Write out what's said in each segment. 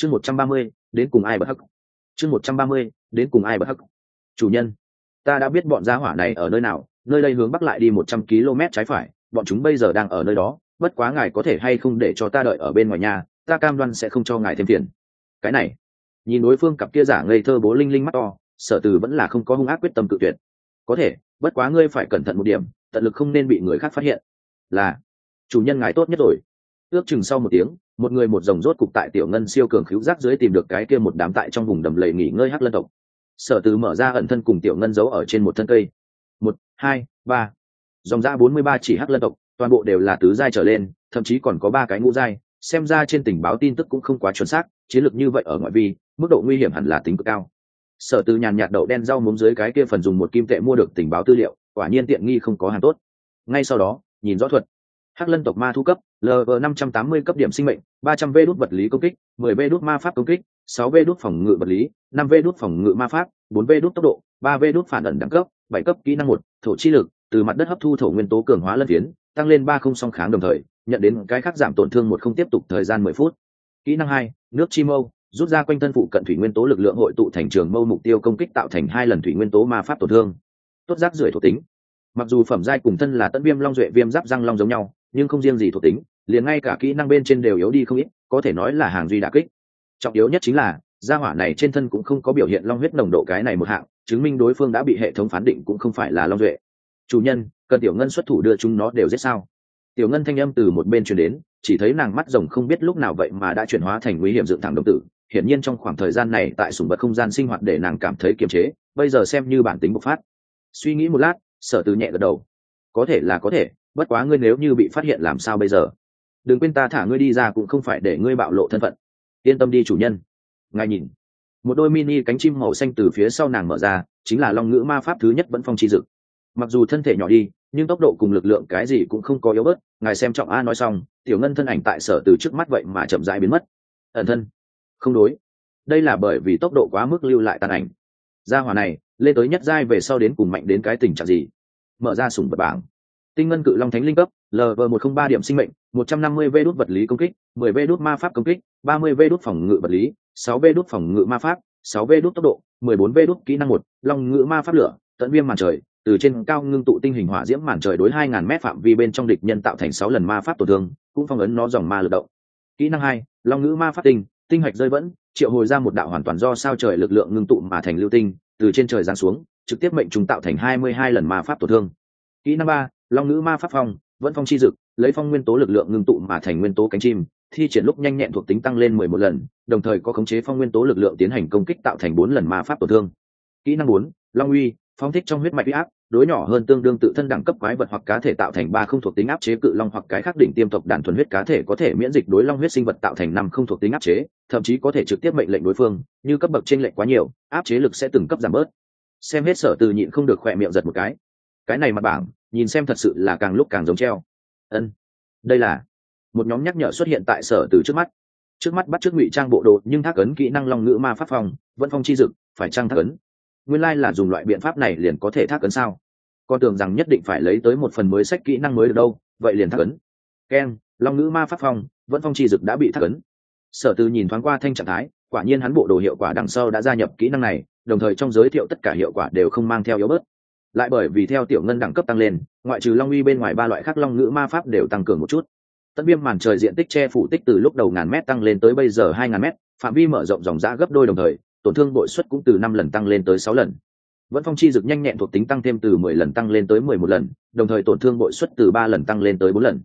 chương một trăm ba mươi, đến cùng ai bất hắc? Chương một trăm ba mươi, đến cùng ai bất hắc? Chủ nhân, ta đã biết bọn gia hỏa này ở nơi nào, nơi đây hướng bắc lại đi một trăm km trái phải, bọn chúng bây giờ đang ở nơi đó, bất quá ngài có thể hay không để cho ta đợi ở bên ngoài nhà, ta cam đoan sẽ không cho ngài thêm tiền cái này, nhìn đối phương cặp kia giả ngây thơ bố linh linh mắt to, sở từ vẫn là không có hung ác quyết tâm tự tuyệt. Có thể, bất quá ngươi phải cẩn thận một điểm, tận lực không nên bị người khác phát hiện. Là, chủ nhân ngài tốt nhất rồi ước chừng sau một tiếng, một người một dòng rốt cục tại tiểu ngân siêu cường khíu giác dưới tìm được cái kia một đám tại trong vùng đầm lầy nghỉ ngơi hắc lân tộc. Sở từ mở ra ẩn thân cùng tiểu ngân giấu ở trên một thân cây. Một, hai, ba. Dòng ra bốn mươi ba chỉ hắc lân tộc, toàn bộ đều là tứ giai trở lên, thậm chí còn có ba cái ngũ giai. Xem ra trên tình báo tin tức cũng không quá chuẩn xác, chiến lược như vậy ở ngoại vi, mức độ nguy hiểm hẳn là tính cực cao. Sở từ nhàn nhạt đậu đen rau muốn dưới cái kia phần dùng một kim tệ mua được tình báo tư liệu, quả nhiên tiện nghi không có hàng tốt. Ngay sau đó, nhìn rõ thuật hắc lân tộc ma thu cấp lv năm trăm tám mươi cấp điểm sinh mệnh, ba trăm v đốt vật lý công kích, mười v đốt ma pháp công kích, sáu v đốt phòng ngự vật lý, năm v đốt phòng ngự ma pháp, bốn v đốt tốc độ, ba v đốt phản ẩn đẳng cấp, bảy cấp kỹ năng một, thổ chi lực, từ mặt đất hấp thu thổ nguyên tố cường hóa lân tiến tăng lên ba không song kháng đồng thời, nhận đến cái khác giảm tổn thương một không tiếp tục thời gian mười phút. Kỹ năng hai, nước chi mâu, rút ra quanh thân phụ cận thủy nguyên tố lực lượng hội tụ thành trường mâu mục tiêu công kích tạo thành hai lần thủy nguyên tố ma pháp tổn thương. Tốt giác rưỡi thổ tính. Mặc dù phẩm giai cùng thân là tận viêm long duệ viêm giáp răng long giống nhau nhưng không riêng gì thuộc tính, liền ngay cả kỹ năng bên trên đều yếu đi không ít, có thể nói là hàng duy đà kích. Trọng yếu nhất chính là, gia hỏa này trên thân cũng không có biểu hiện long huyết nồng độ cái này một hạng, chứng minh đối phương đã bị hệ thống phán định cũng không phải là long duệ. Chủ nhân, cần tiểu ngân xuất thủ đưa chúng nó đều giết sao? Tiểu ngân thanh âm từ một bên truyền đến, chỉ thấy nàng mắt rồng không biết lúc nào vậy mà đã chuyển hóa thành nguy hiểm dựng thẳng đồng tử. Hiển nhiên trong khoảng thời gian này tại sùng vật không gian sinh hoạt để nàng cảm thấy kiềm chế, bây giờ xem như bản tính bộc phát. Suy nghĩ một lát, sở từ nhẹ gật đầu. Có thể là có thể bất quá ngươi nếu như bị phát hiện làm sao bây giờ? Đừng quên ta thả ngươi đi ra cũng không phải để ngươi bạo lộ thân phận. Yên tâm đi chủ nhân. Ngài nhìn. Một đôi mini cánh chim màu xanh từ phía sau nàng mở ra, chính là long ngữ ma pháp thứ nhất vẫn phong chi dực. Mặc dù thân thể nhỏ đi, nhưng tốc độ cùng lực lượng cái gì cũng không có yếu bớt, ngài xem trọng a nói xong, tiểu ngân thân ảnh tại sở từ trước mắt vậy mà chậm rãi biến mất. Ẩn thân. Không đối. Đây là bởi vì tốc độ quá mức lưu lại tàn ảnh. Gia hỏa này, lên tới nhất giai về sau đến cùng mạnh đến cái tình trạng gì? Mở ra sủng vật bảng tinh ngân cự long thánh linh cấp lv một không ba điểm sinh mệnh, một trăm năm mươi v đốt vật lý công kích, mười v đốt ma pháp công kích, ba mươi v đốt phòng ngự vật lý, sáu v đốt phòng ngự ma pháp, sáu v đốt tốc độ, mười bốn v đốt kỹ năng một, long ngự ma pháp lửa, tận viêm màn trời, từ trên cao ngưng tụ tinh hình hỏa diễm màn trời đối hai ngàn mét phạm vi bên trong địch nhân tạo thành sáu lần ma pháp tổn thương, cũng phong ấn nó dòng ma lực động. Kỹ năng hai, long ngữ ma pháp tinh tinh hạch rơi vẫn, triệu hồi ra một đạo hoàn toàn do sao trời lực lượng ngưng tụ mà thành lưu tinh, từ trên trời giáng xuống, trực tiếp mệnh chúng tạo thành hai mươi hai lần ma pháp tổn thương. Kỹ năng ba long ngữ ma pháp phong, vẫn phong chi dực, lấy phong nguyên tố lực lượng ngưng tụ mà thành nguyên tố cánh chim, thi triển lúc nhanh nhẹn thuộc tính tăng lên mười một lần, đồng thời có khống chế phong nguyên tố lực lượng tiến hành công kích tạo thành bốn lần ma pháp tổn thương. Kỹ năng bốn, long uy, phong thích trong huyết mạch huy áp, đối nhỏ hơn tương đương tự thân đẳng cấp quái vật hoặc cá thể tạo thành ba không thuộc tính áp chế cự long hoặc cái khác đỉnh tiêm tộc đàn thuần huyết cá thể có thể miễn dịch đối long huyết sinh vật tạo thành năm không thuộc tính áp chế, thậm chí có thể trực tiếp mệnh lệnh đối phương, như cấp bậc trên lệnh quá nhiều, áp chế lực sẽ từng cấp giảm bớt. Xem hết sở từ nhịn không được khỏe miệng giật một cái. Cái này mặt bảng nhìn xem thật sự là càng lúc càng giống treo. Ân, đây là một nhóm nhắc nhở xuất hiện tại sở từ trước mắt. Trước mắt bắt trước ngụy trang bộ đồ nhưng thác ấn kỹ năng long ngữ ma pháp phòng vẫn phong chi dực, phải trang thác ấn? Nguyên lai、like、là dùng loại biện pháp này liền có thể thác ấn sao? Con tưởng rằng nhất định phải lấy tới một phần mới sách kỹ năng mới được đâu, vậy liền thác ấn. Keng long ngữ ma pháp phòng vẫn phong chi dực đã bị thác ấn. Sở từ nhìn thoáng qua thanh trạng thái, quả nhiên hắn bộ đồ hiệu quả đằng sau đã gia nhập kỹ năng này, đồng thời trong giới thiệu tất cả hiệu quả đều không mang theo yếu bớt lại bởi vì theo tiểu ngân đẳng cấp tăng lên, ngoại trừ long uy bên ngoài ba loại khác long ngữ ma pháp đều tăng cường một chút. Tất viêm màn trời diện tích che phủ tích từ lúc đầu ngàn mét tăng lên tới bây giờ hai ngàn mét, phạm vi mở rộng dòng giã gấp đôi đồng thời, tổn thương bội suất cũng từ năm lần tăng lên tới sáu lần. Vẫn phong chi dực nhanh nhẹn thuộc tính tăng thêm từ mười lần tăng lên tới mười một lần, đồng thời tổn thương bội suất từ ba lần tăng lên tới bốn lần.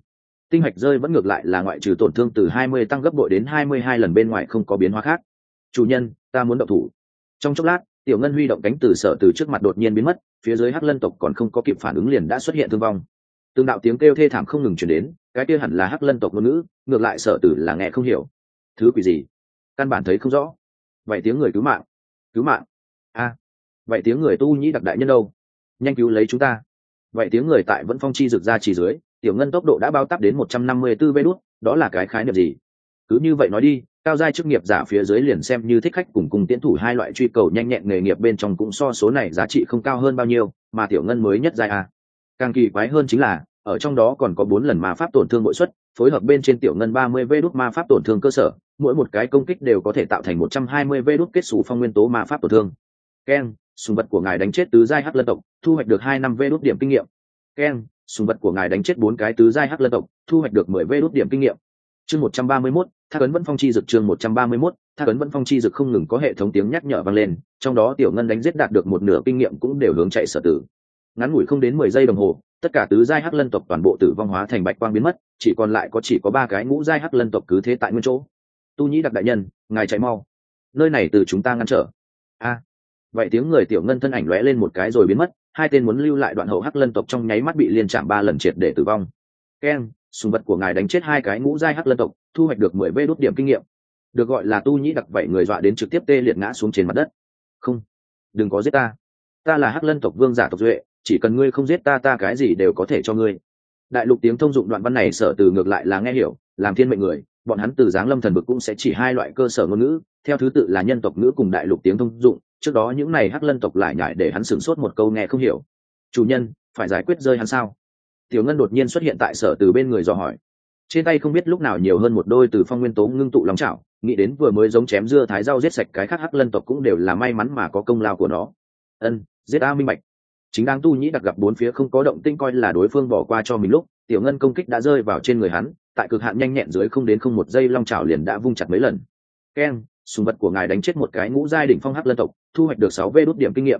Tinh hạch rơi vẫn ngược lại là ngoại trừ tổn thương từ hai mươi tăng gấp bội đến hai mươi hai lần bên ngoài không có biến hóa khác. Chủ nhân, ta muốn động thủ. Trong chốc lát, tiểu ngân huy động cánh từ sở từ trước mặt đột nhiên biến mất phía dưới hắc lân tộc còn không có kịp phản ứng liền đã xuất hiện thương vong. Tương đạo tiếng kêu thê thảm không ngừng chuyển đến, cái kia hẳn là hắc lân tộc ngôn ngữ, ngược lại sở tử là nghe không hiểu. Thứ quỷ gì? Căn bản thấy không rõ. Vậy tiếng người cứu mạng. Cứu mạng. A. Vậy tiếng người tu nhĩ đặc đại nhân đâu? Nhanh cứu lấy chúng ta. Vậy tiếng người tại vẫn phong chi rực ra chỉ dưới, tiểu ngân tốc độ đã bao tắp đến một trăm năm mươi 154 vê đút, đó là cái khái niệm gì? Cứ như vậy nói đi cao giai chức nghiệp giả phía dưới liền xem như thích khách cùng cùng tiến thủ hai loại truy cầu nhanh nhẹn nghề nghiệp bên trong cũng so số này giá trị không cao hơn bao nhiêu, mà tiểu ngân mới nhất giai a. Càng kỳ quái hơn chính là, ở trong đó còn có bốn lần ma pháp tổn thương bội suất phối hợp bên trên tiểu ngân ba mươi v đút ma pháp tổn thương cơ sở, mỗi một cái công kích đều có thể tạo thành một trăm hai mươi v đút kết xù phong nguyên tố ma pháp tổn thương. Keng sùng vật của ngài đánh chết tứ giai hắc lân tộc, thu hoạch được hai năm v đút điểm kinh nghiệm. Keng sùng vật của ngài đánh chết bốn cái tứ giai hắc lân tộc, thu hoạch được mười v đút điểm kinh nghiệm. Chương một trăm ba mươi mốt thác ấn vẫn phong chi dực chương một trăm ba mươi mốt, thác ấn vẫn phong chi dực không ngừng có hệ thống tiếng nhắc nhở vang lên, trong đó tiểu ngân đánh giết đạt được một nửa kinh nghiệm cũng đều hướng chạy sở tử. Ngắn ngủi không đến mười giây đồng hồ, tất cả tứ giai hắc lân tộc toàn bộ tử vong hóa thành bạch quang biến mất, chỉ còn lại có chỉ có ba cái ngũ giai hắc lân tộc cứ thế tại nguyên chỗ. Tu nhĩ đặc đại nhân, ngài chạy mau. Nơi này từ chúng ta ngăn trở. A. Vậy tiếng người tiểu ngân thân ảnh lóe lên một cái rồi biến mất, hai tên muốn lưu lại đoạn hậu hắc lân tộc trong nháy mắt bị liên chạm ba lần triệt để tử vong. Keng sùng vật của ngài đánh chết hai cái ngũ giai hắc lân tộc, thu hoạch được mười vê đốt điểm kinh nghiệm. Được gọi là tu nhĩ đặc vậy người dọa đến trực tiếp tê liệt ngã xuống trên mặt đất. Không, đừng có giết ta. Ta là hắc lân tộc vương giả tộc duệ, chỉ cần ngươi không giết ta ta cái gì đều có thể cho ngươi. Đại lục tiếng thông dụng đoạn văn này sở từ ngược lại là nghe hiểu, làm thiên mệnh người, bọn hắn từ giáng lâm thần bực cũng sẽ chỉ hai loại cơ sở ngôn ngữ, theo thứ tự là nhân tộc ngữ cùng đại lục tiếng thông dụng, trước đó những này hắc lân tộc lại nhải để hắn sửng sốt một câu nghe không hiểu. Chủ nhân, phải giải quyết rơi hắn sao? Tiểu ngân đột nhiên xuất hiện tại sở từ bên người dò hỏi. Trên tay không biết lúc nào nhiều hơn một đôi từ phong nguyên tố ngưng tụ lòng chảo, nghĩ đến vừa mới giống chém dưa thái rau giết sạch cái khác hắc lân tộc cũng đều là may mắn mà có công lao của nó. Ân, giết a minh bạch. Chính đang tu nhĩ đặc gặp bốn phía không có động tinh coi là đối phương bỏ qua cho mình lúc, tiểu ngân công kích đã rơi vào trên người hắn, tại cực hạn nhanh nhẹn dưới không đến không một giây long trào liền đã vung chặt mấy lần. Keng sùng vật của ngài đánh chết một cái ngũ giai đỉnh phong hắc lân tộc, thu hoạch được sáu vê đốt điểm kinh nghiệm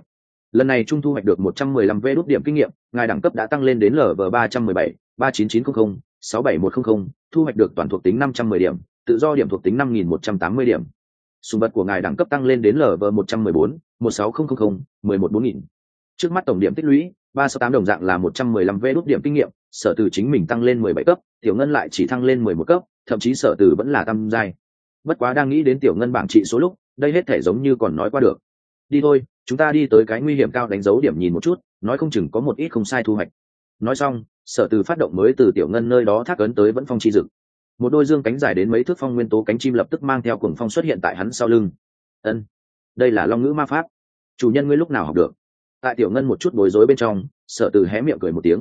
lần này trung thu hoạch được 115 v đốt điểm kinh nghiệm ngài đẳng cấp đã tăng lên đến lv 317, 39900, 67100, thu hoạch được toàn thuộc tính 510 điểm tự do điểm thuộc tính 5180 điểm. Sùng vật của ngài đẳng cấp tăng lên đến lv 114, 16000, 114000. trước mắt tổng điểm tích lũy 368 đồng dạng là 115 v đốt điểm kinh nghiệm sở từ chính mình tăng lên 17 cấp tiểu ngân lại chỉ tăng lên 11 cấp thậm chí sở từ vẫn là tăng giai. Bất quá đang nghĩ đến tiểu ngân bảng trị số lúc đây hết thể giống như còn nói qua được đi thôi, chúng ta đi tới cái nguy hiểm cao đánh dấu điểm nhìn một chút, nói không chừng có một ít không sai thu hoạch. Nói xong, sở từ phát động mới từ tiểu ngân nơi đó thác ấn tới vẫn phong chi dực. Một đôi dương cánh dài đến mấy thước phong nguyên tố cánh chim lập tức mang theo cuồng phong xuất hiện tại hắn sau lưng. Ân, đây là long ngữ ma pháp. Chủ nhân ngươi lúc nào học được? Tại tiểu ngân một chút bối rối bên trong, sở từ hé miệng cười một tiếng.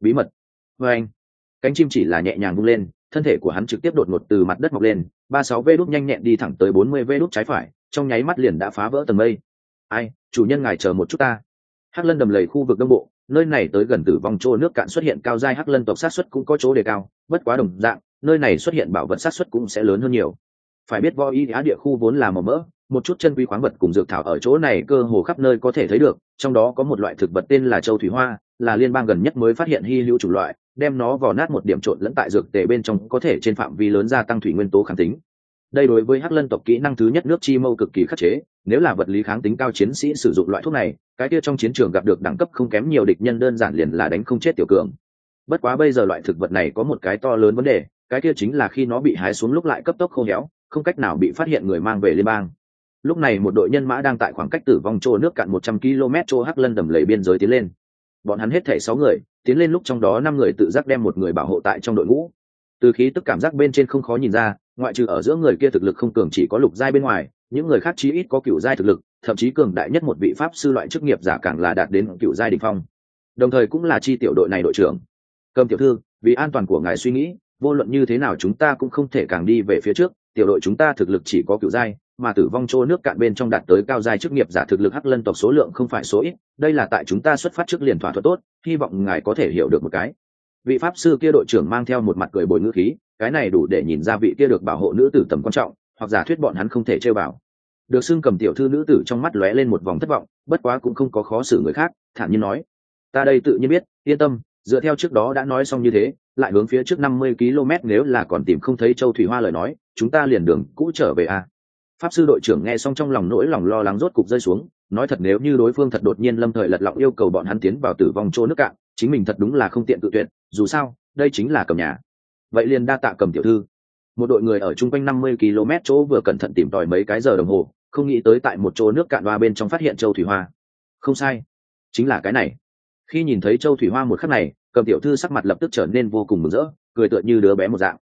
Bí mật. Vê anh, cánh chim chỉ là nhẹ nhàng bung lên, thân thể của hắn trực tiếp đột ngột từ mặt đất mọc lên, ba sáu vê đốt nhanh nhẹn đi thẳng tới bốn mươi vê đốt trái phải, trong nháy mắt liền đã phá vỡ tầng mây ai, chủ nhân ngài chờ một chút ta. Hắc lân đầm lầy khu vực đông bộ, nơi này tới gần tử vong chỗ nước cạn xuất hiện cao dai hắc lân tộc sát xuất cũng có chỗ đề cao, bất quá đồng dạng, nơi này xuất hiện bảo vật sát xuất cũng sẽ lớn hơn nhiều. Phải biết võ y á địa khu vốn là màu mỡ, một chút chân quý khoáng vật cùng dược thảo ở chỗ này cơ hồ khắp nơi có thể thấy được, trong đó có một loại thực vật tên là châu thủy hoa, là liên bang gần nhất mới phát hiện hy hữu chủng loại, đem nó vào nát một điểm trộn lẫn tại dược tề bên trong có thể trên phạm vi lớn gia tăng thủy nguyên tố kháng tính đây đối với hắc lân tộc kỹ năng thứ nhất nước chi mâu cực kỳ khắc chế, nếu là vật lý kháng tính cao chiến sĩ sử dụng loại thuốc này, cái kia trong chiến trường gặp được đẳng cấp không kém nhiều địch nhân đơn giản liền là đánh không chết tiểu cường. Bất quá bây giờ loại thực vật này có một cái to lớn vấn đề, cái kia chính là khi nó bị hái xuống lúc lại cấp tốc khô héo, không cách nào bị phát hiện người mang về liên bang. Lúc này một đội nhân mã đang tại khoảng cách tử vong chỗ nước cạn một trăm km chỗ hắc lân đầm lầy biên giới tiến lên. Bọn hắn hết thể sáu người, tiến lên lúc trong đó năm người tự giác đem một người bảo hộ tại trong đội ngũ từ khí tức cảm giác bên trên không khó nhìn ra, ngoại trừ ở giữa người kia thực lực không cường chỉ có lục giai bên ngoài, những người khác chí ít có cựu giai thực lực, thậm chí cường đại nhất một vị pháp sư loại chức nghiệp giả càng là đạt đến cựu giai đình phong. Đồng thời cũng là chi tiểu đội này đội trưởng. Cầm tiểu thư, vì an toàn của ngài suy nghĩ, vô luận như thế nào chúng ta cũng không thể càng đi về phía trước, tiểu đội chúng ta thực lực chỉ có cựu giai, mà tử vong chỗ nước cạn bên trong đạt tới cao giai chức nghiệp giả thực lực hắc lân tộc số lượng không phải số ít, đây là tại chúng ta xuất phát trước liền thỏa thuận tốt, hy vọng ngài có thể hiểu được một cái vị pháp sư kia đội trưởng mang theo một mặt cười bồi ngữ khí, cái này đủ để nhìn ra vị kia được bảo hộ nữ tử tầm quan trọng, hoặc giả thuyết bọn hắn không thể chơi bảo. Được xưng cầm tiểu thư nữ tử trong mắt lóe lên một vòng thất vọng, bất quá cũng không có khó xử người khác, thản nhiên nói, ta đây tự nhiên biết, yên tâm, dựa theo trước đó đã nói xong như thế, lại hướng phía trước năm mươi km nếu là còn tìm không thấy châu thủy hoa lời nói, chúng ta liền đường cũ trở về a à. Pháp sư đội trưởng nghe xong trong lòng nỗi lòng lo lắng rốt cục rơi xuống, nói thật nếu như đối phương thật đột nhiên lâm thời lật lọng yêu cầu bọn hắn tiến vào tử vong chỗ nước cạn chính mình thật đúng là không tiện tự tuyệt, dù sao, đây chính là cầm nhà. Vậy liền đa tạ cầm tiểu thư. Một đội người ở chung quanh năm mươi km chỗ vừa cẩn thận tìm tòi mấy cái giờ đồng hồ, không nghĩ tới tại một chỗ nước cạn hoa bên trong phát hiện châu thủy hoa. Không sai, chính là cái này. Khi nhìn thấy châu thủy hoa một khắc này, cầm tiểu thư sắc mặt lập tức trở nên vô cùng mừng rỡ, cười tựa như đứa bé một dạng.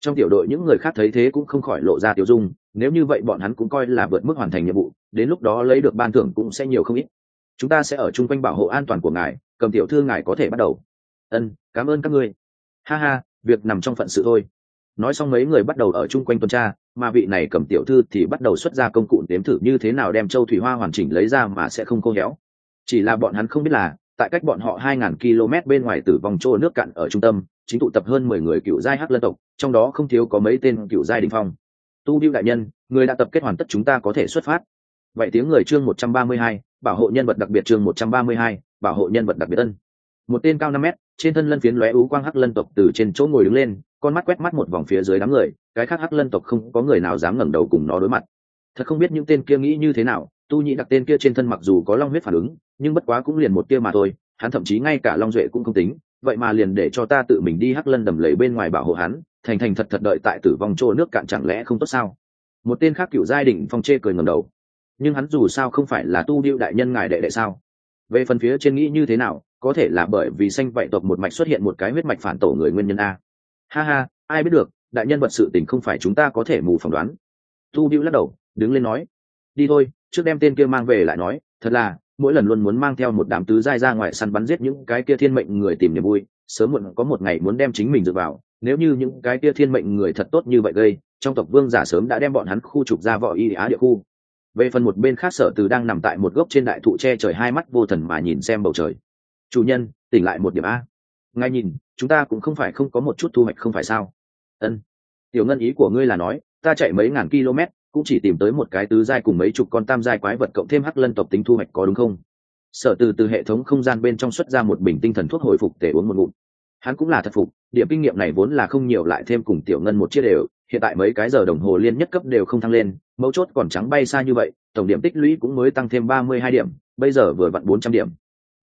Trong tiểu đội những người khác thấy thế cũng không khỏi lộ ra tiểu dung, nếu như vậy bọn hắn cũng coi là vượt mức hoàn thành nhiệm vụ, đến lúc đó lấy được ban thưởng cũng sẽ nhiều không ít. Chúng ta sẽ ở chung quanh bảo hộ an toàn của ngài cầm tiểu thư ngài có thể bắt đầu. Ân cảm ơn các ngươi. Ha ha việc nằm trong phận sự thôi. Nói xong mấy người bắt đầu ở chung quanh tuần tra mà vị này cầm tiểu thư thì bắt đầu xuất ra công cụ đếm thử như thế nào đem châu thủy hoa hoàn chỉnh lấy ra mà sẽ không khô héo. Chỉ là bọn hắn không biết là tại cách bọn họ 2.000 km bên ngoài tử vòng chỗ nước cạn ở trung tâm chính tụ tập hơn 10 người cựu giai hắc lân tộc trong đó không thiếu có mấy tên cựu giai đình phong. Tu điêu đại nhân người đã tập kết hoàn tất chúng ta có thể xuất phát. Vậy tiếng người chương 132, bảo hộ nhân vật đặc biệt chương 132, bảo hộ nhân vật đặc biệt ân. Một tên cao năm mét, trên thân lân phiến lóe ú quang hắc lân tộc từ trên chỗ ngồi đứng lên, con mắt quét mắt một vòng phía dưới đám người, cái khác hắc lân tộc không có người nào dám ngẩng đầu cùng nó đối mặt. Thật không biết những tên kia nghĩ như thế nào, tu nhĩ đặc tên kia trên thân mặc dù có long huyết phản ứng, nhưng bất quá cũng liền một kia mà thôi, hắn thậm chí ngay cả long duệ cũng không tính, vậy mà liền để cho ta tự mình đi hắc lân đầm lầy bên ngoài bảo hộ hắn, thành thành thật thật đợi tại tử vong chỗ nước cạn chẳng lẽ không tốt sao? Một tên khác cựu giai đình phong chê cười ngầm đầu. Nhưng hắn dù sao không phải là tu điệu đại nhân ngài đệ đệ sao? Về phần phía trên nghĩ như thế nào, có thể là bởi vì xanh vậy tộc một mạch xuất hiện một cái huyết mạch phản tổ người nguyên nhân a. Ha ha, ai biết được, đại nhân vật sự tình không phải chúng ta có thể mù phỏng đoán. Tu hữu lắc đầu, đứng lên nói. Đi thôi, trước đem tên kia mang về lại nói, thật là, mỗi lần luôn muốn mang theo một đám tứ giai ra ngoài săn bắn giết những cái kia thiên mệnh người tìm niềm vui, sớm muộn có một ngày muốn đem chính mình dựa vào, nếu như những cái kia thiên mệnh người thật tốt như vậy gây, trong tộc vương giả sớm đã đem bọn hắn khu trục ra võ y á địa khu về phần một bên khác, sở từ đang nằm tại một gốc trên đại thụ che trời hai mắt vô thần mà nhìn xem bầu trời. Chủ nhân, tỉnh lại một điểm a. Ngay nhìn, chúng ta cũng không phải không có một chút thu hoạch không phải sao? Ân. Tiểu ngân ý của ngươi là nói, ta chạy mấy ngàn km, cũng chỉ tìm tới một cái tứ giai cùng mấy chục con tam giai quái vật cộng thêm hắc lân tộc tính thu hoạch có đúng không? Sở từ từ hệ thống không gian bên trong xuất ra một bình tinh thần thuốc hồi phục để uống một ngụm. Hắn cũng là thật phục, điểm kinh nghiệm này vốn là không nhiều, lại thêm cùng tiểu ngân một chiếc đều hiện tại mấy cái giờ đồng hồ liên nhất cấp đều không thăng lên, mấu chốt còn trắng bay xa như vậy, tổng điểm tích lũy cũng mới tăng thêm ba mươi hai điểm, bây giờ vừa vặn bốn trăm điểm.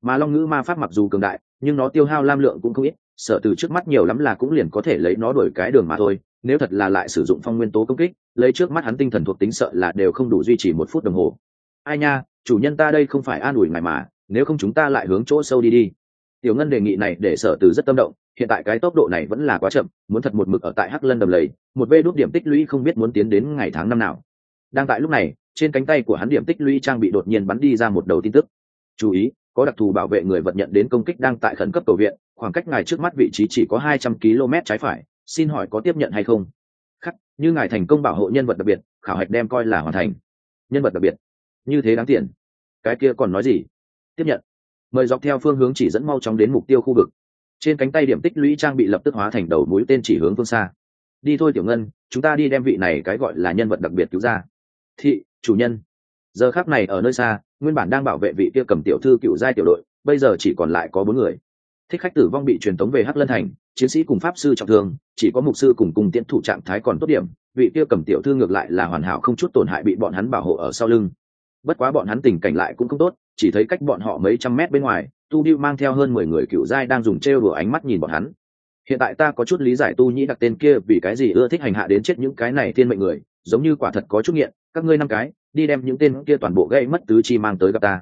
Mà long ngữ ma pháp mặc dù cường đại, nhưng nó tiêu hao lam lượng cũng không ít, sở từ trước mắt nhiều lắm là cũng liền có thể lấy nó đổi cái đường mà thôi, nếu thật là lại sử dụng phong nguyên tố công kích, lấy trước mắt hắn tinh thần thuộc tính sợ là đều không đủ duy trì một phút đồng hồ. Ai nha, chủ nhân ta đây không phải an ủi ngài mà, nếu không chúng ta lại hướng chỗ sâu đi đi. Tiểu ngân đề nghị này để sở từ rất tâm động hiện tại cái tốc độ này vẫn là quá chậm, muốn thật một mực ở tại hắc lân đầm lầy, một vê đốt điểm tích lũy không biết muốn tiến đến ngày tháng năm nào. Đang tại lúc này, trên cánh tay của hắn điểm tích lũy trang bị đột nhiên bắn đi ra một đầu tin tức. Chú ý, có đặc thù bảo vệ người vật nhận đến công kích đang tại khẩn cấp cầu viện, khoảng cách ngài trước mắt vị trí chỉ có hai trăm km trái phải, xin hỏi có tiếp nhận hay không? Khắc, như ngài thành công bảo hộ nhân vật đặc biệt, khảo hạch đem coi là hoàn thành. Nhân vật đặc biệt. Như thế đáng tiền. Cái kia còn nói gì? Tiếp nhận. Mời dọc theo phương hướng chỉ dẫn mau chóng đến mục tiêu khu vực trên cánh tay điểm tích lũy trang bị lập tức hóa thành đầu mũi tên chỉ hướng phương xa. Đi thôi, tiểu ngân, chúng ta đi đem vị này cái gọi là nhân vật đặc biệt cứu ra. Thị, chủ nhân, giờ khác này ở nơi xa, nguyên bản đang bảo vệ vị kia cầm tiểu thư cựu giai tiểu đội, bây giờ chỉ còn lại có bốn người. Thích khách tử vong bị truyền tống về hắc lân thành, chiến sĩ cùng pháp sư trọng thương, chỉ có mục sư cùng cùng tiến thủ trạng thái còn tốt điểm, vị kia cầm tiểu thư ngược lại là hoàn hảo không chút tổn hại bị bọn hắn bảo hộ ở sau lưng. Bất quá bọn hắn tình cảnh lại cũng không tốt, chỉ thấy cách bọn họ mấy trăm mét bên ngoài tu điêu mang theo hơn mười người cựu giai đang dùng trêu đùa ánh mắt nhìn bọn hắn. Hiện tại ta có chút lý giải tu nhĩ đặc tên kia vì cái gì ưa thích hành hạ đến chết những cái này thiên mệnh người, giống như quả thật có chút nghiện, các ngươi năm cái, đi đem những tên kia toàn bộ gây mất tứ chi mang tới gặp ta.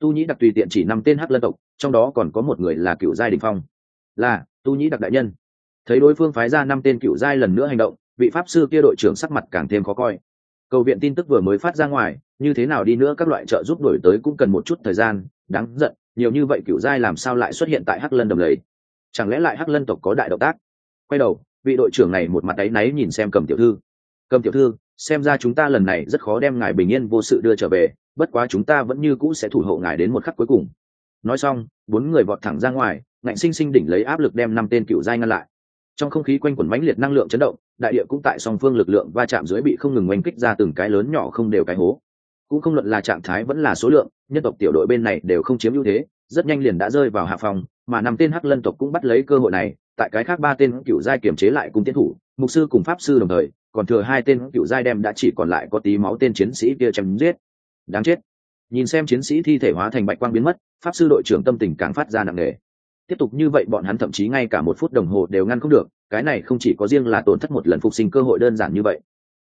Tu nhĩ đặc tùy tiện chỉ năm tên hát lân tộc, trong đó còn có một người là cựu giai đình phong. Là, tu nhĩ đặc đại nhân. Thấy đối phương phái ra năm tên cựu giai lần nữa hành động, vị pháp sư kia đội trưởng sắc mặt càng thêm khó coi. Cầu viện tin tức vừa mới phát ra ngoài, như thế nào đi nữa các loại trợ giúp đổi tới cũng cần một chút thời gian, đáng giận nhiều như vậy cựu giai làm sao lại xuất hiện tại hắc lân đầm lầy? Chẳng lẽ lại hắc lân tộc có đại động tác? Quay đầu, vị đội trưởng này một mặt áy náy nhìn xem cầm tiểu thư. Cầm tiểu thư, xem ra chúng ta lần này rất khó đem ngài bình yên vô sự đưa trở về, bất quá chúng ta vẫn như cũ sẽ thủ hộ ngài đến một khắc cuối cùng. Nói xong, bốn người vọt thẳng ra ngoài, ngạnh sinh sinh đỉnh lấy áp lực đem năm tên cựu giai ngăn lại. Trong không khí quanh quẩn mãnh liệt năng lượng chấn động, đại địa cũng tại song phương lực lượng va chạm dưới bị không ngừng oanh kích ra từng cái lớn nhỏ không đều cái hố cũng không luận là trạng thái vẫn là số lượng, nhân tộc tiểu đội bên này đều không chiếm ưu thế, rất nhanh liền đã rơi vào hạ phòng, mà năm tên hắc lân tộc cũng bắt lấy cơ hội này, tại cái khác ba tên cựu giai kiểm chế lại cùng tiến thủ, mục sư cùng pháp sư đồng thời, còn thừa hai tên cựu giai đem đã chỉ còn lại có tí máu tên chiến sĩ kia chém giết. Đáng chết. Nhìn xem chiến sĩ thi thể hóa thành bạch quang biến mất, pháp sư đội trưởng tâm tình càng phát ra nặng nề. Tiếp tục như vậy bọn hắn thậm chí ngay cả một phút đồng hồ đều ngăn không được, cái này không chỉ có riêng là tổn thất một lần phục sinh cơ hội đơn giản như vậy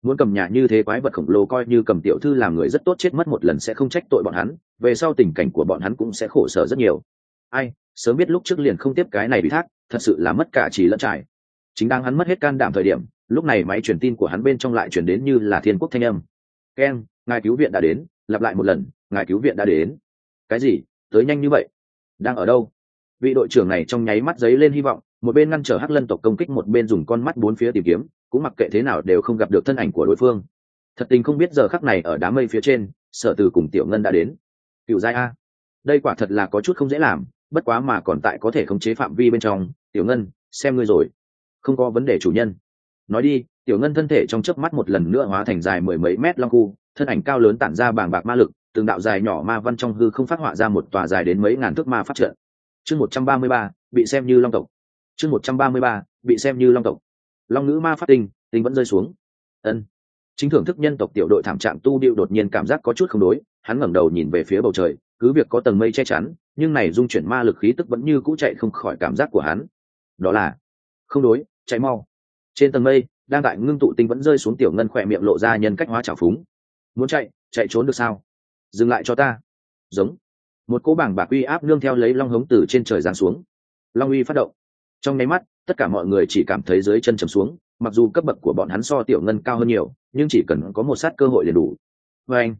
muốn cầm nhà như thế quái vật khổng lồ coi như cầm tiểu thư làm người rất tốt chết mất một lần sẽ không trách tội bọn hắn, về sau tình cảnh của bọn hắn cũng sẽ khổ sở rất nhiều. Ai, sớm biết lúc trước liền không tiếp cái này bị thác, thật sự là mất cả trí lẫn trải. Chính đang hắn mất hết can đảm thời điểm, lúc này máy truyền tin của hắn bên trong lại chuyển đến như là thiên quốc thanh âm. Keng ngài cứu viện đã đến, lặp lại một lần, ngài cứu viện đã đến. Cái gì? Tới nhanh như vậy? Đang ở đâu? Vị đội trưởng này trong nháy mắt giấy lên hy vọng, một bên ngăn trở hắc lân tộc công kích, một bên dùng con mắt bốn phía tìm kiếm cũng mặc kệ thế nào đều không gặp được thân ảnh của đối phương. Thật tình không biết giờ khắc này ở đám mây phía trên, sở từ cùng tiểu ngân đã đến. Cựu giai a. Đây quả thật là có chút không dễ làm, bất quá mà còn tại có thể khống chế phạm vi bên trong, tiểu ngân, xem ngươi rồi. Không có vấn đề chủ nhân. Nói đi, tiểu ngân thân thể trong chớp mắt một lần nữa hóa thành dài mười mấy mét long khu, thân ảnh cao lớn tản ra bàng bạc ma lực, từng đạo dài nhỏ ma văn trong hư không phát họa ra một tòa dài đến mấy ngàn thước ma phát trận. Chương một trăm ba mươi ba, bị xem như long tộc. Chương một trăm ba mươi ba, bị xem như long tộc long ngữ ma phát tinh tinh vẫn rơi xuống. Ân. Chính thưởng thức nhân tộc tiểu đội thảm trạng tu điệu đột nhiên cảm giác có chút không đối, hắn ngẩng đầu nhìn về phía bầu trời, cứ việc có tầng mây che chắn, nhưng này dung chuyển ma lực khí tức vẫn như cũ chạy không khỏi cảm giác của hắn. Đó là, không đối, chạy mau. Trên tầng mây, đang tại ngưng tụ tinh vẫn rơi xuống tiểu ngân khỏe miệng lộ ra nhân cách hóa trào phúng. Muốn chạy chạy trốn được sao? Dừng lại cho ta. Giống. Một cỗ bảng bạc uy áp nương theo lấy long hống từ trên trời giáng xuống. Long uy phát động. Trong nháy mắt tất cả mọi người chỉ cảm thấy dưới chân chầm xuống, mặc dù cấp bậc của bọn hắn so tiểu ngân cao hơn nhiều, nhưng chỉ cần có một sát cơ hội liền đủ. Vê anh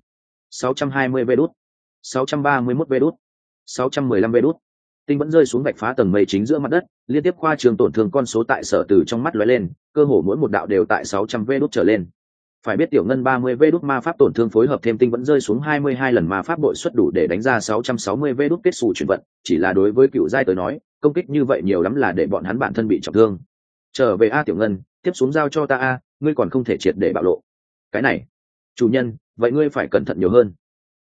620 vê đút 631 vê đút 615 vê đút. Tinh vẫn rơi xuống vạch phá tầng mây chính giữa mặt đất, liên tiếp khoa trường tổn thương con số tại sở từ trong mắt lóe lên, cơ hồ mỗi một đạo đều tại 600 vê đút trở lên. Phải biết tiểu ngân 30 vê đút ma pháp tổn thương phối hợp thêm tinh vẫn rơi xuống 22 lần ma pháp bội xuất đủ để đánh ra 660 vê đút kết xù chuyển vận, chỉ là đối với cựu giai tới nói công kích như vậy nhiều lắm là để bọn hắn bản thân bị trọng thương. Trở về a tiểu ngân, tiếp xuống giao cho ta a, ngươi còn không thể triệt để bạo lộ. Cái này, chủ nhân, vậy ngươi phải cẩn thận nhiều hơn.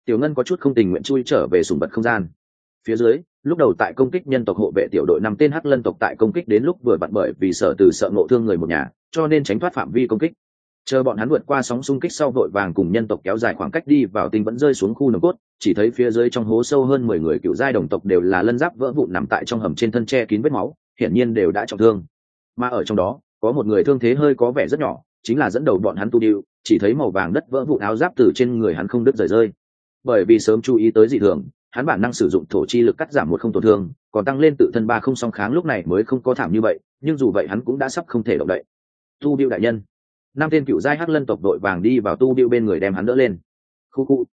Tiểu ngân có chút không tình nguyện chui trở về sùng bật không gian. Phía dưới, lúc đầu tại công kích nhân tộc hộ vệ tiểu đội năm tên hắc lân tộc tại công kích đến lúc vừa vặn bởi vì sợ từ sợ ngộ thương người một nhà, cho nên tránh thoát phạm vi công kích chờ bọn hắn vượt qua sóng xung kích sau vội vàng cùng nhân tộc kéo dài khoảng cách đi vào tinh vẫn rơi xuống khu nồng cốt, chỉ thấy phía dưới trong hố sâu hơn mười người cựu giai đồng tộc đều là lân giáp vỡ vụn nằm tại trong hầm trên thân tre kín vết máu, hiển nhiên đều đã trọng thương. Mà ở trong đó, có một người thương thế hơi có vẻ rất nhỏ, chính là dẫn đầu bọn hắn tu điệu, chỉ thấy màu vàng đất vỡ vụn áo giáp từ trên người hắn không đứt rời rơi. Bởi vì sớm chú ý tới dị thường, hắn bản năng sử dụng thổ chi lực cắt giảm một không tổn thương, còn tăng lên tự thân ba không song kháng lúc này mới không có thảm như vậy, nhưng dù vậy hắn cũng đã sắp không thể động đậy. Tu điệu đại nhân năm tên cựu giai hắc lân tộc đội vàng đi vào tu điệu bên người đem hắn đỡ lên. Khu khu.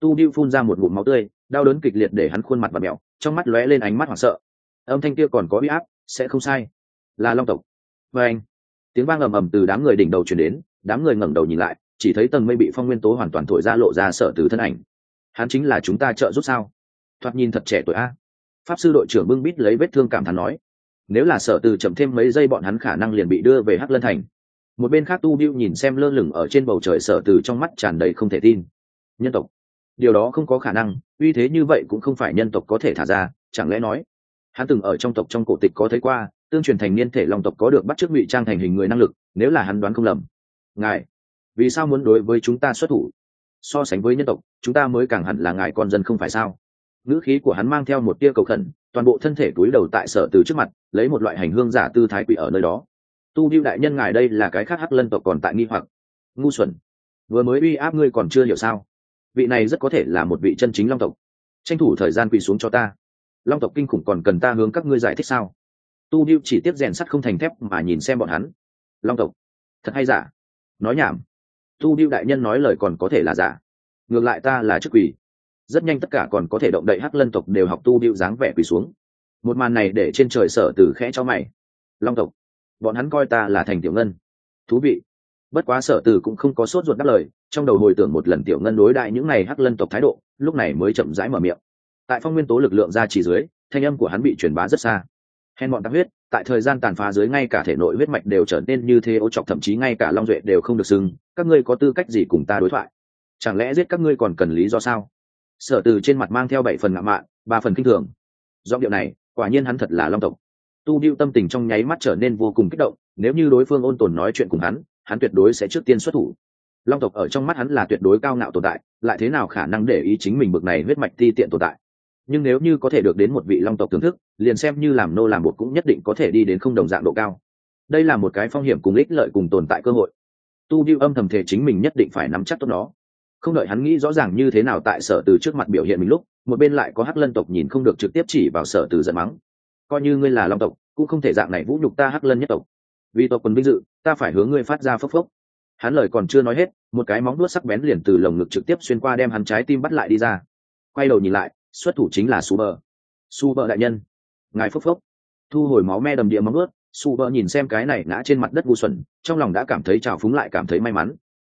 Tu điệu phun ra một ngụm máu tươi, đau đớn kịch liệt để hắn khuôn mặt và mẹo, trong mắt lóe lên ánh mắt hoảng sợ. Âm thanh kia còn có uy áp, sẽ không sai. Là long tộc. Và anh. Tiếng vang ầm ầm từ đám người đỉnh đầu chuyển đến, đám người ngẩng đầu nhìn lại, chỉ thấy tầng mây bị phong nguyên tố hoàn toàn thổi ra lộ ra sợ từ thân ảnh. Hắn chính là chúng ta trợ giúp sao? Thoạt nhìn thật trẻ tuổi a. Pháp sư đội trưởng bưng bít lấy vết thương cảm thán nói. Nếu là sở từ chậm thêm mấy giây bọn hắn khả năng liền bị đưa về hắc lân thành một bên khác tu biêu nhìn xem lơ lửng ở trên bầu trời sở từ trong mắt tràn đầy không thể tin. Nhân tộc. Điều đó không có khả năng, uy thế như vậy cũng không phải nhân tộc có thể thả ra, chẳng lẽ nói? Hắn từng ở trong tộc trong cổ tịch có thấy qua, tương truyền thành niên thể long tộc có được bắt chước ngụy trang thành hình người năng lực, nếu là hắn đoán không lầm. Ngài, vì sao muốn đối với chúng ta xuất thủ? So sánh với nhân tộc, chúng ta mới càng hẳn là ngài con dân không phải sao? Ngữ khí của hắn mang theo một tia cầu khẩn, toàn bộ thân thể túi đầu tại sở từ trước mặt, lấy một loại hành hương giả tư thái quỷ ở nơi đó tu biêu đại nhân ngài đây là cái khác hắc lân tộc còn tại nghi hoặc. Ngu xuẩn. Vừa mới uy áp ngươi còn chưa hiểu sao? Vị này rất có thể là một vị chân chính long tộc. Tranh thủ thời gian quỳ xuống cho ta. Long tộc kinh khủng còn cần ta hướng các ngươi giải thích sao? Tu biêu chỉ tiếp rèn sắt không thành thép mà nhìn xem bọn hắn. Long tộc. Thật hay giả? Nói nhảm. Tu biêu đại nhân nói lời còn có thể là giả. Ngược lại ta là chức quỷ rất nhanh tất cả còn có thể động đậy hắc lân tộc đều học tu biêu dáng vẻ quỳ xuống. Một màn này để trên trời sở từ khẽ cho mày. Long tộc bọn hắn coi ta là thành tiểu ngân. Thú vị. Bất quá sở từ cũng không có sốt ruột đáp lời, trong đầu hồi tưởng một lần tiểu ngân đối đại những n à y hắc lân tộc thái độ, lúc này mới chậm rãi mở miệng. Tại phong nguyên tố lực lượng ra chỉ dưới, thanh âm của hắn bị truyền bá rất xa. Hèn bọn tắc huyết, tại thời gian tàn phá dưới ngay cả thể nội huyết mạch đều trở nên như thế ô chọc, thậm chí ngay cả long duệ đều không được xưng, các ngươi có tư cách gì cùng ta đối thoại? Chẳng lẽ giết các ngươi còn cần lý do sao? Sở từ trên mặt mang theo bảy phần ngạo mạn, ba phần kinh thường. Giọng điệu này, quả nhiên hắn thật là long tộc tu điệu tâm tình trong nháy mắt trở nên vô cùng kích động, nếu như đối phương ôn tồn nói chuyện cùng hắn hắn tuyệt đối sẽ trước tiên xuất thủ. Long tộc ở trong mắt hắn là tuyệt đối cao ngạo tồn tại, lại thế nào khả năng để ý chính mình bực này huyết mạch ti tiện tồn tại? Nhưng nếu như có thể được đến một vị long tộc thưởng thức, liền xem như làm nô làm bột cũng nhất định có thể đi đến không đồng dạng độ cao. Đây là một cái phong hiểm cùng ích lợi cùng tồn tại cơ hội. Tu điệu âm thầm thể chính mình nhất định phải nắm chắc tốt nó. Không đợi hắn nghĩ rõ ràng như thế nào tại sở từ trước mặt biểu hiện mình lúc, một bên lại có hắc lân tộc nhìn không được trực tiếp chỉ vào sở từ giận mắng coi như ngươi là long tộc, cũng không thể dạng này vũ nhục ta hắc lân nhất tộc. Vì tộc quần vinh dự, ta phải hướng ngươi phát ra phốc phốc. Hắn lời còn chưa nói hết, một cái móng đuốt sắc bén liền từ lồng ngực trực tiếp xuyên qua đem hắn trái tim bắt lại đi ra. Quay đầu nhìn lại, xuất thủ chính là su bờ. Su bờ đại nhân, ngài phốc phốc. Thu hồi máu me đầm địa móng ướt su Bờ nhìn xem cái này ngã trên mặt đất ngu xuẩn, trong lòng đã cảm thấy trào phúng lại cảm thấy may mắn.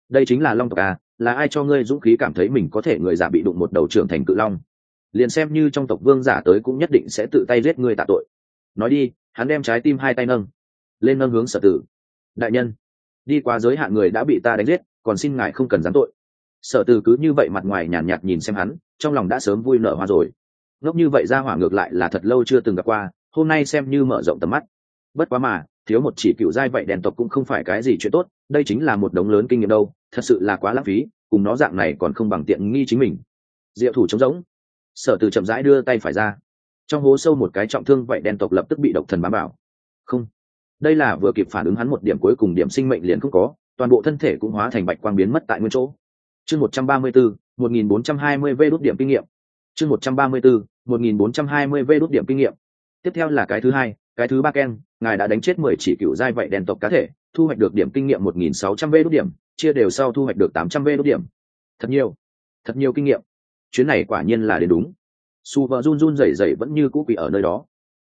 Đây chính là long tộc à là ai cho ngươi dũng khí cảm thấy mình có thể người già bị đụng một đầu trưởng thành cự long? Liền xem như trong tộc vương giả tới cũng nhất định sẽ tự tay giết ngươi tạ tội. Nói đi hắn đem trái tim hai tay nâng lên nâng hướng sở tử. Đại nhân đi qua giới hạn người đã bị ta đánh giết còn xin ngài không cần gián tội. Sở tử cứ như vậy mặt ngoài nhàn nhạt, nhạt nhìn xem hắn trong lòng đã sớm vui nở hoa rồi. Ngốc như vậy ra hỏa ngược lại là thật lâu chưa từng gặp qua hôm nay xem như mở rộng tầm mắt. Bất quá mà thiếu một chỉ cựu giai vậy đèn tộc cũng không phải cái gì chuyện tốt đây chính là một đống lớn kinh nghiệm đâu thật sự là quá lãng phí cùng nó dạng này còn không bằng tiện nghi chính mình. Diệu thủ trống rỗng sở từ chậm rãi đưa tay phải ra. Trong hố sâu một cái trọng thương vậy đen tộc lập tức bị độc thần bám bảo không. Đây là vừa kịp phản ứng hắn một điểm cuối cùng điểm sinh mệnh liền không có, toàn bộ thân thể cũng hóa thành bạch quang biến mất tại nguyên chỗ. Chương một trăm ba mươi bốn một nghìn bốn trăm hai mươi v đốt điểm kinh nghiệm. Chương một trăm ba mươi bốn một nghìn bốn trăm hai mươi v đốt điểm kinh nghiệm. Tiếp theo là cái thứ hai, cái thứ ba ken, ngài đã đánh chết mười chỉ cựu giai vậy đen tộc cá thể, thu hoạch được điểm kinh nghiệm một nghìn sáu trăm v đốt điểm, chia đều sau thu hoạch được tám trăm v đốt điểm. Thật nhiều. Thật nhiều kinh nghiệm chuyến này quả nhiên là đến đúng. Su vợ run run rẩy rẩy vẫn như cũ quỷ ở nơi đó.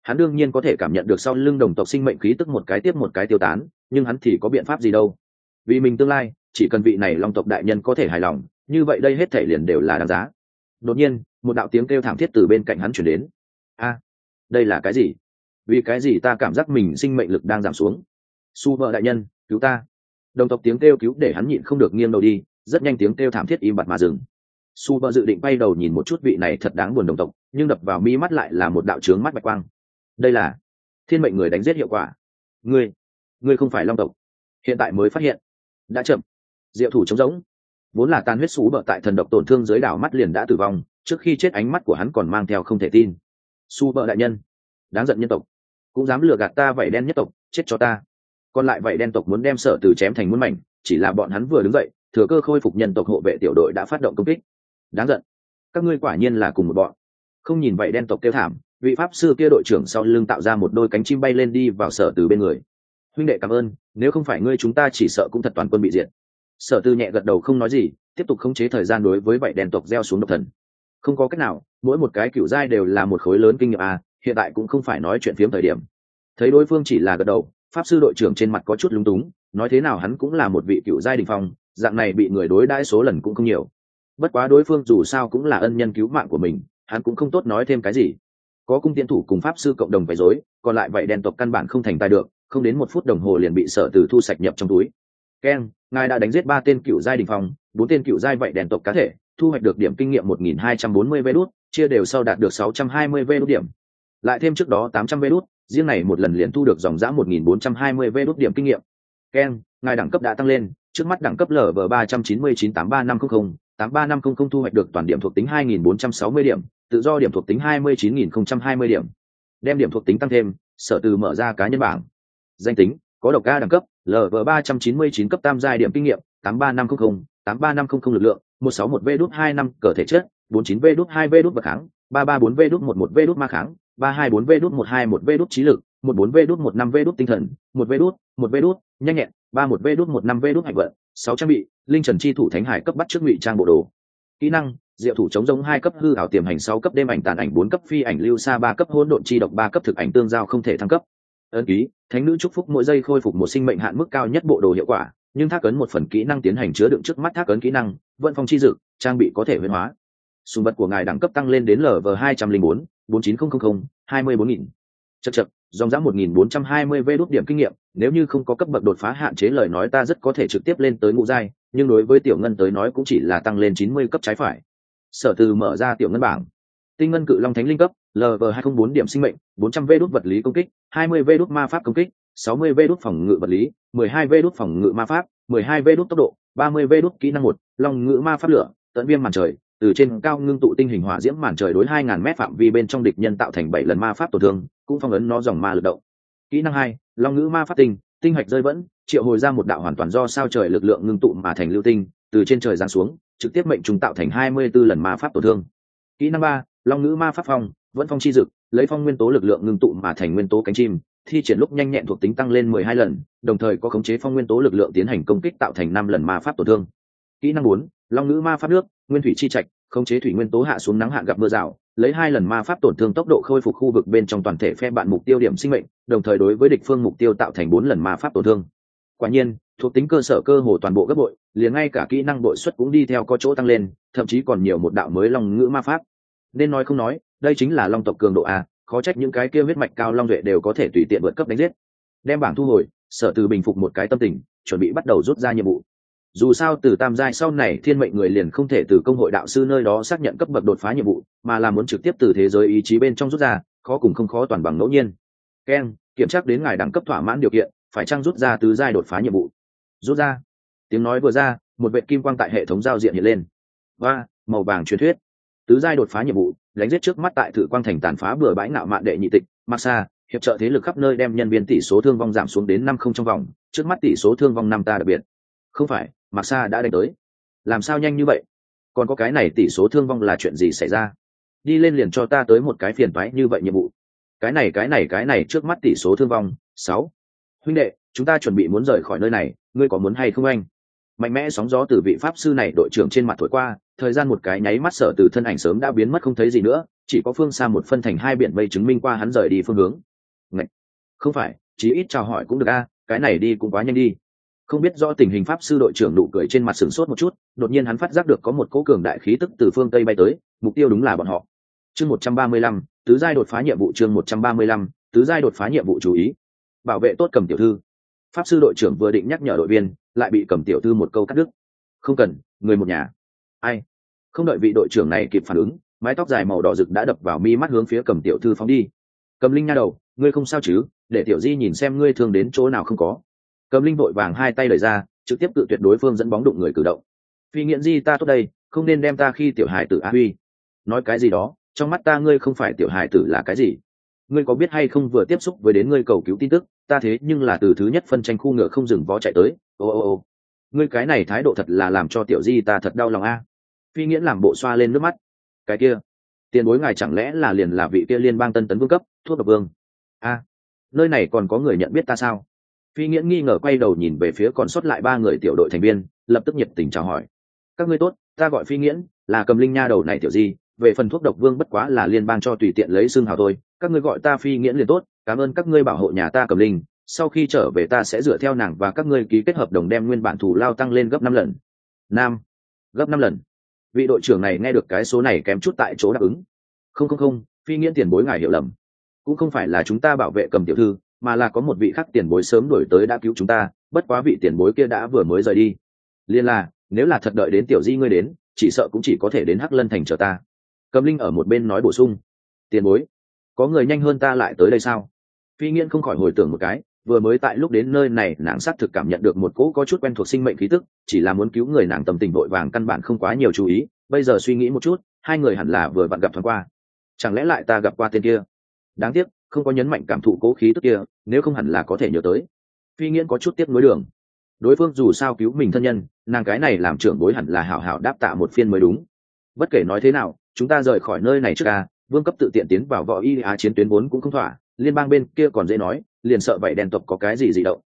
Hắn đương nhiên có thể cảm nhận được sau lưng đồng tộc sinh mệnh khí tức một cái tiếp một cái tiêu tán, nhưng hắn thì có biện pháp gì đâu. Vì mình tương lai, chỉ cần vị này long tộc đại nhân có thể hài lòng, như vậy đây hết thể liền đều là đáng giá. Đột nhiên, một đạo tiếng kêu thảm thiết từ bên cạnh hắn chuyển đến. A, đây là cái gì? Vì cái gì ta cảm giác mình sinh mệnh lực đang giảm xuống? Su vợ đại nhân, cứu ta. Đồng tộc tiếng kêu cứu để hắn nhịn không được nghiêng đầu đi, rất nhanh tiếng kêu thảm thiết im bặt mà dừng su vợ dự định bay đầu nhìn một chút vị này thật đáng buồn đồng tộc, nhưng đập vào mi mắt lại là một đạo trướng mắt bạch quang. Đây là thiên mệnh người đánh giết hiệu quả. Ngươi ngươi không phải long tộc. Hiện tại mới phát hiện. Đã chậm. Diệu thủ trống rỗng. Vốn là tan huyết xú bợ tại thần độc tổn thương dưới đảo mắt liền đã tử vong, trước khi chết ánh mắt của hắn còn mang theo không thể tin. Su bợ đại nhân, đáng giận nhân tộc. Cũng dám lừa gạt ta vảy đen nhất tộc, chết cho ta. Còn lại vảy đen tộc muốn đem sở từ chém thành muôn mảnh, chỉ là bọn hắn vừa đứng dậy, thừa cơ khôi phục nhân tộc hộ vệ tiểu đội đã phát động công kích đáng giận. Các ngươi quả nhiên là cùng một bọn. Không nhìn vậy đen tộc kêu thảm, vị pháp sư kia đội trưởng sau lưng tạo ra một đôi cánh chim bay lên đi vào sở từ bên người. Huynh đệ cảm ơn, nếu không phải ngươi chúng ta chỉ sợ cũng thật toàn quân bị diệt. Sở tư nhẹ gật đầu không nói gì, tiếp tục khống chế thời gian đối với vậy đen tộc gieo xuống độc thần. Không có cách nào, mỗi một cái cựu giai đều là một khối lớn kinh nghiệm à hiện tại cũng không phải nói chuyện phiếm thời điểm. Thấy đối phương chỉ là gật đầu, pháp sư đội trưởng trên mặt có chút lúng túng, nói thế nào hắn cũng là một vị cựu giai đình phong, dạng này bị người đối đãi số lần cũng không nhiều bất quá đối phương dù sao cũng là ân nhân cứu mạng của mình hắn cũng không tốt nói thêm cái gì có cung tiến thủ cùng pháp sư cộng đồng quấy rối còn lại vậy đèn tộc căn bản không thành tài được không đến một phút đồng hồ liền bị sở từ thu sạch nhập trong túi Ken, ngài đã đánh giết ba tên cựu giai đình phòng bốn tên cựu giai vậy đèn tộc cá thể thu hoạch được điểm kinh nghiệm một nghìn hai trăm bốn mươi vé đút, chia đều sau đạt được sáu trăm hai mươi vé đút điểm. Lại thêm trước đó tám trăm vé đút, riêng này một lần liền thu được dòng hai mươi vé đút điểm kinh nghiệm. Ken, ngài đẳng cấp đã tăng lên, trước mắt đẳng cấp lở bờ ba trăm chín mươi chín tám ba năm không không tám ba năm không không thu hoạch được toàn điểm thuộc tính hai nghìn bốn trăm sáu mươi điểm tự do điểm thuộc tính hai mươi chín nghìn không trăm hai mươi điểm đem điểm thuộc tính tăng thêm sở từ mở ra cá nhân bảng danh tính có độc ca đẳng cấp lv ba trăm chín mươi chín cấp tam giai điểm kinh nghiệm tám ba năm không không tám ba năm không không lực lượng một sáu một v đút hai năm cờ thể chất bốn chín v đút hai v đút bậc kháng ba ba bốn v đút một một v đút ma kháng ba hai bốn v đút một hai một v đút trí lực một bốn v đút một năm v đút tinh thần một v đút một v đút nhanh nhẹn ba một v đút một năm v đút hạnh vận sáu trang bị linh trần chi thủ thánh hải cấp bắt trước ngụy trang bộ đồ. Kỹ năng, diệu thủ chống giống hai cấp hư ảo tiềm hành sáu cấp đêm ảnh tàn ảnh bốn cấp phi ảnh lưu xa ba cấp hỗn độn chi độc ba cấp thực ảnh tương giao không thể thăng cấp. Ân ký, thánh nữ chúc phúc mỗi giây khôi phục một sinh mệnh hạn mức cao nhất bộ đồ hiệu quả, nhưng thác ấn một phần kỹ năng tiến hành chứa đựng trước mắt thác ấn kỹ năng, vận phong chi dực trang bị có thể huyên hóa. Sùng vật của ngài đẳng cấp tăng lên đến lv hai trăm linh bốn bốn chín nghìn hai mươi bốn nghìn. Chật chật dòng dã 1420 vê đốt điểm kinh nghiệm, nếu như không có cấp bậc đột phá hạn chế lời nói ta rất có thể trực tiếp lên tới ngũ giai, nhưng đối với tiểu ngân tới nói cũng chỉ là tăng lên chín mươi cấp trái phải. Sở từ mở ra tiểu ngân bảng. Tinh ngân cự long thánh linh cấp lv hai trăm bốn điểm sinh mệnh 400 vê đốt vật lý công kích 20 vê đốt ma pháp công kích 60 vê đốt phòng ngự vật lý 12 vê đốt phòng ngự ma pháp 12 vê đốt tốc độ 30 vê đốt kỹ năng một, long ngữ ma pháp lửa, tận viêm màn trời, từ trên cao ngưng tụ tinh hình hỏa diễm màn trời đối 2000 mét phạm vi bên trong địch nhân tạo thành bảy lần ma pháp tổn thương cũng phong ấn nó dòng ma lực động. Kỹ năng hai, long ngữ ma pháp tinh tinh hạch rơi vẫn, triệu hồi ra một đạo hoàn toàn do sao trời lực lượng ngưng tụ mà thành lưu tinh, từ trên trời giáng xuống, trực tiếp mệnh chúng tạo thành hai mươi 24 lần ma pháp tổn thương. Kỹ năng ba, long ngữ ma pháp phong, vẫn phong chi dực, lấy phong nguyên tố lực lượng ngưng tụ mà thành nguyên tố cánh chim, thi triển lúc nhanh nhẹn thuộc tính tăng lên mười hai lần, đồng thời có khống chế phong nguyên tố lực lượng tiến hành công kích tạo thành năm lần ma pháp tổn thương. Kỹ năng bốn, long ngữ ma pháp nước, nguyên thủy chi trạch, khống chế thủy nguyên tố hạ xuống nắng hạn gặp mưa rào lấy hai lần ma pháp tổn thương tốc độ khôi phục khu vực bên trong toàn thể phe bạn mục tiêu điểm sinh mệnh, đồng thời đối với địch phương mục tiêu tạo thành bốn lần ma pháp tổn thương. Quả nhiên, thuộc tính cơ sở cơ hồ toàn bộ gấp bội, liền ngay cả kỹ năng bội suất cũng đi theo có chỗ tăng lên, thậm chí còn nhiều một đạo mới long ngữ ma pháp. Nên nói không nói, đây chính là long tộc cường độ a, khó trách những cái kia huyết mạch cao long duệ đều có thể tùy tiện vượt cấp đánh giết. Đem bảng thu hồi, sở từ bình phục một cái tâm tình, chuẩn bị bắt đầu rút ra nhiệm vụ dù sao từ tam giai sau này thiên mệnh người liền không thể từ công hội đạo sư nơi đó xác nhận cấp bậc đột phá nhiệm vụ, mà là muốn trực tiếp từ thế giới ý chí bên trong rút ra, khó cùng không khó toàn bằng ngẫu nhiên. Keng kiểm tra đến ngài đẳng cấp thỏa mãn điều kiện, phải chăng rút ra từ giai đột phá nhiệm vụ? Rút ra. Tiếng nói vừa ra, một vệ kim quang tại hệ thống giao diện hiện lên. Và, màu vàng truyền thuyết. Tứ giai đột phá nhiệm vụ, đánh giết trước mắt tại thử quang thành tàn phá bừa bãi nạo mạn đệ nhị tịch maxa hiệp trợ thế lực khắp nơi đem nhân viên tỷ số thương vong giảm xuống đến năm không trong vòng, trước mắt tỷ số thương vong năm ta đặc biệt. Không phải mạc sa đã đánh tới. Làm sao nhanh như vậy? Còn có cái này tỷ số thương vong là chuyện gì xảy ra? Đi lên liền cho ta tới một cái phiền toái như vậy nhiệm vụ. Cái này cái này cái này trước mắt tỷ số thương vong, sáu. Huynh đệ, chúng ta chuẩn bị muốn rời khỏi nơi này, ngươi có muốn hay không anh? Mạnh mẽ sóng gió từ vị pháp sư này đội trưởng trên mặt thổi qua, thời gian một cái nháy mắt sở từ thân ảnh sớm đã biến mất không thấy gì nữa, chỉ có phương xa một phân thành hai biển mây chứng minh qua hắn rời đi phương hướng. Ngậy! không phải, chí ít chào hỏi cũng được a, cái này đi cũng quá nhanh đi không biết do tình hình pháp sư đội trưởng nụ cười trên mặt sửng sốt một chút, đột nhiên hắn phát giác được có một cỗ cường đại khí tức từ phương tây bay tới, mục tiêu đúng là bọn họ. Chương một trăm ba mươi lăm, tứ giai đột phá nhiệm vụ chương một trăm ba mươi lăm, tứ giai đột phá nhiệm vụ chú ý. Bảo vệ tốt cầm tiểu thư. Pháp sư đội trưởng vừa định nhắc nhở đội viên, lại bị cầm tiểu thư một câu cắt đứt. Không cần, người một nhà. Ai? Không đợi vị đội trưởng này kịp phản ứng, mái tóc dài màu đỏ rực đã đập vào mi mắt hướng phía cầm tiểu thư phóng đi. Cầm linh nha đầu, ngươi không sao chứ? Để tiểu di nhìn xem ngươi thương đến chỗ nào không có cầm linh vội vàng hai tay đẩy ra, trực tiếp tự tuyệt đối phương dẫn bóng đụng người cử động. Phi nghiện di ta tốt đây, không nên đem ta khi tiểu hài tử á huy. Nói cái gì đó, trong mắt ta ngươi không phải tiểu hài tử là cái gì? Ngươi có biết hay không vừa tiếp xúc với đến ngươi cầu cứu tin tức, ta thế nhưng là từ thứ nhất phân tranh khu ngựa không dừng vó chạy tới. Ô ô ô. Ngươi cái này thái độ thật là làm cho tiểu di ta thật đau lòng a. Phi nghiễn làm bộ xoa lên nước mắt. Cái kia, tiền bối ngài chẳng lẽ là liền là vị kia liên bang tân tấn vương cấp, thuốc độc vương? A, nơi này còn có người nhận biết ta sao? Phi nghiễn nghi ngờ quay đầu nhìn về phía còn sót lại ba người tiểu đội thành viên, lập tức nhiệt tình chào hỏi. Các ngươi tốt, ta gọi phi nghiễn, là cầm linh nha đầu này tiểu di, về phần thuốc độc vương bất quá là liên bang cho tùy tiện lấy xương hào thôi. Các ngươi gọi ta phi nghiễn liền tốt, cảm ơn các ngươi bảo hộ nhà ta cầm linh. Sau khi trở về ta sẽ dựa theo nàng và các ngươi ký kết hợp đồng đem nguyên bản thủ lao tăng lên gấp năm lần. Nam, gấp năm lần. Vị đội trưởng này nghe được cái số này kém chút tại chỗ đáp ứng. Không không không, phi nghiễn tiền bối ngài hiểu lầm. Cũng không phải là chúng ta bảo vệ cầm tiểu thư mà là có một vị khác tiền bối sớm đổi tới đã cứu chúng ta, bất quá vị tiền bối kia đã vừa mới rời đi. Liên là, nếu là thật đợi đến tiểu di ngươi đến, chỉ sợ cũng chỉ có thể đến hắc lân thành chờ ta. Cầm linh ở một bên nói bổ sung. Tiền bối, có người nhanh hơn ta lại tới đây sao? Phi nghiễn không khỏi hồi tưởng một cái, vừa mới tại lúc đến nơi này, nàng xác thực cảm nhận được một cỗ có chút quen thuộc sinh mệnh khí tức, chỉ là muốn cứu người nàng tầm tình vội vàng căn bản không quá nhiều chú ý. Bây giờ suy nghĩ một chút, hai người hẳn là vừa vặn gặp thoáng qua. Chẳng lẽ lại ta gặp qua tên kia? Đáng tiếc không có nhấn mạnh cảm thụ cố khí tức kia, nếu không hẳn là có thể nhớ tới. Phi nghiễn có chút tiếc nối đường. Đối phương dù sao cứu mình thân nhân, nàng cái này làm trưởng bối hẳn là hảo hảo đáp tạ một phiên mới đúng. Bất kể nói thế nào, chúng ta rời khỏi nơi này trước ca vương cấp tự tiện tiến vào võ y á chiến tuyến bốn cũng không thỏa, liên bang bên kia còn dễ nói, liền sợ vậy đèn tộc có cái gì dị động.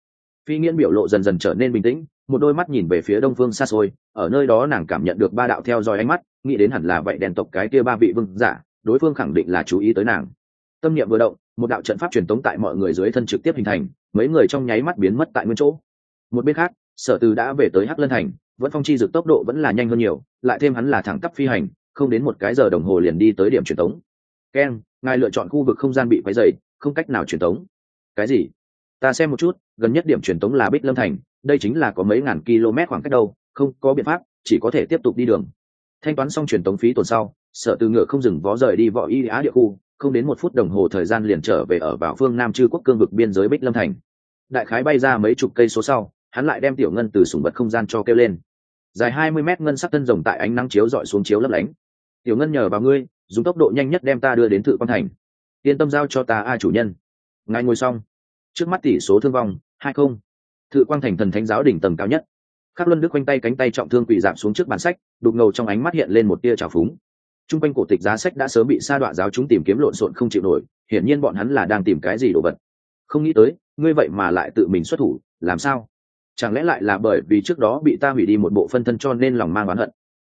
Phi nghiễn biểu lộ dần dần trở nên bình tĩnh, một đôi mắt nhìn về phía đông phương xa xôi, ở nơi đó nàng cảm nhận được ba đạo theo dõi ánh mắt, nghĩ đến hẳn là vậy đèn tộc cái kia ba vị vương giả, đối phương khẳng định là chú ý tới nàng tâm niệm vừa động, một đạo trận pháp truyền tống tại mọi người dưới thân trực tiếp hình thành, mấy người trong nháy mắt biến mất tại nguyên chỗ. Một bên khác, sở từ đã về tới hắc lân thành, vẫn phong chi dực tốc độ vẫn là nhanh hơn nhiều, lại thêm hắn là thẳng tắp phi hành, không đến một cái giờ đồng hồ liền đi tới điểm truyền tống. Keng ngài lựa chọn khu vực không gian bị quấy dày không cách nào truyền tống. Cái gì? Ta xem một chút, gần nhất điểm truyền tống là bích lâm thành, đây chính là có mấy ngàn km khoảng cách đâu, không có biện pháp, chỉ có thể tiếp tục đi đường. Thanh toán xong truyền tống phí tuần sau, sở từ ngựa không dừng vó rời đi võ y á địa khu không đến một phút đồng hồ thời gian liền trở về ở vào phương nam chư quốc cương vực biên giới bích lâm thành. Đại khái bay ra mấy chục cây số sau, hắn lại đem tiểu ngân từ sùng vật không gian cho kêu lên. Dài hai mươi mét ngân sắc thân rồng tại ánh nắng chiếu dọi xuống chiếu lấp lánh. Tiểu ngân nhờ vào ngươi, dùng tốc độ nhanh nhất đem ta đưa đến thự quan thành. Yên tâm giao cho ta a chủ nhân. Ngài ngồi xong. Trước mắt tỷ số thương vong, hai không. Thự quang thành thần thánh giáo đỉnh tầng cao nhất. Khắc luân đức quanh tay cánh tay trọng thương quỵ giảm xuống trước bàn sách, đục ngầu trong ánh mắt hiện lên một tia trào phúng. Trung quanh cổ tịch giá sách đã sớm bị sa đọa giáo chúng tìm kiếm lộn xộn không chịu nổi, hiển nhiên bọn hắn là đang tìm cái gì đồ vật. Không nghĩ tới, ngươi vậy mà lại tự mình xuất thủ, làm sao? Chẳng lẽ lại là bởi vì trước đó bị ta hủy đi một bộ phân thân cho nên lòng mang oán hận?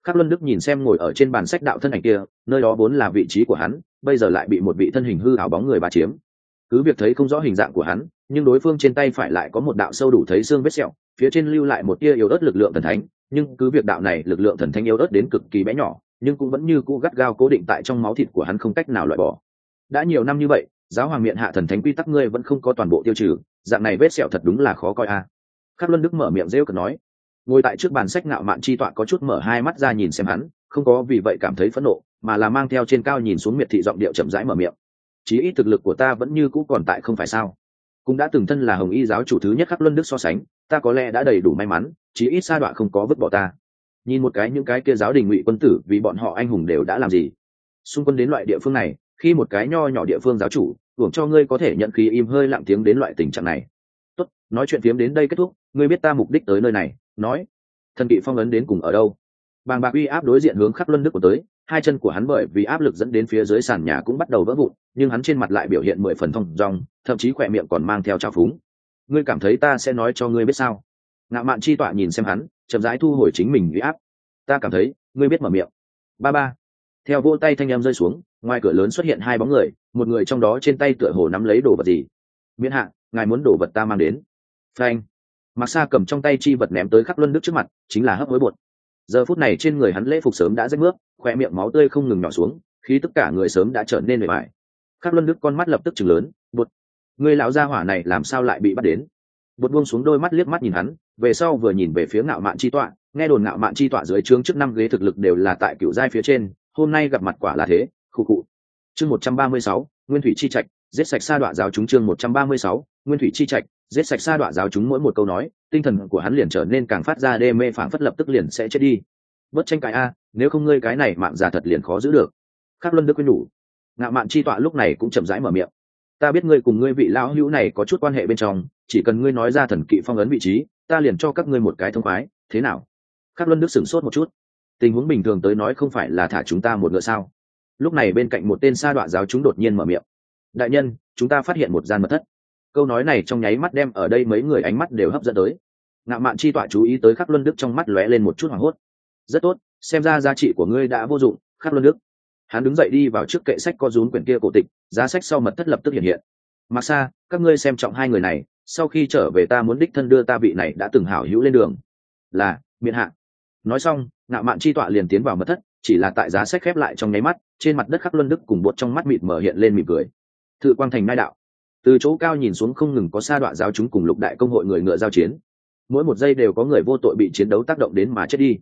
Khắc luân đức nhìn xem ngồi ở trên bàn sách đạo thân ảnh kia, nơi đó vốn là vị trí của hắn, bây giờ lại bị một vị thân hình hư ảo bóng người bá chiếm. Cứ việc thấy không rõ hình dạng của hắn, nhưng đối phương trên tay phải lại có một đạo sâu đủ thấy xương vết sẹo, phía trên lưu lại một tia yếu ớt lực lượng thần thánh, nhưng cứ việc đạo này lực lượng thần thánh yếu ớt đến cực kỳ bé nhỏ nhưng cũng vẫn như cũ gắt gao cố định tại trong máu thịt của hắn không cách nào loại bỏ. Đã nhiều năm như vậy, giáo hoàng miệng hạ thần thánh quy tắc ngươi vẫn không có toàn bộ tiêu trừ, dạng này vết sẹo thật đúng là khó coi a. À. khắc luân đức mở miệng rêu cực nói, ngồi tại trước bàn sách ngạo mạn chi tọa có chút mở hai mắt ra nhìn xem hắn, không có vì vậy cảm thấy phẫn nộ, mà là mang theo trên cao nhìn xuống miệt thị giọng điệu chậm rãi mở miệng. Chí ít thực lực của ta vẫn như cũ còn tại không phải sao? Cũng đã từng thân là hồng y giáo chủ thứ nhất khắc luân đức so sánh, ta có lẽ đã đầy đủ may mắn, chí ít sa đoạn không có vứt bỏ ta nhìn một cái những cái kia giáo đình ngụy quân tử, vì bọn họ anh hùng đều đã làm gì? Xung quân đến loại địa phương này, khi một cái nho nhỏ địa phương giáo chủ, hưởng cho ngươi có thể nhận khí im hơi lặng tiếng đến loại tình trạng này. Tốt, nói chuyện phiếm đến đây kết thúc, ngươi biết ta mục đích tới nơi này, nói. Thần kỵ phong ấn đến cùng ở đâu? Bàng bạc uy áp đối diện hướng khắp luân đức của tới, hai chân của hắn bởi vì áp lực dẫn đến phía dưới sàn nhà cũng bắt đầu vỡ vụn, nhưng hắn trên mặt lại biểu hiện mười phần thông dong, thậm chí khỏe miệng còn mang theo trao phúng. Ngươi cảm thấy ta sẽ nói cho ngươi biết sao? Ngạo mạn chi tọa nhìn xem hắn, chậm rãi thu hồi chính mình uy áp. Ta cảm thấy, ngươi biết mở miệng. Ba ba. Theo vỗ tay thanh em rơi xuống, ngoài cửa lớn xuất hiện hai bóng người, một người trong đó trên tay tựa hồ nắm lấy đồ vật gì. Miễn hạ, ngài muốn đồ vật ta mang đến. Frank mặc xa cầm trong tay chi vật ném tới khắc luân đức trước mặt, chính là hấp hối bột. Giờ phút này trên người hắn lễ phục sớm đã rách nước, khoe miệng máu tươi không ngừng nhỏ xuống khi tất cả người sớm đã trở nên mệt mại khắc luân đức con mắt lập tức chừng lớn, bột người lão gia hỏa này làm sao lại bị bắt đến? Bột buông xuống đôi mắt liếc mắt nhìn hắn về sau vừa nhìn về phía ngạo mạn chi tọa, nghe đồn ngạo mạn chi tọa dưới trướng trước năm ghế thực lực đều là tại cựu giai phía trên, hôm nay gặp mặt quả là thế khu cụ chương một trăm ba mươi sáu, nguyên thủy chi trạch, giết sạch sa đoạn giáo chúng chương một trăm ba mươi sáu, nguyên thủy chi trạch, giết sạch sa đoạn giáo chúng mỗi một câu nói, tinh thần của hắn liền trở nên càng phát ra đê mê phảng phất lập tức liền sẽ chết đi. Bất tranh cãi a, nếu không ngươi cái này mạng già thật liền khó giữ được. Khắc luân đức quyên nhủ. Ngạo mạn chi tọa lúc này cũng chậm rãi mở miệng. Ta biết ngươi cùng ngươi vị lão hữu này có chút quan hệ bên trong, chỉ cần ngươi nói ra thần kỵ phong ấn vị trí ta liền cho các ngươi một cái thông khoái, thế nào? Khắc luân đức sửng sốt một chút. Tình huống bình thường tới nói không phải là thả chúng ta một ngựa sao? Lúc này bên cạnh một tên sa đoạn giáo chúng đột nhiên mở miệng. Đại nhân, chúng ta phát hiện một gian mật thất. Câu nói này trong nháy mắt đem ở đây mấy người ánh mắt đều hấp dẫn tới. Ngạo mạn chi tọa chú ý tới khắc luân đức trong mắt lóe lên một chút hoảng hốt. Rất tốt, xem ra giá trị của ngươi đã vô dụng, khắc luân đức. Hắn đứng dậy đi vào trước kệ sách co rún quyển kia cổ tịch, giá sách sau mật thất lập tức hiện hiện. Mặc xa các ngươi xem trọng hai người này sau khi trở về ta muốn đích thân đưa ta vị này đã từng hảo hữu lên đường. Là miền hạ. Nói xong, ngạo mạn chi tọa liền tiến vào mật thất, chỉ là tại giá sách khép lại trong nháy mắt, trên mặt đất khắc luân đức cùng bột trong mắt mịt mở hiện lên mỉm cười. Thự quang thành nai đạo. Từ chỗ cao nhìn xuống không ngừng có sa đoạn giáo chúng cùng lục đại công hội người ngựa giao chiến. Mỗi một giây đều có người vô tội bị chiến đấu tác động đến mà chết đi.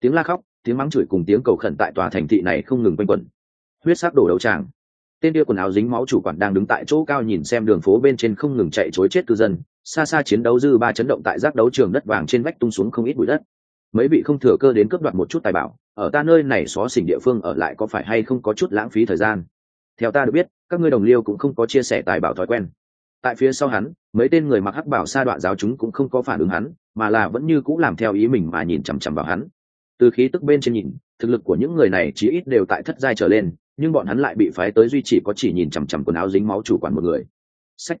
Tiếng la khóc, tiếng mắng chửi cùng tiếng cầu khẩn tại tòa thành thị này không ngừng quanh quẩn. Huyết sắc đổ đấu tràng tên kia quần áo dính máu chủ quản đang đứng tại chỗ cao nhìn xem đường phố bên trên không ngừng chạy chối chết cư dân, xa xa chiến đấu dư ba chấn động tại giác đấu trường đất vàng trên vách tung xuống không ít bụi đất. Mấy vị không thừa cơ đến cướp đoạt một chút tài bảo, ở ta nơi này xó xỉnh địa phương ở lại có phải hay không có chút lãng phí thời gian? Theo ta được biết, các ngươi đồng liêu cũng không có chia sẻ tài bảo thói quen. Tại phía sau hắn, mấy tên người mặc hắc bảo sa đoạn giáo chúng cũng không có phản ứng hắn, mà là vẫn như cũng làm theo ý mình mà nhìn chằm chằm vào hắn. Từ khí tức bên trên nhìn, thực lực của những người này chí ít đều tại thất giai trở lên nhưng bọn hắn lại bị phái tới duy chỉ có chỉ nhìn chằm chằm quần áo dính máu chủ quản một người. Sách.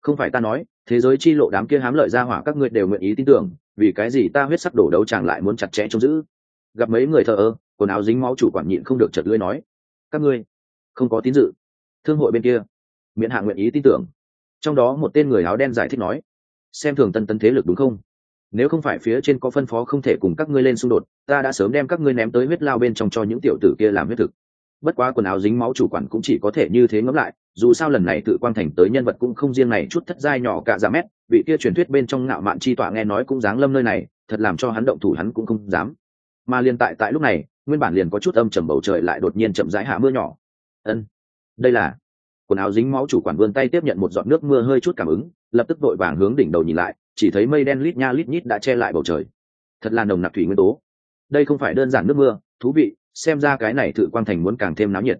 Không phải ta nói, thế giới chi lộ đám kia hám lợi ra hỏa các ngươi đều nguyện ý tin tưởng, vì cái gì ta huyết sắc đổ đấu chàng lại muốn chặt chẽ trông giữ? Gặp mấy người thợ ơ, quần áo dính máu chủ quản nhịn không được chật lưỡi nói. Các ngươi, không có tín dự. Thương hội bên kia, miễn hạ nguyện ý tin tưởng. Trong đó một tên người áo đen giải thích nói. Xem thường tân tân thế lực đúng không? Nếu không phải phía trên có phân phó không thể cùng các ngươi lên xung đột, ta đã sớm đem các ngươi ném tới huyết lao bên trong cho những tiểu tử kia làm huyết thực bất quá quần áo dính máu chủ quản cũng chỉ có thể như thế ngẫm lại, dù sao lần này tự quan thành tới nhân vật cũng không riêng này chút thất giai nhỏ cả ra mét, vị kia truyền thuyết bên trong ngạo mạn chi tọa nghe nói cũng dáng lâm nơi này, thật làm cho hắn động thủ hắn cũng không dám. Mà liên tại tại lúc này, nguyên bản liền có chút âm trầm bầu trời lại đột nhiên chậm rãi hạ mưa nhỏ. Ân, đây là quần áo dính máu chủ quản vươn tay tiếp nhận một giọt nước mưa hơi chút cảm ứng, lập tức vội vàng hướng đỉnh đầu nhìn lại, chỉ thấy mây đen lít nha lít nhít đã che lại bầu trời. Thật là nồng nặc thủy nguyên tố. Đây không phải đơn giản nước mưa, thú vị xem ra cái này thử quang thành muốn càng thêm náo nhiệt.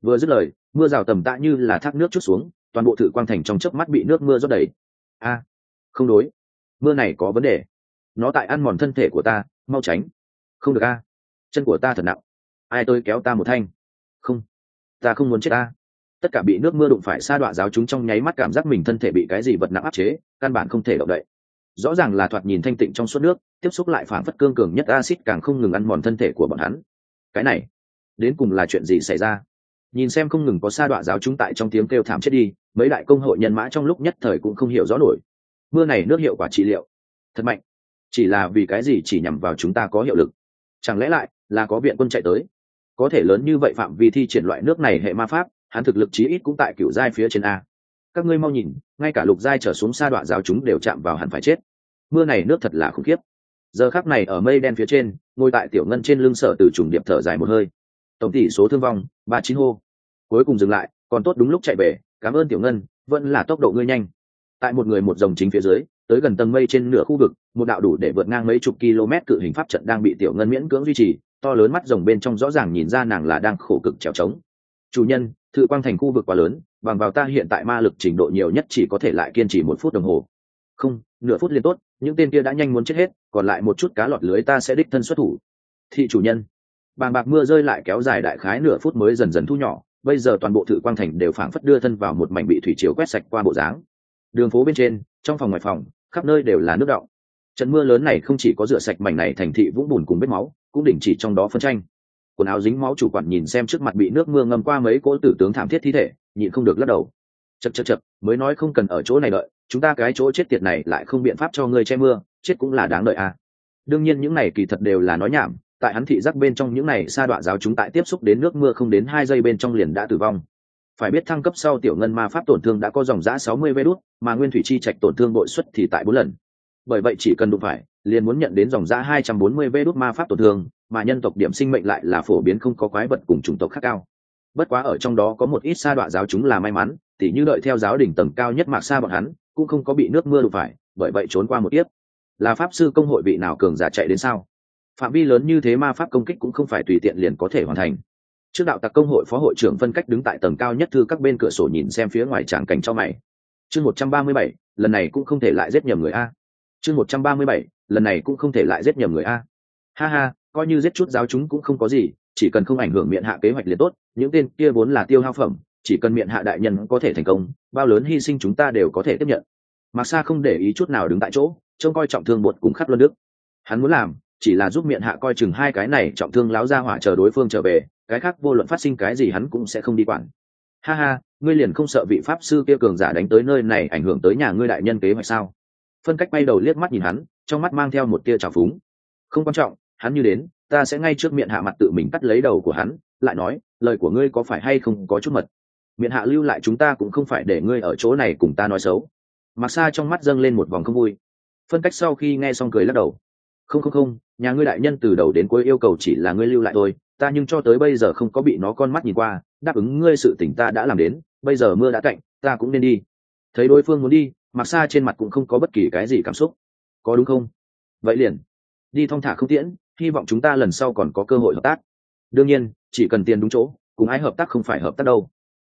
Vừa dứt lời, mưa rào tầm tạ như là thác nước chút xuống, toàn bộ thử quang thành trong chớp mắt bị nước mưa rót đầy. A, không đối. Mưa này có vấn đề. Nó tại ăn mòn thân thể của ta, mau tránh. Không được a. Chân của ta thật nặng. Ai tôi kéo ta một thanh? Không. Ta không muốn chết ta tất cả bị nước mưa đụng phải sa đoạn giáo chúng trong nháy mắt cảm giác mình thân thể bị cái gì vật nặng áp chế, căn bản không thể động đậy. Rõ ràng là thoạt nhìn thanh tịnh trong suốt nước, tiếp xúc lại phản phất cương cường nhất acid càng không ngừng ăn mòn thân thể của bọn hắn cái này, đến cùng là chuyện gì xảy ra? Nhìn xem không ngừng có sa đọa giáo chúng tại trong tiếng kêu thảm chết đi, mấy đại công hội nhân mã trong lúc nhất thời cũng không hiểu rõ nổi. Mưa này nước hiệu quả trị liệu, thật mạnh. Chỉ là vì cái gì chỉ nhằm vào chúng ta có hiệu lực? Chẳng lẽ lại là có viện quân chạy tới? Có thể lớn như vậy phạm vi thi triển loại nước này hệ ma pháp, hắn thực lực chí ít cũng tại cựu giai phía trên a. Các ngươi mau nhìn, ngay cả lục giai trở xuống sa đoạn giáo chúng đều chạm vào hẳn phải chết. Mưa này nước thật là khủng khiếp giờ khác này ở mây đen phía trên, ngồi tại tiểu ngân trên lưng sở từ trùng điệp thở dài một hơi. Tổng tỷ số thương vong, ba chín hô. Cuối cùng dừng lại, còn tốt đúng lúc chạy về, cảm ơn tiểu ngân, vẫn là tốc độ ngươi nhanh. Tại một người một dòng chính phía dưới, tới gần tầng mây trên nửa khu vực, một đạo đủ để vượt ngang mấy chục km cự hình pháp trận đang bị tiểu ngân miễn cưỡng duy trì, to lớn mắt rồng bên trong rõ ràng nhìn ra nàng là đang khổ cực trèo trống. Chủ nhân, thự quang thành khu vực quá lớn, bằng vào ta hiện tại ma lực trình độ nhiều nhất chỉ có thể lại kiên trì một phút đồng hồ. Không, nửa phút liền tốt, những tên kia đã nhanh muốn chết hết còn lại một chút cá lọt lưới ta sẽ đích thân xuất thủ. Thị chủ nhân, bàng bạc mưa rơi lại kéo dài đại khái nửa phút mới dần dần thu nhỏ, bây giờ toàn bộ thự quang thành đều phảng phất đưa thân vào một mảnh bị thủy chiếu quét sạch qua bộ dáng. Đường phố bên trên, trong phòng ngoài phòng, khắp nơi đều là nước động trận mưa lớn này không chỉ có rửa sạch mảnh này thành thị vũng bùn cùng vết máu, cũng đình chỉ trong đó phân tranh. Quần áo dính máu chủ quản nhìn xem trước mặt bị nước mưa ngâm qua mấy cỗ tử tướng thảm thiết thi thể, nhịn không được lắc đầu. Chật chật chật mới nói không cần ở chỗ này đợi chúng ta cái chỗ chết tiệt này lại không biện pháp cho ngươi che mưa, chết cũng là đáng đợi à. đương nhiên những này kỳ thật đều là nói nhảm, tại hắn thị giác bên trong những này sa đoạn giáo chúng tại tiếp xúc đến nước mưa không đến hai giây bên trong liền đã tử vong. Phải biết thăng cấp sau tiểu ngân ma pháp tổn thương đã có dòng giã sáu mươi vê đốt mà nguyên thủy chi trạch tổn thương bội suất thì tại bốn lần. Bởi vậy chỉ cần đụng phải, liền muốn nhận đến dòng giã hai trăm bốn mươi vê đốt ma pháp tổn thương, mà nhân tộc điểm sinh mệnh lại là phổ biến không có quái vật cùng chủng tộc khác cao. Bất quá ở trong đó có một ít sa đoạn giáo chúng là may mắn, tỉ như đợi theo giáo đỉnh tầng cao nhất mạc xa bọn hắn cũng không có bị nước mưa đụng phải, bởi vậy trốn qua một tiếp là pháp sư công hội vị nào cường giả chạy đến sao? Phạm vi lớn như thế ma pháp công kích cũng không phải tùy tiện liền có thể hoàn thành. Trước đạo tặc công hội phó hội trưởng phân cách đứng tại tầng cao nhất thư các bên cửa sổ nhìn xem phía ngoài tràng cảnh cho mày. Chương một trăm ba mươi bảy, lần này cũng không thể lại giết nhầm người a. Chương một trăm ba mươi bảy, lần này cũng không thể lại giết nhầm người a. Ha ha, coi như giết chút giáo chúng cũng không có gì, chỉ cần không ảnh hưởng miệng hạ kế hoạch liền tốt, những tên kia vốn là tiêu hao phẩm chỉ cần miệng hạ đại nhân có thể thành công, bao lớn hy sinh chúng ta đều có thể tiếp nhận. Mặc xa không để ý chút nào đứng tại chỗ, trông coi trọng thương bột cùng khắp luân đức. Hắn muốn làm, chỉ là giúp miệng hạ coi chừng hai cái này trọng thương láo ra hỏa chờ đối phương trở về, cái khác vô luận phát sinh cái gì hắn cũng sẽ không đi quản. Ha ha, ngươi liền không sợ vị pháp sư kia cường giả đánh tới nơi này ảnh hưởng tới nhà ngươi đại nhân kế hoạch sao? Phân cách bay đầu liếc mắt nhìn hắn, trong mắt mang theo một tia trào phúng. Không quan trọng, hắn như đến, ta sẽ ngay trước miệng hạ mặt tự mình cắt lấy đầu của hắn, lại nói, lời của ngươi có phải hay không có chút mật? Miệng hạ lưu lại chúng ta cũng không phải để ngươi ở chỗ này cùng ta nói xấu. Mặc xa trong mắt dâng lên một vòng không vui. Phân cách sau khi nghe xong cười lắc đầu. Không không không, nhà ngươi đại nhân từ đầu đến cuối yêu cầu chỉ là ngươi lưu lại thôi, ta nhưng cho tới bây giờ không có bị nó con mắt nhìn qua, đáp ứng ngươi sự tỉnh ta đã làm đến, bây giờ mưa đã cạnh ta cũng nên đi. Thấy đối phương muốn đi mặc xa trên mặt cũng không có bất kỳ cái gì cảm xúc. Có đúng không? Vậy liền, đi thong thả không tiễn, hy vọng chúng ta lần sau còn có cơ hội hợp tác. Đương nhiên, chỉ cần tiền đúng chỗ, cùng ai hợp tác không phải hợp tác đâu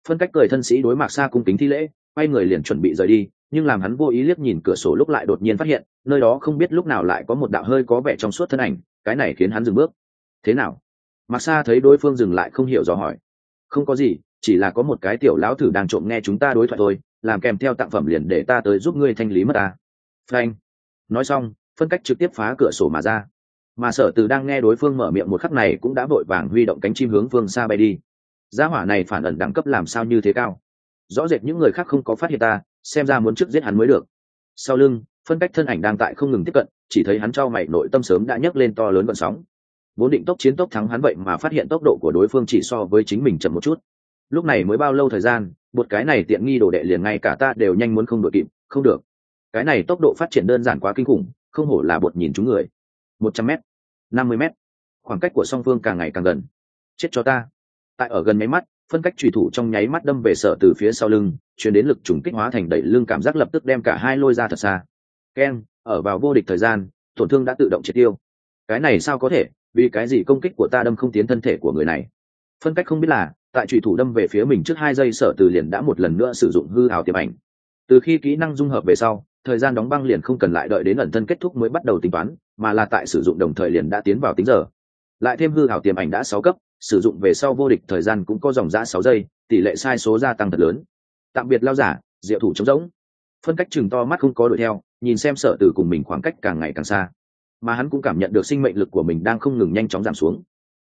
phân cách cười thân sĩ đối mặt xa cung kính thi lễ, quay người liền chuẩn bị rời đi, nhưng làm hắn vô ý liếc nhìn cửa sổ lúc lại đột nhiên phát hiện, nơi đó không biết lúc nào lại có một đạo hơi có vẻ trong suốt thân ảnh, cái này khiến hắn dừng bước. Thế nào? Mặc xa thấy đối phương dừng lại không hiểu dò hỏi. Không có gì, chỉ là có một cái tiểu lão thử đang trộm nghe chúng ta đối thoại thôi, làm kèm theo tặng phẩm liền để ta tới giúp ngươi thanh lý mất ta. Frank nói xong, phân cách trực tiếp phá cửa sổ mà ra. Mà sở từ đang nghe đối phương mở miệng một khắc này cũng đã vội vàng huy động cánh chim hướng phương xa bay đi gia hỏa này phản ẩn đẳng cấp làm sao như thế cao? Rõ rệt những người khác không có phát hiện ta, xem ra muốn trước giết hắn mới được. Sau lưng, phân cách thân ảnh đang tại không ngừng tiếp cận, chỉ thấy hắn trao mày, nội tâm sớm đã nhấc lên to lớn vận sóng. Vốn định tốc chiến tốc thắng hắn vậy mà phát hiện tốc độ của đối phương chỉ so với chính mình chậm một chút. Lúc này mới bao lâu thời gian, một cái này tiện nghi đồ đệ liền ngay cả ta đều nhanh muốn không đội kịp, không được. Cái này tốc độ phát triển đơn giản quá kinh khủng, không hổ là bột nhìn chúng người. Một trăm m năm mươi m khoảng cách của song phương càng ngày càng gần. Chết cho ta tại ở gần máy mắt phân cách trùy thủ trong nháy mắt đâm về sở từ phía sau lưng chuyển đến lực trùng kích hóa thành đẩy lưng cảm giác lập tức đem cả hai lôi ra thật xa. Ken, ở vào vô địch thời gian tổn thương đã tự động triệt tiêu. Cái này sao có thể? Vì cái gì công kích của ta đâm không tiến thân thể của người này? Phân cách không biết là tại trùy thủ đâm về phía mình trước hai giây sở từ liền đã một lần nữa sử dụng hư hào tiềm ảnh. Từ khi kỹ năng dung hợp về sau thời gian đóng băng liền không cần lại đợi đến ẩn thân kết thúc mới bắt đầu tính toán mà là tại sử dụng đồng thời liền đã tiến vào tính giờ. Lại thêm hư hào tiềm ảnh đã sáu cấp sử dụng về sau vô địch thời gian cũng có dòng giã sáu giây, tỷ lệ sai số gia tăng thật lớn. Tạm biệt lao giả, diệu thủ trống rỗng. Phân cách chừng to mắt không có đuổi theo, nhìn xem sở từ cùng mình khoảng cách càng ngày càng xa. Mà hắn cũng cảm nhận được sinh mệnh lực của mình đang không ngừng nhanh chóng giảm xuống.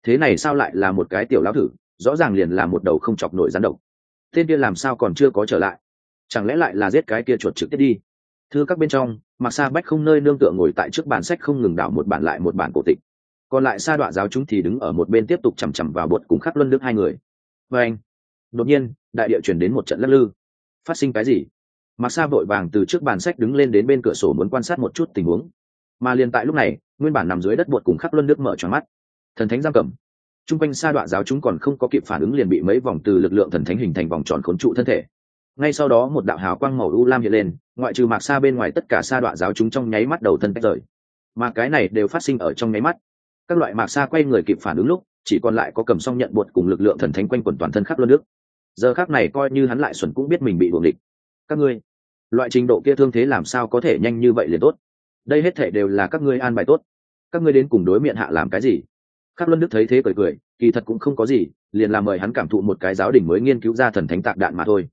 Thế này sao lại là một cái tiểu lão thử, rõ ràng liền là một đầu không chọc nổi rắn độc. Tên kia làm sao còn chưa có trở lại? Chẳng lẽ lại là giết cái kia chuột trực tiếp đi? Thưa các bên trong mặc sa bách không nơi nương tựa ngồi tại trước bàn sách không ngừng đảo một bản lại một bản cổ tịch còn lại sa đoạn giáo chúng thì đứng ở một bên tiếp tục chằm chằm vào bột cùng khắc luân đức hai người. Và anh, đột nhiên, đại địa chuyển đến một trận lắc lư. Phát sinh cái gì? Mặc sa vội vàng từ trước bàn sách đứng lên đến bên cửa sổ muốn quan sát một chút tình huống. Mà liền tại lúc này, nguyên bản nằm dưới đất bột cùng khắc luân đức mở tròn mắt. Thần thánh giam cầm. T r u n g quanh sa đoạn giáo chúng còn không có kịp phản ứng liền bị mấy vòng từ lực lượng thần thánh hình thành vòng tròn khốn trụ thân thể. Ngay sau đó một đạo hào quang màu u lam hiện lên, ngoại trừ mạc xa bên ngoài tất cả sa đoạn giáo chúng trong nháy mắt đầu thân tách rời. Mà cái này đều phát sinh ở trong nháy mắt các loại mạc xa quay người kịp phản ứng lúc, chỉ còn lại có cầm song nhận bột cùng lực lượng thần thánh quanh quẩn toàn thân khắp luân nước. Giờ khác này coi như hắn lại xuẩn cũng biết mình bị buồng địch. Các ngươi, loại trình độ kia thương thế làm sao có thể nhanh như vậy liền tốt? Đây hết thể đều là các ngươi an bài tốt. Các ngươi đến cùng đối miệng hạ làm cái gì? Khắc luân đức thấy thế cười cười, kỳ thật cũng không có gì, liền làm mời hắn cảm thụ một cái giáo đình mới nghiên cứu ra thần thánh tạc đạn mà thôi.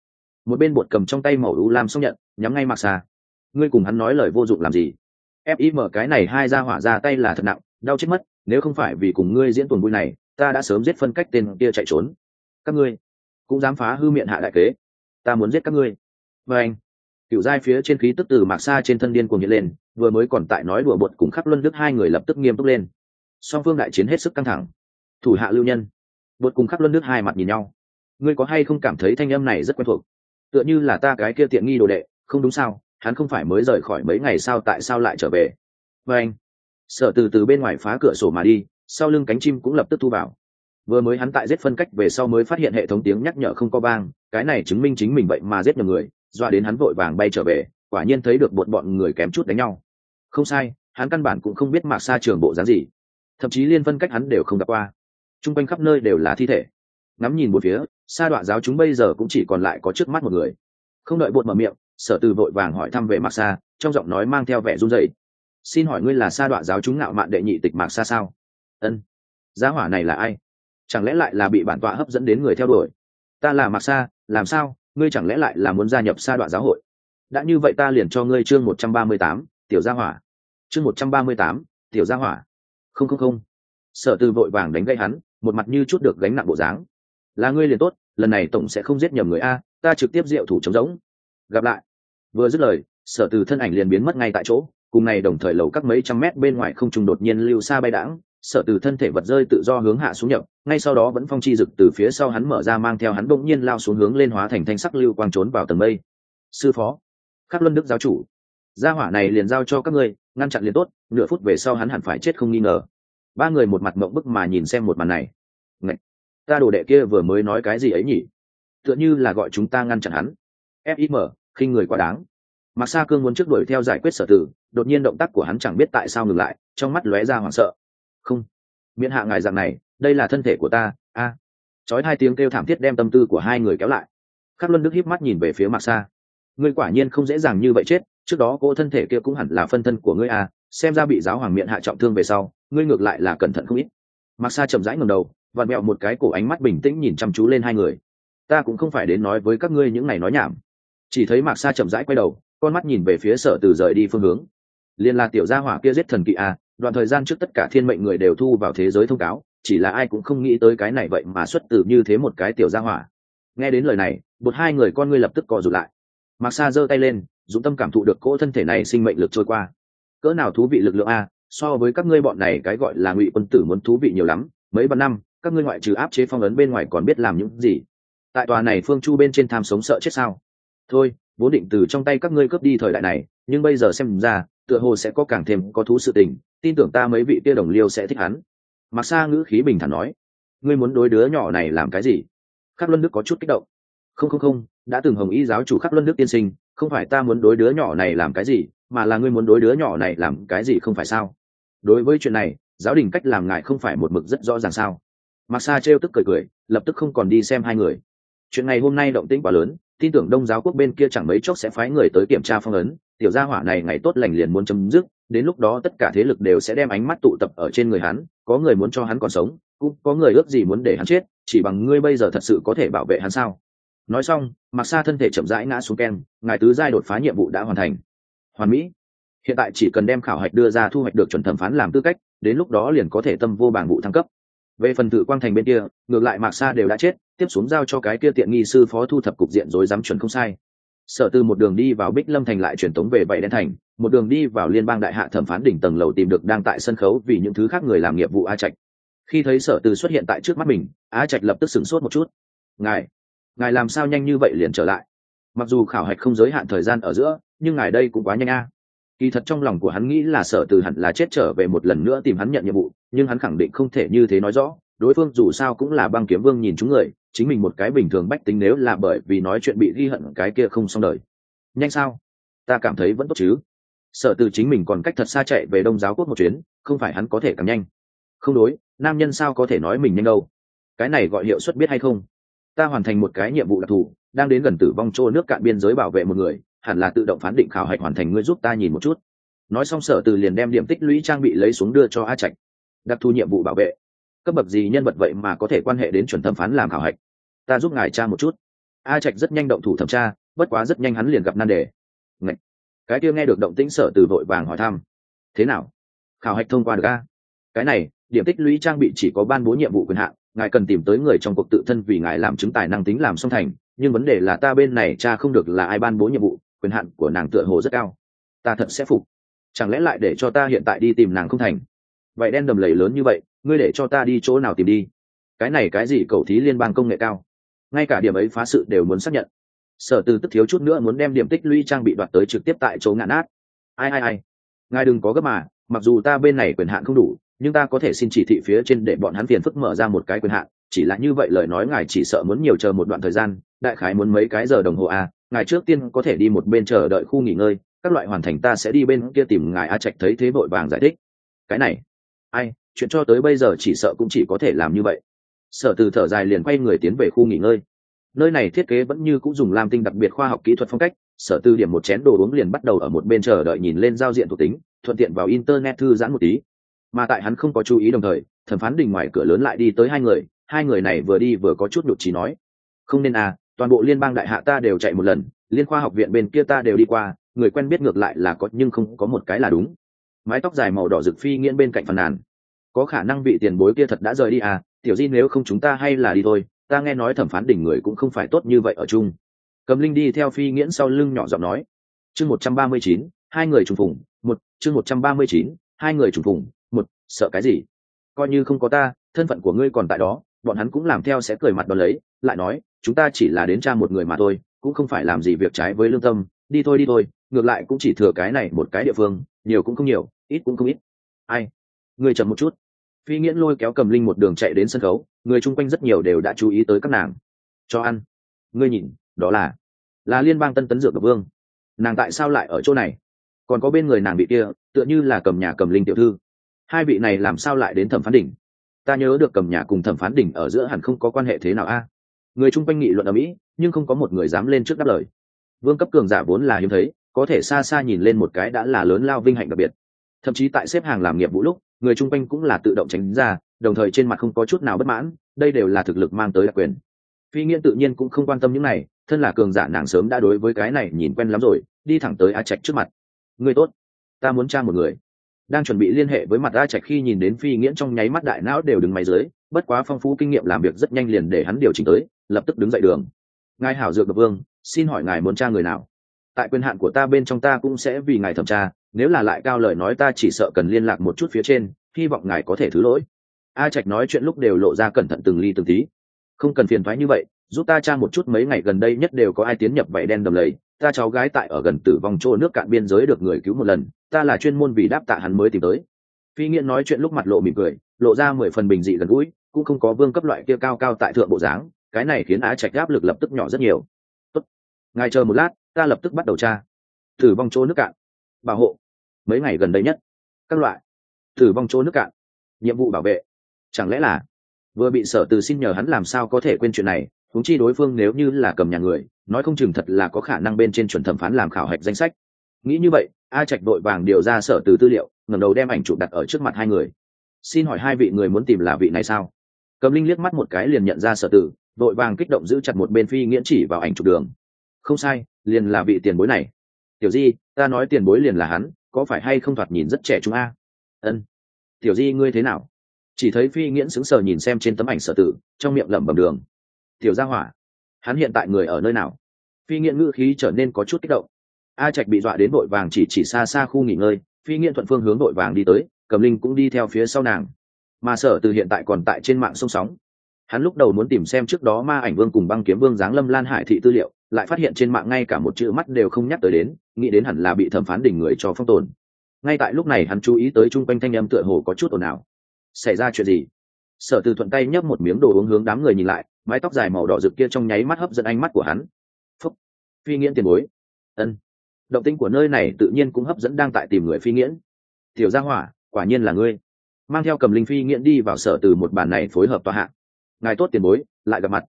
Một bên bột cầm trong tay màu u lam xong nhận, nhắm ngay mặc xa. Ngươi cùng hắn nói lời vô dụng làm gì? Fim cái này hai ra hỏa ra tay là thật nặng, đau chết mất, nếu không phải vì cùng ngươi diễn tuần vui này, ta đã sớm giết phân cách tên kia chạy trốn. Các ngươi cũng dám phá hư miệng hạ đại kế, ta muốn giết các ngươi. Và anh cựu giai phía trên khí tức từ mạc xa trên thân điên cuồng hiện lên, vừa mới còn tại nói đùa bột cùng khắc luân đức hai người lập tức nghiêm túc lên. Song phương đại chiến hết sức căng thẳng. Thủ hạ lưu nhân, bột cùng khắc luân đức hai mặt nhìn nhau. Ngươi có hay không cảm thấy thanh âm này rất quen thuộc? Tựa như là ta cái kia tiện nghi đồ đệ, không đúng sao? Hắn không phải mới rời khỏi mấy ngày sao tại sao lại trở về? Và anh, sợ từ từ bên ngoài phá cửa sổ mà đi, sau lưng cánh chim cũng lập tức thu vào. Vừa mới hắn tại giết phân cách về sau mới phát hiện hệ thống tiếng nhắc nhở không có bang cái này chứng minh chính mình vậy mà giết nhầm người, dọa đến hắn vội vàng bay trở về, quả nhiên thấy được bọn bọn người kém chút đánh nhau. Không sai, hắn căn bản cũng không biết mạc xa trường bộ dáng gì. Thậm chí liên phân cách hắn đều không gặp qua. T r u n g quanh khắp nơi đều là thi thể. Ngắm nhìn một phía, sa đoạn giáo chúng bây giờ cũng chỉ còn lại có trước mắt một người không đợi bột mở miệng, sở từ vội vàng hỏi thăm về mạc xa trong giọng nói mang theo vẻ run dậy xin hỏi ngươi là sa đoạn giáo chúng ngạo mạn đệ nhị tịch mạc xa sao? Ân giá hỏa này là ai? Chẳng lẽ lại là bị bản tọa hấp dẫn đến người theo đuổi? Ta là mạc xa làm sao? Ngươi chẳng lẽ lại là muốn gia nhập sa đoạn giáo hội? Đã như vậy ta liền cho ngươi chương một trăm ba mươi tám, tiểu gia hỏa. Chương một trăm ba mươi tám, tiểu gia hỏa. Không không không. Sở từ vội vàng đánh gây hắn, một mặt như chút được gánh nặng bộ dáng. Là ngươi liền tốt, lần này tổng sẽ không giết nhầm người a ta trực tiếp diệu thủ chống giống. Gặp lại. Vừa dứt lời, sở từ thân ảnh liền biến mất ngay tại chỗ, cùng này đồng thời lầu các mấy trăm mét bên ngoài không trùng đột nhiên lưu xa bay đãng, sở từ thân thể vật rơi tự do hướng hạ xuống nhập, ngay sau đó vẫn phong chi rực từ phía sau hắn mở ra mang theo hắn bỗng nhiên lao xuống hướng lên hóa thành thanh sắc lưu quang trốn vào tầng mây. Sư phó, khắc luân đức giáo chủ, gia hỏa này liền giao cho các ngươi, ngăn chặn liền tốt, nửa phút về sau hắn hẳn phải chết không nghi ngờ. Ba người một mặt mộng bức mà nhìn xem một màn này. Ngậy! ta đồ đệ kia vừa mới nói cái gì ấy nhỉ? Tựa như là gọi chúng ta ngăn chặn hắn. Fim khi người quá đáng. Mặc sa cương muốn trước đuổi theo giải quyết sở tử, đột nhiên động tác của hắn chẳng biết tại sao ngừng lại, trong mắt lóe ra hoảng sợ. Không, miễn hạ ngài dạng này, đây là thân thể của ta, a. À. chói hai tiếng kêu thảm thiết đem tâm tư của hai người kéo lại. Khắc luân đức híp mắt nhìn về phía mặc sa. Ngươi quả nhiên không dễ dàng như vậy chết, trước đó cô thân thể kia cũng hẳn là phân thân của ngươi à xem ra bị giáo hoàng miệng hạ trọng thương về sau, ngươi ngược lại là cẩn thận không ít. Mặc sa chậm rãi ngầm đầu và mẹo một cái cổ ánh mắt bình tĩnh nhìn chăm chú lên hai người ta cũng không phải đến nói với các ngươi những ngày nói nhảm. Chỉ thấy mạc sa chậm rãi quay đầu, con mắt nhìn về phía sở từ rời đi phương hướng. Liên là tiểu gia hỏa kia giết thần kỵ à đoạn thời gian trước tất cả thiên mệnh người đều thu vào thế giới thông cáo, chỉ là ai cũng không nghĩ tới cái này vậy mà xuất từ như thế một cái tiểu gia hỏa. Nghe đến lời này, một hai người con ngươi lập tức co rụt lại. Mạc sa giơ tay lên dũng tâm cảm thụ được cỗ thân thể này sinh mệnh lực trôi qua. Cỡ nào thú vị lực lượng a so với các ngươi bọn này cái gọi là ngụy quân tử muốn thú vị nhiều lắm. Mấy vạn năm, các ngươi ngoại trừ áp chế phong ấn bên ngoài còn biết làm những gì? Tại tòa này phương chu bên trên tham sống sợ chết sao? Thôi, vốn định từ trong tay các ngươi cướp đi thời đại này, nhưng bây giờ xem ra, tựa hồ sẽ có càng thêm có thú sự tình, tin tưởng ta mấy vị kia đồng liêu sẽ thích hắn. Mặc xa ngữ khí bình thản nói, ngươi muốn đối đứa nhỏ này làm cái gì? Khắc luân đức có chút kích động. Không không không, đã từng hồng y giáo chủ khắc luân đức tiên sinh, không phải ta muốn đối đứa nhỏ này làm cái gì, mà là ngươi muốn đối đứa nhỏ này làm cái gì không phải sao? Đối với chuyện này, giáo đình cách làm ngại không phải một mực rất rõ ràng sao? Mặc sa trêu tức cười cười, lập tức không còn đi xem hai người chuyện này hôm nay động tĩnh quá lớn, tin tưởng đông giáo quốc bên kia chẳng mấy chốc sẽ phái người tới kiểm tra phong ấn. Tiểu gia hỏa này ngày tốt lành liền muốn chấm dứt, đến lúc đó tất cả thế lực đều sẽ đem ánh mắt tụ tập ở trên người hắn, có người muốn cho hắn còn sống, cũng có người ước gì muốn để hắn chết, chỉ bằng ngươi bây giờ thật sự có thể bảo vệ hắn sao? Nói xong mặc xa thân thể chậm rãi ngã xuống keng ngài tứ giai đột phá nhiệm vụ đã hoàn thành. Hoàn mỹ. Hiện tại chỉ cần đem khảo hạch đưa ra thu hoạch được chuẩn thẩm phán làm tư cách, đến lúc đó liền có thể tâm vô bảng vụ thăng cấp về phần tự quang thành bên kia, ngược lại mạc sa đều đã chết, tiếp xuống giao cho cái kia tiện nghi sư phó thu thập cục diện rối dám chuẩn không sai. Sở từ một đường đi vào bích lâm thành lại truyền tống về vậy đen thành, một đường đi vào liên bang đại hạ thẩm phán đỉnh tầng lầu tìm được đang tại sân khấu vì những thứ khác người làm nghiệp vụ a trạch. Khi thấy sở từ xuất hiện tại trước mắt mình, a trạch lập tức sửng sốt một chút. Ngài ngài làm sao nhanh như vậy liền trở lại? Mặc dù khảo hạch không giới hạn thời gian ở giữa, nhưng ngài đây cũng quá nhanh a kỳ thật trong lòng của hắn nghĩ là sở từ hẳn là chết trở về một lần nữa tìm hắn nhận nhiệm vụ, nhưng hắn khẳng định không thể như thế nói rõ. Đối phương dù sao cũng là băng kiếm vương nhìn chúng người, chính mình một cái bình thường bách tính nếu là bởi vì nói chuyện bị ghi hận cái kia không xong đời. Nhanh sao? Ta cảm thấy vẫn tốt chứ. Sở từ chính mình còn cách thật xa chạy về đông giáo quốc một chuyến, không phải hắn có thể càng nhanh. Không đối, nam nhân sao có thể nói mình nhanh đâu? Cái này gọi hiệu suất biết hay không? Ta hoàn thành một cái nhiệm vụ đặc thù, đang đến gần tử vong trô nước cạn biên giới bảo vệ một người hẳn là tự động phán định khảo hạch hoàn thành ngươi giúp ta nhìn một chút. Nói xong sở từ liền đem điểm tích lũy trang bị lấy xuống đưa cho a trạch. Đặc thù nhiệm vụ bảo vệ. Cấp bậc gì nhân vật vậy mà có thể quan hệ đến chuẩn thẩm phán làm khảo hạch? Ta giúp ngài tra một chút. A trạch rất nhanh động thủ thẩm tra, bất quá rất nhanh hắn liền gặp nan đề. Ngậy! cái kia nghe được động tĩnh sở từ vội vàng hỏi thăm. Thế nào? Khảo hạch thông qua được a? Cái này, điểm tích lũy trang bị chỉ có ban bố nhiệm vụ quyền hạn, ngài cần tìm tới người trong cuộc tự thân vì ngài làm chứng tài năng tính làm song thành, nhưng vấn đề là ta bên này cha không được là ai ban bố nhiệm vụ quyền hạn của nàng tựa hồ rất cao. Ta thật sẽ phục. Chẳng lẽ lại để cho ta hiện tại đi tìm nàng không thành? Vậy đen đầm lầy lớn như vậy, ngươi để cho ta đi chỗ nào tìm đi? Cái này cái gì cầu thí liên bang công nghệ cao? Ngay cả điểm ấy phá sự đều muốn xác nhận. Sở từ tức thiếu chút nữa muốn đem điểm tích lũy trang bị đoạt tới trực tiếp tại chỗ ngạn át ai ai ai? Ngài đừng có gấp mà, mặc dù ta bên này quyền hạn không đủ, nhưng ta có thể xin chỉ thị phía trên để bọn hắn phiền phức mở ra một cái quyền hạn. Chỉ là như vậy lời nói ngài chỉ sợ muốn nhiều chờ một đoạn thời gian, đại khái muốn mấy cái giờ đồng hồ à? Ngài trước tiên có thể đi một bên chờ đợi khu nghỉ ngơi, các loại hoàn thành ta sẽ đi bên kia tìm ngài a trạch thấy thế vội vàng giải thích. Cái này, ai, chuyện cho tới bây giờ chỉ sợ cũng chỉ có thể làm như vậy. Sở từ thở dài liền quay người tiến về khu nghỉ ngơi. Nơi này thiết kế vẫn như cũng dùng lam tinh đặc biệt khoa học kỹ thuật phong cách, sở tư điểm một chén đồ uống liền bắt đầu ở một bên chờ đợi nhìn lên giao diện thuộc tính, thuận tiện vào internet thư giãn một tí. Mà tại hắn không có chú ý đồng thời, thẩm phán đình ngoài cửa lớn lại đi tới hai người hai người này vừa đi vừa có chút nhụt trí nói. Không nên à toàn bộ liên bang đại hạ ta đều chạy một lần, liên khoa học viện bên kia ta đều đi qua, người quen biết ngược lại là có, nhưng không có một cái là đúng. Mái tóc dài màu đỏ rực phi nghiễn bên cạnh phần nàn. Có khả năng vị tiền bối kia thật đã rời đi à tiểu di nếu không chúng ta hay là đi thôi, ta nghe nói thẩm phán đỉnh người cũng không phải tốt như vậy ở chung. Cầm linh đi theo phi nghiễn sau lưng nhỏ giọng nói. Chương một trăm ba mươi chín, hai người trùng phùng, một, chương một trăm ba mươi chín, hai người trùng phùng, một, sợ cái gì? Coi như không có ta, thân phận của ngươi còn tại đó, bọn hắn cũng làm theo sẽ cười mặt đón lấy, lại nói chúng ta chỉ là đến tra một người mà thôi, cũng không phải làm gì việc trái với lương tâm, đi thôi đi thôi, ngược lại cũng chỉ thừa cái này một cái địa phương, nhiều cũng không nhiều, ít cũng không ít. Ai? Người chậm một chút. Phi nghiễn lôi kéo cầm linh một đường chạy đến sân khấu, người chung quanh rất nhiều đều đã chú ý tới các nàng. Cho ăn. Ngươi nhìn, đó là là liên bang tân tấn dược độc vương. Nàng tại sao lại ở chỗ này? Còn có bên người nàng bị kia, tựa như là cầm nhà cầm linh tiểu thư. Hai vị này làm sao lại đến thẩm phán đỉnh? Ta nhớ được cầm nhà cùng thẩm phán đỉnh ở giữa hẳn không có quan hệ thế nào a người chung quanh nghị luận ở mỹ, nhưng không có một người dám lên trước đáp lời. vương cấp cường giả vốn là hiếm thấy, có thể xa xa nhìn lên một cái đã là lớn lao vinh hạnh đặc biệt. thậm chí tại xếp hàng làm nghiệp vụ lúc, người chung quanh cũng là tự động tránh ra, đồng thời trên mặt không có chút nào bất mãn, đây đều là thực lực mang tới đặc quyền. phi nghiễn tự nhiên cũng không quan tâm những này, thân là cường giả nàng sớm đã đối với cái này nhìn quen lắm rồi, đi thẳng tới a trạch trước mặt. người tốt, ta muốn tra một người. đang chuẩn bị liên hệ với mặt a trạch khi nhìn đến phi nghiễn trong nháy mắt đại não đều đứng máy dưới, bất quá phong phú kinh nghiệm làm việc rất nhanh liền để hắn điều chỉnh tới lập tức đứng dậy đường. Ngài hảo dược độc vương, xin hỏi ngài muốn tra người nào? Tại quyền hạn của ta bên trong ta cũng sẽ vì ngài thẩm tra, nếu là lại cao lời nói ta chỉ sợ cần liên lạc một chút phía trên, hy vọng ngài có thể thứ lỗi. A trạch nói chuyện lúc đều lộ ra cẩn thận từng ly từng tí. Không cần phiền thoái như vậy, giúp ta tra một chút mấy ngày gần đây nhất đều có ai tiến nhập vảy đen đầm lầy. Ta cháu gái tại ở gần tử vong chỗ nước cạn biên giới được người cứu một lần, ta là chuyên môn vì đáp tạ hắn mới tìm tới. Phi nghiện nói chuyện lúc mặt lộ mỉm cười, lộ ra mười phần bình dị gần gũi, cũng không có vương cấp loại kia cao cao tại thượng bộ dáng cái này khiến á trạch áp lực lập tức nhỏ rất nhiều. Tốt. ngài chờ một lát, ta lập tức bắt đầu tra. Tử vong chỗ nước cạn. Bảo hộ. Mấy ngày gần đây nhất. Các loại. Tử vong chỗ nước cạn. Nhiệm vụ bảo vệ. Chẳng lẽ là vừa bị sở từ xin nhờ hắn làm sao có thể quên chuyện này? Húng chi đối phương nếu như là cầm nhà người, nói không chừng thật là có khả năng bên trên chuẩn thẩm phán làm khảo hạch danh sách. Nghĩ như vậy a trạch đội vàng điều ra sở từ tư liệu, ngẩng đầu đem ảnh chụp đặt ở trước mặt hai người. Xin hỏi hai vị người muốn tìm là vị này sao? Cầm linh liếc mắt một cái liền nhận ra sở tử đội vàng kích động giữ chặt một bên phi nghiễn chỉ vào ảnh chụp đường. Không sai, liền là vị tiền bối này. Tiểu di, ta nói tiền bối liền là hắn, có phải hay không thoạt nhìn rất trẻ trung a? Ân. Tiểu di, ngươi thế nào? Chỉ thấy phi nghiễn sững sờ nhìn xem trên tấm ảnh sở tử, trong miệng lẩm bẩm đường. Tiểu gia hỏa, hắn hiện tại người ở nơi nào? Phi nghiễn ngữ khí trở nên có chút kích động. A trạch bị dọa đến vội vàng chỉ chỉ xa xa khu nghỉ ngơi, phi nghiễn thuận phương hướng vội vàng đi tới cầm linh cũng đi theo phía sau nàng. Mà sở từ hiện tại còn tại trên mạng sông sóng hắn lúc đầu muốn tìm xem trước đó ma ảnh vương cùng băng kiếm vương giáng lâm lan hải thị tư liệu, lại phát hiện trên mạng ngay cả một chữ mắt đều không nhắc tới đến, nghĩ đến hẳn là bị thẩm phán đỉnh người cho phong tồn. Ngay tại lúc này hắn chú ý tới chung quanh thanh âm tựa hồ có chút ồn ào. Xảy ra chuyện gì? Sở từ thuận tay nhấp một miếng đồ uống hướng đám người nhìn lại, mái tóc dài màu đỏ rực kia trong nháy mắt hấp dẫn ánh mắt của hắn. Phúc! Phi nghiễn tiền bối. Ân. Động tinh của nơi này tự nhiên cũng hấp dẫn đang tại tìm người phi nghiễn. Tiểu gia hỏa, quả nhiên là ngươi. Mang theo cầm linh phi nghiễn đi vào sở từ một bàn này phối hợp tòa hạng ngài tốt tiền bối, lại gặp mặt.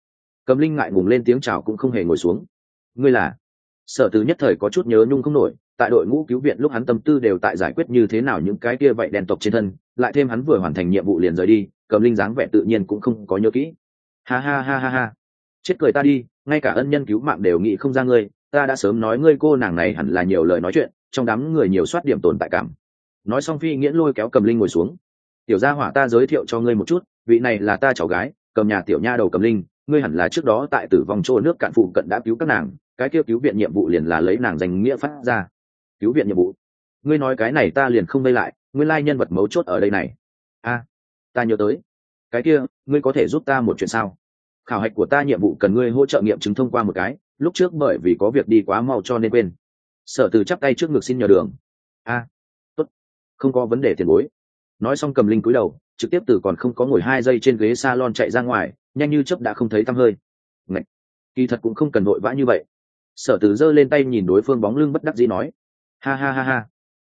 Cầm linh ngại ngùng lên tiếng chào cũng không hề ngồi xuống. Ngươi là? Sở từ nhất thời có chút nhớ nhung không nổi, tại đội ngũ cứu viện lúc hắn tâm tư đều tại giải quyết như thế nào những cái kia vậy đèn tộc trên thân, lại thêm hắn vừa hoàn thành nhiệm vụ liền rời đi, cầm linh dáng vẻ tự nhiên cũng không có nhớ kỹ. Ha ha ha ha ha. Chết cười ta đi, ngay cả ân nhân cứu mạng đều nghĩ không ra ngươi, ta đã sớm nói ngươi cô nàng này hẳn là nhiều lời nói chuyện, trong đám người nhiều soát điểm tồn tại cảm. Nói xong phi nghiễn lôi kéo cầm linh ngồi xuống. Tiểu gia hỏa ta giới thiệu cho ngươi một chút, vị này là ta cháu gái cầm nhà tiểu nha đầu cầm linh, ngươi hẳn là trước đó tại tử vong chỗ nước cạn phụ cận đã cứu các nàng, cái kia cứu viện nhiệm vụ liền là lấy nàng danh nghĩa phát ra. Cứu viện nhiệm vụ? Ngươi nói cái này ta liền không vây lại, nguyên lai nhân vật mấu chốt ở đây này. A, ta nhớ tới. Cái kia, ngươi có thể giúp ta một chuyện sao? Khảo hạch của ta nhiệm vụ cần ngươi hỗ trợ nghiệm chứng thông qua một cái, lúc trước bởi vì có việc đi quá mau cho nên quên. Sở từ chắp tay trước ngực xin nhờ đường. A, tốt. Không có vấn đề tiền bối. Nói xong cầm linh cúi đầu trực tiếp từ còn không có ngồi hai giây trên ghế salon chạy ra ngoài, nhanh như chớp đã không thấy tăm hơi Ngậy! kỳ thật cũng không cần vội vã như vậy sở từ giơ lên tay nhìn đối phương bóng lưng bất đắc dĩ nói, ha ha ha ha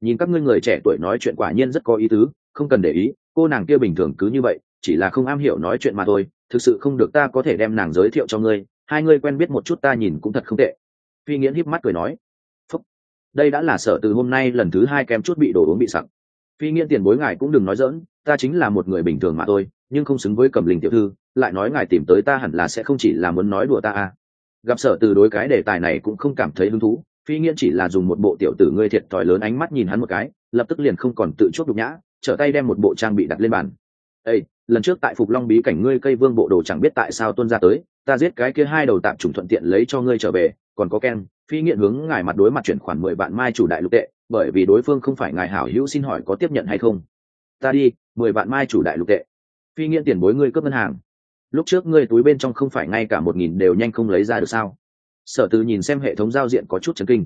nhìn các ngươi người trẻ tuổi nói chuyện quả nhiên rất có ý tứ, không cần để ý, cô nàng kia bình thường cứ như vậy, chỉ là không am hiểu nói chuyện mà thôi, thực sự không được ta có thể đem nàng giới thiệu cho ngươi, hai ngươi quen biết một chút ta nhìn cũng thật không tệ phi nghiễn híp mắt cười nói, Phúc. đây đã là sở từ hôm nay lần thứ hai kém chút bị đổ uống bị sặc phi nghiễn tiền bối ngài cũng đừng nói dỡn ta chính là một người bình thường mà thôi, nhưng không xứng với cầm linh tiểu thư, lại nói ngài tìm tới ta hẳn là sẽ không chỉ là muốn nói đùa ta à. Gặp sở từ đối cái đề tài này cũng không cảm thấy hứng thú, phi nghiễn chỉ là dùng một bộ tiểu tử ngươi thiệt thòi lớn ánh mắt nhìn hắn một cái, lập tức liền không còn tự chốt đục nhã, trở tay đem một bộ trang bị đặt lên bàn. Ây lần trước tại phục long bí cảnh ngươi cây vương bộ đồ chẳng biết tại sao tuân ra tới, ta giết cái kia hai đầu tạm trùng thuận tiện lấy cho ngươi trở về, còn có ken, phi nghiện hướng ngài mặt đối mặt chuyển khoản mười vạn mai chủ đại lục tệ bởi vì đối phương không phải ngài hảo hữu xin hỏi có tiếp nhận hay không. Ta đi, mười vạn mai chủ đại lục tệ. Phi nghiện tiền bối ngươi cướp ngân hàng. Lúc trước ngươi túi bên trong không phải ngay cả một nghìn đều nhanh không lấy ra được sao? Sở từ nhìn xem hệ thống giao diện có chút chấn kinh.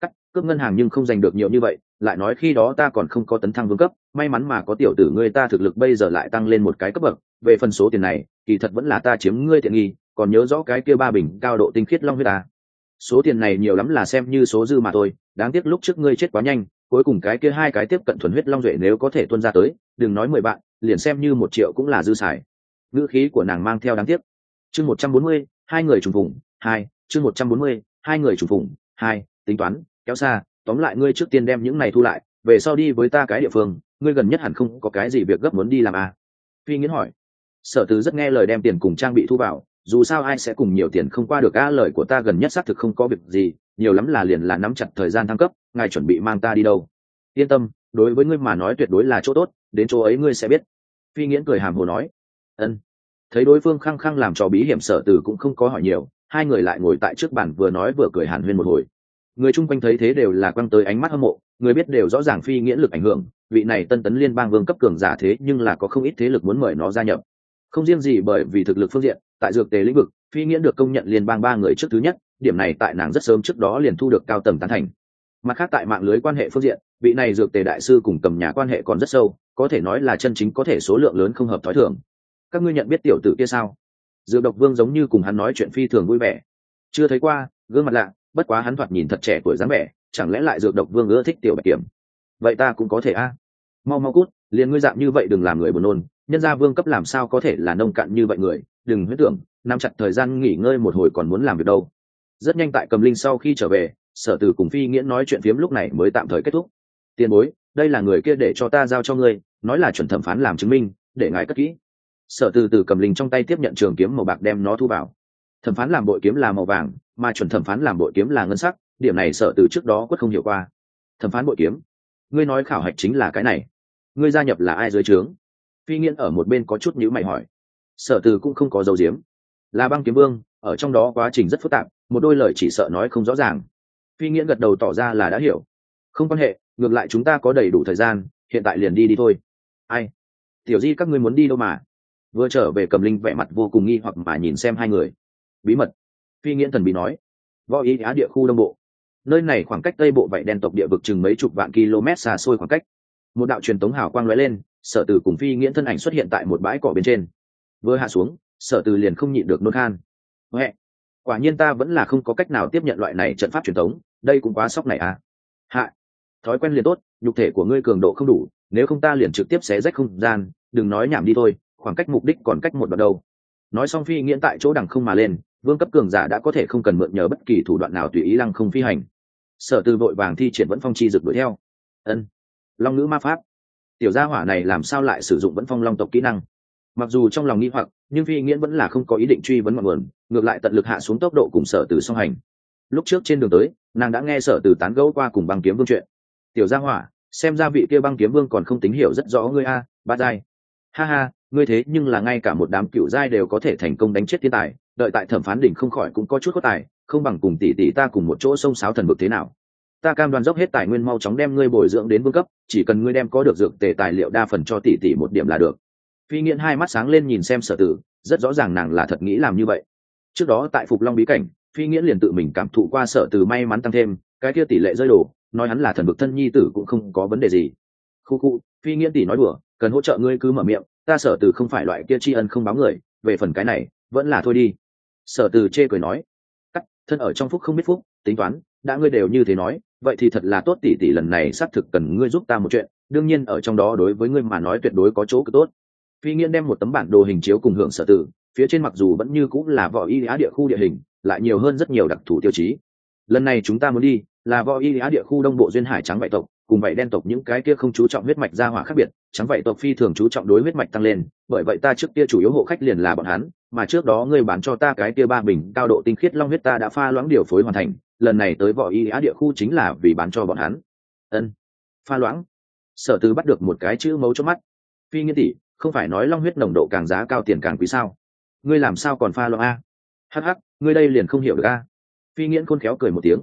Cắt, cướp ngân hàng nhưng không giành được nhiều như vậy, lại nói khi đó ta còn không có tấn thăng vương cấp, may mắn mà có tiểu tử ngươi ta thực lực bây giờ lại tăng lên một cái cấp bậc. Về phần số tiền này, kỳ thật vẫn là ta chiếm ngươi tiện nghi, còn nhớ rõ cái kia ba bình cao độ tinh khiết long huyết ta số tiền này nhiều lắm là xem như số dư mà thôi, đáng tiếc lúc trước ngươi chết quá nhanh, cuối cùng cái kia hai cái tiếp cận thuần huyết long duệ nếu có thể tuân ra tới, đừng nói mười bạn liền xem như một triệu cũng là dư xài. Ngữ khí của nàng mang theo đáng tiếc. Chương một trăm bốn mươi, hai người trùng vùng hai, chương một trăm bốn mươi, hai người trùng vùng hai, tính toán, kéo xa, tóm lại ngươi trước tiên đem những này thu lại, về sau đi với ta cái địa phương, ngươi gần nhất hẳn không có cái gì việc gấp muốn đi làm à. phi nghiến hỏi. Sở tứ rất nghe lời đem tiền cùng trang bị thu vào dù sao ai sẽ cùng nhiều tiền không qua được? A lời của ta gần nhất xác thực không có việc gì, nhiều lắm là liền là nắm chặt thời gian thăng cấp, ngài chuẩn bị mang ta đi đâu? Yên tâm, đối với ngươi mà nói tuyệt đối là chỗ tốt, đến chỗ ấy ngươi sẽ biết. Phi nghiễn cười hàm hồ nói. Ân. Thấy đối phương khăng khăng làm trò bí hiểm sở từ cũng không có hỏi nhiều, hai người lại ngồi tại trước bàn vừa nói vừa cười hàn huyên một hồi. Người chung quanh thấy thế đều là quăng tới ánh mắt hâm mộ, người biết đều rõ ràng phi nghĩa lực ảnh hưởng, vị này tân tấn liên bang vương cấp cường giả thế nhưng là có không ít thế lực muốn mời nó gia nhập. Không riêng gì bởi vì thực lực phương diện tại dược tề lĩnh vực, phi nghĩa được công nhận liên bang ba người trước thứ nhất, điểm này tại nàng rất sớm trước đó liền thu được cao tầng tán thành. Mặt khác tại mạng lưới quan hệ phương diện, vị này dược tề đại sư cùng cầm nhà quan hệ còn rất sâu, có thể nói là chân chính có thể số lượng lớn không hợp thói thường. Các ngươi nhận biết tiểu tử kia sao? Dược độc vương giống như cùng hắn nói chuyện phi thường vui vẻ. Chưa thấy qua, gương mặt lạ, bất quá hắn thoạt nhìn thật trẻ tuổi dáng vẻ, chẳng lẽ lại dược độc vương ưa thích tiểu bạch kiểm? Vậy ta cũng có thể a. Mau mau cút, liền ngươi dạng như vậy đừng làm người buồn nôn nhân gia vương cấp làm sao có thể là nông cạn như vậy người? Đừng huyết tưởng, nắm chặt thời gian nghỉ ngơi một hồi còn muốn làm việc đâu. Rất nhanh tại cầm linh sau khi trở về, sở tử cùng phi nghiễn nói chuyện phiếm lúc này mới tạm thời kết thúc. Tiền bối, đây là người kia để cho ta giao cho ngươi, nói là chuẩn thẩm phán làm chứng minh, để ngài cất kỹ. Sở từ từ cầm linh trong tay tiếp nhận trường kiếm màu bạc đem nó thu vào. Thẩm phán làm bội kiếm là màu vàng, mà chuẩn thẩm phán làm bội kiếm là ngân sắc, điểm này sở từ trước đó quất không hiểu qua. Thẩm phán bội kiếm? Ngươi nói khảo hạch chính là cái này. Ngươi gia nhập là ai dưới trướng? Phi nghiễn ở một bên có chút nhữ mày hỏi. Sở từ cũng không có dấu diếm là băng kiếm vương, ở trong đó quá trình rất phức tạp, một đôi lời chỉ sợ nói không rõ ràng. Phi nghiễn gật đầu tỏ ra là đã hiểu. Không quan hệ, ngược lại chúng ta có đầy đủ thời gian, hiện tại liền đi đi thôi. Ai? Tiểu di, các ngươi muốn đi đâu mà? Vừa trở về cầm linh vẻ mặt vô cùng nghi hoặc mà nhìn xem hai người. Bí mật. Phi nghiễn thần bí nói. Võ ý á địa khu đông bộ. Nơi này khoảng cách tây bộ vậy đen tộc địa vực chừng mấy chục vạn km xa xôi khoảng cách. Một đạo truyền tống hào quang lóe lên sở từ cùng phi nghiễn thân ảnh xuất hiện tại một bãi cỏ bên trên. Vừa hạ xuống sở từ liền không nhịn được nôn khan. Huệ quả nhiên ta vẫn là không có cách nào tiếp nhận loại này trận pháp truyền thống, đây cũng quá sốc này à. Hạ thói quen liền tốt nhục thể của ngươi cường độ không đủ nếu không ta liền trực tiếp xé rách không gian đừng nói nhảm đi thôi khoảng cách mục đích còn cách một đoạn đâu. Nói xong phi nghiễn tại chỗ đằng không mà lên vương cấp cường giả đã có thể không cần mượn nhờ bất kỳ thủ đoạn nào tùy ý lăng không phi hành. Sở từ vội vàng thi triển vẫn phong chi rực đuổi theo. Ân long ngữ ma pháp tiểu gia hỏa này làm sao lại sử dụng vẫn phong long tộc kỹ năng? Mặc dù trong lòng nghi hoặc, nhưng phi nghiễn vẫn là không có ý định truy vấn mọi nguồn, ngược lại tận lực hạ xuống tốc độ cùng sở từ song hành. Lúc trước trên đường tới, nàng đã nghe sở từ tán gẫu qua cùng băng kiếm vương chuyện. Tiểu gia hỏa, xem ra vị kia băng kiếm vương còn không tín hiểu rất rõ ngươi a ba giai. Ha ha, ngươi thế nhưng là ngay cả một đám cựu giai đều có thể thành công đánh chết thiên tài, đợi tại thẩm phán đỉnh không khỏi cũng có chút có tài không bằng cùng tỷ tỷ ta cùng một chỗ sông sáo thần vực thế nào ta cam đoan dốc hết tài nguyên mau chóng đem ngươi bồi dưỡng đến vương cấp, chỉ cần ngươi đem có được dược tề tài liệu đa phần cho tỷ tỷ một điểm là được. Phi nghiện hai mắt sáng lên nhìn xem sở tử, rất rõ ràng nàng là thật nghĩ làm như vậy. Trước đó tại phục long bí cảnh, phi nghiện liền tự mình cảm thụ qua sở từ may mắn tăng thêm, cái kia tỷ lệ rơi đổ, nói hắn là thần vực thân nhi tử cũng không có vấn đề gì. Khu khu, phi nghiện tỷ nói đùa, cần hỗ trợ ngươi cứ mở miệng, ta sở từ không phải loại kia tri ân không báo người, về phần cái này, vẫn là thôi đi. Sở từ chê cười nói, cắt, thân ở trong phúc không biết phúc, tính toán, đã ngươi đều như thế nói vậy thì thật là tốt tỷ tỷ, lần này xác thực cần ngươi giúp ta một chuyện, đương nhiên ở trong đó đối với ngươi mà nói tuyệt đối có chỗ cực tốt. Phi nghiên đem một tấm bản đồ hình chiếu cùng hưởng sở tử, phía trên mặc dù vẫn như cũng là võ y á địa khu địa hình, lại nhiều hơn rất nhiều đặc thù tiêu chí. Lần này chúng ta muốn đi là võ y á địa khu đông bộ duyên hải trắng bại tộc cùng vậy đen tộc những cái kia không chú trọng huyết mạch gia hỏa khác biệt trắng vậy tộc phi thường chú trọng đối huyết mạch tăng lên, bởi vậy ta trước kia chủ yếu hộ khách liền là bọn hắn, mà trước đó ngươi bán cho ta cái kia ba bình cao độ tinh khiết long huyết ta đã pha loãng điều phối hoàn thành, lần này tới võ y á địa khu chính là vì bán cho bọn hắn. Ân, pha loãng. Sở tư bắt được một cái chữ mấu cho mắt. Phi nghiên tỷ, không phải nói long huyết nồng độ càng giá cao tiền càng quý sao? Ngươi làm sao còn pha loãng a? Hắc hắc, ngươi đây liền không hiểu được a. Phi nghiễn khôn khéo cười một tiếng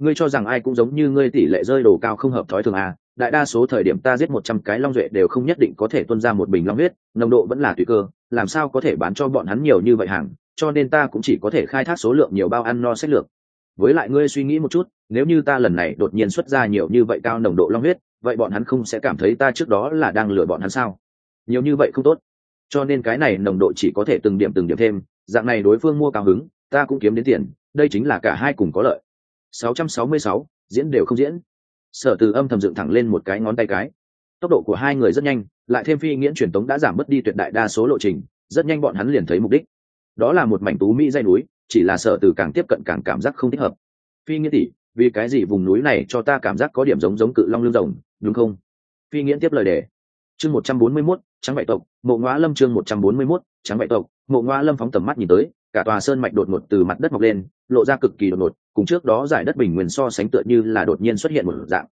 ngươi cho rằng ai cũng giống như ngươi tỷ lệ rơi đồ cao không hợp thói thường à đại đa số thời điểm ta giết một trăm cái long duệ đều không nhất định có thể tuân ra một bình long huyết, nồng độ vẫn là tùy cơ, làm sao có thể bán cho bọn hắn nhiều như vậy hàng, cho nên ta cũng chỉ có thể khai thác số lượng nhiều bao ăn no sách lược. Với lại ngươi suy nghĩ một chút, nếu như ta lần này đột nhiên xuất ra nhiều như vậy cao nồng độ long huyết, vậy bọn hắn không sẽ cảm thấy ta trước đó là đang lừa bọn hắn sao? Nhiều như vậy không tốt. Cho nên cái này nồng độ chỉ có thể từng điểm từng điểm thêm, dạng này đối phương mua cao hứng, ta cũng kiếm đến tiền, đây chính là cả hai cùng có lợi. 666, diễn đều không diễn. Sở từ âm thầm dựng thẳng lên một cái ngón tay cái. Tốc độ của hai người rất nhanh lại thêm phi nghiễn truyền tống đã giảm mất đi tuyệt đại đa số lộ trình rất nhanh bọn hắn liền thấy mục đích. Đó là một mảnh tú mỹ dây núi chỉ là sở từ càng tiếp cận càng cảm giác không thích hợp. Phi nghiễn tỷ vì cái gì vùng núi này cho ta cảm giác có điểm giống giống cự long lương rồng đúng không? Phi nghiễn tiếp lời đề. Chương một trăm bốn mươi 141, trắng bại tộc mộ ngõ lâm chương một trăm bốn mươi 141, trắng bại tộc mộ ngõ lâm phóng tầm mắt nhìn tới cả tòa sơn mạch đột ngột từ mặt đất mọc lên lộ ra cực kỳ đột ngột cùng trước đó giải đất bình nguyên so sánh tựa như là đột nhiên xuất hiện một dạng.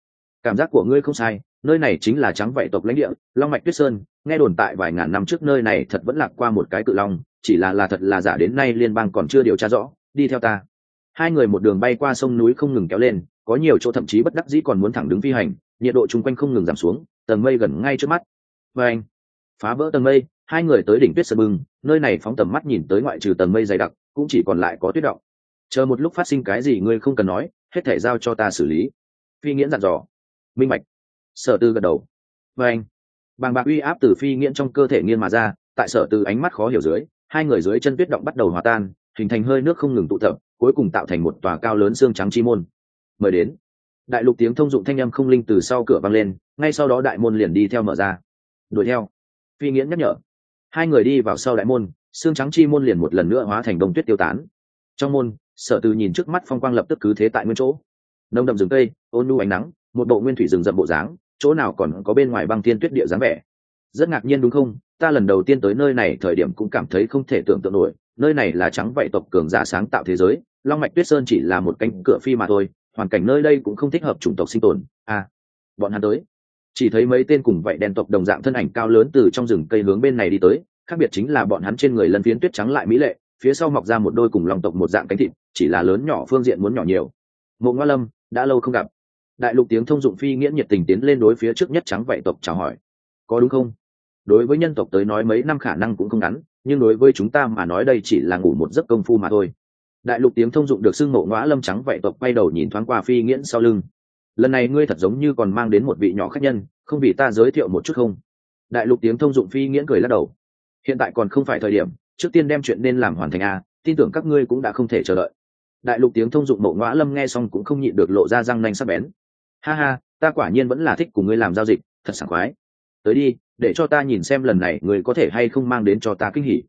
Cảm giác của ngươi không sai, nơi này chính là trắng vậy tộc lãnh địa, long mạch tuyết sơn, nghe đồn tại vài ngàn năm trước nơi này thật vẫn lạc qua một cái cự long, chỉ là là thật là giả đến nay liên bang còn chưa điều tra rõ, đi theo ta. Hai người một đường bay qua sông núi không ngừng kéo lên, có nhiều chỗ thậm chí bất đắc dĩ còn muốn thẳng đứng phi hành, nhiệt độ chung quanh không ngừng giảm xuống, tầng mây gần ngay trước mắt. Và anh, phá vỡ tầng mây, hai người tới đỉnh tuyết sơn bưng, nơi này phóng tầm mắt nhìn tới ngoại trừ tầng mây dày đặc, cũng chỉ còn lại có tuyết động chờ một lúc phát sinh cái gì ngươi không cần nói, hết thể giao cho ta xử lý. Phi nghiễn dặn dò. Minh mạch sở tư gật đầu. Và anh. Bàng bạc uy áp từ phi nghiễn trong cơ thể nghiên mà ra, tại sở tư ánh mắt khó hiểu dưới, hai người dưới chân tuyết động bắt đầu hòa tan, hình thành hơi nước không ngừng tụ tập, cuối cùng tạo thành một tòa cao lớn xương trắng chi môn. Mời đến. Đại lục tiếng thông dụng thanh âm không linh từ sau cửa vang lên, ngay sau đó đại môn liền đi theo mở ra. Đuổi theo. Phi nghiễn nhắc nhở. Hai người đi vào sau đại môn, xương trắng chi môn liền một lần nữa hóa thành đông tuyết tiêu tán. Trong môn sở từ nhìn trước mắt phong quang lập tức cứ thế tại nguyên chỗ. Nông đậm rừng cây, ôn nu ánh nắng, một bộ nguyên thủy rừng rậm bộ dáng, chỗ nào còn có bên ngoài băng thiên tuyết địa dáng vẻ. Rất ngạc nhiên đúng không? Ta lần đầu tiên tới nơi này thời điểm cũng cảm thấy không thể tưởng tượng nổi, nơi này là trắng vậy tộc cường giả sáng tạo thế giới, long mạch tuyết sơn chỉ là một cánh cửa phi mà thôi, hoàn cảnh nơi đây cũng không thích hợp chủng tộc sinh tồn. À bọn hắn tới. Chỉ thấy mấy tên cùng vậy đen tộc đồng dạng thân ảnh cao lớn từ trong rừng cây hướng bên này đi tới, khác biệt chính là bọn hắn trên người lân phiến tuyết trắng lại mỹ lệ phía sau mọc ra một đôi cùng lòng tộc một dạng cánh thịt, chỉ là lớn nhỏ phương diện muốn nhỏ nhiều. Mộ ngoa lâm, đã lâu không gặp. Đại lục tiếng thông dụng phi nghĩa nhiệt tình tiến lên đối phía trước nhất trắng vậy tộc chào hỏi. Có đúng không? Đối với nhân tộc tới nói mấy năm khả năng cũng không ngắn, nhưng đối với chúng ta mà nói đây chỉ là ngủ một giấc công phu mà thôi. Đại lục tiếng thông dụng được xưng mộ ngõ lâm trắng vậy tộc quay đầu nhìn thoáng qua phi nghiễn sau lưng. Lần này ngươi thật giống như còn mang đến một vị nhỏ khách nhân, không vì ta giới thiệu một chút không? Đại lục tiếng thông dụng phi nghiễn cười lắc đầu. Hiện tại còn không phải thời điểm trước tiên đem chuyện nên làm hoàn thành a, tin tưởng các ngươi cũng đã không thể chờ đợi. Đại lục tiếng thông dụng mộ ngõ lâm nghe xong cũng không nhịn được lộ ra răng nanh sắc bén. Ha ha, ta quả nhiên vẫn là thích cùng ngươi làm giao dịch, thật sảng khoái. Tới đi, để cho ta nhìn xem lần này người có thể hay không mang đến cho ta kinh hỉ.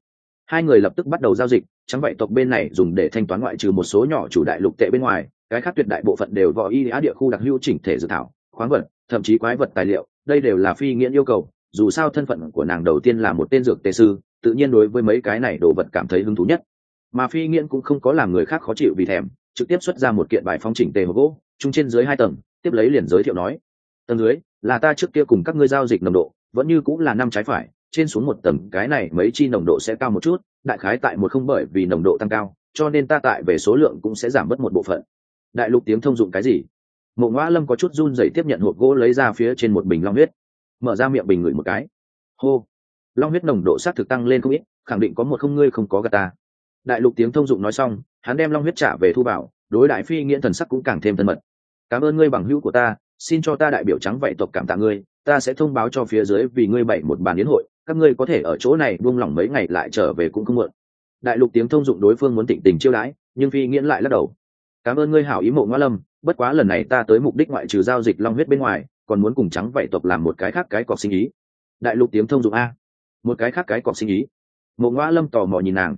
Hai người lập tức bắt đầu giao dịch trắng vậy tộc bên này dùng để thanh toán ngoại trừ một số nhỏ chủ đại lục tệ bên ngoài, cái khác tuyệt đại bộ phận đều võ y á địa khu đặc hữu chỉnh thể dự thảo, khoáng vật, thậm chí quái vật tài liệu, đây đều là phi nghiễn yêu cầu, dù sao thân phận của nàng đầu tiên là một tên dược tề sư tự nhiên đối với mấy cái này đồ vật cảm thấy hứng thú nhất. Mà phi nghiễn cũng không có làm người khác khó chịu vì thèm, trực tiếp xuất ra một kiện bài phong chỉnh tề hộp gỗ, chung trên dưới hai tầng, tiếp lấy liền giới thiệu nói, tầng dưới, là ta trước kia cùng các ngươi giao dịch nồng độ, vẫn như cũng là năm trái phải, trên xuống một tầng, cái này mấy chi nồng độ sẽ cao một chút, đại khái tại một không bởi vì nồng độ tăng cao, cho nên ta tại về số lượng cũng sẽ giảm mất một bộ phận. Đại lục tiếng thông dụng cái gì? Mộ ngoã lâm có chút run dày tiếp nhận hộp gỗ lấy ra phía trên một bình long huyết, mở ra miệng bình ngửi một cái. Hô long huyết nồng độ s á t thực tăng lên không ít, khẳng định có một không ngươi không có gà ta. Đại lục tiếng thông dụng nói xong, hắn đem long huyết trả về thu bảo, đối đại phi nghiễn thần sắc cũng càng thêm thân mật. Cảm ơn ngươi bằng hữu của ta, xin cho ta đại biểu trắng vậy tộc cảm tạ ngươi, ta sẽ thông báo cho phía dưới vì ngươi bảy một bàn yến hội, các ngươi có thể ở chỗ này buông lỏng mấy ngày lại trở về cũng không muộn. Đại lục tiếng thông dụng đối phương muốn tịnh tình chiêu đãi, nhưng phi nghiễn lại lắc đầu. Cảm ơn ngươi hảo ý mộ ngoa lâm, bất quá lần này ta tới mục đích ngoại trừ giao dịch long huyết bên ngoài, còn muốn cùng trắng vậy tộc làm một cái khác cái cọc sinh ý. Đại lục tiếng thông dụng a một cái khác cái cọc sinh ý. Mộ ngoa lâm tò mò nhìn nàng.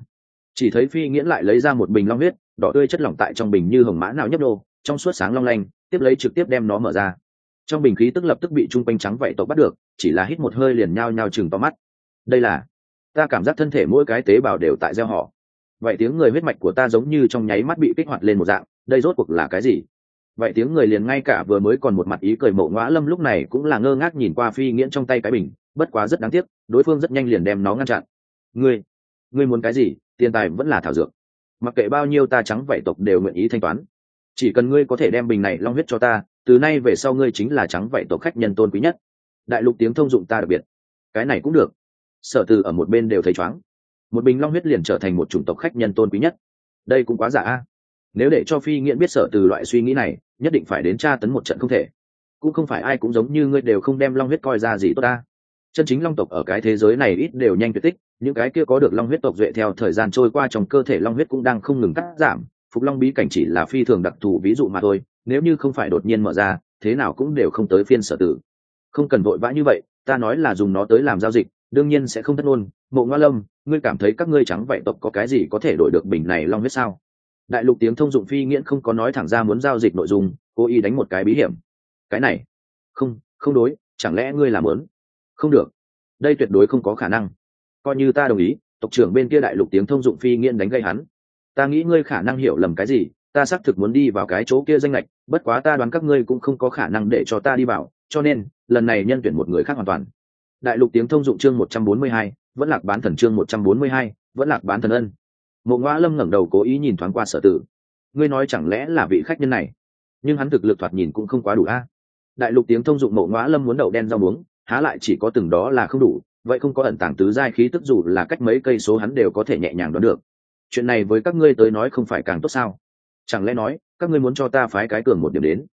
Chỉ thấy phi nghiễn lại lấy ra một bình long huyết, đỏ tươi chất lỏng tại trong bình như hồng mã nào nhấp đô trong suốt sáng long lanh, tiếp lấy trực tiếp đem nó mở ra. Trong bình khí tức lập tức bị trung quanh trắng vậy tộc bắt được, chỉ là hít một hơi liền nhao nhao chừng to mắt. Đây là, ta cảm giác thân thể mỗi cái tế bào đều tại gieo họ. Vậy tiếng người huyết mạch của ta giống như trong nháy mắt bị kích hoạt lên một dạng, đây rốt cuộc là cái gì? Vậy tiếng người liền ngay cả vừa mới còn một mặt ý cười mộ ngõ lâm lúc này cũng là ngơ ngác nhìn qua phi nghiễn trong tay cái bình bất quá rất đáng tiếc, đối phương rất nhanh liền đem nó ngăn chặn. Ngươi ngươi muốn cái gì? Tiền tài vẫn là thảo dược. Mặc kệ bao nhiêu ta trắng vảy tộc đều nguyện ý thanh toán. Chỉ cần ngươi có thể đem bình này long huyết cho ta, từ nay về sau ngươi chính là trắng vảy tộc khách nhân tôn quý nhất. Đại lục tiếng thông dụng ta đặc biệt. Cái này cũng được. Sở từ ở một bên đều thấy chóng một bình long huyết liền trở thành một chủng tộc khách nhân tôn quý nhất. Đây cũng quá giả a. Nếu để cho phi nghiện biết sở từ loại suy nghĩ này, nhất định phải đến tra tấn một trận không thể. Cũng không phải ai cũng giống như ngươi đều không đem long huyết coi ra gì tốt ta chân chính long tộc ở cái thế giới này ít đều nhanh tuyệt tích, những cái kia có được long huyết tộc duệ theo thời gian trôi qua trong cơ thể long huyết cũng đang không ngừng cắt giảm, phục long bí cảnh chỉ là phi thường đặc thù ví dụ mà thôi, nếu như không phải đột nhiên mở ra, thế nào cũng đều không tới phiên sở tử. Không cần vội vã như vậy, ta nói là dùng nó tới làm giao dịch, đương nhiên sẽ không thất ngôn. Mộ ngoa lâm, ngươi cảm thấy các ngươi trắng vậy tộc có cái gì có thể đổi được bình này long huyết sao? Đại lục tiếng thông dụng phi nghiễn không có nói thẳng ra muốn giao dịch nội dung, cố ý đánh một cái bí hiểm. Cái này, không không đối, chẳng lẽ ngươi làm lớn không được. Đây tuyệt đối không có khả năng. Coi như ta đồng ý, tộc trưởng bên kia đại lục tiếng thông dụng phi nghiễn đánh gây hắn. Ta nghĩ ngươi khả năng hiểu lầm cái gì, ta xác thực muốn đi vào cái chỗ kia danh lệch bất quá ta đoán các ngươi cũng không có khả năng để cho ta đi vào, cho nên, lần này nhân tuyển một người khác hoàn toàn. Đại lục tiếng thông dụng chương một trăm bốn mươi hai, vẫn lạc bán thần chương một trăm bốn mươi hai, vẫn lạc bán thần ân. Mộ ngoã lâm ngẩng đầu cố ý nhìn thoáng qua sở tử. Ngươi nói chẳng lẽ là vị khách nhân này? Nhưng hắn thực lực thoạt nhìn cũng không quá đủ a. Đại lục tiếng thông dụng mộ ngoã lâm muốn đậu đen rau muống há lại chỉ có từng đó là không đủ, vậy không có ẩn tàng tứ giai khí tức dù là cách mấy cây số hắn đều có thể nhẹ nhàng đoán được. Chuyện này với các ngươi tới nói không phải càng tốt sao? Chẳng lẽ nói, các ngươi muốn cho ta phái cái cường một điểm đến?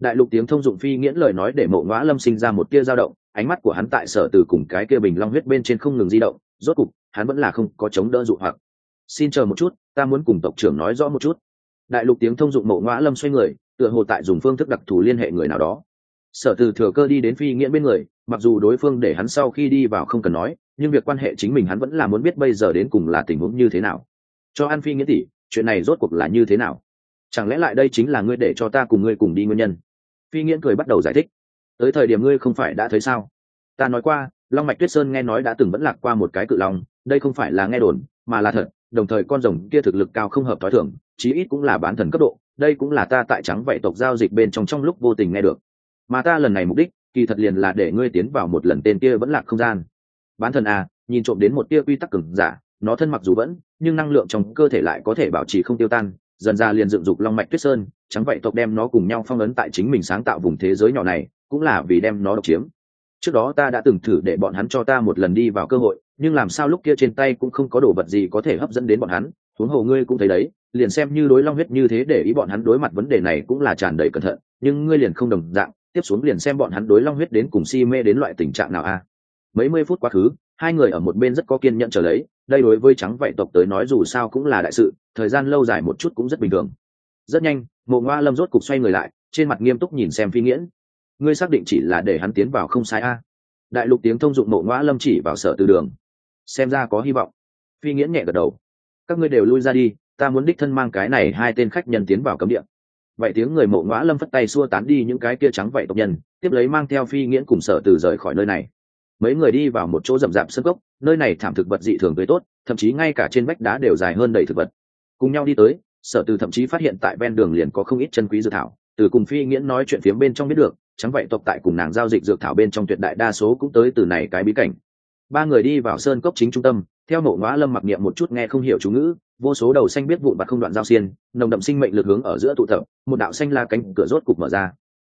Đại lục tiếng thông dụng phi nghiễn lời nói để mộ ngõ lâm sinh ra một tia dao động, ánh mắt của hắn tại sở từ cùng cái kia bình long huyết bên trên không ngừng di động, rốt cục, hắn vẫn là không có chống đỡ dụ hoặc. Xin chờ một chút, ta muốn cùng tộc trưởng nói rõ một chút. Đại lục tiếng thông dụng mộ ngõ lâm xoay người, tựa hồ tại dùng phương thức đặc thù liên hệ người nào đó sở từ thừa cơ đi đến phi nghiễn bên người, mặc dù đối phương để hắn sau khi đi vào không cần nói, nhưng việc quan hệ chính mình hắn vẫn là muốn biết bây giờ đến cùng là tình huống như thế nào. Cho an phi nghĩa tỷ, chuyện này rốt cuộc là như thế nào? Chẳng lẽ lại đây chính là ngươi để cho ta cùng ngươi cùng đi nguyên nhân? Phi nghiễn cười bắt đầu giải thích. Tới thời điểm ngươi không phải đã thấy sao? Ta nói qua, long mạch tuyết sơn nghe nói đã từng vẫn lạc qua một cái cự long, đây không phải là nghe đồn, mà là thật, đồng thời con rồng kia thực lực cao không hợp t h o i thưởng chí ít cũng là bán thần cấp độ, đây cũng là ta tại trắng vậy tộc giao dịch bên trong trong lúc vô tình nghe được mà ta lần này mục đích, kỳ thật liền là để ngươi tiến vào một lần tên kia vẫn lạc không gian. Bán thần à nhìn trộm đến một tia quy tắc cứng giả, nó thân mặc dù vẫn, nhưng năng lượng trong cơ thể lại có thể bảo trì không tiêu tan, dần ra liền dựng dục long mạch tuyết sơn, trắng vậy tộc đem nó cùng nhau phong ấn tại chính mình sáng tạo vùng thế giới nhỏ này, cũng là vì đem nó độc chiếm. Trước đó ta đã từng thử để bọn hắn cho ta một lần đi vào cơ hội, nhưng làm sao lúc kia trên tay cũng không có đồ vật gì có thể hấp dẫn đến bọn hắn, huống hồ ngươi cũng thấy đấy, liền xem như đối long huyết như thế để ý bọn hắn đối mặt vấn đề này cũng là tràn đầy cẩn thận, nhưng ngươi liền không đồng dạng tiếp xuống liền xem bọn hắn đối long huyết đến cùng si mê đến loại tình trạng nào a. Mấy mươi phút quá khứ, hai người ở một bên rất có kiên nhẫn trở lấy, đây đối với trắng vậy tộc tới nói dù sao cũng là đại sự, thời gian lâu dài một chút cũng rất bình thường. Rất nhanh, mộ ngoa lâm rốt cục xoay người lại, trên mặt nghiêm túc nhìn xem phi nghiễn. Ngươi xác định chỉ là để hắn tiến vào không sai a. Đại lục tiếng thông dụng mộ ngoa lâm chỉ vào sở từ đường. Xem ra có hy vọng. Phi nghiễn nhẹ gật đầu. Các ngươi đều lui ra đi, ta muốn đích thân mang cái này hai tên khách nhân tiến vào cấm địa vậy tiếng người mộ ngõ lâm phất tay xua tán đi những cái kia trắng vậy tộc nhân, tiếp lấy mang theo phi nghiễn cùng sở từ rời khỏi nơi này. Mấy người đi vào một chỗ rậm rạp sân gốc nơi này thảm thực vật dị thường tươi tốt, thậm chí ngay cả trên vách đá đều dài hơn đầy thực vật. Cùng nhau đi tới, sở từ thậm chí phát hiện tại ven đường liền có không ít chân quý dược thảo, từ cùng phi nghiễn nói chuyện phiếm bên trong biết được, trắng vậy tộc tại cùng nàng giao dịch dược thảo bên trong tuyệt đại đa số cũng tới từ này cái bí cảnh. Ba người đi vào sơn cốc chính trung tâm, theo mộ ngõ lâm mặc niệm một chút nghe không hiểu chú ngữ vô số đầu xanh biết vụn bạc không đoạn giao xiên, nồng đậm sinh mệnh lực hướng ở giữa tụ tập, một đạo xanh la cánh cửa rốt cục mở ra.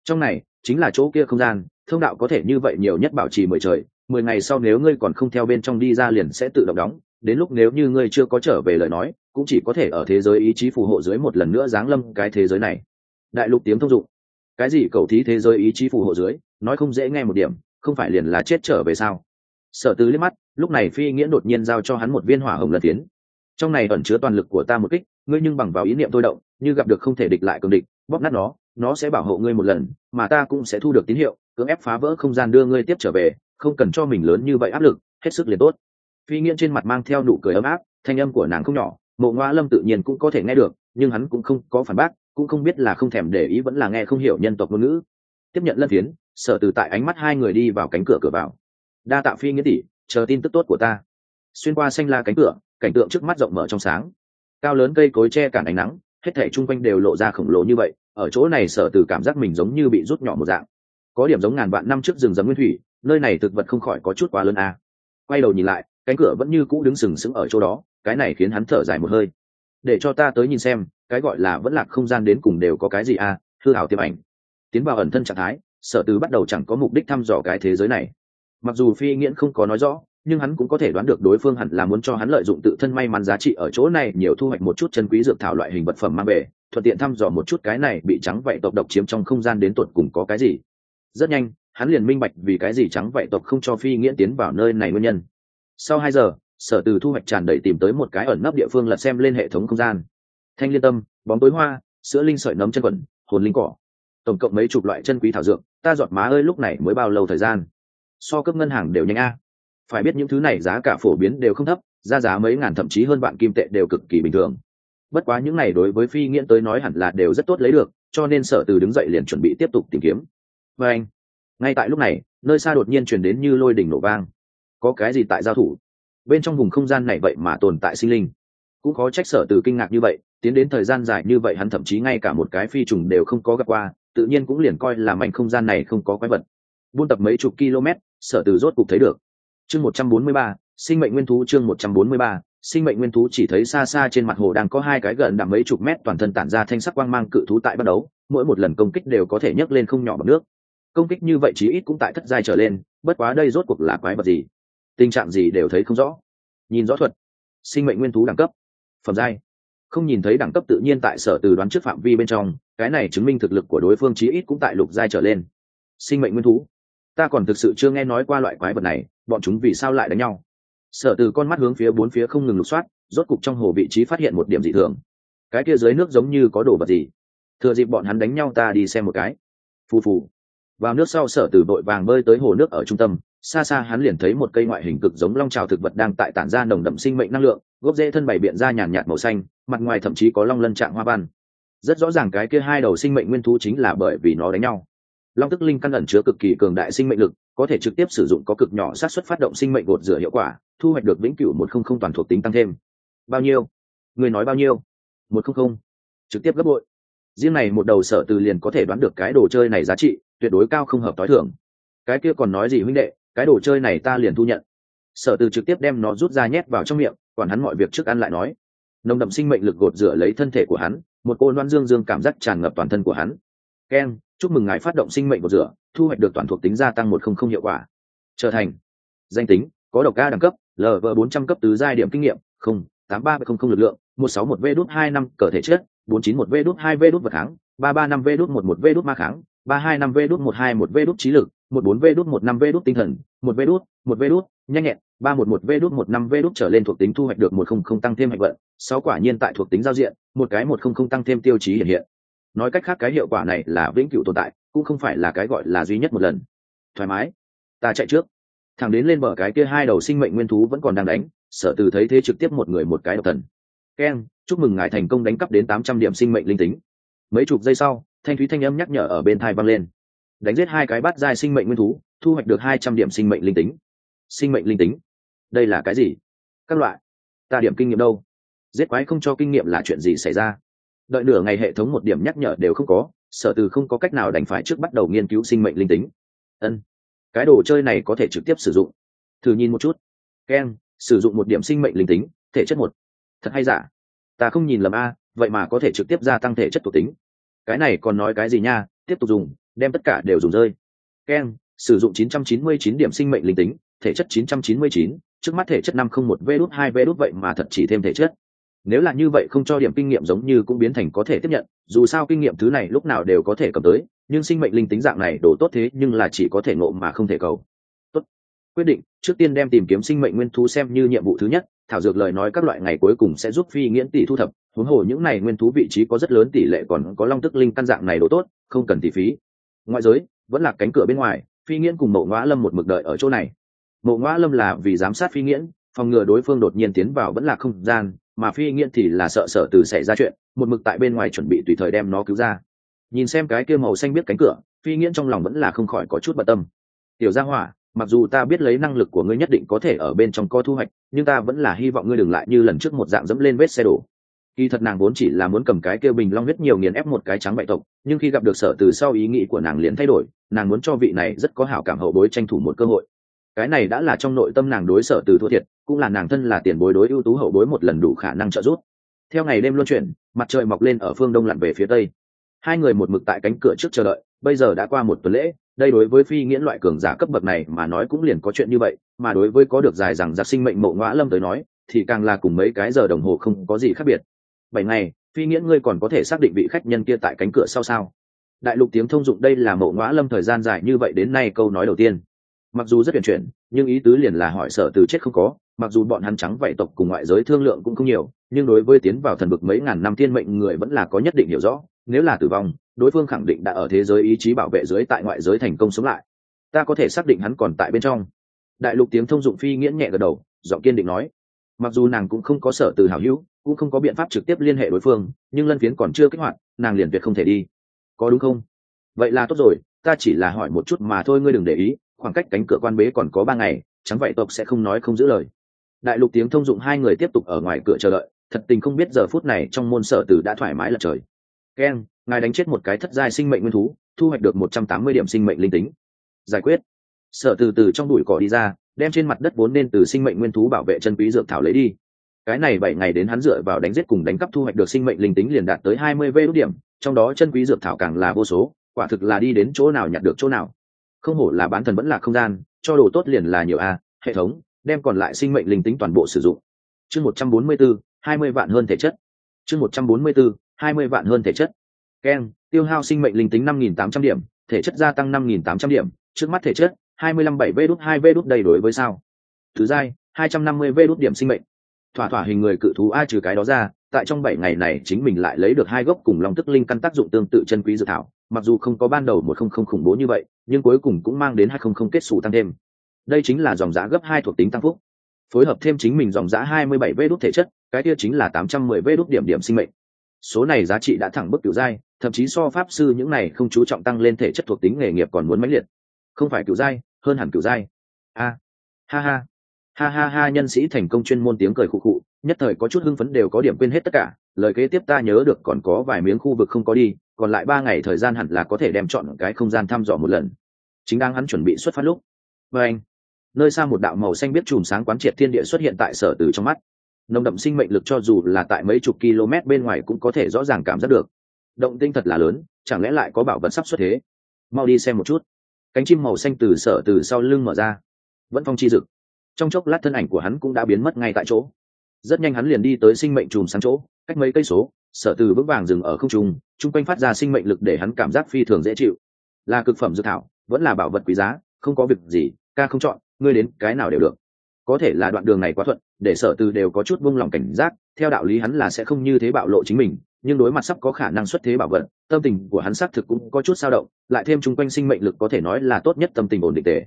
Trong này, chính là chỗ kia không gian, thông đạo có thể như vậy nhiều nhất bảo trì mười trời, mười ngày sau nếu ngươi còn không theo bên trong đi ra liền sẽ tự động đóng, đến lúc nếu như ngươi chưa có trở về lời nói, cũng chỉ có thể ở thế giới ý chí phù hộ dưới một lần nữa giáng lâm cái thế giới này. Đại lục tiếng thông dụng. Cái gì cầu thí thế giới ý chí phù hộ dưới, nói không dễ nghe một điểm, không phải liền là chết trở về sao? Sở tứ liếc mắt, lúc này phi nghĩa đột nhiên giao cho hắn một viên hỏa hồng lật tiến trong này ẩn chứa toàn lực của ta một kích, ngươi nhưng bằng vào ý niệm tôi động, như gặp được không thể địch lại cường địch, bóp nát nó nó sẽ bảo hộ ngươi một lần, mà ta cũng sẽ thu được tín hiệu, cưỡng ép phá vỡ không gian đưa ngươi tiếp trở về, không cần cho mình lớn như vậy áp lực, hết sức liền tốt. Phi nghiễn trên mặt mang theo nụ cười ấm áp, thanh âm của nàng không nhỏ, mộ ngoa lâm tự nhiên cũng có thể nghe được, nhưng hắn cũng không có phản bác, cũng không biết là không thèm để ý vẫn là nghe không hiểu nhân tộc ngôn ngữ. Tiếp nhận lân phiến sở từ tại ánh mắt hai người đi vào cánh cửa cửa vào. Đa tạo phi nghĩa tỷ, chờ tin tức tốt của ta. Xuyên qua xanh la cánh cửa cảnh tượng trước mắt rộng mở trong sáng. Cao lớn cây cối che cản ánh nắng, hết thể chung quanh đều lộ ra khổng lồ như vậy, ở chỗ này sở từ cảm giác mình giống như bị rút nhỏ một dạng. Có điểm giống ngàn vạn năm trước rừng rậm nguyên thủy, nơi này thực vật không khỏi có chút quá lớn a. Quay đầu nhìn lại, cánh cửa vẫn như cũ đứng sừng sững ở chỗ đó, cái này khiến hắn thở dài một hơi. Để cho ta tới nhìn xem, cái gọi là vẫn lạc không gian đến cùng đều có cái gì a, hư hảo tiêm ảnh. Tiến vào ẩn thân trạng thái, sở từ bắt đầu chẳng có mục đích thăm dò cái thế giới này. Mặc dù phi nghiễn không có nói rõ nhưng hắn cũng có thể đoán được đối phương hẳn là muốn cho hắn lợi dụng tự thân may mắn giá trị ở chỗ này nhiều thu hoạch một chút chân quý dược thảo loại hình vật phẩm mang về, thuận tiện thăm dò một chút cái này bị trắng vậy tộc độc chiếm trong không gian đến tột cùng có cái gì. Rất nhanh, hắn liền minh bạch vì cái gì trắng vậy tộc không cho phi nghiễn tiến vào nơi này nguyên nhân. Sau hai giờ, sở từ thu hoạch tràn đầy tìm tới một cái ẩn nấp địa phương lật xem lên hệ thống không gian. Thanh liên tâm, bóng tối hoa, sữa linh sợi nấm chân quẩn, hồn linh cỏ. Tổng cộng mấy chục loại chân quý thảo dược, ta giọt má ơi lúc này mới bao lâu thời gian? So cấp ngân hàng đều nhanh a phải biết những thứ này giá cả phổ biến đều không thấp, ra giá mấy ngàn thậm chí hơn vạn kim tệ đều cực kỳ bình thường. Bất quá những này đối với phi nghiễn tới nói hẳn là đều rất tốt lấy được, cho nên sở từ đứng dậy liền chuẩn bị tiếp tục tìm kiếm. Và anh, ngay tại lúc này, nơi xa đột nhiên chuyển đến như lôi đỉnh nổ vang. Có cái gì tại giao thủ? Bên trong vùng không gian này vậy mà tồn tại sinh linh. Cũng có trách sở từ kinh ngạc như vậy, tiến đến thời gian dài như vậy hắn thậm chí ngay cả một cái phi trùng đều không có gặp qua, tự nhiên cũng liền coi là mảnh không gian này không có quái vật. Buôn tập mấy chục km, sở từ rốt cục thấy được chương một trăm bốn mươi ba, sinh mệnh nguyên thú chương một trăm bốn mươi ba, sinh mệnh nguyên thú chỉ thấy xa xa trên mặt hồ đang có hai cái gần đạm mấy chục mét toàn thân tản ra thanh sắc quang mang cự thú tại bắt đấu mỗi một lần công kích đều có thể nhấc lên không nhỏ bằng nước. Công kích như vậy chí ít cũng tại thất giai trở lên, bất quá đây rốt cuộc là quái vật gì? Tình trạng gì đều thấy không rõ. Nhìn rõ thuật. Sinh mệnh nguyên thú đẳng cấp. Phẩm giai. Không nhìn thấy đẳng cấp tự nhiên tại sở từ đoán trước phạm vi bên trong, cái này chứng minh thực lực của đối phương chí ít cũng tại lục giai trở lên. Sinh mệnh nguyên thú ta còn thực sự chưa nghe nói qua loại quái vật này, bọn chúng vì sao lại đánh nhau? Sở từ con mắt hướng phía bốn phía không ngừng lục soát, rốt cục trong hồ vị trí phát hiện một điểm dị thường. Cái kia dưới nước giống như có đồ vật gì? Thừa dịp bọn hắn đánh nhau ta đi xem một cái. Phù phù. Vào nước sau sở từ vội vàng bơi tới hồ nước ở trung tâm, xa xa hắn liền thấy một cây ngoại hình cực giống long trào thực vật đang tại tản ra nồng đậm sinh mệnh năng lượng, gốc rễ thân bày biện ra nhàn nhạt màu xanh, mặt ngoài thậm chí có long lân trạng hoa văn. Rất rõ ràng cái kia hai đầu sinh mệnh nguyên thú chính là bởi vì nó đánh nhau long tức linh căn ẩn chứa cực kỳ cường đại sinh mệnh lực, có thể trực tiếp sử dụng có cực nhỏ sát xuất phát động sinh mệnh gột rửa hiệu quả, thu hoạch được vĩnh cửu một không không toàn thuộc tính tăng thêm. Bao nhiêu? Người nói bao nhiêu? Một không không. Trực tiếp gấp bội. Riêng này một đầu sở từ liền có thể đoán được cái đồ chơi này giá trị, tuyệt đối cao không hợp t h i thưởng. Cái kia còn nói gì huynh đệ, cái đồ chơi này ta liền thu nhận. Sở từ trực tiếp đem nó rút ra nhét vào trong miệng còn hắn mọi việc trước ăn lại nói. Nồng đậm sinh mệnh lực gột rửa lấy thân thể của hắn, một cô loan dương dương cảm giác tràn ngập toàn thân của hắn. Keng chúc mừng ngài phát động sinh mệnh một rửa thu hoạch được toàn thuộc tính gia tăng một không không hiệu quả trở thành danh tính có độc ca đẳng cấp lv bốn trăm cấp tứ giai điểm kinh nghiệm không tám ba không không lực lượng một sáu một v đốt hai năm cờ thể chết bốn chín một v đốt hai v đốt vật kháng ba ba năm v đốt một một v đốt ma kháng ba hai năm v đốt một hai một v đốt trí lực một bốn v đốt một năm v đốt tinh thần một v đốt một v đốt nhanh nhẹn ba một một v đốt một năm v đốt trở lên thuộc tính thu hoạch được một không không tăng thêm hạnh vận sáu quả nhiên tại thuộc tính giao diện một cái một không không tăng thêm tiêu chí hiện hiện nói cách khác cái hiệu quả này là vĩnh cửu tồn tại, cũng không phải là cái gọi là duy nhất một lần. Thoải mái. Ta chạy trước. Thằng đến lên bờ cái kia hai đầu sinh mệnh nguyên thú vẫn còn đang đánh sở từ thấy thế trực tiếp một người một cái độc thần. Keng chúc mừng ngài thành công đánh cắp đến tám trăm điểm sinh mệnh linh tính. Mấy chục giây sau, thanh thúy thanh âm nhắc nhở ở bên thai vang lên. Đánh giết hai cái bát giai sinh mệnh nguyên thú, thu hoạch được hai trăm điểm sinh mệnh linh tính. Sinh mệnh linh tính? Đây là cái gì? Các loại. Ta điểm kinh nghiệm đâu? Giết quái không cho kinh nghiệm là chuyện gì xảy ra? Đợi nửa ngày hệ thống một điểm nhắc nhở đều không có sở từ không có cách nào đành phải trước bắt đầu nghiên cứu sinh mệnh linh tính. Ân cái đồ chơi này có thể trực tiếp sử dụng. Thử nhìn một chút. Keng sử dụng một điểm sinh mệnh linh tính thể chất một. Thật hay giả? Ta không nhìn lầm a vậy mà có thể trực tiếp gia tăng thể chất thuộc tính. Cái này còn nói cái gì nha? Tiếp tục dùng đem tất cả đều dùng rơi. Keng sử dụng 999 điểm sinh mệnh linh tính thể chất 999, trước mắt thể chất 501 v đút 2 v đút vậy mà thật chỉ thêm thể chất nếu là như vậy không cho điểm kinh nghiệm giống như cũng biến thành có thể tiếp nhận, dù sao kinh nghiệm thứ này lúc nào đều có thể cầm tới, nhưng sinh mệnh linh tính dạng này đổ tốt thế nhưng là chỉ có thể nộ mà không thể cầu. Tốt. Quyết định, trước tiên đem tìm kiếm sinh mệnh nguyên thú xem như nhiệm vụ thứ nhất, thảo dược lời nói các loại ngày cuối cùng sẽ giúp phi nghiễn tỷ thu thập, huống hồ những này nguyên thú vị trí có rất lớn tỷ lệ còn có long tức linh căn dạng này đổ tốt, không cần tỷ phí. Ngoại giới, vẫn là cánh cửa bên ngoài, phi nghiễn cùng mộ ngoã lâm một mực đợi ở chỗ này. Mộ ngoã lâm là vì giám sát phi nghiễn, phòng ngừa đối phương đột nhiên tiến vào vẫn là không gian mà phi nghiễn thì là sợ sợ từ xảy ra chuyện, một mực tại bên ngoài chuẩn bị tùy thời đem nó cứu ra. Nhìn xem cái kia màu xanh biết cánh cửa, phi nghiễn trong lòng vẫn là không khỏi có chút bận tâm. Tiểu gia hỏa, mặc dù ta biết lấy năng lực của ngươi nhất định có thể ở bên trong có thu hoạch, nhưng ta vẫn là hy vọng ngươi đừng lại như lần trước một dạng dẫm lên vết xe đổ. Kỳ thật nàng vốn chỉ là muốn cầm cái kêu bình long huyết nhiều nghiền ép một cái trắng bại tộc, nhưng khi gặp được sở từ sau ý nghĩ của nàng liền thay đổi, nàng muốn cho vị này rất có hảo cảm hậu bối tranh thủ một cơ hội cái này đã là trong nội tâm nàng đối sở từ thua thiệt, cũng là nàng thân là tiền bối đối ưu tú hậu bối một lần đủ khả năng trợ giúp. Theo ngày đêm luân chuyển, mặt trời mọc lên ở phương đông lặn về phía tây. Hai người một mực tại cánh cửa trước chờ đợi, bây giờ đã qua một tuần lễ, đây đối với phi nghiễn loại cường giả cấp bậc này mà nói cũng liền có chuyện như vậy, mà đối với có được dài rằng giặc sinh mệnh mộ ngõ lâm tới nói, thì càng là cùng mấy cái giờ đồng hồ không có gì khác biệt. Bảy ngày, phi nghiễn ngươi còn có thể xác định vị khách nhân kia tại cánh cửa sau sao? Đại lục tiếng thông dụng đây là mộ ngõ lâm thời gian dài như vậy đến nay câu nói đầu tiên mặc dù rất huyền chuyển, nhưng ý tứ liền là hỏi sở từ chết không có. Mặc dù bọn hắn trắng vậy tộc cùng ngoại giới thương lượng cũng không nhiều, nhưng đối với tiến vào thần vực mấy ngàn năm thiên mệnh người vẫn là có nhất định hiểu rõ. Nếu là tử vong, đối phương khẳng định đã ở thế giới ý chí bảo vệ dưới tại ngoại giới thành công sống lại. Ta có thể xác định hắn còn tại bên trong. Đại lục tiếng thông dụng phi nghiễn nhẹ gật đầu, giọng kiên định nói. Mặc dù nàng cũng không có sở từ hảo hữu, cũng không có biện pháp trực tiếp liên hệ đối phương, nhưng lân phiến còn chưa kích hoạt, nàng liền tuyệt không thể đi. Có đúng không? Vậy là tốt rồi, ta chỉ là hỏi một chút mà thôi, ngươi đừng để ý khoảng cách cánh cửa quan bế còn có ba ngày, chẳng vậy tộc sẽ không nói không giữ lời. Đại lục tiếng thông dụng hai người tiếp tục ở ngoài cửa chờ đợi, thật tình không biết giờ phút này trong môn sở tử đã thoải mái lật trời. Keng ngài đánh chết một cái thất giai sinh mệnh nguyên thú, thu hoạch được một trăm tám mươi điểm sinh mệnh linh tính. Giải quyết. Sở từ từ trong đùi cỏ đi ra, đem trên mặt đất vốn nên từ sinh mệnh nguyên thú bảo vệ chân quý dược thảo lấy đi. Cái này bảy ngày đến hắn dựa vào đánh giết cùng đánh cắp thu hoạch được sinh mệnh linh tính liền đạt tới hai mươi v đốt điểm, trong đó chân quý dược thảo càng là vô số, quả thực là đi đến chỗ nào nhặt được chỗ nào không hổ là bán thần vẫn là không gian, cho đồ tốt liền là nhiều a, hệ thống, đem còn lại sinh mệnh linh tính toàn bộ sử dụng. Chương một trăm bốn mươi bốn hai mươi vạn hơn thể chất. Chương một trăm bốn mươi bốn hai mươi vạn hơn thể chất. Keng tiêu hao sinh mệnh linh tính năm nghìn tám trăm điểm, thể chất gia tăng năm nghìn tám trăm điểm, trước mắt thể chất, hai mươi lăm bảy v đút, hai v đút đầy đối với sao? Thứ giai, hai trăm năm mươi v đút điểm sinh mệnh. Thỏa thỏa hình người cự thú ai trừ cái đó ra tại trong bảy ngày này chính mình lại lấy được hai gốc cùng long tức linh căn tác dụng tương tự chân quý dự thảo, mặc dù không có ban đầu một không không khủng bố như vậy, nhưng cuối cùng cũng mang đến hai không không kết xù tăng thêm. Đây chính là dòng giá gấp hai thuộc tính tăng phúc. Phối hợp thêm chính mình dòng giá hai mươi bảy v đốt thể chất, cái kia chính là tám trăm mười v đốt điểm điểm sinh mệnh. Số này giá trị đã thẳng bức cửu giai thậm chí so pháp sư những này không chú trọng tăng lên thể chất thuộc tính nghề nghiệp còn muốn mãnh liệt. Không phải cửu giai hơn hẳn cửu giai a. Ha ha. Ha ha ha, nhân sĩ thành công chuyên môn tiếng cười khụ khụ nhất thời có chút hưng phấn đều có điểm quên hết tất cả, lời kế tiếp ta nhớ được còn có vài miếng khu vực không có đi, còn lại ba ngày thời gian hẳn là có thể đem chọn cái không gian thăm dò một lần. Chính đang hắn chuẩn bị xuất phát lúc. Và anh, nơi xa một đạo màu xanh biết chùm sáng quán triệt thiên địa xuất hiện tại sở từ trong mắt. Nồng đậm sinh mệnh lực cho dù là tại mấy chục km bên ngoài cũng có thể rõ ràng cảm giác được. Động tinh thật là lớn, chẳng lẽ lại có bảo vật sắp xuất thế? Mau đi xem một chút. Cánh chim màu xanh từ sở từ sau lưng mở ra. Vẫn phong chi dực. trong chốc lát thân ảnh của hắn cũng đã biến mất ngay tại chỗ rất nhanh hắn liền đi tới sinh mệnh chùm sáng chỗ, cách mấy cây số, sở từ vững vàng dừng ở không trung, chung quanh phát ra sinh mệnh lực để hắn cảm giác phi thường dễ chịu. Là cực phẩm dược thảo, vẫn là bảo vật quý giá, không có việc gì, ca không chọn, ngươi đến cái nào đều được. Có thể là đoạn đường này quá thuận, để sở từ đều có chút buông lòng cảnh giác, theo đạo lý hắn là sẽ không như thế bạo lộ chính mình, nhưng đối mặt sắp có khả năng xuất thế bảo vật, tâm tình của hắn xác thực cũng có chút sao động, lại thêm chung quanh sinh mệnh lực có thể nói là tốt nhất tâm tình ổn định tề.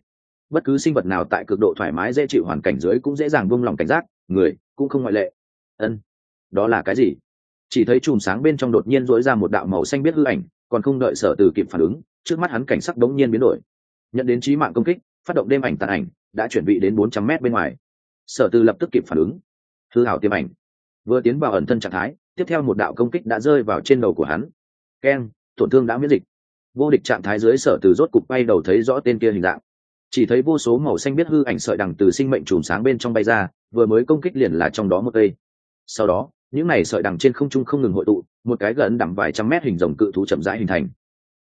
Bất cứ sinh vật nào tại cực độ thoải mái dễ chịu hoàn cảnh dưới cũng dễ dàng buông lòng cảnh giác người cũng không ngoại lệ. Ân, đó là cái gì? Chỉ thấy chùm sáng bên trong đột nhiên dối ra một đạo màu xanh biết hư ảnh, còn không đợi sở từ kịp phản ứng, trước mắt hắn cảnh sắc đống nhiên biến đổi. Nhận đến trí mạng công kích, phát động đêm ảnh tàn ảnh, đã chuẩn bị đến bốn trăm mét bên ngoài. Sở từ lập tức kịp phản ứng. Hư hảo tiêm ảnh. Vừa tiến vào ẩn thân trạng thái, tiếp theo một đạo công kích đã rơi vào trên đầu của hắn. Keng, tổn thương đã miễn dịch. Vô địch trạng thái dưới sở từ rốt cục bay đầu thấy rõ tên kia hình dạng chỉ thấy vô số màu xanh biết hư ảnh sợi đằng từ sinh mệnh chùm sáng bên trong bay ra, vừa mới công kích liền là trong đó một cây. Sau đó, những này sợi đằng trên không trung không ngừng hội tụ, một cái gần đẳng vài trăm mét hình rồng cự thú chậm rãi hình thành.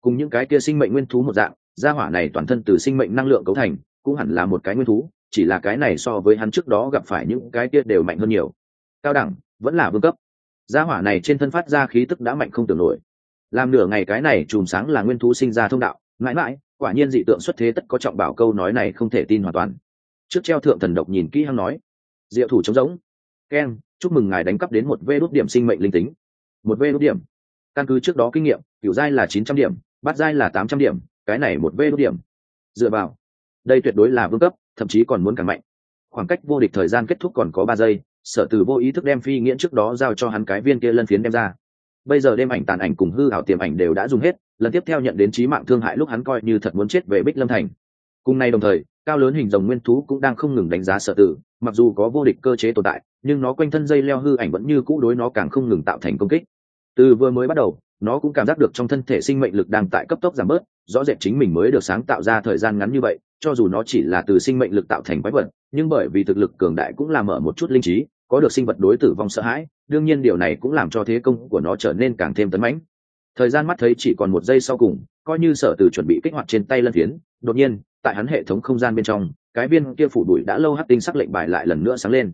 Cùng những cái kia sinh mệnh nguyên thú một dạng, gia hỏa này toàn thân từ sinh mệnh năng lượng cấu thành, cũng hẳn là một cái nguyên thú, chỉ là cái này so với hắn trước đó gặp phải những cái kia đều mạnh hơn nhiều. Cao đẳng, vẫn là vương cấp. Gia hỏa này trên thân phát ra khí tức đã mạnh không tưởng nổi. Làm nửa ngày cái này chùm sáng là nguyên thú sinh ra thông đạo, mãi mãi quả nhiên dị tượng xuất thế tất có trọng bảo câu nói này không thể tin hoàn toàn. Trước treo thượng thần độc nhìn kỹ hăng nói, diệu thủ trống rỗng. Keng chúc mừng ngài đánh cắp đến một vê đốt điểm sinh mệnh linh tính. Một vê đốt điểm. Căn cứ trước đó kinh nghiệm kiểu giai là chín trăm điểm, bát giai là tám trăm điểm, cái này một vê đốt điểm. Dựa vào, đây tuyệt đối là vương cấp, thậm chí còn muốn càng mạnh. Khoảng cách vô địch thời gian kết thúc còn có ba giây, sở từ vô ý thức đem phi nghiễn trước đó giao cho hắn cái viên kia lân phiến đem ra bây giờ đêm ảnh tàn ảnh cùng hư ảo tiềm ảnh đều đã dùng hết, lần tiếp theo nhận đến trí mạng thương hại lúc hắn coi như thật muốn chết về bích lâm thành. Cùng nay đồng thời, cao lớn hình rồng nguyên thú cũng đang không ngừng đánh giá sở tử, mặc dù có vô địch cơ chế tồn tại, nhưng nó quanh thân dây leo hư ảnh vẫn như cũ đối nó càng không ngừng tạo thành công kích. Từ vừa mới bắt đầu, nó cũng cảm giác được trong thân thể sinh mệnh lực đang tại cấp tốc giảm bớt, rõ rệt chính mình mới được sáng tạo ra thời gian ngắn như vậy, cho dù nó chỉ là từ sinh mệnh lực tạo thành quái vật, nhưng bởi vì thực lực cường đại cũng làm ở một chút linh trí, có được sinh vật đối tử vong sợ hãi đương nhiên điều này cũng làm cho thế công của nó trở nên càng thêm tấn mãnh. Thời gian mắt thấy chỉ còn một giây sau cùng, coi như sở từ chuẩn bị kích hoạt trên tay lân phiến, đột nhiên, tại hắn hệ thống không gian bên trong, cái viên kia phủ đuổi đã lâu hắc tinh sắc lệnh bài lại lần nữa sáng lên.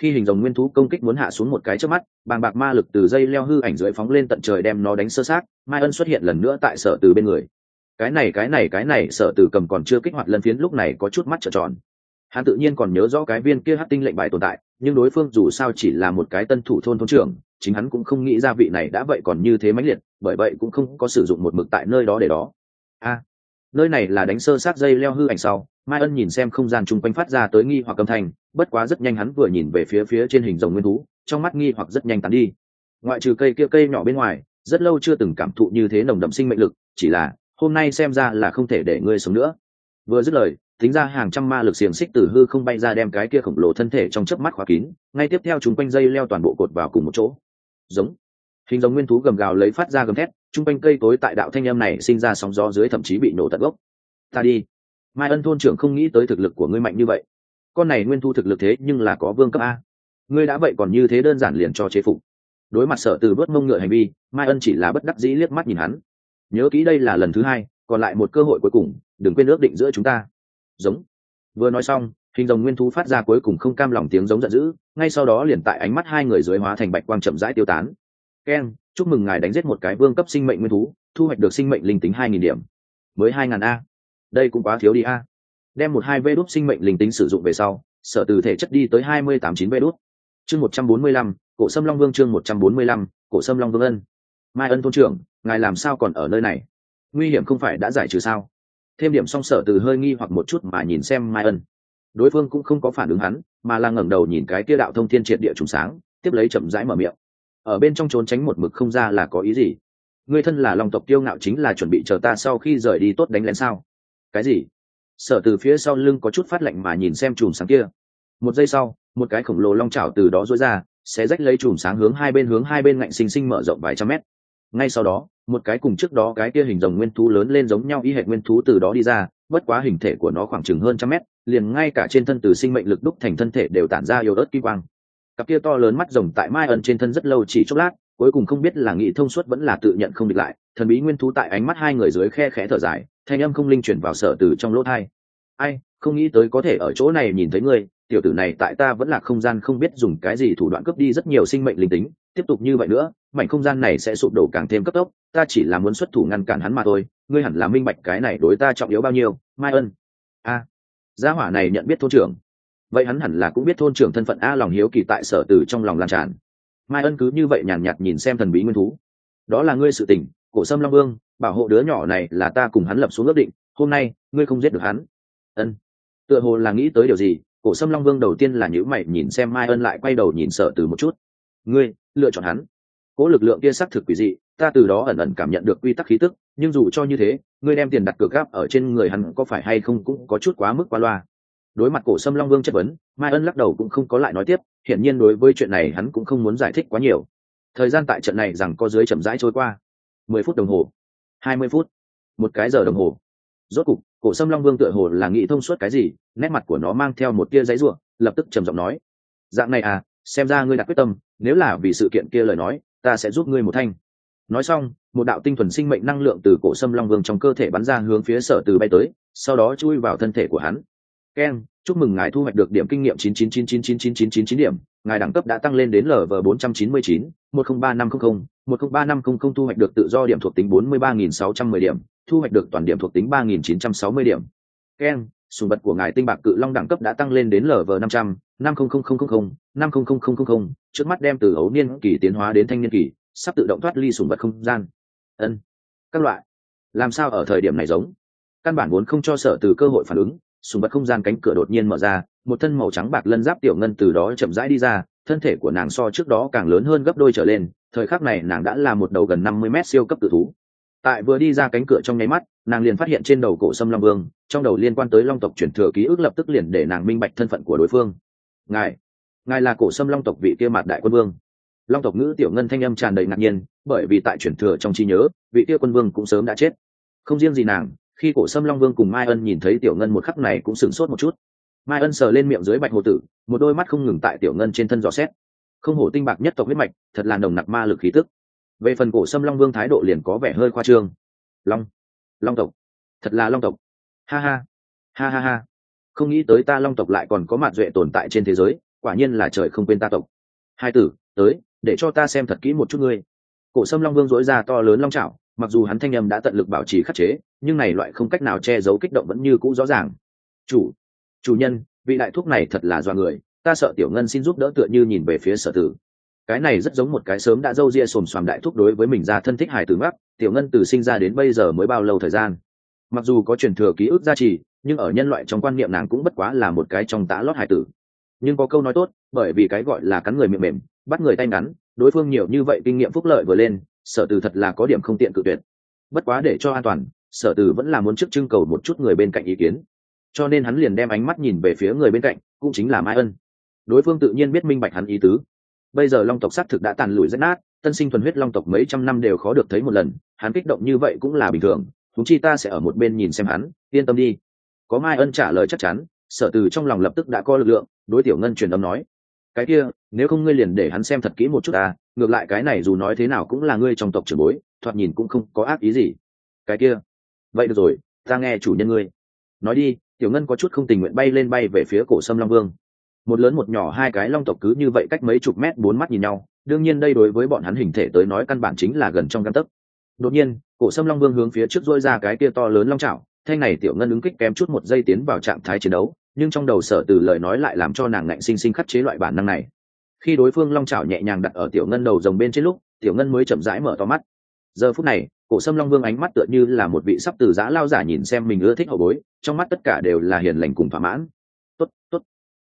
Khi hình rồng nguyên thú công kích muốn hạ xuống một cái trước mắt, bàng bạc ma lực từ dây leo hư ảnh dưới phóng lên tận trời đem nó đánh sơ sát, mai ân xuất hiện lần nữa tại sở từ bên người. Cái này cái này cái này, sở từ cầm còn chưa kích hoạt lân phiến lúc này có chút mắt trợn tròn hắn tự nhiên còn nhớ rõ cái viên kia hát tinh lệnh bài tồn tại, nhưng đối phương dù sao chỉ là một cái tân thủ thôn thôn trưởng, chính hắn cũng không nghĩ ra vị này đã vậy còn như thế mãnh liệt, bởi vậy cũng không có sử dụng một mực tại nơi đó để đó. A, nơi này là đánh sơ sát dây leo hư ảnh sau, mai ân nhìn xem không gian chung quanh phát ra tới nghi hoặc âm thanh, bất quá rất nhanh hắn vừa nhìn về phía phía trên hình rồng nguyên thú, trong mắt nghi hoặc rất nhanh tán đi. Ngoại trừ cây kia cây nhỏ bên ngoài, rất lâu chưa từng cảm thụ như thế nồng đậm sinh mệnh lực, chỉ là hôm nay xem ra là không thể để ngươi sống nữa. Vừa dứt lời tính ra hàng trăm ma lực xiềng xích từ hư không bay ra đem cái kia khổng lồ thân thể trong chớp mắt khóa kín, ngay tiếp theo chúng quanh dây leo toàn bộ cột vào cùng một chỗ. Giống. Hình giống nguyên thú gầm gào lấy phát ra gầm thét chung quanh cây tối tại đạo thanh âm này sinh ra sóng gió dưới thậm chí bị nổ tận gốc. Ta đi. Mai ân thôn trưởng không nghĩ tới thực lực của ngươi mạnh như vậy. Con này nguyên thu thực lực thế nhưng là có vương cấp a. Ngươi đã vậy còn như thế đơn giản liền cho chế phục. Đối mặt sở từ bớt mông ngựa hành vi, mai ân chỉ là bất đắc dĩ liếc mắt nhìn hắn. Nhớ kỹ đây là lần thứ hai, còn lại một cơ hội cuối cùng, đừng quên ước định giữa chúng ta giống. Vừa nói xong, hình rồng nguyên thú phát ra cuối cùng không cam lòng tiếng giống giận dữ, ngay sau đó liền tại ánh mắt hai người dưới hóa thành bạch quang chậm rãi tiêu tán. Keng chúc mừng ngài đánh giết một cái vương cấp sinh mệnh nguyên thú, thu hoạch được sinh mệnh linh tính hai nghìn điểm. Mới hai ngàn a. Đây cũng quá thiếu đi a. Đem một hai vê đốt sinh mệnh linh tính sử dụng về sau, sở từ thể chất đi tới hai mươi tám chín vê đốt chương một trăm bốn mươi lăm, cổ sâm long vương chương một trăm bốn mươi lăm, cổ sâm long vương ân. Mai ân thôn trưởng, ngài làm sao còn ở nơi này? Nguy hiểm không phải đã giải trừ sao? Thêm điểm song sở từ hơi nghi hoặc một chút mà nhìn xem mai ân. Đối phương cũng không có phản ứng hắn, mà là ngẩng đầu nhìn cái kia đạo thông thiên triệt địa trùng sáng, tiếp lấy chậm rãi mở miệng. Ở bên trong trốn tránh một mực không ra là có ý gì? Người thân là lòng tộc tiêu ngạo chính là chuẩn bị chờ ta sau khi rời đi tốt đánh lén sao? Cái gì? Sở từ phía sau lưng có chút phát lạnh mà nhìn xem chùm sáng kia. Một giây sau, một cái khổng lồ long chảo từ đó dối ra sẽ rách lấy chùm sáng hướng hai bên hướng hai bên ngạnh xinh xinh mở rộng vài trăm mét. Ngay sau đó một cái cùng trước đó cái kia hình rồng nguyên thú lớn lên giống nhau y hệt nguyên thú từ đó đi ra, bất quá hình thể của nó khoảng chừng hơn trăm mét, liền ngay cả trên thân từ sinh mệnh lực đúc thành thân thể đều tản ra yếu ớt kim quang. Cặp kia to lớn mắt rồng tại mai ẩn trên thân rất lâu chỉ chốc lát, cuối cùng không biết là nghị thông suốt vẫn là tự nhận không địch lại, thần bí nguyên thú tại ánh mắt hai người dưới khe khẽ thở dài, thanh âm không linh chuyển vào sở từ trong lỗ thai. Ai, không nghĩ tới có thể ở chỗ này nhìn thấy ngươi, tiểu tử này tại ta vẫn là không gian không biết dùng cái gì thủ đoạn cướp đi rất nhiều sinh mệnh linh tính, tiếp tục như vậy nữa mảnh không gian này sẽ sụp đổ càng thêm cấp tốc, ta chỉ là muốn xuất thủ ngăn cản hắn mà thôi, ngươi hẳn là minh bạch cái này đối ta trọng yếu bao nhiêu, mai ân. A. Gia hỏa này nhận biết thôn trưởng. Vậy hắn hẳn là cũng biết thôn trưởng thân phận a lòng hiếu kỳ tại sở từ trong lòng lan tràn. Mai ân cứ như vậy nhàn nhạt nhìn xem thần bí nguyên thú. Đó là ngươi sự tình, cổ sâm long vương, bảo hộ đứa nhỏ này là ta cùng hắn lập xuống ước định, hôm nay, ngươi không giết được hắn. Ân. Tựa hồ là nghĩ tới điều gì, cổ sâm long vương đầu tiên là nhữ mày nhìn xem mai ân lại quay đầu nhìn sở từ một chút. Ngươi, lựa chọn hắn cố lực lượng kia xác thực quỷ dị, ta từ đó ẩn ẩn cảm nhận được quy tắc khí tức, nhưng dù cho như thế, ngươi đem tiền đặt cược gáp ở trên người hắn có phải hay không cũng có chút quá mức qua loa. Đối mặt cổ sâm long vương chất vấn, mai ân lắc đầu cũng không có lại nói tiếp, hiển nhiên đối với chuyện này hắn cũng không muốn giải thích quá nhiều. Thời gian tại trận này rằng có dưới chậm rãi trôi qua. Mười phút đồng hồ. Hai mươi phút. Một cái giờ đồng hồ. Rốt cục, cổ sâm long vương tựa hồ là nghĩ thông suốt cái gì, nét mặt của nó mang theo một tia giấy ruộng lập tức trầm giọng nói. Dạng này à xem ra ngươi đã quyết tâm, nếu là vì sự kiện kia lời nói ta sẽ giúp ngươi một thanh. Nói xong, một đạo tinh thuần sinh mệnh năng lượng từ cổ sâm long vương trong cơ thể bắn ra hướng phía sở từ bay tới, sau đó chui vào thân thể của hắn. Keng chúc mừng ngài thu hoạch được điểm kinh nghiệm 999999999 điểm. Ngài đẳng cấp đã tăng lên đến lv 499 103500 103500 thu hoạch được tự do điểm thuộc tính 43.610 điểm, thu hoạch được toàn điểm thuộc tính 3.960 điểm. Keng sùng vật của ngài tinh bạc cự long đẳng cấp đã tăng lên đến lv 500 500000 500000 trước mắt đem từ ấu niên kỳ tiến hóa đến thanh niên kỳ, sắp tự động thoát ly sùng vật không gian. Ân, các loại. Làm sao ở thời điểm này giống? Căn bản muốn không cho sở từ cơ hội phản ứng, sùng vật không gian cánh cửa đột nhiên mở ra, một thân màu trắng bạc lân giáp tiểu ngân từ đó chậm rãi đi ra, thân thể của nàng so trước đó càng lớn hơn gấp đôi trở lên, thời khắc này nàng đã là một đầu gần năm mươi mét siêu cấp tự thú. Tại vừa đi ra cánh cửa trong nháy mắt, nàng liền phát hiện trên đầu cổ sâm long vương trong đầu liên quan tới long tộc chuyển thừa ký ức lập tức liền để nàng minh bạch thân phận của đối phương. Ngài ngài là cổ sâm long tộc vị kia mặt đại quân vương. Long tộc ngữ tiểu ngân thanh âm tràn đầy ngạc nhiên, bởi vì tại chuyển thừa trong trí nhớ, vị kia quân vương cũng sớm đã chết. Không riêng gì nàng, khi cổ sâm long vương cùng mai ân nhìn thấy tiểu ngân một khắc này cũng sửng sốt một chút. Mai ân sờ lên miệng dưới bạch hồ tử, một đôi mắt không ngừng tại tiểu ngân trên thân dò xét. Không hổ tinh bạc nhất tộc huyết mạch, thật là nồng nặc ma lực khí tức. Về phần cổ sâm long vương thái độ liền có vẻ hơi khoa trương. Long long tộc, thật là long tộc ha ha. Ha ha ha. Không nghĩ tới ta long tộc lại còn có mặt duệ tồn tại trên thế giới, quả nhiên là trời không quên ta tộc. Hai tử, tới, để cho ta xem thật kỹ một chút ngươi. Cổ sâm long vương dối ra to lớn long trào mặc dù hắn thanh âm đã tận lực bảo trì khắc chế, nhưng này loại không cách nào che giấu kích động vẫn như cũ rõ ràng. Chủ chủ nhân, vị đại thuốc này thật là do người, ta sợ tiểu ngân xin giúp đỡ tựa như nhìn về phía sở tử. Cái này rất giống một cái sớm đã dâu ria xồm xoàm đại thuốc đối với mình ra thân thích hài tử mắc tiểu ngân từ sinh ra đến bây giờ mới bao lâu thời gian? Mặc dù có truyền thừa ký ức gia trì, nhưng ở nhân loại trong quan niệm nàng cũng bất quá là một cái trong tã lót hải tử. Nhưng có câu nói tốt, bởi vì cái gọi là cắn người miệng mềm, bắt người tay ngắn, đối phương nhiều như vậy kinh nghiệm phúc lợi vừa lên, sở từ thật là có điểm không tiện cự tuyệt. Bất quá để cho an toàn, sở từ vẫn là muốn trước trưng cầu một chút người bên cạnh ý kiến. Cho nên hắn liền đem ánh mắt nhìn về phía người bên cạnh, cũng chính là mai ân. Đối phương tự nhiên biết minh bạch hắn ý tứ. Bây giờ long tộc xác thực đã tàn lùi rách nát, tân sinh thuần huyết long tộc mấy trăm năm đều khó được thấy một lần, hắn kích động như vậy cũng là bình thường thúng chi ta sẽ ở một bên nhìn xem hắn, yên tâm đi. Có mai ân trả lời chắc chắn, sở từ trong lòng lập tức đã có lực lượng, đối tiểu ngân truyền âm nói, cái kia, nếu không ngươi liền để hắn xem thật kỹ một chút à ngược lại cái này dù nói thế nào cũng là ngươi trong tộc trưởng bối, thoạt nhìn cũng không có ác ý gì. Cái kia, vậy được rồi, ta nghe chủ nhân ngươi. Nói đi. Tiểu ngân có chút không tình nguyện bay lên bay về phía cổ sâm long vương. Một lớn một nhỏ hai cái long tộc cứ như vậy cách mấy chục mét bốn mắt nhìn nhau, đương nhiên đây đối với bọn hắn hình thể tới nói căn bản chính là gần trong căn tấc đột nhiên, cổ sâm long vương hướng phía trước dôi ra cái kia to lớn long trào thanh này tiểu ngân ứng kích kém chút một giây tiến vào trạng thái chiến đấu, nhưng trong đầu sở từ lời nói lại làm cho nàng ngạnh sinh sinh khắc chế loại bản năng này. Khi đối phương long trào nhẹ nhàng đặt ở tiểu ngân đầu rồng bên trên lúc, tiểu ngân mới chậm rãi mở to mắt. Giờ phút này, cổ sâm long vương ánh mắt tựa như là một vị sắp từ giã lao giả nhìn xem mình ưa thích hậu bối, trong mắt tất cả đều là hiền lành cùng thỏa mãn. Tốt tốt.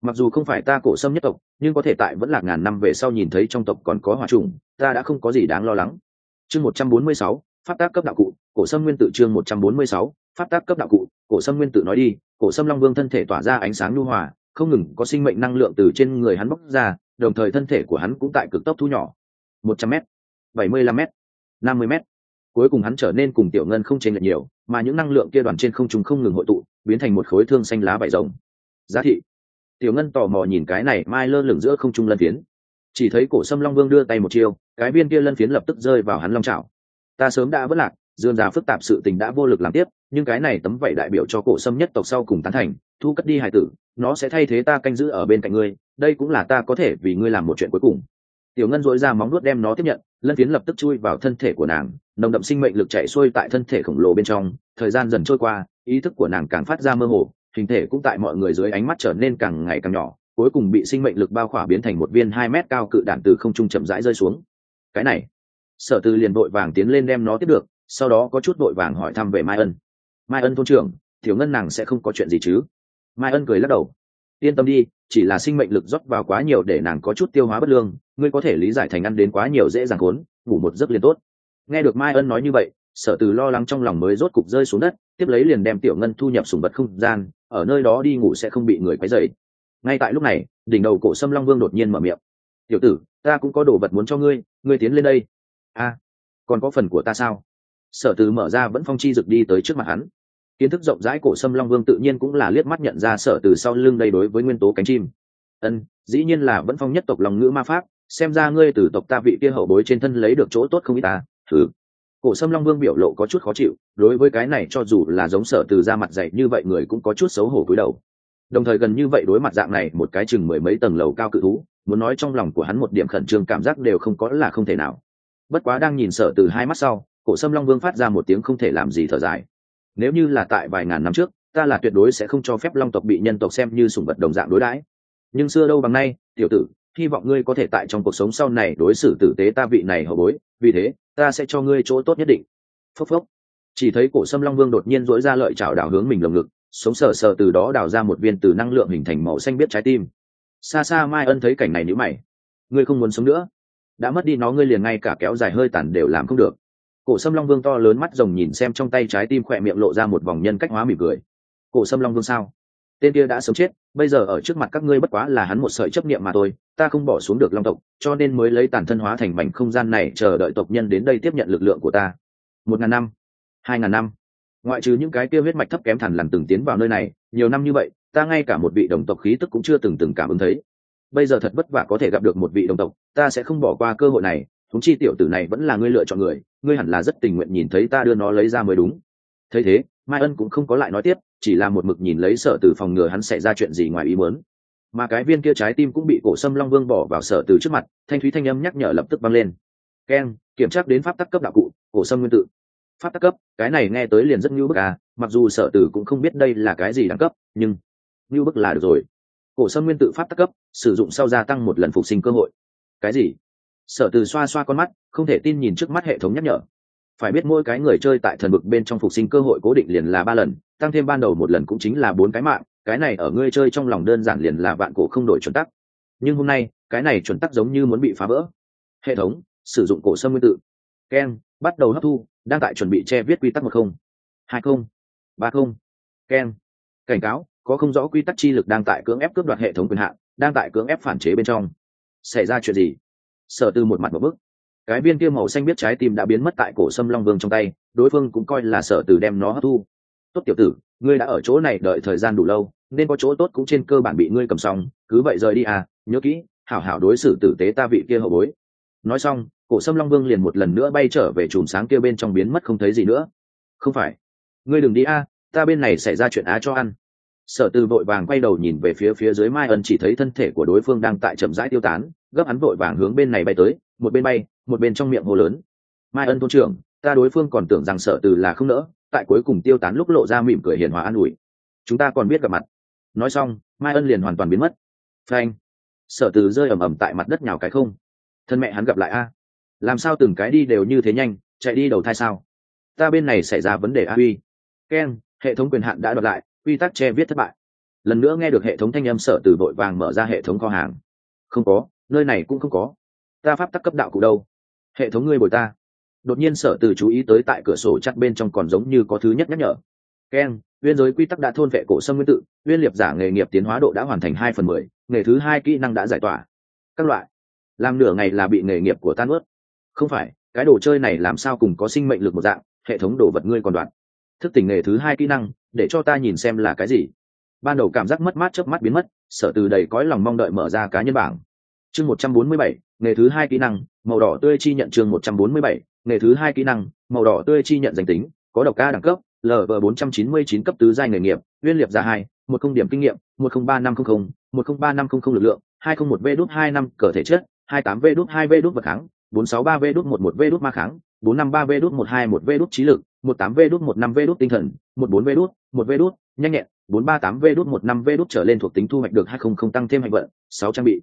Mặc dù không phải ta cổ sâm nhất tộc, nhưng có thể tại vẫn là ngàn năm về sau nhìn thấy trong tộc còn có hòa trùng ta đã không có gì đáng lo lắng chương một trăm bốn mươi sáu, pháp tác cấp đạo cụ, cổ sâm nguyên tự chương một trăm bốn mươi sáu, pháp tác cấp đạo cụ, cổ sâm nguyên tự nói đi, cổ sâm long vương thân thể tỏa ra ánh sáng nhu hòa, không ngừng có sinh mệnh năng lượng từ trên người hắn bóc ra, đồng thời thân thể của hắn cũng tại cực tốc thu nhỏ. một trăm m bảy mươi lăm m năm mươi m cuối cùng hắn trở nên cùng tiểu ngân không chênh lệch nhiều, mà những năng lượng kia đoàn trên không trung không ngừng hội tụ, biến thành một khối thương xanh lá vải rồng. Giá thị. Tiểu ngân tò mò nhìn cái này mai lơ lửng giữa không trung lân phiến chỉ thấy cổ sâm long vương đưa tay một chiêu, cái viên kia lân phiến lập tức rơi vào hắn long trào ta sớm đã vất lạc, dương già phức tạp sự tình đã vô lực làm tiếp, nhưng cái này tấm vảy đại biểu cho cổ sâm nhất tộc sau cùng tán thành, thu cất đi hải tử, nó sẽ thay thế ta canh giữ ở bên cạnh ngươi, đây cũng là ta có thể vì ngươi làm một chuyện cuối cùng. Tiểu ngân dội ra móng nuốt đem nó tiếp nhận, lân phiến lập tức chui vào thân thể của nàng, nồng đậm sinh mệnh lực chạy xuôi tại thân thể khổng lồ bên trong, thời gian dần trôi qua, ý thức của nàng càng phát ra mơ hồ, hình thể cũng tại mọi người dưới ánh mắt trở nên càng ngày càng nhỏ cuối cùng bị sinh mệnh lực bao khỏa biến thành một viên hai mét cao cự đạn từ không trung chậm rãi rơi xuống. Cái này, sở từ liền vội vàng tiến lên đem nó tiếp được, sau đó có chút vội vàng hỏi thăm về mai ân. Mai ân thôn trưởng, tiểu ngân nàng sẽ không có chuyện gì chứ? Mai ân cười lắc đầu. Yên tâm đi, chỉ là sinh mệnh lực rót vào quá nhiều để nàng có chút tiêu hóa bất lương, ngươi có thể lý giải thành ăn đến quá nhiều dễ dàng khốn, ngủ một giấc liền tốt. Nghe được mai ân nói như vậy, sở từ lo lắng trong lòng mới rốt cục rơi xuống đất, tiếp lấy liền đem tiểu ngân thu nhập sùng vật không gian, ở nơi đó đi ngủ sẽ không bị người quấy dày ngay tại lúc này, đỉnh đầu cổ sâm long vương đột nhiên mở miệng. Tiểu tử, ta cũng có đồ vật muốn cho ngươi ngươi tiến lên đây. A, còn có phần của ta sao? Sở từ mở ra vẫn phong chi rực đi tới trước mặt hắn. Kiến thức rộng rãi cổ sâm long vương tự nhiên cũng là liếc mắt nhận ra sở từ sau lưng đây đối với nguyên tố cánh chim. Ân, dĩ nhiên là vẫn phong nhất tộc lòng ngữ ma pháp, xem ra ngươi từ tộc ta vị kia hậu bối trên thân lấy được chỗ tốt không ít ta. Thử cổ sâm long vương biểu lộ có chút khó chịu, đối với cái này cho dù là giống sở từ ra mặt dạy như vậy người cũng có chút xấu hổ cúi đầu đồng thời gần như vậy đối mặt dạng này, một cái chừng mười mấy tầng lầu cao cự thú, muốn nói trong lòng của hắn một điểm khẩn trương cảm giác đều không có là không thể nào. Bất quá đang nhìn sở từ hai mắt sau, cổ sâm long vương phát ra một tiếng không thể làm gì thở dài. Nếu như là tại vài ngàn năm trước, ta là tuyệt đối sẽ không cho phép long tộc bị nhân tộc xem như sùng vật đồng dạng đối đãi. Nhưng xưa đâu bằng nay, tiểu tử, hy vọng ngươi có thể tại trong cuộc sống sau này đối xử tử tế ta vị này hậu bối, vì thế, ta sẽ cho ngươi chỗ tốt nhất định. Phốc phốc. Chỉ thấy cổ sâm long vương đột nhiên dỗi ra lợi chảo đảo hướng mình lồng ngực sống sờ sờ từ đó đào ra một viên từ năng lượng hình thành màu xanh biết trái tim. Xa xa mai ân thấy cảnh này nhữ mày. Ngươi không muốn sống nữa? Đã mất đi nó, ngươi liền ngay cả kéo dài hơi tàn đều làm không được. Cổ sâm long vương to lớn mắt rồng nhìn xem trong tay trái tim khỏe miệng lộ ra một vòng nhân cách hóa mỉm cười. Cổ sâm long vương sao? Tên kia đã sống chết, bây giờ ở trước mặt các ngươi bất quá là hắn một sợi chấp niệm mà thôi, ta không bỏ xuống được long tộc, cho nên mới lấy tàn thân hóa thành mảnh không gian này chờ đợi tộc nhân đến đây tiếp nhận lực lượng của ta. Một ngàn năm, hai ngàn năm ngoại trừ những cái kia huyết mạch thấp kém thẳn lằn từng tiến vào nơi này, nhiều năm như vậy, ta ngay cả một vị đồng tộc khí tức cũng chưa từng từng cảm ứng thấy. Bây giờ thật vất vả có thể gặp được một vị đồng tộc, ta sẽ không bỏ qua cơ hội này thúng chi tiểu tử này vẫn là ngươi lựa chọn người, ngươi hẳn là rất tình nguyện nhìn thấy ta đưa nó lấy ra mới đúng. Thấy thế, mai ân cũng không có lại nói tiếp, chỉ là một mực nhìn lấy sợ từ phòng ngừa hắn xảy ra chuyện gì ngoài ý muốn. Mà cái viên kia trái tim cũng bị cổ sâm long vương bỏ vào sở từ trước mặt, thanh thúy thanh âm nhắc nhở lập tức vang lên. Keng kiểm tra đến pháp tắc cấp đạo cụ, cổ sâm nguyên tự pháp tắc cấp, cái này nghe tới liền rất như bức à mặc dù sở tử cũng không biết đây là cái gì đẳng cấp, nhưng như bức là được rồi. Cổ sâm nguyên tự pháp tắc cấp, sử dụng sau gia tăng một lần phục sinh cơ hội. Cái gì? Sở từ xoa xoa con mắt, không thể tin nhìn trước mắt hệ thống nhắc nhở. Phải biết mỗi cái người chơi tại thần vực bên trong phục sinh cơ hội cố định liền là ba lần, tăng thêm ban đầu một lần cũng chính là bốn cái mạng, cái này ở ngươi chơi trong lòng đơn giản liền là vạn cổ không đổi chuẩn tắc. Nhưng hôm nay, cái này chuẩn tắc giống như muốn bị phá vỡ. Hệ thống, sử dụng cổ sâm nguyên tự. Ken, bắt đầu hấp thu đang tại chuẩn bị che viết quy tắc một không, hai không, ba không. Keng cảnh cáo, có không rõ quy tắc chi lực đang tại cưỡng ép cướp đoạt hệ thống quyền hạn, đang tại cưỡng ép phản chế bên trong. Xảy ra chuyện gì? Sở từ một mặt một bức cái viên kia màu xanh biết trái tim đã biến mất tại cổ sâm long vương trong tay, đối phương cũng coi là sở từ đem nó hấp thu. Tốt tiểu tử, ngươi đã ở chỗ này đợi thời gian đủ lâu, nên có chỗ tốt cũng trên cơ bản bị ngươi cầm xong, cứ vậy rời đi à nhớ kỹ, hảo hảo đối xử tử tế ta vị kia hậu bối nói xong, cổ sâm long vương liền một lần nữa bay trở về chùm sáng kia bên trong biến mất không thấy gì nữa. Không phải. Ngươi đừng đi a, ta bên này xảy ra chuyện á cho ăn. Sở từ vội vàng quay đầu nhìn về phía phía dưới mai ân chỉ thấy thân thể của đối phương đang tại chậm rãi tiêu tán, gấp hắn vội vàng hướng bên này bay tới, một bên bay, một bên trong miệng hô lớn. Mai ân thôn trưởng, ta đối phương còn tưởng rằng sở từ là không nỡ, tại cuối cùng tiêu tán lúc lộ ra mỉm cười hiền hòa an ủi. Chúng ta còn biết gặp mặt. Nói xong, mai ân liền hoàn toàn biến mất. Phanh. Sở từ rơi ầm ầm tại mặt đất nhào cái không thân mẹ hắn gặp lại a. Làm sao từng cái đi đều như thế nhanh, chạy đi đầu thai sao? Ta bên này xảy ra vấn đề a uy ken, hệ thống quyền hạn đã đoạt lại, quy tắc che viết thất bại. Lần nữa nghe được hệ thống thanh âm sở từ vội vàng mở ra hệ thống kho hàng. Không có, nơi này cũng không có. Ta pháp tắc cấp đạo cụ đâu? Hệ thống ngươi bồi ta. Đột nhiên sở từ chú ý tới tại cửa sổ chắc bên trong còn giống như có thứ nhất nhắc nhở. Ken uyên giới quy tắc đã thôn vệ cổ sâm nguyên tự uyên liệp giả nghề nghiệp tiến hóa độ đã hoàn thành hai phần mười, nghề thứ hai kỹ năng đã giải tỏa. Các loại làm nửa ngày là bị nghề nghiệp của tan ướt không phải, cái đồ chơi này làm sao cùng có sinh mệnh lực một dạng, hệ thống đồ vật ngươi còn đoạn. Thức tỉnh nghề thứ hai kỹ năng, để cho ta nhìn xem là cái gì. Ban đầu cảm giác mất mát chớp mắt biến mất, sở từ đầy cõi lòng mong đợi mở ra cá nhân bảng. Chương một trăm bốn mươi bảy, nghề thứ hai kỹ năng, màu đỏ tươi chi nhận chương một trăm bốn mươi bảy, nghề thứ hai kỹ năng, màu đỏ tươi chi nhận danh tính, có độc ca đẳng cấp lv bốn trăm chín mươi chín cấp tứ giai nghề nghiệp nguyên liệp ra hai, một không điểm kinh nghiệm, một không ba năm không không, một không ba năm không không lực lượng, hai không một v đút hai năm cờ thể chất hai tám v đút, hai v đút vật kháng, bốn sáu ba v đút, một một v đút ma kháng, bốn năm ba v đút, một hai một v đút trí lực, một tám v đút, một năm v đút tinh thần, một bốn v đút, một v đút, nhanh nhẹn, bốn ba tám v đút, một năm v đút trở lên thuộc tính thu hoạch được hai không không tăng thêm hành vận, sáu trang bị.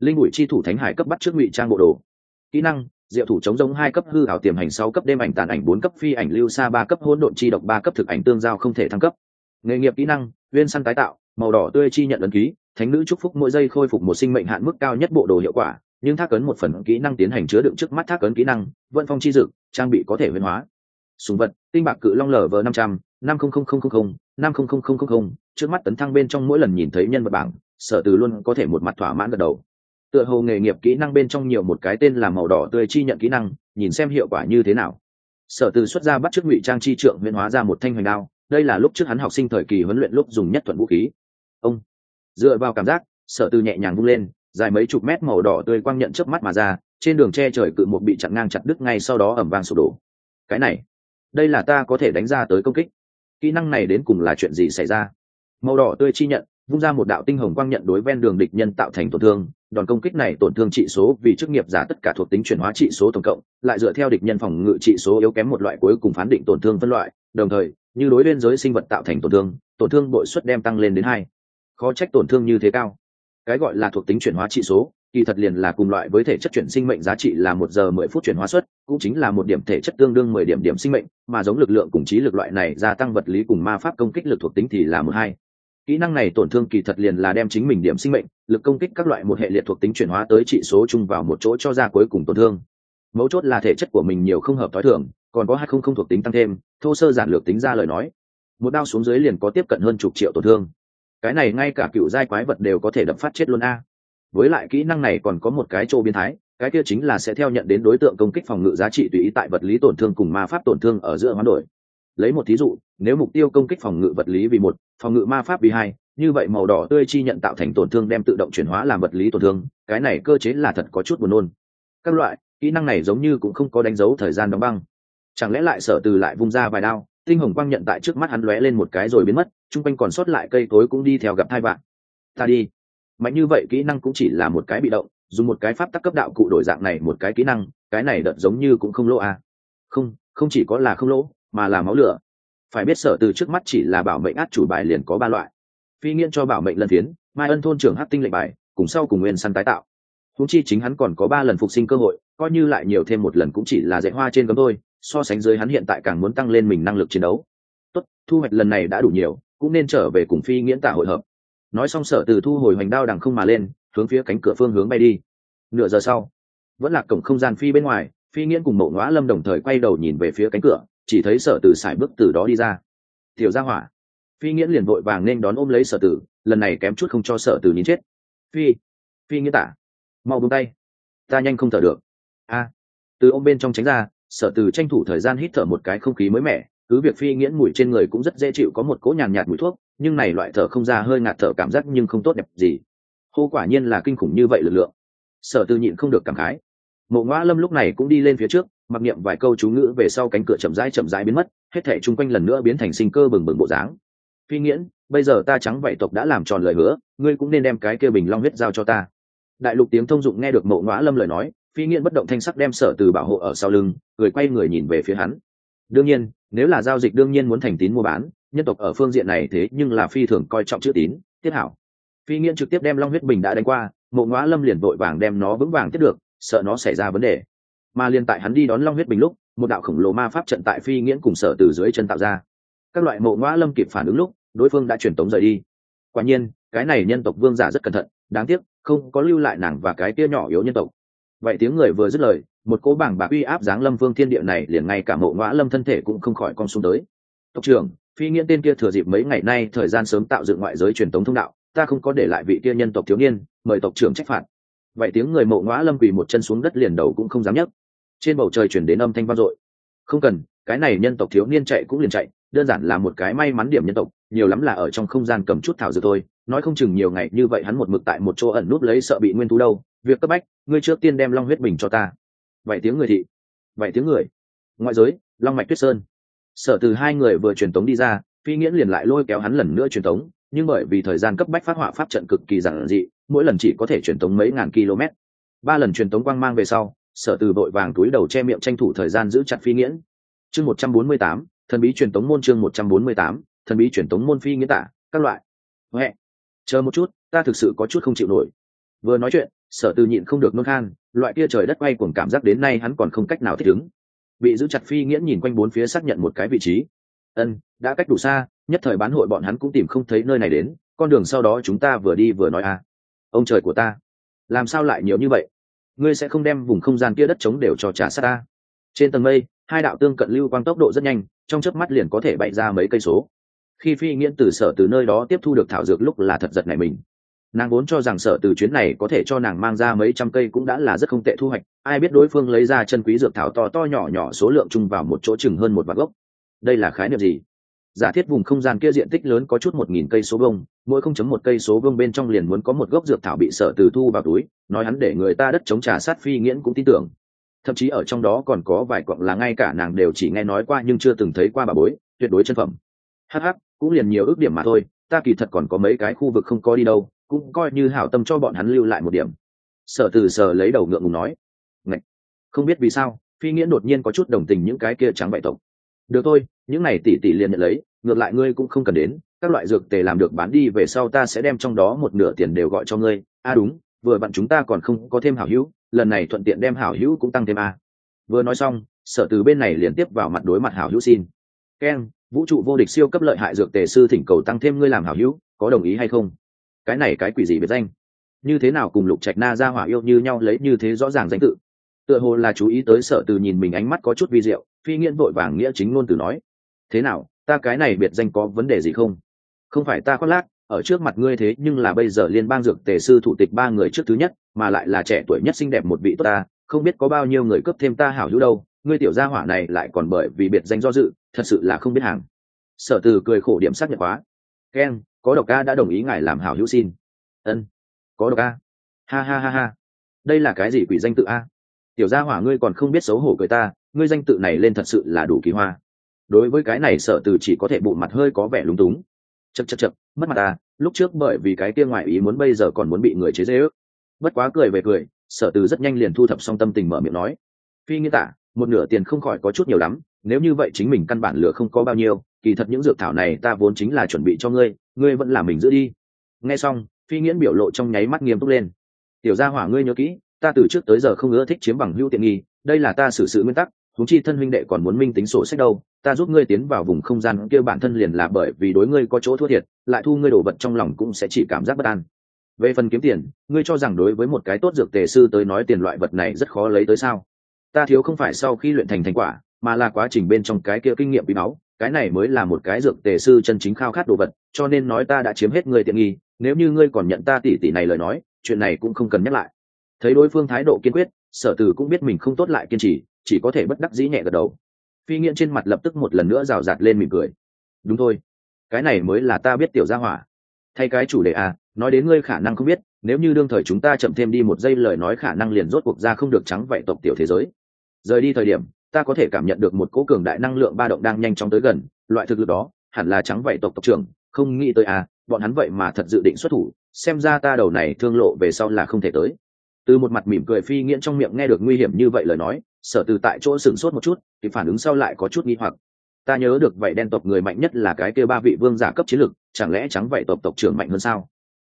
Linh bụi chi thủ thánh hải cấp bắt trước ngụy trang bộ đồ. Kỹ năng, diệu thủ chống giống hai cấp hư ảo tiềm hành sáu cấp đêm ảnh tàn ảnh, bốn cấp phi ảnh lưu xa ba cấp hỗn độn chi độc ba cấp thực ảnh tương giao không thể thăng cấp. Nghề nghiệp kỹ năng, viên săn tái tạo, màu đỏ tươi chi nhận ấn ký, thánh nữ chúc phúc mỗi giây khôi phục một sinh mệnh hạn mức cao nhất bộ đồ hiệu quả nhưng thác ấn một phần kỹ năng tiến hành chứa đựng trước mắt thác ấn kỹ năng, vận phong chi dực, trang bị có thể huyên hóa. Súng vật, tinh bạc cự long lở vờ năm trăm, năm không không không không năm không không không không trước mắt tấn thăng bên trong mỗi lần nhìn thấy nhân vật bảng, sở từ luôn có thể một mặt thỏa mãn gật đầu. Tựa hồ nghề nghiệp kỹ năng bên trong nhiều một cái tên là màu đỏ tươi chi nhận kỹ năng, nhìn xem hiệu quả như thế nào. Sở từ xuất ra bắt trước ngụy trang chi trượng huyên hóa ra một thanh hoành đao, đây là lúc trước hắn học sinh thời kỳ huấn luyện lúc dùng nhất thuận vũ khí. Ông, dựa vào cảm giác, sở từ nhẹ nhàng vung lên dài mấy chục mét màu đỏ tươi quang nhận chớp mắt mà ra, trên đường che trời cự một bị chặn ngang chặt đứt ngay sau đó ẩm vang sụp đổ. Cái này, đây là ta có thể đánh ra tới công kích. Kỹ năng này đến cùng là chuyện gì xảy ra? Màu đỏ tươi chi nhận, vung ra một đạo tinh hồng quang nhận đối ven đường địch nhân tạo thành tổn thương. Đòn công kích này tổn thương trị số vì chức nghiệp giả tất cả thuộc tính chuyển hóa trị số tổng cộng, lại dựa theo địch nhân phòng ngự trị số yếu kém một loại cuối cùng phán định tổn thương phân loại. Đồng thời, như đối lên giới sinh vật tạo thành tổn thương tổn thương bội suất đem tăng lên đến hai. Khó trách tổn thương như thế cao cái gọi là thuộc tính chuyển hóa trị số, kỳ thật liền là cùng loại với thể chất chuyển sinh mệnh giá trị là một giờ mười phút chuyển hóa suất, cũng chính là một điểm thể chất tương đương mười điểm điểm sinh mệnh, mà giống lực lượng cùng trí lực loại này gia tăng vật lý cùng ma pháp công kích lực thuộc tính thì là một hai. Kỹ năng này tổn thương kỳ thật liền là đem chính mình điểm sinh mệnh, lực công kích các loại một hệ liệt thuộc tính chuyển hóa tới trị số chung vào một chỗ cho ra cuối cùng tổn thương. Mấu chốt là thể chất của mình nhiều không hợp t h o i thường, còn có hai không không thuộc tính tăng thêm, thô sơ giản lược tính ra lời nói. Một đao xuống dưới liền có tiếp cận hơn chục triệu tổn thương cái này ngay cả cựu giai quái vật đều có thể đập phát chết luôn a. Với lại kỹ năng này còn có một cái chỗ biến thái, cái kia chính là sẽ theo nhận đến đối tượng công kích phòng ngự giá trị tùy ý tại vật lý tổn thương cùng ma pháp tổn thương ở giữa hoán đổi. Lấy một thí dụ, nếu mục tiêu công kích phòng ngự vật lý vì một, phòng ngự ma pháp vì hai, như vậy màu đỏ tươi chi nhận tạo thành tổn thương đem tự động chuyển hóa làm vật lý tổn thương, cái này cơ chế là thật có chút buồn nôn. Các loại, kỹ năng này giống như cũng không có đánh dấu thời gian đóng băng. Chẳng lẽ lại sở từ lại vung ra vài đao? Tinh hồng quang nhận tại trước mắt hắn lóe lên một cái rồi biến mất, chung quanh còn sót lại cây cối cũng đi theo gặp hai bạn ta đi. Mạnh như vậy kỹ năng cũng chỉ là một cái bị động, dùng một cái pháp tắc cấp đạo cụ đổi dạng này một cái kỹ năng, cái này đợt giống như cũng không lỗ à. không không chỉ có là không lỗ, mà là máu lửa. Phải biết sở từ trước mắt chỉ là bảo mệnh át chủ bài liền có ba loại. Phi nghiên cho bảo mệnh lần phiến mai ân thôn trưởng hát tinh lệnh bài, cùng sau cùng nguyên săn tái tạo. Húng chi chính hắn còn có ba lần phục sinh cơ hội, coi như lại nhiều thêm một lần cũng chỉ là dạy hoa trên cấm thôi so sánh dưới hắn hiện tại càng muốn tăng lên mình năng lực chiến đấu. Tốt, thu hoạch lần này đã đủ nhiều, cũng nên trở về cùng phi nghiễn tả hội hợp. Nói xong sở từ thu hồi hoành đao đằng không mà lên, hướng phía cánh cửa phương hướng bay đi. Nửa giờ sau, vẫn là cổng không gian phi bên ngoài, phi nghiễn cùng mậu ngõ lâm đồng thời quay đầu nhìn về phía cánh cửa, chỉ thấy sở từ sải bước từ đó đi ra. Tiểu gia hỏa, phi nghiễn liền vội vàng nên đón ôm lấy sở tử lần này kém chút không cho sở tử nín chết. Phi phi nghĩa tả, mau buông tay, ta nhanh không thở được. A, từ ôm bên trong tránh ra sở từ tranh thủ thời gian hít thở một cái không khí mới mẻ, cứ việc phi nghiễn mùi trên người cũng rất dễ chịu có một cỗ nhàn nhạt mùi thuốc, nhưng này loại thở không ra hơi ngạt thở cảm giác nhưng không tốt đẹp gì. Hô quả nhiên là kinh khủng như vậy lực lượng. Sở từ nhịn không được cảm khái. Mộ ngoa lâm lúc này cũng đi lên phía trước, mặc niệm vài câu chú ngữ về sau cánh cửa chậm rãi chậm rãi biến mất, hết thể chung quanh lần nữa biến thành sinh cơ bừng bừng bộ dáng. Phi nghiễn, bây giờ ta trắng vậy tộc đã làm tròn lời hứa, ngươi cũng nên đem cái kia bình long huyết giao cho ta. Đại lục tiếng thông dụng nghe được mộ ngõ lâm lời nói phi nghiện bất động thanh sắc đem sở từ bảo hộ ở sau lưng người quay người nhìn về phía hắn. Đương nhiên, nếu là giao dịch đương nhiên muốn thành tín mua bán, nhân tộc ở phương diện này thế nhưng là phi thường coi trọng chữ tín, tiết hảo. Phi nghiện trực tiếp đem long huyết bình đã đánh qua, mộ ngõ lâm liền vội vàng đem nó vững vàng tiếp được, sợ nó xảy ra vấn đề. Mà liên tại hắn đi đón long huyết bình lúc, một đạo khổng lồ ma pháp trận tại phi nghiễn cùng sở từ dưới chân tạo ra. Các loại mộ ngõ lâm kịp phản ứng lúc, đối phương đã truyền tống rời đi. Quả nhiên, cái này nhân tộc vương giả rất cẩn thận, đáng tiếc, không có lưu lại nàng và cái kia nhỏ yếu nhân tộc vậy tiếng người vừa dứt lời, một cỗ bảng bạc uy áp giáng lâm vương thiên địa này liền ngay cả mộ ngõ lâm thân thể cũng không khỏi con xuống tới. Tộc trưởng, phi nghĩa tên kia thừa dịp mấy ngày nay thời gian sớm tạo dựng ngoại giới truyền tống thông đạo, ta không có để lại vị kia nhân tộc thiếu niên, mời tộc trưởng trách phạt. Vậy tiếng người mộ ngõ lâm quỳ một chân xuống đất liền đầu cũng không dám nhấc. Trên bầu trời chuyển đến âm thanh vang dội. Không cần, cái này nhân tộc thiếu niên chạy cũng liền chạy, đơn giản là một cái may mắn điểm nhân tộc, nhiều lắm là ở trong không gian cầm chút thảo dược thôi, nói không chừng nhiều ngày như vậy hắn một mực tại một chỗ ẩn núp lấy sợ bị nguyên thú đâu việc cấp bách, ngươi trước tiên đem long huyết bình cho ta. Vậy tiếng người thị. Vậy tiếng người. Ngoại giới, long mạch tuyết sơn. Sở từ hai người vừa truyền tống đi ra, phi nghiễn liền lại lôi kéo hắn lần nữa truyền tống, nhưng bởi vì thời gian cấp bách phát họa pháp trận cực kỳ giản dị, mỗi lần chỉ có thể truyền tống mấy ngàn km. Ba lần truyền tống quang mang về sau, sở từ vội vàng túi đầu che miệng tranh thủ thời gian giữ chặt phi nghiễn. Chương một trăm bốn mươi tám, thần bí truyền tống môn chương một trăm bốn mươi tám, thần bí truyền tống môn phi nghĩa tả các loại. Huệ, chờ một chút, ta thực sự có chút không chịu nổi. Vừa nói chuyện sở từ nhịn không được nôn khan, loại kia trời đất quay cuồng cảm giác đến nay hắn còn không cách nào thích ứng. Bị giữ chặt phi nghiễn nhìn quanh bốn phía xác nhận một cái vị trí. Ân, đã cách đủ xa, nhất thời bán hội bọn hắn cũng tìm không thấy nơi này đến, con đường sau đó chúng ta vừa đi vừa nói à. Ông trời của ta, làm sao lại nhiều như vậy? Ngươi sẽ không đem vùng không gian kia đất trống đều cho trả sát ta. Trên tầng mây, hai đạo tương cận lưu quang tốc độ rất nhanh, trong chớp mắt liền có thể bay ra mấy cây số. Khi phi nghiễn từ sở từ nơi đó tiếp thu được thảo dược lúc là thật giật này mình nàng vốn cho rằng sở từ chuyến này có thể cho nàng mang ra mấy trăm cây cũng đã là rất không tệ thu hoạch, ai biết đối phương lấy ra chân quý dược thảo to to nhỏ nhỏ số lượng chung vào một chỗ chừng hơn một vạn gốc. Đây là khái niệm gì? Giả thiết vùng không gian kia diện tích lớn có chút một nghìn cây số bông mỗi không chấm một cây số bông bên trong liền muốn có một gốc dược thảo bị sở từ thu vào túi, nói hắn để người ta đất chống trà sát phi nghiễn cũng tin tưởng. Thậm chí ở trong đó còn có vài cọng là ngay cả nàng đều chỉ nghe nói qua nhưng chưa từng thấy qua bà bối, tuyệt đối chân phẩm. Hh cũng liền nhiều ước điểm mà thôi, ta kỳ thật còn có mấy cái khu vực không có đi đâu cũng coi như hảo tâm cho bọn hắn lưu lại một điểm. Sở từ sở lấy đầu ngượng ngùng nói, Ngạch! không biết vì sao, phi nghĩa đột nhiên có chút đồng tình những cái kia trắng bại tộc. Được thôi, những này tỷ tỷ liền nhận lấy, ngược lại ngươi cũng không cần đến, các loại dược tề làm được bán đi về sau ta sẽ đem trong đó một nửa tiền đều gọi cho ngươi. A à đúng, vừa bạn chúng ta còn không có thêm hảo hữu, lần này thuận tiện đem hảo hữu cũng tăng thêm a. Vừa nói xong, sở từ bên này liền tiếp vào mặt đối mặt hảo hữu xin. Keng vũ trụ vô địch siêu cấp lợi hại dược tề sư thỉnh cầu tăng thêm ngươi làm hảo hữu, có đồng ý hay không? Cái này cái quỷ gì biệt danh? Như thế nào cùng lục trạch na ra hỏa yêu như nhau lấy như thế rõ ràng danh tự? Tựa hồ là chú ý tới sở từ nhìn mình ánh mắt có chút vi diệu, phi nghiễn vội vàng nghĩa chính ngôn từ nói, thế nào, ta cái này biệt danh có vấn đề gì không? Không phải ta khoác lác, ở trước mặt ngươi thế nhưng là bây giờ liên bang dược tề sư thủ tịch ba người trước thứ nhất, mà lại là trẻ tuổi nhất xinh đẹp một vị tốt ta, không biết có bao nhiêu người cấp thêm ta hảo hữu đâu, ngươi tiểu gia hỏa này lại còn bởi vì biệt danh do dự, thật sự là không biết hàng. Sở từ cười khổ điểm xác nhận quá. Keng có độc ca đã đồng ý ngài làm hảo hữu xin. Ân. Có độc ca ha ha ha ha. Đây là cái gì quỷ danh tự a? Tiểu gia hỏa ngươi còn không biết xấu hổ cười ta, ngươi danh tự này lên thật sự là đủ kỳ hoa. Đối với cái này sở từ chỉ có thể bụng mặt hơi có vẻ lúng túng. Chật chật chật mất mặt ta, lúc trước bởi vì cái kia ngoại ý muốn bây giờ còn muốn bị người chế dễ ước. Bất quá cười về cười sở từ rất nhanh liền thu thập xong tâm tình mở miệng nói. Phi nghĩa tả, một nửa tiền không khỏi có chút nhiều lắm, nếu như vậy chính mình căn bản lửa không có bao nhiêu kỳ thật những dược thảo này ta vốn chính là chuẩn bị cho ngươi ngươi vẫn là mình giữ đi. Nghe xong, phi nghiễn biểu lộ trong nháy mắt nghiêm túc lên. Tiểu gia hỏa ngươi nhớ kỹ, ta từ trước tới giờ không ưa thích chiếm bằng hữu tiện nghi, đây là ta xử sự nguyên tắc thú chi thân huynh đệ còn muốn minh tính sổ sách đâu, ta giúp ngươi tiến vào vùng không gian kia bản thân liền là bởi vì đối ngươi có chỗ thua thiệt, lại thu ngươi đổ vật trong lòng cũng sẽ chỉ cảm giác bất an. Về phần kiếm tiền, ngươi cho rằng đối với một cái tốt dược tề sư tới nói tiền loại vật này rất khó lấy tới sao? Ta thiếu không phải sau khi luyện thành thành quả, mà là quá trình bên trong cái kia kinh nghiệm bí máu cái này mới là một cái dược tề sư chân chính khao khát đồ vật, cho nên nói ta đã chiếm hết ngươi tiện nghi, nếu như ngươi còn nhận ta tỉ tỉ này lời nói, chuyện này cũng không cần nhắc lại. Thấy đối phương thái độ kiên quyết, sở tử cũng biết mình không tốt lại kiên trì, chỉ có thể bất đắc dĩ nhẹ gật đầu. Phi nghiện trên mặt lập tức một lần nữa rào rạt lên mỉm cười. Đúng thôi, cái này mới là ta biết tiểu gia hỏa. Thay cái chủ đề à nói đến ngươi khả năng không biết, nếu như đương thời chúng ta chậm thêm đi một giây lời nói khả năng liền rốt cuộc ra không được trắng vậy tộc tiểu thế giới. Rời đi thời điểm ta có thể cảm nhận được một cỗ cường đại năng lượng ba động đang nhanh chóng tới gần, loại thực lực đó, hẳn là trắng vậy tộc tộc trưởng, không nghĩ tới à bọn hắn vậy mà thật dự định xuất thủ, xem ra ta đầu này thương lộ về sau là không thể tới. Từ một mặt mỉm cười phi nghiễn trong miệng nghe được nguy hiểm như vậy lời nói, sở từ tại chỗ sửng sốt một chút, thì phản ứng sau lại có chút nghi hoặc. Ta nhớ được vậy đen tộc người mạnh nhất là cái kêu ba vị vương giả cấp chiến lực, chẳng lẽ trắng vậy tộc tộc trưởng mạnh hơn sao?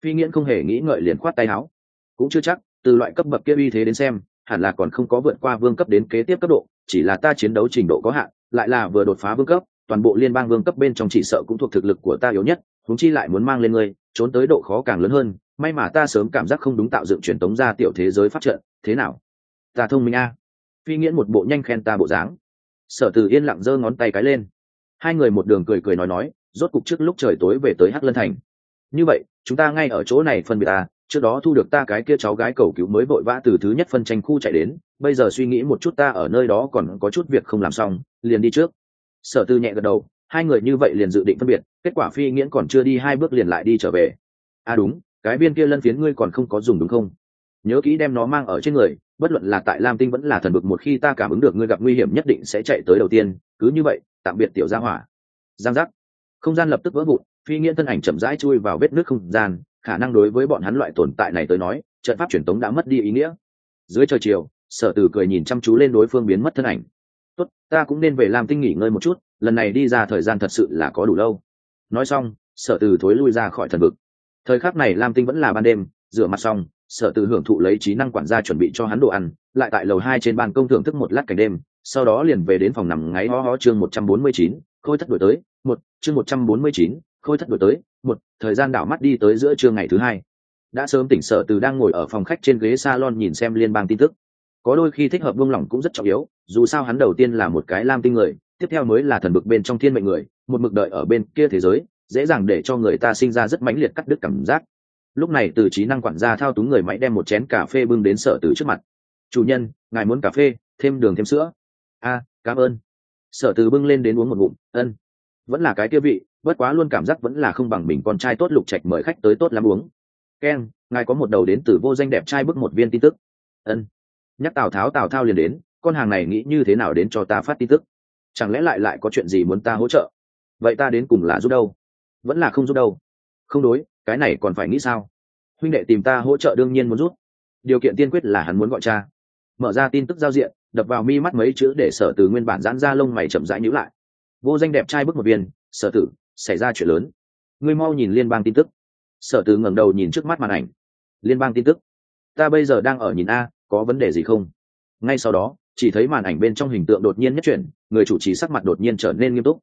Phi nghiễn không hề nghĩ ngợi liền khoát tay áo. Cũng chưa chắc, từ loại cấp bậc kia uy thế đến xem, hẳn là còn không có vượt qua vương cấp đến kế tiếp cấp độ chỉ là ta chiến đấu trình độ có hạn, lại là vừa đột phá vương cấp, toàn bộ liên bang vương cấp bên trong chỉ sợ cũng thuộc thực lực của ta yếu nhất, huống chi lại muốn mang lên ngươi, trốn tới độ khó càng lớn hơn, may mà ta sớm cảm giác không đúng tạo dựng truyền tống ra tiểu thế giới phát trận, thế nào? Ta thông minh a. Phi nghiễn một bộ nhanh khen ta bộ dáng. Sở từ yên lặng giơ ngón tay cái lên. Hai người một đường cười cười nói nói, rốt cục trước lúc trời tối về tới hắc lân thành. Như vậy, chúng ta ngay ở chỗ này phân biệt ta, trước đó thu được ta cái kia cháu gái cầu cứu mới vội vã từ thứ nhất phân tranh khu chạy đến bây giờ suy nghĩ một chút ta ở nơi đó còn có chút việc không làm xong, liền đi trước. Sở tư nhẹ gật đầu, hai người như vậy liền dự định phân biệt, kết quả phi nghiễn còn chưa đi hai bước liền lại đi trở về. À đúng, cái viên kia lân phiến ngươi còn không có dùng đúng không? Nhớ kỹ đem nó mang ở trên người, bất luận là tại lam tinh vẫn là thần vực một khi ta cảm ứng được ngươi gặp nguy hiểm nhất định sẽ chạy tới đầu tiên, cứ như vậy, tạm biệt tiểu gia hỏa. Giang giác. Không gian lập tức vỡ vụn, phi nghiễn thân ảnh chậm rãi chui vào vết nước không gian, khả năng đối với bọn hắn loại tồn tại này tới nói, trận pháp truyền tống đã mất đi ý nghĩa. Dưới trời chiều sở tử cười nhìn chăm chú lên đối phương biến mất thân ảnh. Tốt, ta cũng nên về lam tinh nghỉ ngơi một chút, lần này đi ra thời gian thật sự là có đủ lâu. Nói xong, sở tử thối lui ra khỏi thần vực. Thời khắc này lam tinh vẫn là ban đêm, rửa mặt xong, sở tử hưởng thụ lấy trí năng quản gia chuẩn bị cho hắn đồ ăn, lại tại lầu hai trên ban công thưởng thức một lát cảnh đêm, sau đó liền về đến phòng nằm ngáy ho ho chương một trăm bốn mươi chín, khôi thất đổi tới, một, chương một trăm bốn mươi chín, khôi thất đổi tới, một, thời gian đảo mắt đi tới giữa trưa ngày thứ hai. Đã sớm tỉnh sở từ đang ngồi ở phòng khách trên ghế salon nhìn xem liên bang tin tức có đôi khi thích hợp buông lỏng cũng rất trọng yếu, dù sao hắn đầu tiên là một cái lam tinh người, tiếp theo mới là thần bực bên trong thiên mệnh người, một mực đợi ở bên kia thế giới, dễ dàng để cho người ta sinh ra rất mãnh liệt cắt đứt cảm giác. Lúc này từ trí năng quản gia thao túng người máy đem một chén cà phê bưng đến sở tử trước mặt. Chủ nhân, ngài muốn cà phê, thêm đường thêm sữa. A, cảm ơn. Sở tử bưng lên đến uống một ngụm, ân. Vẫn là cái kia vị, bất quá luôn cảm giác vẫn là không bằng mình con trai tốt lục trạch mời khách tới tốt lắm uống. Keng ngài có một đầu đến từ vô danh đẹp trai bước một viên tin tức. Ân nhắc tào tháo, tào thao liền đến, con hàng này nghĩ như thế nào đến cho ta phát tin tức? Chẳng lẽ lại lại có chuyện gì muốn ta hỗ trợ? Vậy ta đến cùng là giúp đâu? Vẫn là không giúp đâu? Không đối, cái này còn phải nghĩ sao? Huynh đệ tìm ta hỗ trợ đương nhiên muốn giúp. Điều kiện tiên quyết là hắn muốn gọi cha. Mở ra tin tức giao diện, đập vào mi mắt mấy chữ để sở từ nguyên bản giãn ra lông mày chậm rãi nhữ lại. Vô danh đẹp trai bước một viên, sở tử, xảy ra chuyện lớn. Ngươi mau nhìn liên bang tin tức. Sở tử ngẩng đầu nhìn trước mắt màn ảnh. Liên bang tin tức. Ta bây giờ đang ở nhìn a có vấn đề gì không? Ngay sau đó, chỉ thấy màn ảnh bên trong hình tượng đột nhiên nhất chuyển, người chủ trì sắc mặt đột nhiên trở nên nghiêm túc.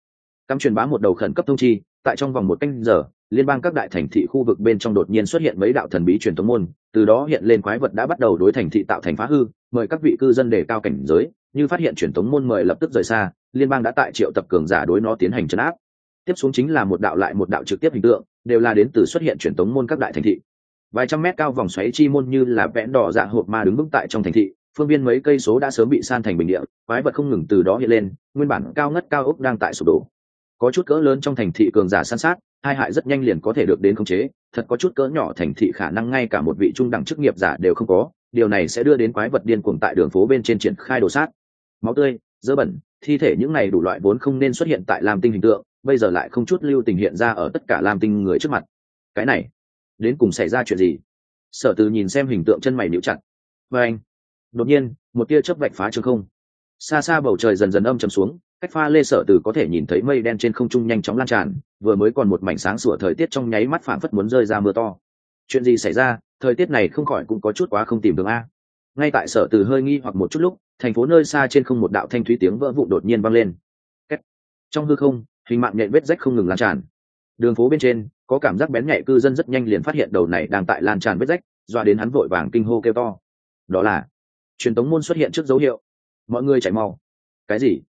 Cắm truyền bá một đầu khẩn cấp thông chi, tại trong vòng một canh giờ, liên bang các đại thành thị khu vực bên trong đột nhiên xuất hiện mấy đạo thần bí truyền thống môn, từ đó hiện lên quái vật đã bắt đầu đối thành thị tạo thành phá hư, mời các vị cư dân đề cao cảnh giới, như phát hiện truyền thống môn mời lập tức rời xa, liên bang đã tại triệu tập cường giả đối nó tiến hành chấn áp. Tiếp xuống chính là một đạo lại một đạo trực tiếp hình tượng, đều là đến từ xuất hiện truyền thống môn các đại thành thị vài trăm mét cao vòng xoáy chi môn như là vẽn đỏ dạ hộp ma đứng vững tại trong thành thị, phương viên mấy cây số đã sớm bị san thành bình địa, quái vật không ngừng từ đó hiện lên, nguyên bản cao ngất cao ốc đang tại sụp đổ. Có chút cỡ lớn trong thành thị cường giả san sát, hai hại rất nhanh liền có thể được đến khống chế, thật có chút cỡ nhỏ thành thị khả năng ngay cả một vị trung đẳng chức nghiệp giả đều không có, điều này sẽ đưa đến quái vật điên cuồng tại đường phố bên trên triển khai đồ sát. Máu tươi, dơ bẩn, thi thể những này đủ loại vốn không nên xuất hiện tại lam tinh hình tượng, bây giờ lại không chút lưu tình hiện ra ở tất cả lam tinh người trước mặt. Cái này đến cùng xảy ra chuyện gì? Sở từ nhìn xem hình tượng chân mày níu chặt. Và anh, đột nhiên, một tia chớp vạch phá trường không. Xa xa bầu trời dần dần âm chầm xuống, cách pha lê sở từ có thể nhìn thấy mây đen trên không trung nhanh chóng lan tràn, vừa mới còn một mảnh sáng sủa thời tiết trong nháy mắt phảng phất muốn rơi ra mưa to. Chuyện gì xảy ra? Thời tiết này không khỏi cũng có chút quá không tìm được a. Ngay tại sở từ hơi nghi hoặc một chút lúc, thành phố nơi xa trên không một đạo thanh thúy tiếng vỡ vụn đột nhiên vang lên. Trong hư không, hình mạng nhện vết rách không ngừng lan tràn. Đường phố bên trên có cảm giác bén nhạy cư dân rất nhanh liền phát hiện đầu này đang tại lan tràn vết rách, doa đến hắn vội vàng kinh hô kêu to. Đó là, truyền tống môn xuất hiện trước dấu hiệu. Mọi người chạy mau cái gì?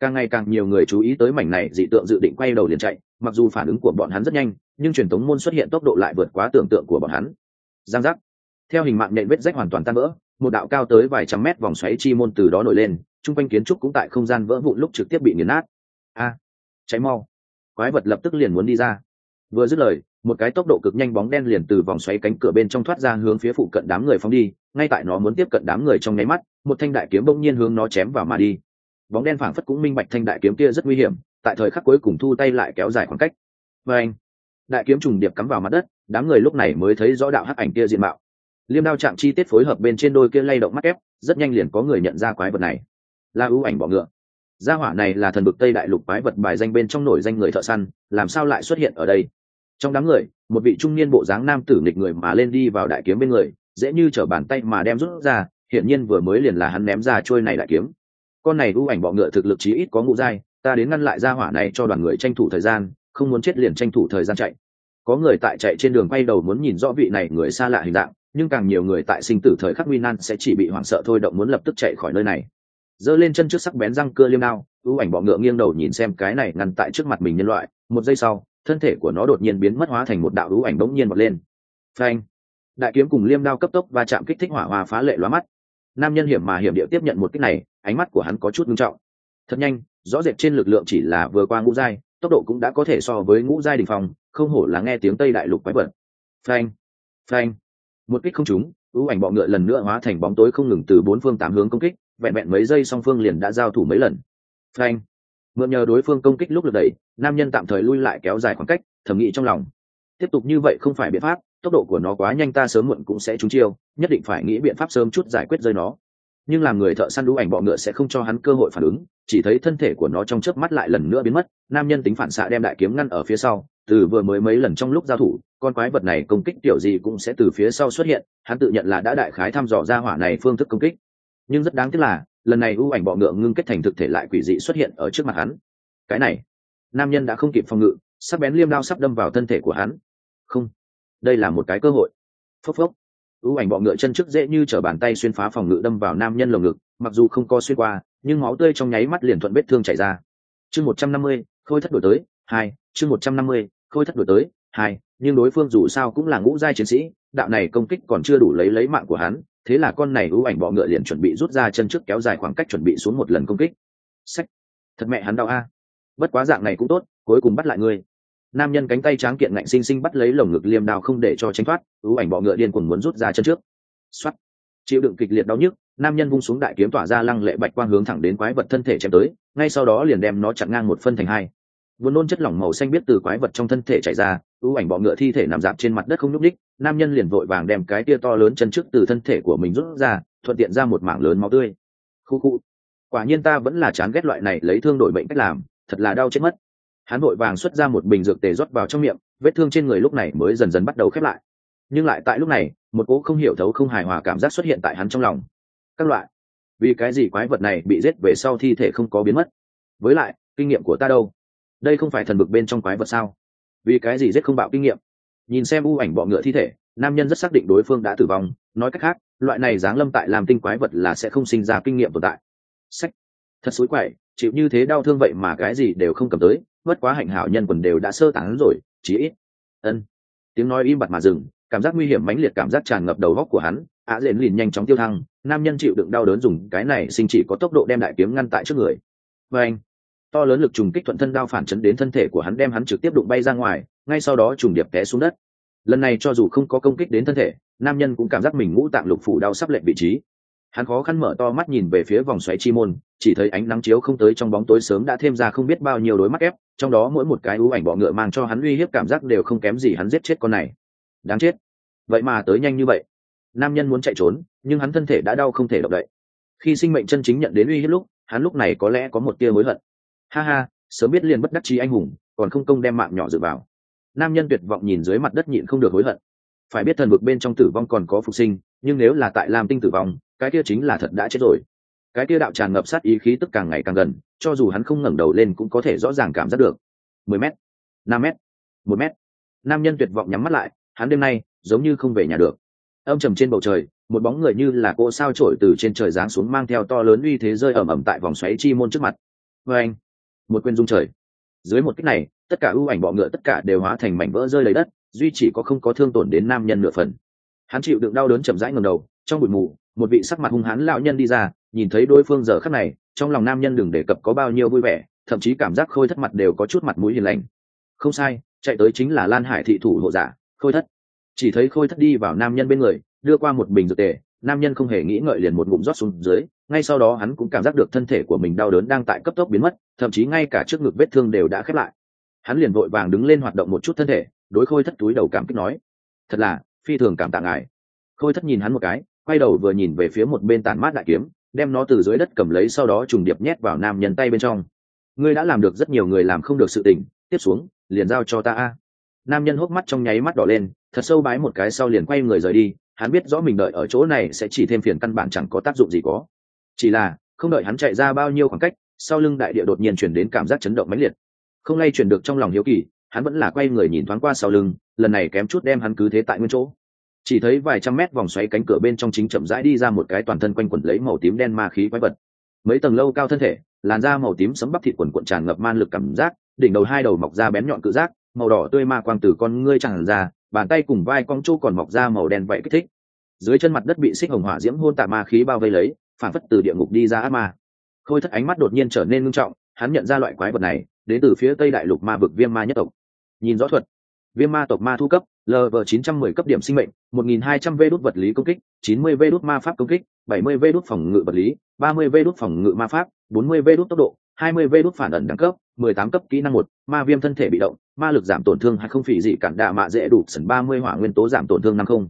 Càng ngày càng nhiều người chú ý tới mảnh này, dị tượng dự định quay đầu liền chạy, mặc dù phản ứng của bọn hắn rất nhanh, nhưng truyền tống môn xuất hiện tốc độ lại vượt quá tưởng tượng của bọn hắn. Giang giác. Theo hình mạng nện vết rách hoàn toàn tan vỡ, một đạo cao tới vài trăm mét vòng xoáy chi môn từ đó nổi lên, chung quanh kiến trúc cũng tại không gian vỡ vụn lúc trực tiếp bị nghiền nát. A cháy mau. Quái vật lập tức liền muốn đi ra vừa dứt lời, một cái tốc độ cực nhanh bóng đen liền từ vòng xoáy cánh cửa bên trong thoát ra hướng phía phụ cận đám người phóng đi, ngay tại nó muốn tiếp cận đám người trong nháy mắt, một thanh đại kiếm bỗng nhiên hướng nó chém vào mà đi. Bóng đen phảng phất cũng minh bạch thanh đại kiếm kia rất nguy hiểm, tại thời khắc cuối cùng thu tay lại kéo dài khoảng cách. Và anh, đại kiếm trùng điệp cắm vào mặt đất, đám người lúc này mới thấy rõ đạo hắc ảnh kia diện mạo. Liêm đao chạm chi tiết phối hợp bên trên đôi kia lay động mắt ép, rất nhanh liền có người nhận ra quái vật này. Là ưu ảnh bọ ngựa. Gia hỏa này là thần bực tây đại lục quái vật bài danh bên trong nổi danh người thợ săn, làm sao lại xuất hiện ở đây? Trong đám người, một vị trung niên bộ dáng nam tử nghịch người mà lên đi vào đại kiếm bên người, dễ như t bàn tay mà đem rút ra, hiển nhiên vừa mới liền là hắn ném ra trôi này đại kiếm. Con này ưu ảnh bọ ngựa thực lực chí ít có ngũ giai, ta đến ngăn lại ra hỏa này cho đoàn người tranh thủ thời gian, không muốn chết liền tranh thủ thời gian chạy. Có người tại chạy trên đường quay đầu muốn nhìn rõ vị này người xa lạ hình dạng, nhưng càng nhiều người tại sinh tử thời khắc nguy nan sẽ chỉ bị hoảng sợ thôi động muốn lập tức chạy khỏi nơi này. Giơ lên chân trước sắc bén răng cưa liêm đao, ưu ảnh bọ ngựa nghiêng đầu nhìn xem cái này ngăn tại trước mặt mình nhân loại, một giây sau thân thể của nó đột nhiên biến mất hóa thành một đạo hữu ảnh bỗng nhiên bật lên. Phanh! Đại kiếm cùng liêm đao cấp tốc và chạm kích thích hỏa hoa phá lệ lóa mắt. Nam nhân hiểm mà hiểm điệu tiếp nhận một kích này, ánh mắt của hắn có chút nghiêm trọng. Thật nhanh, rõ rệt trên lực lượng chỉ là vừa qua ngũ giai, tốc độ cũng đã có thể so với ngũ giai đình phong, không hổ là nghe tiếng tây đại lục quái vật. Phanh! Phanh! Một kích không trúng ưu ảnh bọ ngựa lần nữa hóa thành bóng tối không ngừng từ bốn phương tám hướng công kích, vẹn vẹn mấy giây song phương liền đã giao thủ mấy lần. Phanh! Mượn nhờ đối phương công kích lúc được đẩy, nam nhân tạm thời lui lại kéo dài khoảng cách thẩm nghĩ trong lòng. Tiếp tục như vậy không phải biện pháp, tốc độ của nó quá nhanh ta sớm muộn cũng sẽ trúng chiêu, nhất định phải nghĩ biện pháp sớm chút giải quyết rơi nó. Nhưng làm người thợ săn đũ ảnh bọ ngựa sẽ không cho hắn cơ hội phản ứng, chỉ thấy thân thể của nó trong chớp mắt lại lần nữa biến mất, nam nhân tính phản xạ đem đại kiếm ngăn ở phía sau, từ vừa mới mấy lần trong lúc giao thủ, con quái vật này công kích kiểu gì cũng sẽ từ phía sau xuất hiện, hắn tự nhận là đã đại khái thăm dò ra hỏa này phương thức công kích. Nhưng rất đáng tiếc là lần này ưu ảnh bọ ngựa ngưng kết thành thực thể lại quỷ dị xuất hiện ở trước mặt hắn. Cái này, nam nhân đã không kịp phòng ngự, sắc bén liêm đao sắp đâm vào thân thể của hắn. Không, đây là một cái cơ hội. Phốc phốc ưu ảnh bọ ngựa chân trước dễ như t r ở bàn tay xuyên phá phòng ngự đâm vào nam nhân lồng ngực, mặc dù không co xuyên qua, nhưng máu tươi trong nháy mắt liền thuận vết thương chảy ra. Chương một trăm năm mươi, khôi thất đổi tới, hai, chương một trăm năm mươi, khôi thất đổi tới, hai, nhưng đối phương dù sao cũng là ngũ giai chiến sĩ, đạo này công kích còn chưa đủ lấy lấy mạng của hắn thế là con này ưu ảnh bọ ngựa liền chuẩn bị rút ra chân trước kéo dài khoảng cách chuẩn bị xuống một lần công kích. Sách thật mẹ hắn đau a. Bất quá dạng này cũng tốt, cuối cùng bắt lại ngươi. Nam nhân cánh tay tráng kiện ngạnh xinh xinh bắt lấy lồng ngực liêm đao không để cho tránh thoát, ưu ảnh bọ ngựa điên cuồng muốn rút ra chân trước. Xoắt chịu đựng kịch liệt đau nhức, nam nhân vung xuống đại kiếm tỏa ra lăng lệ bạch quang hướng thẳng đến quái vật thân thể chém tới, ngay sau đó liền đem nó chặn ngang một phân thành hai. Vốn nôn chất lỏng màu xanh biết từ quái vật trong thân thể chảy ra, ưu ảnh bọ ngựa thi thể nằm dạp trên mặt đất không nhúc ních nam nhân liền vội vàng đem cái tia to lớn chân trước từ thân thể của mình rút ra, thuận tiện ra một mảng lớn máu tươi. Khu khu. Quả nhiên ta vẫn là chán ghét loại này lấy thương đổi bệnh cách làm, thật là đau chết mất. Hắn vội vàng xuất ra một bình dược tề rót vào trong miệng, vết thương trên người lúc này mới dần dần bắt đầu khép lại. Nhưng lại tại lúc này, một cỗ không hiểu thấu không hài hòa cảm giác xuất hiện tại hắn trong lòng. Các loại. Vì cái gì quái vật này bị giết về sau thi thể không có biến mất? Với lại, kinh nghiệm của ta đâu? Đây không phải thần bực bên trong quái vật sao? Vì cái gì giết không bạo kinh nghiệm? Nhìn xem u ảnh bọ ngựa thi thể, nam nhân rất xác định đối phương đã tử vong. Nói cách khác, loại này giáng lâm tại làm tinh quái vật là sẽ không sinh ra kinh nghiệm tồn tại. Sách. Thật xối quậy, chịu như thế đau thương vậy mà cái gì đều không cầm tới, bất quá hạnh hảo nhân quần đều đã sơ tán rồi, chí ít. Ân. Tiếng nói im bặt mà dừng, cảm giác nguy hiểm mãnh liệt cảm giác tràn ngập đầu góc của hắn ạ dện lìn nhanh chóng tiêu thăng, nam nhân chịu đựng đau đớn dùng cái này sinh chỉ có tốc độ đem đại kiếm ngăn tại trước người. Và anh, to lớn lực trùng kích thuận thân đao phản chấn đến thân thể của hắn, đem hắn trực tiếp đụng bay ra ngoài ngay sau đó trùng điệp té xuống đất. Lần này cho dù không có công kích đến thân thể, nam nhân cũng cảm giác mình ngũ tạng lục phủ đau sắp lệnh vị trí. Hắn khó khăn mở to mắt nhìn về phía vòng xoáy chi môn, chỉ thấy ánh nắng chiếu không tới trong bóng tối sớm đã thêm ra không biết bao nhiêu đối mắt ép, trong đó mỗi một cái ưu ảnh bọ ngựa mang cho hắn uy hiếp cảm giác đều không kém gì hắn giết chết con này. Đáng chết. Vậy mà tới nhanh như vậy. Nam nhân muốn chạy trốn, nhưng hắn thân thể đã đau không thể động đậy. Khi sinh mệnh chân chính nhận đến uy hiếp lúc, hắn lúc này có lẽ có một tia hối hận. Ha ha, sớm biết liền bất đắc chí anh hùng, còn không công đem mạng nhỏ dựa vào nam nhân tuyệt vọng nhìn dưới mặt đất nhịn không được hối hận. Phải biết thần vực bên trong tử vong còn có phục sinh, nhưng nếu là tại lam tinh tử vong, cái kia chính là thật đã chết rồi. Cái kia đạo tràn ngập sát ý khí tức càng ngày càng gần, cho dù hắn không ngẩng đầu lên cũng có thể rõ ràng cảm giác được. Mười m năm m một m nam nhân tuyệt vọng nhắm mắt lại, hắn đêm nay giống như không về nhà được. Âm trầm trên bầu trời, một bóng người như là cỗ sao trổi từ trên trời giáng xuống mang theo to lớn uy thế rơi ẩm ẩm tại vòng xoáy chi môn trước mặt. Vê anh, một quên dung trời. Dưới một cách này tất cả ưu ảnh bọ ngựa tất cả đều hóa thành mảnh vỡ rơi lấy đất, duy chỉ có không có thương tổn đến nam nhân nửa phần. Hắn chịu đựng đau đớn chậm rãi ngầm đầu, trong bụi mù, một vị sắc mặt hung hãn lão nhân đi ra, nhìn thấy đối phương giờ khắc này, trong lòng nam nhân đừng đề cập có bao nhiêu vui vẻ, thậm chí cảm giác khôi thất mặt đều có chút mặt mũi hiền lành. Không sai, chạy tới chính là lan hải thị thủ hộ giả, khôi thất. Chỉ thấy khôi thất đi vào nam nhân bên người, đưa qua một bình dược tề, nam nhân không hề nghĩ ngợi liền một ngụm rót xuống dưới, ngay sau đó hắn cũng cảm giác được thân thể của mình đau đớn đang tại cấp tốc biến mất, thậm chí ngay cả trước ngực vết thương đều đã khép lại hắn liền vội vàng đứng lên hoạt động một chút thân thể, đối khôi thất túi đầu cảm kích nói, thật là, phi thường cảm tạ ngài. Khôi thất nhìn hắn một cái, quay đầu vừa nhìn về phía một bên tàn mát đại kiếm, đem nó từ dưới đất cầm lấy sau đó trùng điệp nhét vào nam nhân tay bên trong. Ngươi đã làm được rất nhiều người làm không được sự tình, tiếp xuống, liền giao cho ta a. Nam nhân hốc mắt trong nháy mắt đỏ lên, thật sâu bái một cái sau liền quay người rời đi, hắn biết rõ mình đợi ở chỗ này sẽ chỉ thêm phiền căn bản chẳng có tác dụng gì có. Chỉ là, không đợi hắn chạy ra bao nhiêu khoảng cách, sau lưng đại địa đột nhiên chuyển đến cảm giác chấn động mãnh liệt không lay chuyển được trong lòng hiếu kỳ, hắn vẫn là quay người nhìn thoáng qua sau lưng, lần này kém chút đem hắn cứ thế tại nguyên chỗ. Chỉ thấy vài trăm mét vòng xoáy cánh cửa bên trong chính chậm rãi đi ra một cái toàn thân quanh quẩn lấy màu tím đen ma khí quái vật. Mấy tầng lâu cao thân thể, làn da màu tím sấm bắp thịt quần cuộn tràn ngập man lực cảm giác, đỉnh đầu hai đầu mọc ra bén nhọn cự giác, màu đỏ tươi ma quang từ con ngươi tràn ra, bàn tay cùng vai con chu còn mọc ra màu đen vậy kích thích. Dưới chân mặt đất bị xích hồng hỏa diễm hôn tạ ma khí bao vây lấy, phản phất từ địa ngục đi ra ác ma. Khôi thất ánh mắt đột nhiên trở nên ngưng trọng, hắn nhận ra loại quái vật này đến từ phía tây đại lục ma vực viêm ma nhất tộc. Nhìn rõ thuật. Viêm ma tộc ma thu cấp lv 910 cấp điểm sinh mệnh 1200 v đút vật lý công kích 90 v đút ma pháp công kích 70 v đút phòng ngự vật lý 30 v đút phòng ngự ma pháp 40 v đút tốc độ 20 v đút phản ẩn đẳng cấp 18 cấp kỹ năng một, ma viêm thân thể bị động, ma lực giảm tổn thương hay không phỉ dị cản đạ mạ dễ đủ, sần 30 hỏa nguyên tố giảm tổn thương năm không.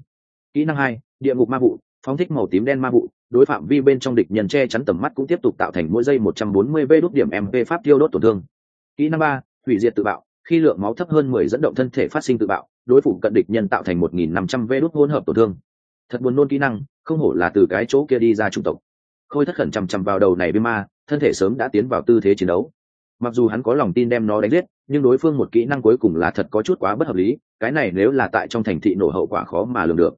Kỹ năng hai, địa ngục ma vụ, phóng thích màu tím đen ma vụ, đối phạm vi bên trong địch nhân che chắn tầm mắt cũng tiếp tục tạo thành mỗi giây 140 v đút điểm mp pháp tiêu đốt tổn thương kỹ năng ba, hủy diệt tự bạo. Khi lượng máu thấp hơn 10 dẫn động thân thể phát sinh tự bạo, đối phủ cận địch nhân tạo thành một nghìn năm trăm vê đốt hỗn hợp tổn thương. Thật buồn nôn kỹ năng, không hổ là từ cái chỗ kia đi ra trung tộc. Khôi thất khẩn chằm chằm vào đầu này với ma, thân thể sớm đã tiến vào tư thế chiến đấu. Mặc dù hắn có lòng tin đem nó đánh giết, nhưng đối phương một kỹ năng cuối cùng là thật có chút quá bất hợp lý, cái này nếu là tại trong thành thị nổ hậu quả khó mà lường được.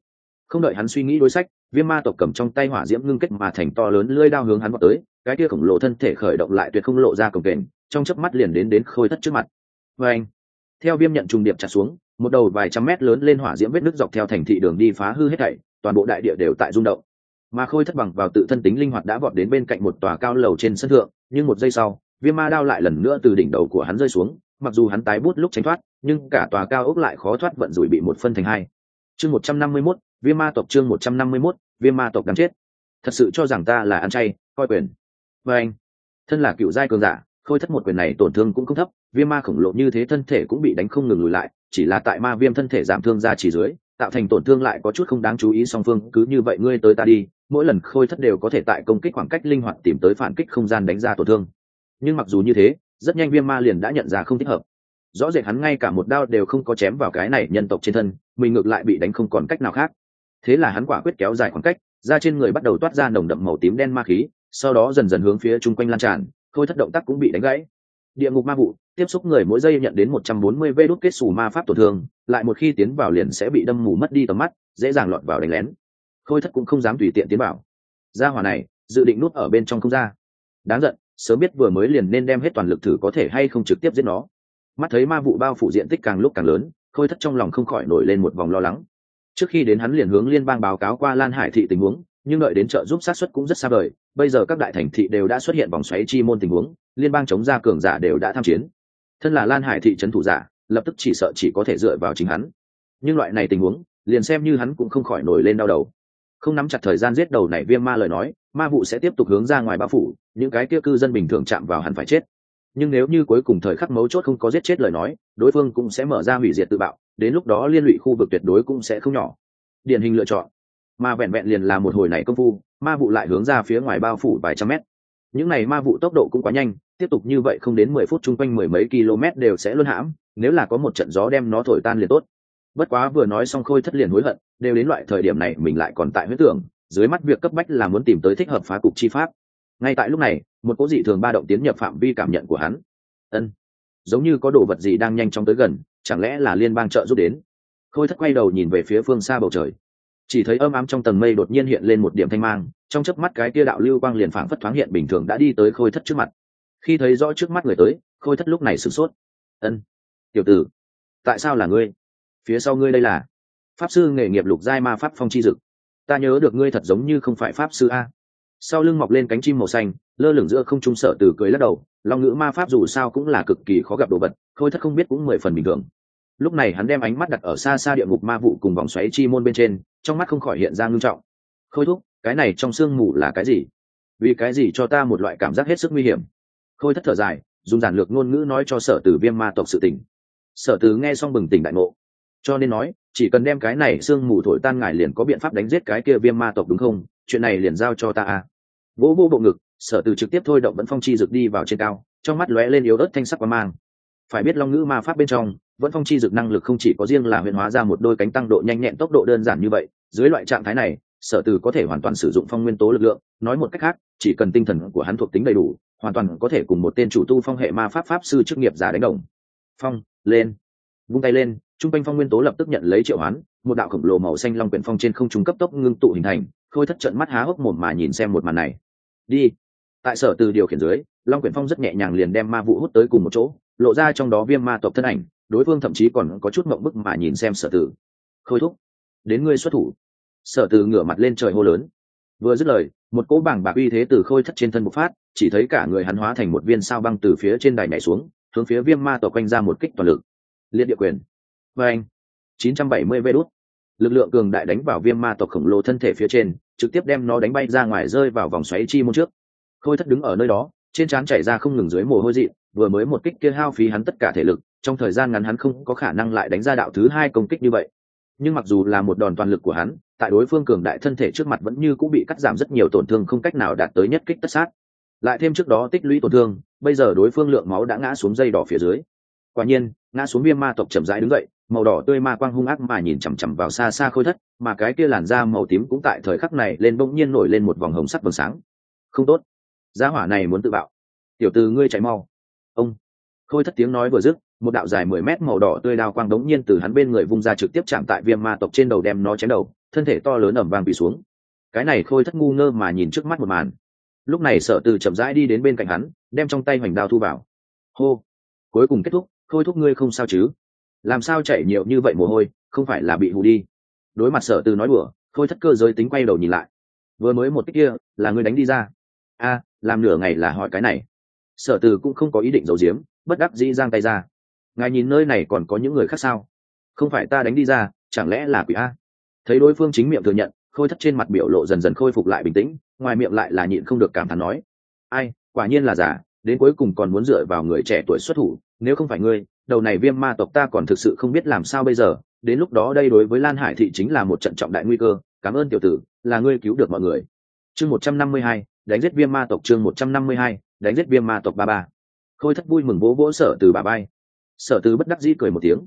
Không đợi hắn suy nghĩ đối sách, viêm ma tộc cầm trong tay hỏa diễm ngưng kết mà thành to lớn lưỡi đao hướng hắn vào tới, cái kia khổng lồ thân thể khởi động lại tuyệt không lộ ra cổng kềnh trong chớp mắt liền đến đến khôi thất trước mặt. Và anh, theo viêm nhận trùng điệp chặt xuống, một đầu vài trăm mét lớn lên hỏa diễm vết nước dọc theo thành thị đường đi phá hư hết thảy, toàn bộ đại địa đều tại rung động. Mà khôi thất bằng vào tự thân tính linh hoạt đã vọt đến bên cạnh một tòa cao lầu trên sân thượng, nhưng một giây sau, viêm ma đao lại lần nữa từ đỉnh đầu của hắn rơi xuống, mặc dù hắn tái bút lúc tránh thoát, nhưng cả tòa cao ốc lại khó thoát vận rủi bị một phân thành hai. Chương một trăm năm mươi mốt, viêm ma tộc chương một trăm năm mươi mốt, viêm ma tộc đáng chết. Thật sự cho rằng ta là ăn chay, coi quyền. Và anh, thân là cựu giai cường giả khôi thất một quyền này tổn thương cũng không thấp, viêm ma khổng lồ như thế thân thể cũng bị đánh không ngừng lùi lại, chỉ là tại ma viêm thân thể giảm thương ra chỉ dưới, tạo thành tổn thương lại có chút không đáng chú ý song phương, cứ như vậy ngươi tới ta đi, mỗi lần khôi thất đều có thể tại công kích khoảng cách linh hoạt tìm tới phản kích không gian đánh ra tổn thương. Nhưng mặc dù như thế, rất nhanh viêm ma liền đã nhận ra không thích hợp. Rõ rệt hắn ngay cả một đao đều không có chém vào cái này nhân tộc trên thân, mình ngược lại bị đánh không còn cách nào khác. Thế là hắn quả quyết kéo dài khoảng cách ra trên người bắt đầu toát ra nồng đậm màu tím đen ma khí, sau đó dần dần hướng phía chung quanh lan tràn khôi thất động tác cũng bị đánh gãy. Địa ngục ma vụ, tiếp xúc người mỗi giây nhận đến 140 vê đốt kết xù ma pháp tổn thương, lại một khi tiến vào liền sẽ bị đâm mù mất đi tầm mắt, dễ dàng lọt vào đánh lén. Khôi thất cũng không dám tùy tiện tiến vào. Gia hỏa này, dự định nút ở bên trong không ra. Đáng giận, sớm biết vừa mới liền nên đem hết toàn lực thử có thể hay không trực tiếp giết nó. Mắt thấy ma vụ bao phủ diện tích càng lúc càng lớn, khôi thất trong lòng không khỏi nổi lên một vòng lo lắng. Trước khi đến hắn liền hướng liên bang báo cáo qua lan hải thị tình huống nhưng đợi đến trợ giúp sát xuất cũng rất xa vời, bây giờ các đại thành thị đều đã xuất hiện vòng xoáy chi môn tình huống, liên bang chống ra cường giả đều đã tham chiến. Thân là lan hải thị trấn thủ giả, lập tức chỉ sợ chỉ có thể dựa vào chính hắn. Nhưng loại này tình huống, liền xem như hắn cũng không khỏi nổi lên đau đầu. Không nắm chặt thời gian giết đầu này viêm ma lời nói, ma vụ sẽ tiếp tục hướng ra ngoài bao phủ, những cái kia cư dân bình thường chạm vào hắn phải chết. Nhưng nếu như cuối cùng thời khắc mấu chốt không có giết chết lời nói, đối phương cũng sẽ mở ra hủy diệt tự bạo, đến lúc đó liên lụy khu vực tuyệt đối cũng sẽ không nhỏ. Điển hình lựa chọn mà vẹn vẹn liền là một hồi này công phu, ma vụ lại hướng ra phía ngoài bao phủ vài trăm mét. Những này ma vụ tốc độ cũng quá nhanh, tiếp tục như vậy không đến mười phút chung quanh mười mấy km đều sẽ luôn hãm, nếu là có một trận gió đem nó thổi tan liền tốt. Bất quá vừa nói xong khôi thất liền hối hận, đều đến loại thời điểm này mình lại còn tại huyết tưởng, dưới mắt việc cấp bách là muốn tìm tới thích hợp phá cục chi pháp. Ngay tại lúc này, một cố dị thường ba động tiến nhập phạm vi cảm nhận của hắn. Ân, giống như có đồ vật gì đang nhanh chóng tới gần, chẳng lẽ là liên bang trợ giúp đến? Khôi thất quay đầu nhìn về phía phương xa bầu trời chỉ thấy âm ám trong tầng mây đột nhiên hiện lên một điểm thanh mang, trong chớp mắt cái tia đạo lưu quang liền phảng phất thoáng hiện bình thường đã đi tới khôi thất trước mặt. Khi thấy rõ trước mắt người tới, khôi thất lúc này sửng sốt. Ân, tiểu tử, tại sao là ngươi? Phía sau ngươi đây là? Pháp sư nghề nghiệp lục giai ma pháp phong chi dực. Ta nhớ được ngươi thật giống như không phải pháp sư a. Sau lưng mọc lên cánh chim màu xanh, lơ lửng giữa không trung sợ từ cười lắc đầu, long ngữ ma pháp dù sao cũng là cực kỳ khó gặp đồ vật, khôi thất không biết cũng mười phần bình thường lúc này hắn đem ánh mắt đặt ở xa xa địa ngục ma vụ cùng vòng xoáy chi môn bên trên, trong mắt không khỏi hiện ra ngưng trọng. Khôi thúc, cái này trong sương mù là cái gì? Vì cái gì cho ta một loại cảm giác hết sức nguy hiểm? Khôi thất thở dài, dùng giản lược ngôn ngữ nói cho sở tử viêm ma tộc sự tỉnh sở tử nghe xong bừng tỉnh đại ngộ. Cho nên nói, chỉ cần đem cái này sương mù thổi tan ngài liền có biện pháp đánh giết cái kia viêm ma tộc đúng không? Chuyện này liền giao cho ta à. Vỗ vô bộ ngực, sở tử trực tiếp thôi động vẫn phong chi rực đi vào trên cao, trong mắt lóe lên yếu ớt thanh sắc và mang. Phải biết long ngữ ma pháp bên trong vẫn phong chi dực năng lực không chỉ có riêng là huyền hóa ra một đôi cánh tăng độ nhanh nhẹn tốc độ đơn giản như vậy, dưới loại trạng thái này, sở từ có thể hoàn toàn sử dụng phong nguyên tố lực lượng. Nói một cách khác, chỉ cần tinh thần của hắn thuộc tính đầy đủ, hoàn toàn có thể cùng một tên chủ tu phong hệ ma pháp pháp sư chức nghiệp giả đánh đồng. Phong, lên. Vung tay lên, trung quanh phong nguyên tố lập tức nhận lấy triệu hoán, một đạo khổng lồ màu xanh long quyển phong trên không trung cấp tốc ngưng tụ hình thành, khôi thất trận mắt há hốc mồm mà nhìn xem một màn này. Đi. Tại sở từ điều khiển dưới, long quyển phong rất nhẹ nhàng liền đem ma vụ hút tới cùng một chỗ, lộ ra trong đó viêm ma tộc thân ảnh đối phương thậm chí còn có chút mộng bức mà nhìn xem sở tử. Khôi thúc, đến ngươi xuất thủ. Sở từ ngửa mặt lên trời hô lớn. Vừa dứt lời, một cỗ bảng bạc uy thế từ khôi thất trên thân bộc phát, chỉ thấy cả người hắn hóa thành một viên sao băng từ phía trên đài nhảy xuống, hướng phía viêm ma tộc quanh ra một kích toàn lực. Liệt địa quyền. Và anh 970 vê đốt lực lượng cường đại đánh vào viêm ma tộc khổng lồ thân thể phía trên, trực tiếp đem nó đánh bay ra ngoài rơi vào vòng xoáy chi môn trước. Khôi thất đứng ở nơi đó, trên trán chảy ra không ngừng dưới mồ hôi dị, vừa mới một kích kia hao phí hắn tất cả thể lực trong thời gian ngắn hắn không có khả năng lại đánh ra đạo thứ hai công kích như vậy. Nhưng mặc dù là một đòn toàn lực của hắn, tại đối phương cường đại thân thể trước mặt vẫn như cũng bị cắt giảm rất nhiều tổn thương không cách nào đạt tới nhất kích tất sát. Lại thêm trước đó tích lũy tổn thương, bây giờ đối phương lượng máu đã ngã xuống dây đỏ phía dưới. Quả nhiên, ngã xuống viêm ma tộc chậm rãi đứng dậy, màu đỏ tươi ma quang hung ác mà nhìn chằm chằm vào xa xa khôi thất, mà cái kia làn da màu tím cũng tại thời khắc này lên bỗng nhiên nổi lên một vòng hồng sắc vầng sáng. Không tốt giá hỏa này muốn tự bạo. Tiểu từ ngươi chạy mau. Ông, khôi thất tiếng nói vừa dứt một đạo dài mười mét màu đỏ tươi đao quang đống nhiên từ hắn bên người vung ra trực tiếp chạm tại viêm ma tộc trên đầu đem nó chém đầu, thân thể to lớn ẩm vang bị xuống. Cái này khôi thất ngu ngơ mà nhìn trước mắt một màn. Lúc này sợ từ chậm rãi đi đến bên cạnh hắn, đem trong tay hoành đao thu vào. Hô! Cuối cùng kết thúc, khôi thúc ngươi không sao chứ? Làm sao chạy nhiều như vậy mồ hôi, không phải là bị hù đi? Đối mặt sợ từ nói đùa, khôi thất cơ giới tính quay đầu nhìn lại. Vừa mới một cách kia, là ngươi đánh đi ra. A, làm nửa ngày là hỏi cái này. Sở từ cũng không có ý định giấu giếm, bất đắc dĩ giang tay ra ngài nhìn nơi này còn có những người khác sao? Không phải ta đánh đi ra, chẳng lẽ là quỷ a? Thấy đối phương chính miệng thừa nhận, khôi thất trên mặt biểu lộ dần dần khôi phục lại bình tĩnh, ngoài miệng lại là nhịn không được cảm thán nói, ai, quả nhiên là giả, đến cuối cùng còn muốn dựa vào người trẻ tuổi xuất thủ, nếu không phải ngươi, đầu này viêm ma tộc ta còn thực sự không biết làm sao bây giờ, đến lúc đó đây đối với lan hải thị chính là một trận trọng đại nguy cơ, cảm ơn tiểu tử, là ngươi cứu được mọi người. Chương một trăm năm mươi hai, đánh giết viêm ma tộc chương một trăm năm mươi hai, đánh giết viêm ma tộc ba ba. Khôi thất vui mừng vỗ vỗ sở từ bà bay sở từ bất đắc dĩ cười một tiếng.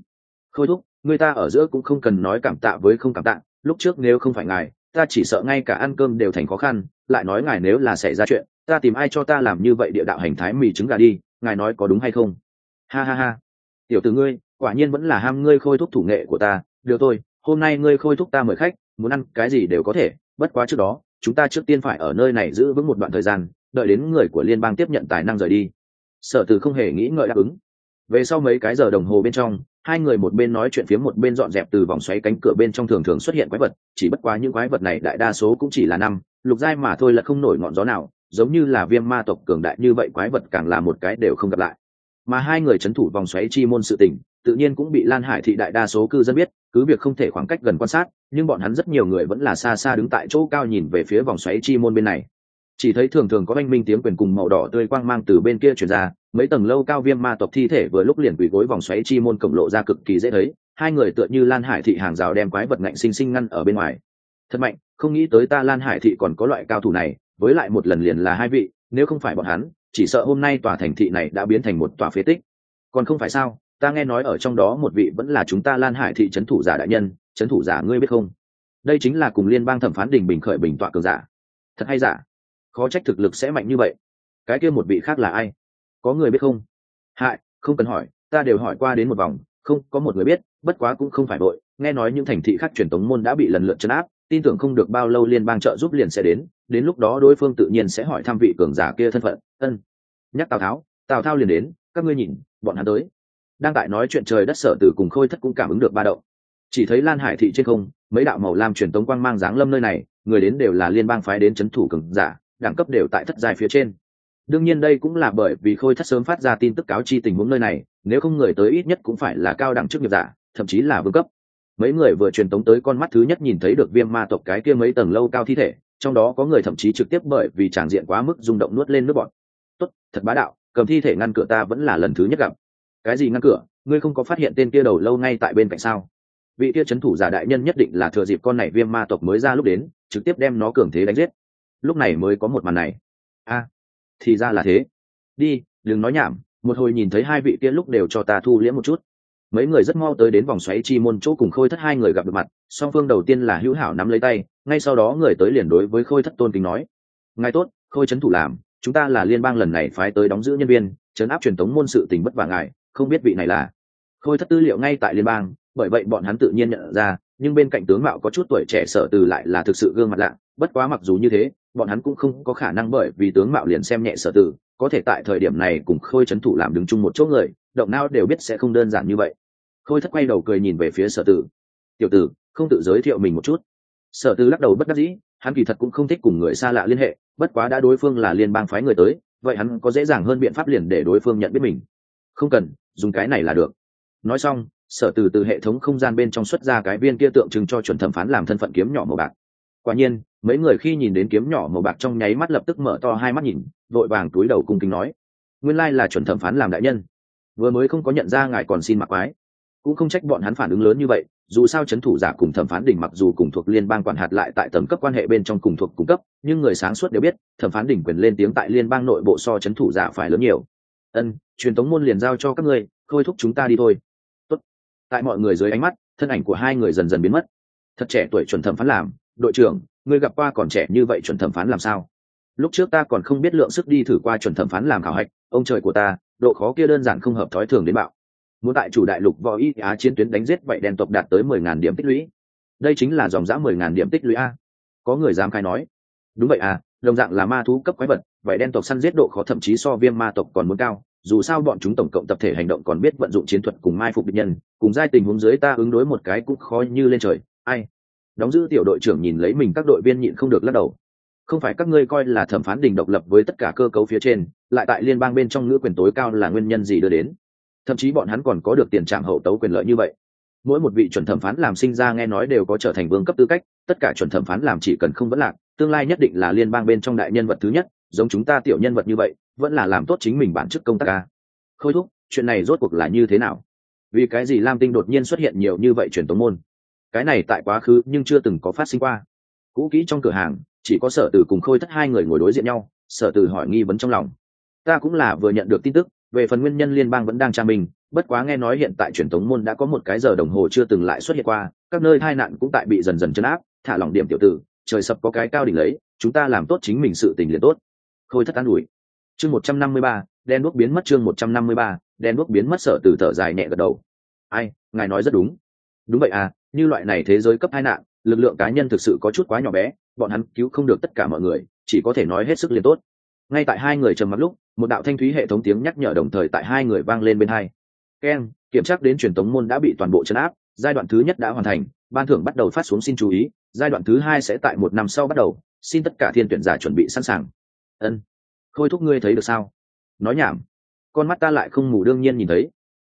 Khôi thúc, người ta ở giữa cũng không cần nói cảm tạ với không cảm tạ, lúc trước nếu không phải ngài, ta chỉ sợ ngay cả ăn cơm đều thành khó khăn, lại nói ngài nếu là xảy ra chuyện, ta tìm ai cho ta làm như vậy địa đạo hành thái mì trứng gà đi, ngài nói có đúng hay không? Ha ha ha. Tiểu từ ngươi, quả nhiên vẫn là ham ngươi khôi thúc thủ nghệ của ta, được thôi, hôm nay ngươi khôi thúc ta mời khách, muốn ăn cái gì đều có thể, bất quá trước đó, chúng ta trước tiên phải ở nơi này giữ vững một đoạn thời gian, đợi đến người của liên bang tiếp nhận tài năng rời đi. Sở từ không hề nghĩ ngợi đáp ứng về sau mấy cái giờ đồng hồ bên trong, hai người một bên nói chuyện phía một bên dọn dẹp từ vòng xoáy cánh cửa bên trong thường thường xuất hiện quái vật, chỉ bất quá những quái vật này đại đa số cũng chỉ là năm, lục giai mà thôi là không nổi ngọn gió nào, giống như là viêm ma tộc cường đại như vậy quái vật càng là một cái đều không gặp lại. Mà hai người c h ấ n thủ vòng xoáy chi môn sự tình, tự nhiên cũng bị lan hải thị đại đa số cư dân biết, cứ việc không thể khoảng cách gần quan sát, nhưng bọn hắn rất nhiều người vẫn là xa xa đứng tại chỗ cao nhìn về phía vòng xoáy chi môn bên này chỉ thấy thường thường có anh minh tiếng quyền cùng màu đỏ tươi quang mang từ bên kia chuyển ra, mấy tầng lâu cao viêm ma tộc thi thể vừa lúc liền quỳ gối vòng xoáy chi môn cổng lộ ra cực kỳ dễ thấy, hai người tựa như lan hải thị hàng rào đem quái vật ngạnh xinh xinh ngăn ở bên ngoài. Thật mạnh, không nghĩ tới ta lan hải thị còn có loại cao thủ này, với lại một lần liền là hai vị, nếu không phải bọn hắn, chỉ sợ hôm nay tòa thành thị này đã biến thành một tòa phế tích. Còn không phải sao, ta nghe nói ở trong đó một vị vẫn là chúng ta lan hải thị trấn thủ giả đại nhân, trấn thủ giả ngươi biết không? Đây chính là cùng liên bang thẩm phán đình bình khởi bình tọa cường giả. Thật hay giả? Khó trách thực lực sẽ mạnh như vậy. Cái kia một vị khác là ai? Có người biết không? Hại, không cần hỏi, ta đều hỏi qua đến một vòng, không, có một người biết, bất quá cũng không phải đội nghe nói những thành thị khác truyền tống môn đã bị lần lượt chấn áp, tin tưởng không được bao lâu liên bang trợ giúp liền sẽ đến đến lúc đó đối phương tự nhiên sẽ hỏi thăm vị cường giả kia thân phận. Ân. Nhắc tào tháo, tào thao liền đến, các ngươi nhìn, bọn hắn tới. Đang tại nói chuyện trời đất sở từ cùng khôi thất cũng cảm ứng được ba động. Chỉ thấy lan hải thị trên không, mấy đạo màu lam truyền tống quang mang dáng lâm nơi này, người đến đều là liên bang phái đến c h ấ n thủ cường giả đẳng cấp đều tại thất giai phía trên. Đương nhiên đây cũng là bởi vì khôi thất sớm phát ra tin tức cáo chi tình huống nơi này, nếu không người tới ít nhất cũng phải là cao đẳng chức nghiệp giả, thậm chí là vương cấp. Mấy người vừa truyền tống tới con mắt thứ nhất nhìn thấy được viêm ma tộc cái kia mấy tầng lâu cao thi thể, trong đó có người thậm chí trực tiếp bởi vì tràng diện quá mức rung động nuốt lên nước bọn tốt, thật bá đạo, cầm thi thể ngăn cửa ta vẫn là lần thứ nhất gặp. Cái gì ngăn cửa? Ngươi không có phát hiện tên kia đầu lâu ngay tại bên cạnh sao? Vị kia c thủ giả đại nhân nhất định là thừa dịp con này viêm ma tộc mới ra lúc đến, trực tiếp đem nó cường thế đánh giết lúc này mới có một màn này. A, thì ra là thế. Đi, đừng nói nhảm, một hồi nhìn thấy hai vị kia lúc đều cho ta thu liễm một chút. Mấy người rất mau tới đến vòng xoáy chi môn chỗ cùng khôi thất hai người gặp được mặt, song phương đầu tiên là hữu hảo nắm lấy tay, ngay sau đó người tới liền đối với khôi thất tôn kính nói. Ngài tốt, khôi trấn thủ làm, chúng ta là liên bang lần này phái tới đóng giữ nhân viên, trấn áp truyền thống môn sự tình bất vả ngài, không biết vị này là. Khôi thất tư liệu ngay tại liên bang, bởi vậy bọn hắn tự nhiên nhận ra, nhưng bên cạnh tướng mạo có chút tuổi trẻ sở từ lại là thực sự gương mặt lạ, bất quá mặc dù như thế bọn hắn cũng không có khả năng bởi vì tướng mạo liền xem nhẹ sở tử, có thể tại thời điểm này cùng khôi trấn thủ làm đứng chung một chỗ người, động não đều biết sẽ không đơn giản như vậy. Khôi thất quay đầu cười nhìn về phía sở tử. Tiểu tử, không tự giới thiệu mình một chút. Sở tử lắc đầu bất đắc dĩ, hắn kỳ thật cũng không thích cùng người xa lạ liên hệ, bất quá đã đối phương là liên bang phái người tới, vậy hắn có dễ dàng hơn biện pháp liền để đối phương nhận biết mình. Không cần, dùng cái này là được. Nói xong, sở từ từ hệ thống không gian bên trong xuất ra cái viên kia tượng trưng cho chuẩn thẩm phán làm thân phận kiếm nhỏ màu bạc quả nhiên, mấy người khi nhìn đến kiếm nhỏ màu bạc trong nháy mắt lập tức mở to hai mắt nhìn vội vàng túi đầu cung kính nói, nguyên lai là chuẩn thẩm phán làm đại nhân. Vừa mới không có nhận ra ngài còn xin mặc quái. Cũng không trách bọn hắn phản ứng lớn như vậy, dù sao chấn thủ giả cùng thẩm phán đỉnh mặc dù cùng thuộc liên bang quản hạt lại tại tầm cấp quan hệ bên trong cùng thuộc cung cấp, nhưng người sáng suốt đều biết, thẩm phán đỉnh quyền lên tiếng tại liên bang nội bộ so chấn thủ giả phải lớn nhiều. Ân, truyền thống môn liền giao cho các ngươi khôi thúc chúng ta đi thôi. Tốt. tại mọi người dưới ánh mắt, thân ảnh của hai người dần dần biến mất. Thật trẻ tuổi chuẩn thẩm phán làm đội trưởng, ngươi gặp qua còn trẻ như vậy chuẩn thẩm phán làm sao? Lúc trước ta còn không biết lượng sức đi thử qua chuẩn thẩm phán làm khảo hạch, ông trời của ta, độ khó kia đơn giản không hợp thói thường đến bạo. Muốn tại chủ đại lục võ y á chiến tuyến đánh giết vậy đen tộc đạt tới mười ngàn điểm tích lũy. Đây chính là dòng dã mười ngàn điểm tích lũy a. Có người dám khai nói. Đúng vậy à đồng dạng là ma thú cấp quái vật, vậy đen tộc săn giết độ khó thậm chí so viêm ma tộc còn muốn cao. Dù sao bọn chúng tổng cộng tập thể hành động còn biết vận dụng chiến thuật cùng mai phục địch nhân, cùng giai tình huống dưới ta ứng đối một cái cũng khó như lên trời. Ai? Đóng giữ tiểu đội trưởng nhìn lấy mình các đội viên nhịn không được lắc đầu. Không phải các ngươi coi là thẩm phán đình độc lập với tất cả cơ cấu phía trên, lại tại liên bang bên trong ngữ quyền tối cao là nguyên nhân gì đưa đến? Thậm chí bọn hắn còn có được tiền trạm hậu tấu quyền lợi như vậy. Mỗi một vị chuẩn thẩm phán làm sinh ra nghe nói đều có trở thành vương cấp tư cách, tất cả chuẩn thẩm phán làm chỉ cần không vẫn lạc, tương lai nhất định là liên bang bên trong đại nhân vật thứ nhất, giống chúng ta tiểu nhân vật như vậy, vẫn là làm tốt chính mình bản chức công tác ca khôi thúc, chuyện này rốt cuộc là như thế nào? Vì cái gì lam tinh đột nhiên xuất hiện nhiều như vậy truyền tống môn? Cái này tại quá khứ nhưng chưa từng có phát sinh qua. Cũ kỹ trong cửa hàng, chỉ có sở tử cùng khôi thất hai người ngồi đối diện nhau, sở tử hỏi nghi vấn trong lòng. Ta cũng là vừa nhận được tin tức, về phần nguyên nhân liên bang vẫn đang tra mình, bất quá nghe nói hiện tại truyền thống môn đã có một cái giờ đồng hồ chưa từng lại xuất hiện qua, các nơi tai nạn cũng tại bị dần dần chấn áp, thả lỏng điểm tiểu tử, trời sập có cái cao đỉnh lấy, chúng ta làm tốt chính mình sự tình liền tốt. Khôi thất an ủi. Chương một trăm năm mươi ba đen đuốc biến mất chương một trăm năm mươi ba đen đuốc biến mất, sở từ thở dài nhẹ gật đầu. Ai, ngài nói rất đúng. Đúng vậy à như loại này thế giới cấp hai nạn, lực lượng cá nhân thực sự có chút quá nhỏ bé, bọn hắn cứu không được tất cả mọi người, chỉ có thể nói hết sức liền tốt. Ngay tại hai người trầm mặc lúc, một đạo thanh thúy hệ thống tiếng nhắc nhở đồng thời tại hai người vang lên bên hai. Ken, kiểm tra đến truyền tống môn đã bị toàn bộ chấn áp, giai đoạn thứ nhất đã hoàn thành, ban thưởng bắt đầu phát xuống xin chú ý, giai đoạn thứ hai sẽ tại một năm sau bắt đầu, xin tất cả thiên tuyển giả chuẩn bị sẵn sàng. Ân, khôi thúc ngươi thấy được sao? Nói nhảm. Con mắt ta lại không mù đương nhiên nhìn thấy.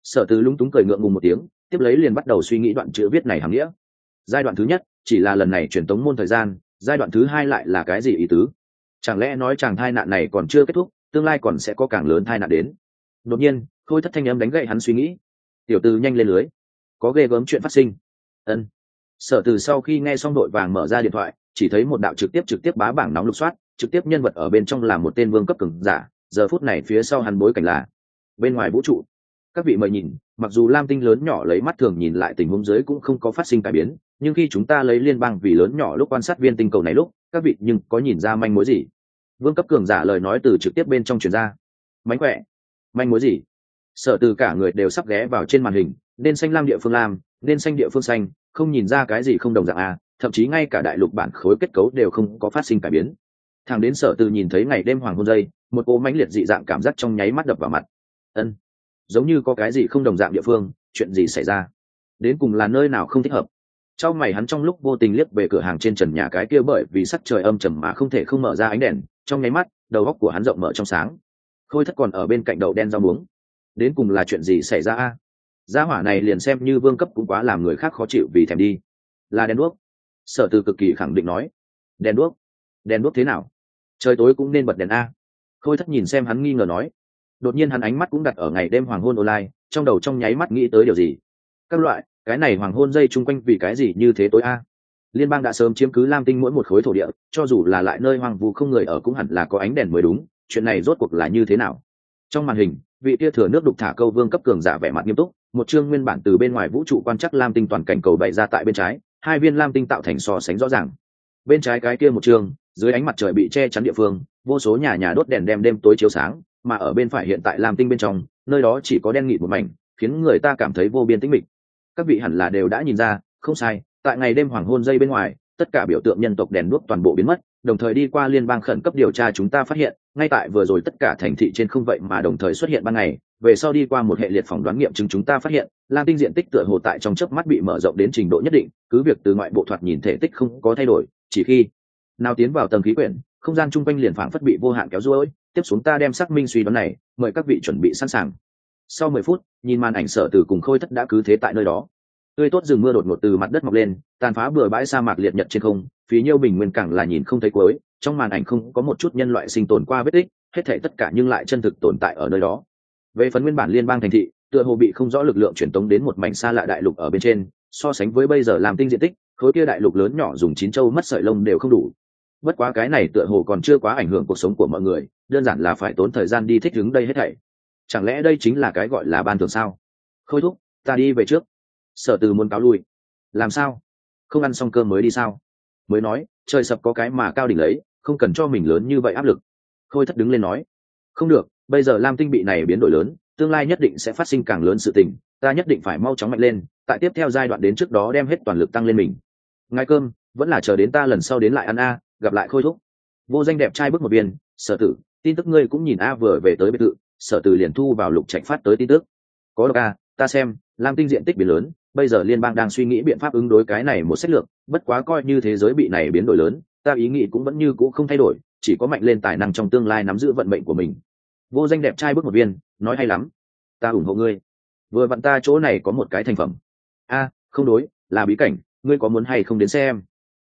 Sở từ lúng túng cười ngượng ngùng một tiếng tiếp lấy liền bắt đầu suy nghĩ đoạn chữ viết này hàm nghĩa. Giai đoạn thứ nhất, chỉ là lần này truyền tống môn thời gian, giai đoạn thứ hai lại là cái gì ý tứ? Chẳng lẽ nói chàng thai nạn này còn chưa kết thúc, tương lai còn sẽ có càng lớn thai nạn đến? Đột nhiên, khôi thất thanh âm đánh gậy hắn suy nghĩ. Tiểu tư nhanh lên lưới. Có ghê gớm chuyện phát sinh. Ân. Sở từ sau khi nghe xong đội vàng mở ra điện thoại, chỉ thấy một đạo trực tiếp trực tiếp bá bảng nóng lục soát, trực tiếp nhân vật ở bên trong là một tên vương cấp cường giả, giờ phút này phía sau hắn bối cảnh là bên ngoài vũ trụ các vị mời nhìn, mặc dù lam tinh lớn nhỏ lấy mắt thường nhìn lại tình huống dưới cũng không có phát sinh cải biến, nhưng khi chúng ta lấy liên bang vì lớn nhỏ lúc quan sát viên tinh cầu này lúc, các vị nhưng có nhìn ra manh mối gì? Vương cấp cường giả lời nói từ trực tiếp bên trong truyền ra. Mánh khỏe. Manh mối gì? Sợ từ cả người đều sắp ghé vào trên màn hình, nên xanh lam địa phương lam, nên xanh địa phương xanh, không nhìn ra cái gì không đồng dạng à thậm chí ngay cả đại lục bản khối kết cấu đều không có phát sinh cải biến. Thằng đến sở từ nhìn thấy ngày đêm hoàng hôn dây, một cỗ mãnh liệt dị dạng cảm giác trong nháy mắt đập vào mặt. Ân giống như có cái gì không đồng dạng địa phương, chuyện gì xảy ra? Đến cùng là nơi nào không thích hợp? Trong mày hắn trong lúc vô tình liếc về cửa hàng trên trần nhà cái kia bởi vì sắc trời âm trầm mà không thể không mở ra ánh đèn, trong nháy mắt, đầu góc của hắn rộng mở trong sáng. Khôi thất còn ở bên cạnh đầu đen rau muống. Đến cùng là chuyện gì xảy ra a? Gia hỏa này liền xem như vương cấp cũng quá làm người khác khó chịu vì thèm đi. Là đèn đuốc. Sở từ cực kỳ khẳng định nói. Đèn đuốc? Đèn đuốc thế nào? Trời tối cũng nên bật đèn a. Khôi thất nhìn xem hắn nghi ngờ nói đột nhiên hắn ánh mắt cũng đặt ở ngày đêm hoàng hôn online, trong đầu trong nháy mắt nghĩ tới điều gì? Các loại, cái này hoàng hôn dây chung quanh vì cái gì như thế tối a? Liên bang đã sớm chiếm cứ lam tinh mỗi một khối thổ địa, cho dù là lại nơi hoàng vu không người ở cũng hẳn là có ánh đèn mới đúng, chuyện này rốt cuộc là như thế nào? Trong màn hình, vị tia thừa nước đục thả câu vương cấp cường giả vẻ mặt nghiêm túc, một chương nguyên bản từ bên ngoài vũ trụ quan chắc lam tinh toàn cảnh cầu bày ra tại bên trái, hai viên lam tinh tạo thành so sánh rõ ràng. Bên trái cái kia một chương, dưới ánh mặt trời bị che chắn địa phương, vô số nhà nhà đốt đèn đem đêm tối chiếu sáng mà ở bên phải hiện tại làm tinh bên trong, nơi đó chỉ có đen nghịt một mảnh, khiến người ta cảm thấy vô biên tĩnh mịch. Các vị hẳn là đều đã nhìn ra, không sai, tại ngày đêm hoàng hôn dây bên ngoài, tất cả biểu tượng nhân tộc đèn đuốc toàn bộ biến mất, đồng thời đi qua liên bang khẩn cấp điều tra chúng ta phát hiện, ngay tại vừa rồi tất cả thành thị trên không vậy mà đồng thời xuất hiện ban ngày. Về sau đi qua một hệ liệt phỏng đoán nghiệm chứng chúng ta phát hiện, lam tinh diện tích tựa hồ tại trong chớp mắt bị mở rộng đến trình độ nhất định, cứ việc từ ngoại bộ thoạt nhìn thể tích không có thay đổi, chỉ khi nào tiến vào tầng khí quyển, không gian chung quanh liền phảng phất bị vô hạn kéo ruôi tiếp xuống ta đem xác minh suy đoán này, mời các vị chuẩn bị sẵn sàng. Sau mười phút, nhìn màn ảnh sở từ cùng khôi thất đã cứ thế tại nơi đó. Tươi tốt rừng mưa đột ngột từ mặt đất mọc lên, tàn phá bừa bãi sa mạc liệt nhật trên không phí nhiêu bình nguyên cảng là nhìn không thấy cuối, trong màn ảnh không có một chút nhân loại sinh tồn qua vết tích, hết thể tất cả nhưng lại chân thực tồn tại ở nơi đó. Về phần nguyên bản liên bang thành thị, tựa hồ bị không rõ lực lượng truyền tống đến một mảnh xa lạ đại lục ở bên trên, so sánh với bây giờ làm tinh diện tích, khối kia đại lục lớn nhỏ dùng chín châu mất sợi lông đều không đủ bất quá cái này tựa hồ còn chưa quá ảnh hưởng cuộc sống của mọi người, đơn giản là phải tốn thời gian đi thích ứng đây hết thảy. Chẳng lẽ đây chính là cái gọi là ban thường sao? Khôi thúc, ta đi về trước. Sở từ muốn cáo lui. Làm sao? Không ăn xong cơm mới đi sao? Mới nói, trời sập có cái mà cao đỉnh lấy, không cần cho mình lớn như vậy áp lực. Khôi thất đứng lên nói, không được, bây giờ lam tinh bị này biến đổi lớn, tương lai nhất định sẽ phát sinh càng lớn sự tình, ta nhất định phải mau chóng mạnh lên, tại tiếp theo giai đoạn đến trước đó đem hết toàn lực tăng lên mình. Ngay cơm, vẫn là chờ đến ta lần sau đến lại ăn a gặp lại khôi thúc. Vô danh đẹp trai bước một viên sở tử, tin tức ngươi cũng nhìn a vừa về tới biệt thự. Sở tử liền thu vào lục trạch phát tới tin tức. Có độc a, ta xem, lam tinh diện tích biển lớn, bây giờ liên bang đang suy nghĩ biện pháp ứng đối cái này một sách lược, bất quá coi như thế giới bị này biến đổi lớn, ta ý nghĩ cũng vẫn như cũ không thay đổi, chỉ có mạnh lên tài năng trong tương lai nắm giữ vận mệnh của mình. Vô danh đẹp trai bước một viên nói hay lắm, ta ủng hộ ngươi. Vừa vặn ta chỗ này có một cái thành phẩm. A, không đối, là bí cảnh, ngươi có muốn hay không đến xem?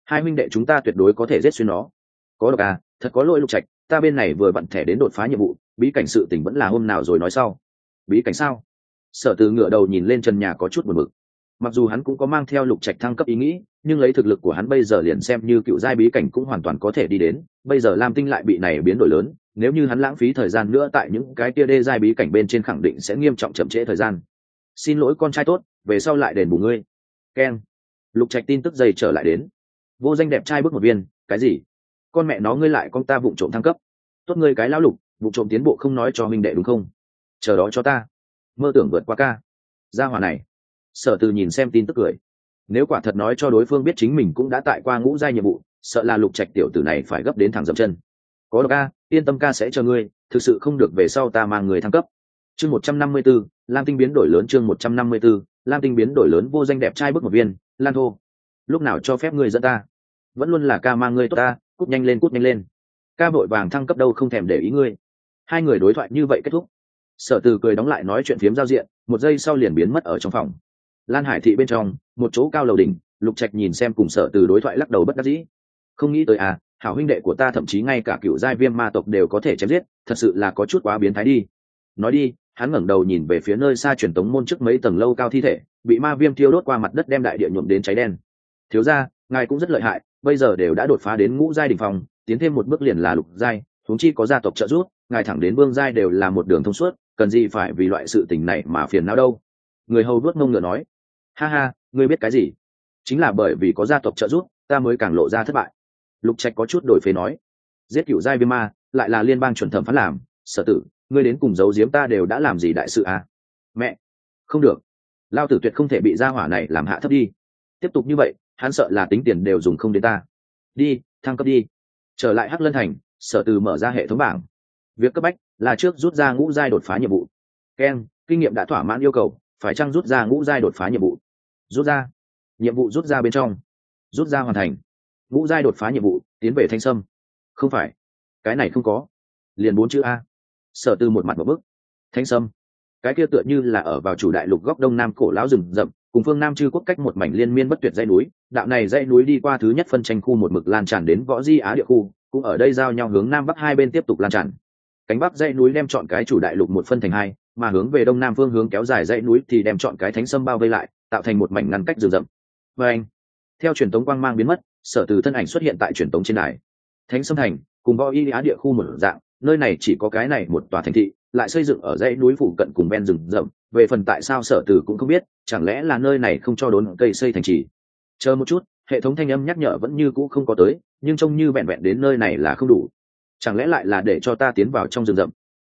Hai huynh đệ chúng ta tuyệt đối có thể giết xuyên nó. Có độc à thật có lỗi lục trạch, ta bên này vừa bận thẻ đến đột phá nhiệm vụ, bí cảnh sự tình vẫn là hôm nào rồi nói sau. Bí cảnh sao? Sở từ ngựa đầu nhìn lên trần nhà có chút buồn bực. Mặc dù hắn cũng có mang theo lục trạch thăng cấp ý nghĩ, nhưng lấy thực lực của hắn bây giờ liền xem như cựu giai bí cảnh cũng hoàn toàn có thể đi đến, bây giờ lam tinh lại bị này biến đổi lớn, nếu như hắn lãng phí thời gian nữa tại những cái tia đê giai bí cảnh bên trên khẳng định sẽ nghiêm trọng chậm trễ thời gian. Xin lỗi con trai tốt, về sau lại đền bù ngươi. Keng lục trạch tin tức dày trở lại đến vô danh đẹp trai bước một viên, cái gì? Con mẹ nó ngươi lại con ta vụ trộm thăng cấp. Tốt ngươi cái lão lục vụ trộm tiến bộ không nói cho minh đệ đúng không? Chờ đó cho ta. Mơ tưởng vượt qua ca. Ra hòa này. Sở từ nhìn xem tin tức cười. Nếu quả thật nói cho đối phương biết chính mình cũng đã tại qua ngũ giai nhiệm vụ, sợ là lục trạch tiểu tử này phải gấp đến thẳng dậm chân. Có độc ca, yên tâm ca sẽ cho ngươi, thực sự không được về sau ta mang người thăng cấp. Chương một trăm năm mươi b ố lam tinh biến đổi lớn chương một trăm năm mươi b ố lam tinh biến đổi lớn vô danh đẹp trai bước một viên, lan thô lúc nào cho phép ngươi dẫn ta? Vẫn luôn là ca mang ngươi tốt ta, cút nhanh lên, cút nhanh lên. Ca vội vàng thăng cấp đâu không thèm để ý ngươi. Hai người đối thoại như vậy kết thúc. Sở từ cười đóng lại nói chuyện phiếm giao diện, một giây sau liền biến mất ở trong phòng. Lan hải thị bên trong, một chỗ cao lầu đỉnh, lục trạch nhìn xem cùng sở từ đối thoại lắc đầu bất đắc dĩ. Không nghĩ tới à hảo huynh đệ của ta thậm chí ngay cả cựu giai viêm ma tộc đều có thể chém giết, thật sự là có chút quá biến thái đi. Nói đi, hắn ngẩng đầu nhìn về phía nơi xa truyền tống môn trước mấy tầng lâu cao thi thể, bị ma viêm thiêu đốt qua mặt đất đem đại địa nhuộm đến cháy đen thiếu ra ngài cũng rất lợi hại, bây giờ đều đã đột phá đến ngũ giai đình phòng tiến thêm một bước liền là lục giai thúng chi có gia tộc trợ giúp, ngài thẳng đến vương giai đều là một đường thông suốt, cần gì phải vì loại sự tình này mà phiền não đâu? Người hầu vớt mông ngựa nói. Ha ha, ngươi biết cái gì? Chính là bởi vì có gia tộc trợ giúp, ta mới càng lộ ra thất bại. Lục trạch có chút đổi phế nói. Giết cựu giai viêm ma, lại là liên bang chuẩn thẩm phán làm. Sở tử, ngươi đến cùng giấu giếm ta đều đã làm gì đại sự à? Mẹ, không được. Lao tử tuyệt không thể bị gia hỏa này làm hạ thấp đi. Tiếp tục như vậy hắn sợ là tính tiền đều dùng không đến ta. Đi, thăng cấp đi. Trở lại hắc lân thành, sở từ mở ra hệ thống bảng. Việc cấp bách là trước rút ra ngũ giai đột phá nhiệm vụ. Keng kinh nghiệm đã thỏa mãn yêu cầu, phải chăng rút ra ngũ giai đột phá nhiệm vụ? Rút ra. Nhiệm vụ rút ra bên trong. Rút ra hoàn thành. Ngũ giai đột phá nhiệm vụ, tiến về thanh sâm. Không phải. Cái này không có. Liền bốn chữ a. Sở từ một mặt một bức thanh sâm. Cái kia tựa như là ở vào chủ đại lục góc đông nam cổ lão rừng rậm cùng phương nam chư quốc cách một mảnh liên miên bất tuyệt dãy núi, đạo này dãy núi đi qua thứ nhất phân tranh khu một mực lan tràn đến võ di á địa khu, cũng ở đây giao nhau hướng nam bắc hai bên tiếp tục lan tràn. Cánh bắc dãy núi đem chọn cái chủ đại lục một phân thành hai, mà hướng về đông nam phương hướng kéo dài dãy núi thì đem chọn cái thánh sâm bao vây lại, tạo thành một mảnh ngăn cách rừng rậm. Và anh, theo truyền tống quang mang biến mất, sở từ thân ảnh xuất hiện tại truyền tống trên đài. Thánh sâm thành, cùng võ y á địa khu một dạng, nơi này chỉ có cái này một tòa thành thị lại xây dựng ở dãy núi phụ cận cùng ven rừng rậm. Về phần tại sao sở Tử cũng không biết, chẳng lẽ là nơi này không cho đốn cây xây thành trì? Chờ một chút, hệ thống thanh âm nhắc nhở vẫn như cũ không có tới, nhưng trông như vẹn vẹn đến nơi này là không đủ. Chẳng lẽ lại là để cho ta tiến vào trong rừng rậm?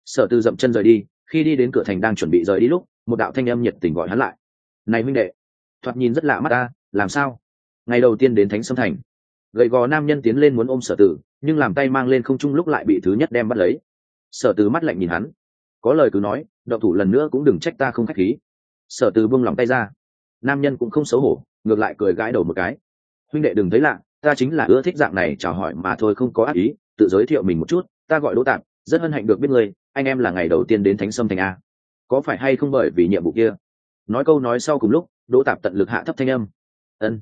Sở Tử dậm chân rời đi, khi đi đến cửa thành đang chuẩn bị rời đi lúc, một đạo thanh âm nhiệt tình gọi hắn lại. Này huynh đệ, thoạt nhìn rất lạ mắt ta, làm sao? Ngày đầu tiên đến thánh sâm thành. Gậy gò nam nhân tiến lên muốn ôm sở tử, nhưng làm tay mang lên không trung lúc lại bị thứ nhất đem bắt lấy. Sở tử mắt lạnh nhìn hắn có lời cứ nói đậu thủ lần nữa cũng đừng trách ta không khách khí. Sở từ buông lòng tay ra. Nam nhân cũng không xấu hổ, ngược lại cười gãi đầu một cái. Huynh đệ đừng thấy lạ, ta chính là ưa thích dạng này chào hỏi mà thôi, không có ác ý, tự giới thiệu mình một chút, ta gọi đỗ tạp, rất hân hạnh được biết ngươi, anh em là ngày đầu tiên đến thánh sâm thành a. Có phải hay không bởi vì nhiệm vụ kia? Nói câu nói sau cùng lúc, đỗ tạp tận lực hạ thấp thanh âm. Ân.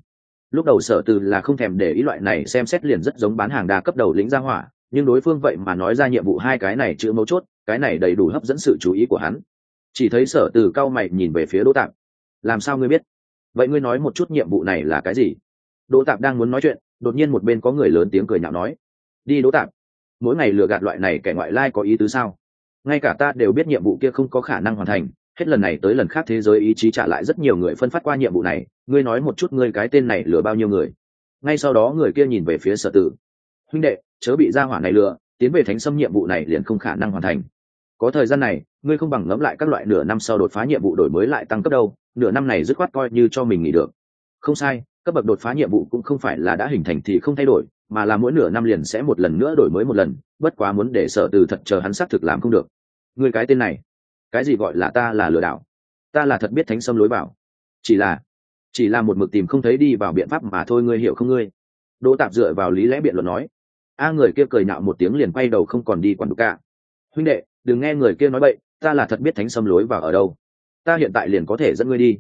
Lúc đầu sở từ là không thèm để ý loại này xem xét liền rất giống bán hàng đa cấp đầu lĩnh ra hỏa, nhưng đối phương vậy mà nói ra nhiệm vụ hai cái này chữ mấu chốt cái này đầy đủ hấp dẫn sự chú ý của hắn. Chỉ thấy sở từ cao mày nhìn về phía đỗ tạp. Làm sao ngươi biết? Vậy ngươi nói một chút nhiệm vụ này là cái gì? Đỗ tạp đang muốn nói chuyện, đột nhiên một bên có người lớn tiếng cười nhạo nói. Đi đỗ tạp, mỗi ngày lừa gạt loại này kẻ ngoại lai có ý tứ sao? Ngay cả ta đều biết nhiệm vụ kia không có khả năng hoàn thành, hết lần này tới lần khác thế giới ý chí trả lại rất nhiều người phân phát qua nhiệm vụ này, ngươi nói một chút ngươi cái tên này lừa bao nhiêu người? Ngay sau đó người kia nhìn về phía sở tử huynh đệ, chớ bị gia hỏa này lừa, tiến về thánh xâm nhiệm vụ này liền không khả năng hoàn thành có thời gian này, ngươi không bằng ngẫm lại các loại nửa năm sau đột phá nhiệm vụ đổi mới lại tăng cấp đâu, nửa năm này dứt khoát coi như cho mình nghỉ được. Không sai, cấp bậc đột phá nhiệm vụ cũng không phải là đã hình thành thì không thay đổi, mà là mỗi nửa năm liền sẽ một lần nữa đổi mới một lần, bất quá muốn để sở từ thật chờ hắn xác thực làm không được. Người cái tên này, cái gì gọi là ta là lừa đảo? Ta là thật biết thánh sâm lối bảo chỉ là chỉ là một mực tìm không thấy đi vào biện pháp mà thôi, ngươi hiểu không ngươi? Đỗ tạp dựa vào lý lẽ biện luận nói. A người kia cười nạo một tiếng liền quay đầu không còn đi quản đục cả. Huynh đệ đừng nghe người kia nói bậy, ta là thật biết thánh sâm lối vào ở đâu. Ta hiện tại liền có thể dẫn ngươi đi.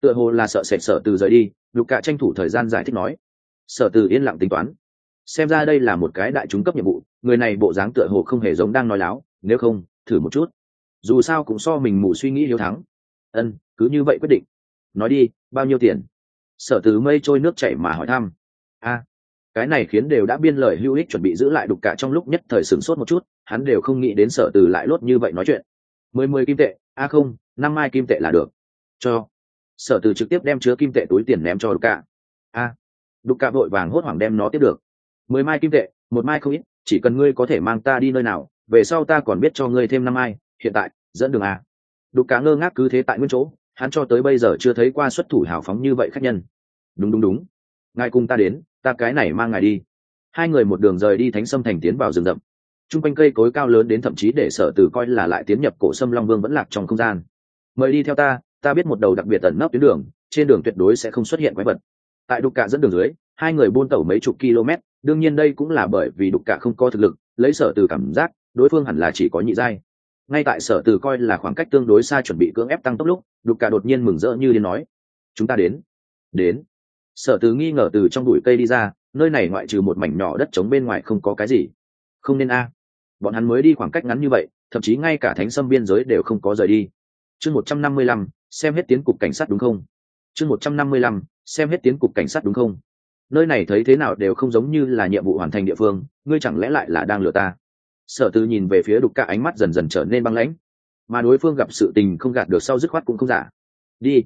Tựa hồ là sợ sệt sợ từ rời đi, lục cạ tranh thủ thời gian giải thích nói. Sở từ yên lặng tính toán. Xem ra đây là một cái đại chúng cấp nhiệm vụ, người này bộ dáng tựa hồ không hề giống đang nói láo, nếu không, thử một chút. Dù sao cũng so mình mù suy nghĩ hiếu thắng. Ân, cứ như vậy quyết định. Nói đi, bao nhiêu tiền? Sở từ mây trôi nước chảy mà hỏi thăm. A cái này khiến đều đã biên lời hữu ích chuẩn bị giữ lại đục cả trong lúc nhất thời sửng sốt một chút, hắn đều không nghĩ đến sở từ lại lốt như vậy nói chuyện. Mười mười kim tệ, a không, năm mai kim tệ là được. Cho. Sở từ trực tiếp đem chứa kim tệ túi tiền ném cho đục cả. A. Đục cả vội vàng hốt hoảng đem nó tiếp được. Mười mai kim tệ, một mai không ít, chỉ cần ngươi có thể mang ta đi nơi nào, về sau ta còn biết cho ngươi thêm năm mai, hiện tại, dẫn đường à. đục cả ngơ ngác cứ thế tại nguyên chỗ, hắn cho tới bây giờ chưa thấy qua xuất thủ hào phóng như vậy khách nhân. Đúng đúng đúng. Ngài cùng ta đến ta cái này mang ngài đi. Hai người một đường rời đi thánh sâm thành tiến vào rừng rậm. T r u n g quanh cây cối cao lớn đến thậm chí để sở từ coi là lại tiến nhập cổ sâm long vương vẫn lạc trong không gian. Mời đi theo ta ta biết một đầu đặc biệt ẩn nấp tuyến đường, trên đường tuyệt đối sẽ không xuất hiện quái vật. Tại đục cạ dẫn đường dưới, hai người buôn tẩu mấy chục km, đương nhiên đây cũng là bởi vì đục cạ không có thực lực, lấy sở từ cảm giác, đối phương hẳn là chỉ có nhị giai. Ngay tại sở từ coi là khoảng cách tương đối xa chuẩn bị cưỡng ép tăng tốc lúc, đục cả đột nhiên mừng rỡ như đến nói, chúng ta đến. Đến? Sở từ nghi ngờ từ trong bụi cây đi ra, nơi này ngoại trừ một mảnh nhỏ đất trống bên ngoài không có cái gì. Không nên a. Bọn hắn mới đi khoảng cách ngắn như vậy, thậm chí ngay cả thánh sâm biên giới đều không có rời đi. Chương một trăm năm mươi lăm, xem hết tiến cục cảnh sát đúng không? Chương một trăm năm mươi lăm, xem hết tiến cục cảnh sát đúng không? Nơi này thấy thế nào đều không giống như là nhiệm vụ hoàn thành địa phương, ngươi chẳng lẽ lại là đang lừa ta? Sở từ nhìn về phía đục cả ánh mắt dần dần trở nên băng lãnh. Mà đối phương gặp sự tình không gạt được sau dứt khoát cũng không giả. Đi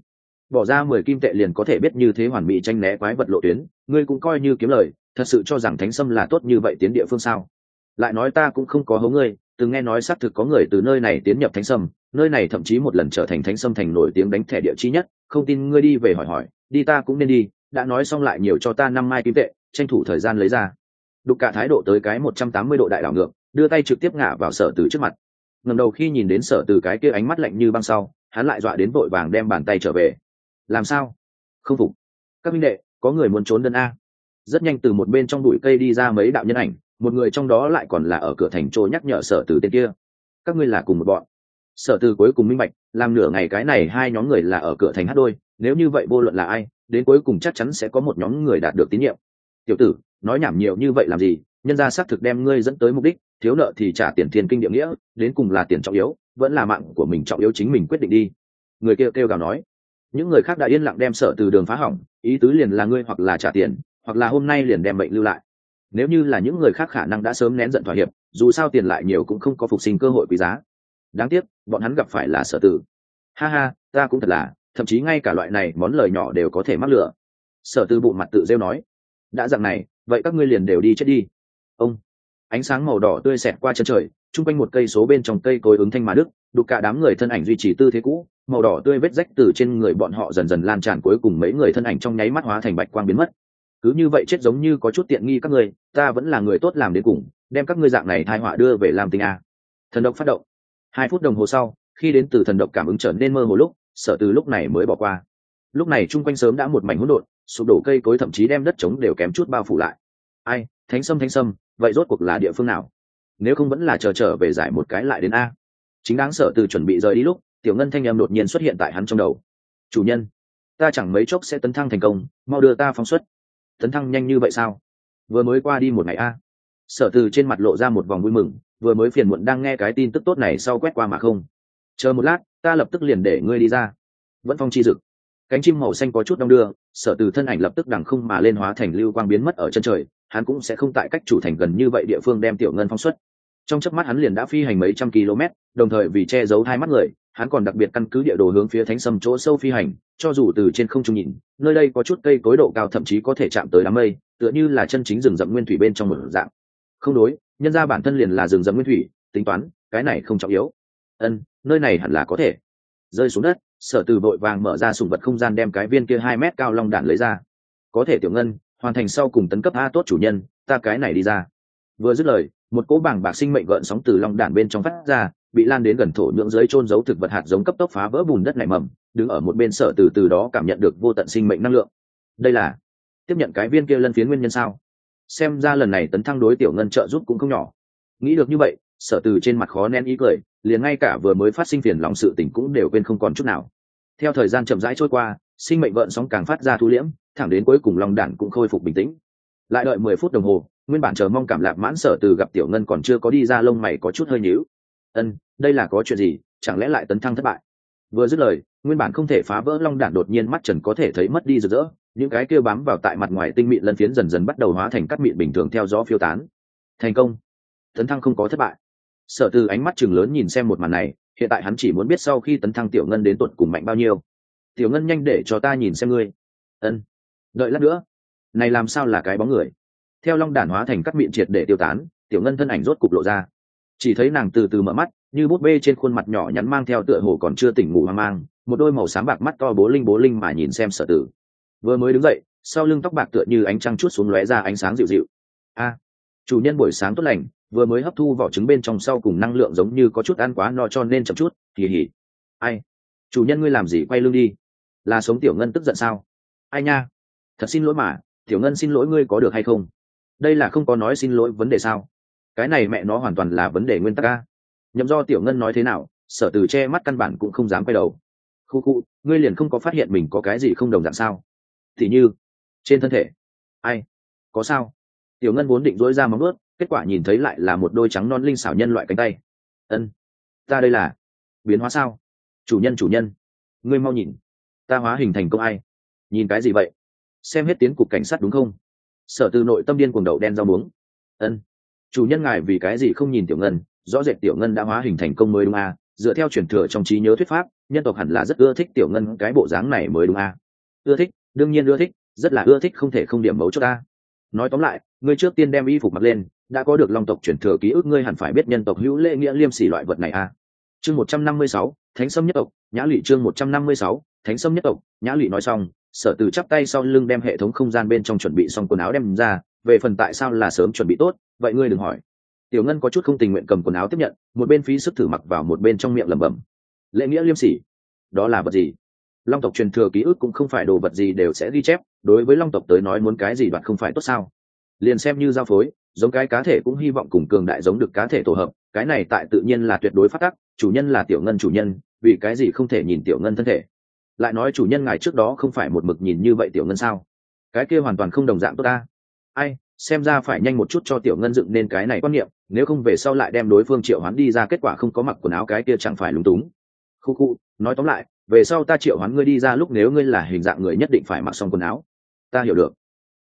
bỏ ra mười kim tệ liền có thể biết như thế hoàn mỹ tranh né quái vật lộ tuyến, ngươi cũng coi như kiếm lời, thật sự cho rằng thánh sâm là tốt như vậy tiến địa phương sao? Lại nói ta cũng không có hố ngươi, từng nghe nói xác thực có người từ nơi này tiến nhập thánh sâm, nơi này thậm chí một lần trở thành thánh sâm thành nổi tiếng đánh thẻ địa chi nhất, không tin ngươi đi về hỏi hỏi, đi ta cũng nên đi, đã nói xong lại nhiều cho ta năm mai kim tệ, tranh thủ thời gian lấy ra. Đục cả thái độ tới cái một trăm tám mươi độ đại đảo ngược, đưa tay trực tiếp ngã vào sở từ trước mặt. Ngầm đầu khi nhìn đến sở từ cái kia ánh mắt lạnh như băng sau, hắn lại dọa đến vội vàng đem bàn tay trở về làm sao? Không phục. Các minh đệ, có người muốn trốn đơn a. Rất nhanh từ một bên trong bụi cây đi ra mấy đạo nhân ảnh, một người trong đó lại còn là ở cửa thành trôi nhắc nhở sở từ tên kia. Các ngươi là cùng một bọn. Sở từ cuối cùng minh bạch, làm nửa ngày cái này hai nhóm người là ở cửa thành hát đôi, nếu như vậy vô luận là ai, đến cuối cùng chắc chắn sẽ có một nhóm người đạt được tín nhiệm. Tiểu tử, nói nhảm nhiều như vậy làm gì? Nhân ra xác thực đem ngươi dẫn tới mục đích, thiếu nợ thì trả tiền thiên kinh địa nghĩa, đến cùng là tiền trọng yếu, vẫn là mạng của mình trọng yếu chính mình quyết định đi. Người kêu kêu gào nói những người khác đã yên lặng đem sở từ đường phá hỏng, ý tứ liền là ngươi hoặc là trả tiền, hoặc là hôm nay liền đem bệnh lưu lại. Nếu như là những người khác khả năng đã sớm nén giận thỏa hiệp, dù sao tiền lại nhiều cũng không có phục sinh cơ hội quý giá. Đáng tiếc, bọn hắn gặp phải là sở tử ha ha, ta cũng thật là, thậm chí ngay cả loại này món lời nhỏ đều có thể mắc lửa. Sở tư bụng mặt tự rêu nói. Đã dặn này, vậy các ngươi liền đều đi chết đi. Ông, ánh sáng màu đỏ tươi xẹt qua chân trời, chung quanh một cây số bên trong cây cối ứng thanh mà đức đục cả đám người thân ảnh duy trì tư thế cũ, màu đỏ tươi vết rách từ trên người bọn họ dần dần lan tràn cuối cùng mấy người thân ảnh trong nháy mắt hóa thành bạch quang biến mất. Cứ như vậy chết giống như có chút tiện nghi các ngươi, ta vẫn là người tốt làm đến cùng, đem các ngươi dạng này thai họa đưa về làm tình a. Thần độc phát động. Hai phút đồng hồ sau, khi đến từ thần độc cảm ứng trở nên mơ hồ lúc sợ từ lúc này mới bỏ qua. Lúc này chung quanh sớm đã một mảnh hỗn độn, sụp đổ cây cối thậm chí đem đất trống đều kém chút bao phủ lại. Ai, thánh sâm thánh sâm, vậy rốt cuộc là địa phương nào? Nếu không vẫn là chờ trở về giải một cái lại đến a chính đáng sợ từ chuẩn bị rời đi lúc, tiểu ngân thanh em đột nhiên xuất hiện tại hắn trong đầu. Chủ nhân, ta chẳng mấy chốc sẽ tấn thăng thành công, mau đưa ta phóng xuất. Tấn thăng nhanh như vậy sao? Vừa mới qua đi một ngày a. Sở từ trên mặt lộ ra một vòng vui mừng, vừa mới phiền muộn đang nghe cái tin tức tốt này sau quét qua mà không. Chờ một lát, ta lập tức liền để ngươi đi ra. Vẫn phong chi dực. Cánh chim màu xanh có chút đong đưa, sở từ thân ảnh lập tức đằng không mà lên hóa thành lưu quang biến mất ở chân trời, hắn cũng sẽ không tại cách chủ thành gần như vậy địa phương đem tiểu ngân phong xuất trong chớp mắt hắn liền đã phi hành mấy trăm km, đồng thời vì che giấu hai mắt người, hắn còn đặc biệt căn cứ địa đồ hướng phía thánh sâm chỗ sâu phi hành, cho dù từ trên không trung nhìn, nơi đây có chút cây cối độ cao thậm chí có thể chạm tới đám mây, tựa như là chân chính rừng rậm nguyên thủy bên trong một dạng. Không đối, nhân ra bản thân liền là rừng rậm nguyên thủy, tính toán, cái này không trọng yếu. Ân, nơi này hẳn là có thể. Rơi xuống đất, sở từ vội vàng mở ra sùng vật không gian đem cái viên kia hai mét cao long đạn lấy ra. Có thể tiểu ngân, hoàn thành sau cùng tấn cấp a tốt chủ nhân, ta cái này đi ra. Vừa dứt lời một cỗ bảng bạc sinh mệnh gợn sóng từ long đản bên trong phát ra, bị lan đến gần thổ nhưỡng dưới trôn giấu thực vật hạt giống cấp tốc phá vỡ bùn đất nảy mầm, đứng ở một bên sở từ từ đó cảm nhận được vô tận sinh mệnh năng lượng. Đây là tiếp nhận cái viên kia lân phiến nguyên nhân sao? Xem ra lần này tấn thăng đối tiểu ngân trợ giúp cũng không nhỏ. Nghĩ được như vậy sở từ trên mặt khó nén ý cười, liền ngay cả vừa mới phát sinh phiền lòng sự tình cũng đều quên không còn chút nào. Theo thời gian chậm rãi trôi qua, sinh mệnh gợn sóng càng phát ra thu liễm, thẳng đến cuối cùng lòng đản cũng khôi phục bình tĩnh. Lại đợi mười phút đồng hồ nguyên bản chờ mong cảm lạc mãn sở từ gặp tiểu ngân còn chưa có đi ra lông mày có chút hơi nhíu. Ân, đây là có chuyện gì? Chẳng lẽ lại tấn thăng thất bại? Vừa dứt lời, nguyên bản không thể phá vỡ long đản đột nhiên mắt trần có thể thấy mất đi rực rỡ, những cái kêu bám vào tại mặt ngoài tinh mịn lân phiến dần dần bắt đầu hóa thành cắt mịn bình thường theo gió phiêu tán. Thành công. Tấn thăng không có thất bại. Sở từ ánh mắt chừng lớn nhìn xem một màn này, hiện tại hắn chỉ muốn biết sau khi tấn thăng tiểu ngân đến tuột cùng mạnh bao nhiêu. Tiểu ngân nhanh để cho ta nhìn xem ngươi. Ân, đợi lát nữa. Này làm sao là cái bóng người? Theo long đản hóa thành cắt miệng triệt để tiêu tán, tiểu ngân thân ảnh rốt cục lộ ra. Chỉ thấy nàng từ từ mở mắt, như bút bê trên khuôn mặt nhỏ nhắn mang theo tựa hồ còn chưa tỉnh ngủ hoang mang, một đôi màu xám bạc mắt to bố linh bố linh mà nhìn xem sở tử. Vừa mới đứng dậy, sau lưng tóc bạc tựa như ánh trăng chút xuống lóe ra ánh sáng dịu dịu. A, chủ nhân buổi sáng tốt lành, vừa mới hấp thu vỏ trứng bên trong sau cùng năng lượng giống như có chút ăn quá no cho nên chậm chút kỳ hỉ ai? Chủ nhân ngươi làm gì quay lưng đi? Là sống tiểu ngân tức giận sao? Ai nha? Thật xin lỗi mà, tiểu ngân xin lỗi ngươi có được hay không? Đây là không có nói xin lỗi vấn đề sao? Cái này mẹ nó hoàn toàn là vấn đề nguyên tắc a. Nhậm do tiểu ngân nói thế nào, sở từ che mắt căn bản cũng không dám quay đầu. Khu khu, ngươi liền không có phát hiện mình có cái gì không đồng dạng sao? Thì như, trên thân thể. Ai? Có sao? Tiểu ngân vốn định dối ra móng ướt kết quả nhìn thấy lại là một đôi trắng non linh xảo nhân loại cánh tay. Ân, ta đây là biến hóa sao? Chủ nhân chủ nhân, ngươi mau nhìn. Ta hóa hình thành công ai? Nhìn cái gì vậy? Xem hết tiến cục cảnh sát đúng không? Sở từ nội tâm điên cuồng đậu đen rau muống ân chủ nhân ngài vì cái gì không nhìn tiểu ngân rõ rệt tiểu ngân đã hóa hình thành công mới đúng à, dựa theo truyền thừa trong trí nhớ thuyết pháp nhân tộc hẳn là rất ưa thích tiểu ngân cái bộ dáng này mới đúng à. ưa thích đương nhiên ưa thích rất là ưa thích không thể không điểm mấu cho ta nói tóm lại ngươi trước tiên đem y phục mặc lên đã có được long tộc truyền thừa ký ức ngươi hẳn phải biết nhân tộc hữu lễ nghĩa liêm sỉ loại vật này à. chương một trăm năm mươi sáu thánh sâm nhất tộc nhã lụy chương một trăm năm mươi sáu thánh sâm nhất tộc nhã lụy nói xong sở từ chắp tay sau lưng đem hệ thống không gian bên trong chuẩn bị xong quần áo đem ra, về phần tại sao là sớm chuẩn bị tốt, vậy ngươi đừng hỏi. Tiểu ngân có chút không tình nguyện cầm quần áo tiếp nhận, một bên phí sức thử mặc vào một bên trong miệng lẩm bẩm. Lễ nghĩa liêm sỉ, đó là vật gì? Long tộc truyền thừa ký ức cũng không phải đồ vật gì đều sẽ ghi chép, đối với long tộc tới nói muốn cái gì đoạt không phải tốt sao? Liền xem như giao phối, giống cái cá thể cũng hy vọng cùng cường đại giống được cá thể tổ hợp, cái này tại tự nhiên là tuyệt đối phát tắc, chủ nhân là tiểu ngân chủ nhân, vì cái gì không thể nhìn tiểu ngân thân thể? Lại nói chủ nhân ngài trước đó không phải một mực nhìn như vậy tiểu ngân sao? Cái kia hoàn toàn không đồng dạng tốt ta. Ai, xem ra phải nhanh một chút cho tiểu ngân dựng nên cái này quan niệm, nếu không về sau lại đem đối phương triệu hoán đi ra kết quả không có mặc quần áo cái kia chẳng phải lúng túng. Khu khu, nói tóm lại, về sau ta triệu hoán ngươi đi ra lúc nếu ngươi là hình dạng người nhất định phải mặc xong quần áo. Ta hiểu được.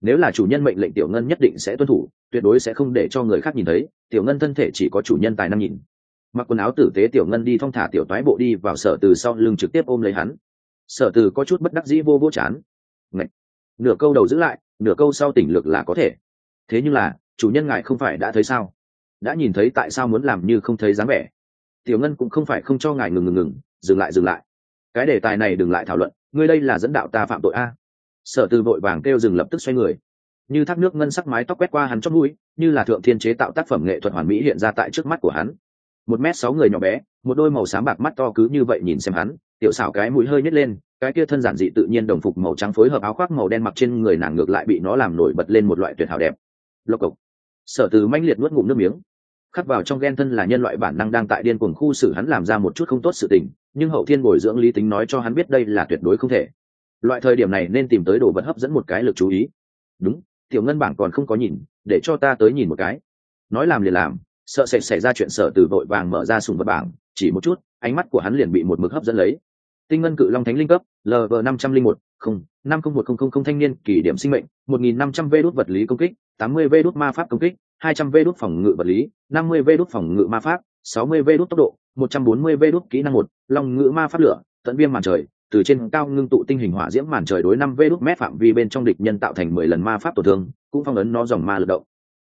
Nếu là chủ nhân mệnh lệnh tiểu ngân nhất định sẽ tuân thủ, tuyệt đối sẽ không để cho người khác nhìn thấy, tiểu ngân thân thể chỉ có chủ nhân tài năng nhìn. Mặc quần áo tử tế tiểu ngân đi thong thả tiểu toái bộ đi vào sở từ sau lưng trực tiếp ôm lấy hắn sở từ có chút bất đắc dĩ vô vô chán. Ngậy! nửa câu đầu giữ lại, nửa câu sau tỉnh lược là có thể. Thế nhưng là, chủ nhân ngài không phải đã thấy sao? Đã nhìn thấy tại sao muốn làm như không thấy dáng vẻ? Tiểu ngân cũng không phải không cho ngài ngừng ngừng ngừng, dừng lại dừng lại. Cái đề tài này đừng lại thảo luận, ngươi đây là dẫn đạo ta phạm tội a. Sở từ vội vàng kêu dừng lập tức xoay người. Như thác nước ngân sắc mái tóc quét qua hắn chót mũi, như là thượng thiên chế tạo tác phẩm nghệ thuật hoàn mỹ hiện ra tại trước mắt của hắn. Một m sáu người nhỏ bé, một đôi màu xám bạc mắt to cứ như vậy nhìn xem hắn tiểu xảo cái mũi hơi nhét lên, cái kia thân giản dị tự nhiên đồng phục màu trắng phối hợp áo khoác màu đen mặc trên người nàng ngược lại bị nó làm nổi bật lên một loại tuyệt hảo đẹp. Lộc cộc. Sở từ manh liệt nuốt ngụm nước miếng. Khắc vào trong ghen thân là nhân loại bản năng đang tại điên cuồng khu xử hắn làm ra một chút không tốt sự tình, nhưng hậu thiên bồi dưỡng lý tính nói cho hắn biết đây là tuyệt đối không thể. Loại thời điểm này nên tìm tới đồ vật hấp dẫn một cái lực chú ý. Đúng, tiểu ngân bảng còn không có nhìn, để cho ta tới nhìn một cái. Nói làm liền làm, sợ sẽ xảy ra chuyện sở từ vội vàng mở ra sùng vật bảng, chỉ một chút, ánh mắt của hắn liền bị một mực hấp dẫn lấy tinh ngân cự long thánh linh cấp lv năm trăm linh một, không, năm không một không không không thanh niên kỷ điểm sinh mệnh, một nghìn năm trăm v đốt vật lý công kích, tám mươi v đốt ma pháp công kích, hai trăm v đốt phòng ngự vật lý, năm mươi v đốt phòng ngự ma pháp, sáu mươi v đốt tốc độ, một trăm bốn mươi v đốt kỹ năng một, long ngữ ma pháp lửa, tận viêm màn trời, từ trên cao ngưng tụ tinh hình hỏa diễm màn trời đối năm v đốt mét phạm vi bên trong địch nhân tạo thành mười lần ma pháp tổn thương, cũng phong ấn nó dòng ma lực động.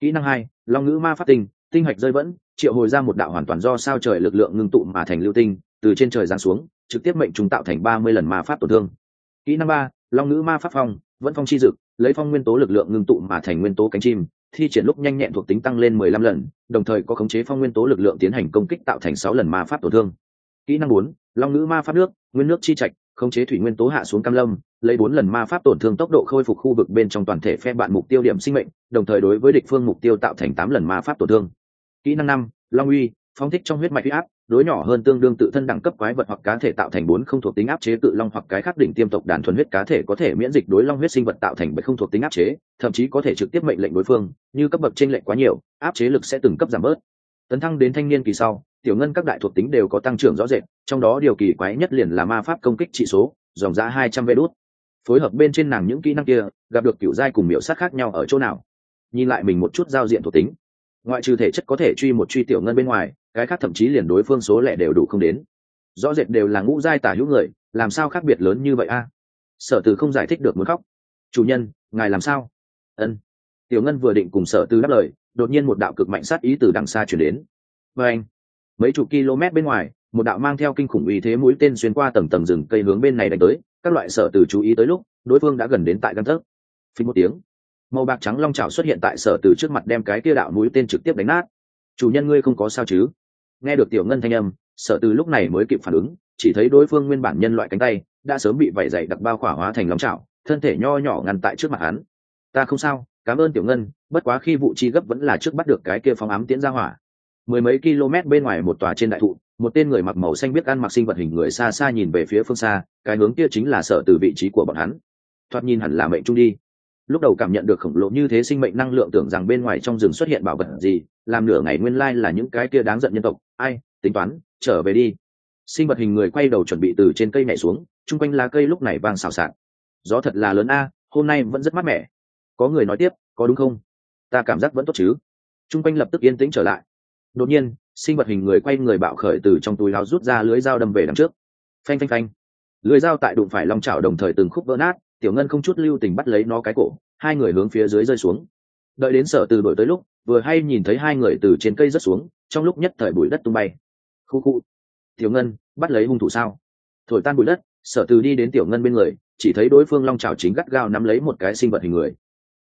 Kỹ năng hai, long ngữ ma pháp tinh tinh hạch rơi vẫn, triệu hồi ra một đạo hoàn toàn do sao trời lực lượng ngưng tụ mà thành lưu tinh, từ trên trời giáng xuống trực tiếp mệnh chúng tạo thành ba mươi lần ma pháp tổn thương. Kỹ năng ba, long ngữ ma pháp phong, vẫn phong chi dực, lấy phong nguyên tố lực lượng ngưng tụ mà thành nguyên tố cánh chim, thi triển lúc nhanh nhẹn thuộc tính tăng lên mười lăm lần, đồng thời có khống chế phong nguyên tố lực lượng tiến hành công kích tạo thành sáu lần ma pháp tổn thương. Kỹ năng bốn, long ngữ ma pháp nước, nguyên nước chi trạch, khống chế thủy nguyên tố hạ xuống cam lâm, lấy bốn lần ma pháp tổn thương tốc độ khôi phục khu vực bên trong toàn thể phe bạn mục tiêu điểm sinh mệnh, đồng thời đối với địch phương mục tiêu tạo thành tám lần ma pháp tổn thương. Kỹ năng năm, long uy, phóng thích trong huyết mạch huy áp đối nhỏ hơn tương đương tự thân đẳng cấp quái vật hoặc cá thể tạo thành bốn không thuộc tính áp chế tự long hoặc cái khác đỉnh tiêm tộc đàn thuần huyết cá thể có thể miễn dịch đối long huyết sinh vật tạo thành bảy không thuộc tính áp chế, thậm chí có thể trực tiếp mệnh lệnh đối phương, như cấp bậc trên lệnh quá nhiều, áp chế lực sẽ từng cấp giảm bớt. Tấn thăng đến thanh niên kỳ sau, tiểu ngân các đại thuộc tính đều có tăng trưởng rõ rệt, trong đó điều kỳ quái nhất liền là ma pháp công kích trị số, dòng giá hai trăm vê đốt phối hợp bên trên nàng những kỹ năng kia, gặp được kiểu giai cùng miểu sát khác nhau ở chỗ nào? Nhìn lại mình một chút giao diện thuộc tính. Ngoại trừ thể chất có thể truy một truy tiểu ngân bên ngoài cái khác thậm chí liền đối phương số lẻ đều đủ không đến. Rõ rệt đều là ngũ giai tả hữu người, làm sao khác biệt lớn như vậy a? À? Sở từ không giải thích được muốn khóc. Chủ nhân, ngài làm sao? Ân. Tiểu ngân vừa định cùng sở từ đáp lời, đột nhiên một đạo cực mạnh sát ý từ đằng xa chuyển đến. Và anh. Mấy chục km bên ngoài, một đạo mang theo kinh khủng uy thế mũi tên xuyên qua tầng tầng rừng cây hướng bên này đánh tới, các loại sở từ chú ý tới lúc, đối phương đã gần đến tại găng thớt phí một tiếng, màu bạc trắng long trào xuất hiện tại sở từ trước mặt đem cái kia đạo mũi tên trực tiếp đánh nát. Chủ nhân ngươi không có sao chứ? Nghe được tiểu ngân thanh âm, sở từ lúc này mới kịp phản ứng, chỉ thấy đối phương nguyên bản nhân loại cánh tay, đã sớm bị vẩy dày đặc bao khỏa hóa thành lòng chảo, thân thể nho nhỏ ngăn tại trước mặt hắn. Ta không sao, cảm ơn tiểu ngân, bất quá khi vụ chi gấp vẫn là trước bắt được cái kia phóng ám tiễn ra hỏa. Mười mấy km bên ngoài một tòa trên đại thụ, một tên người mặc màu xanh biết ăn mặc sinh vật hình người xa xa nhìn về phía phương xa, cái hướng kia chính là sở từ vị trí của bọn hắn. Thoạt nhìn hẳn là mệnh trung đi lúc đầu cảm nhận được khổng lồ như thế sinh mệnh năng lượng tưởng rằng bên ngoài trong rừng xuất hiện bảo vật gì, làm nửa ngày nguyên lai là những cái kia đáng giận nhân tộc. Ai, tính toán, trở về đi. Sinh vật hình người quay đầu chuẩn bị từ trên cây nhảy xuống, chung quanh lá cây lúc này vang xào xạc. Gió thật là lớn a, hôm nay vẫn rất mát mẻ. Có người nói tiếp, có đúng không? Ta cảm giác vẫn tốt chứ. Chung quanh lập tức yên tĩnh trở lại. Đột nhiên, sinh vật hình người quay người bạo khởi từ trong túi láo rút ra lưới dao đâm về đằng trước. Phanh phanh phanh. Lưới dao tại đụng phải long chảo đồng thời từng khúc vỡ nát tiểu ngân không chút lưu tình bắt lấy nó cái cổ, hai người hướng phía dưới rơi xuống. Đợi đến sở từ đổi tới lúc, vừa hay nhìn thấy hai người từ trên cây rớt xuống, trong lúc nhất thời bụi đất tung bay. Khu khu. Tiểu ngân, bắt lấy hung thủ sao? Thổi tan bụi đất, sở từ đi đến tiểu ngân bên người, chỉ thấy đối phương long trào chính gắt gao nắm lấy một cái sinh vật hình người.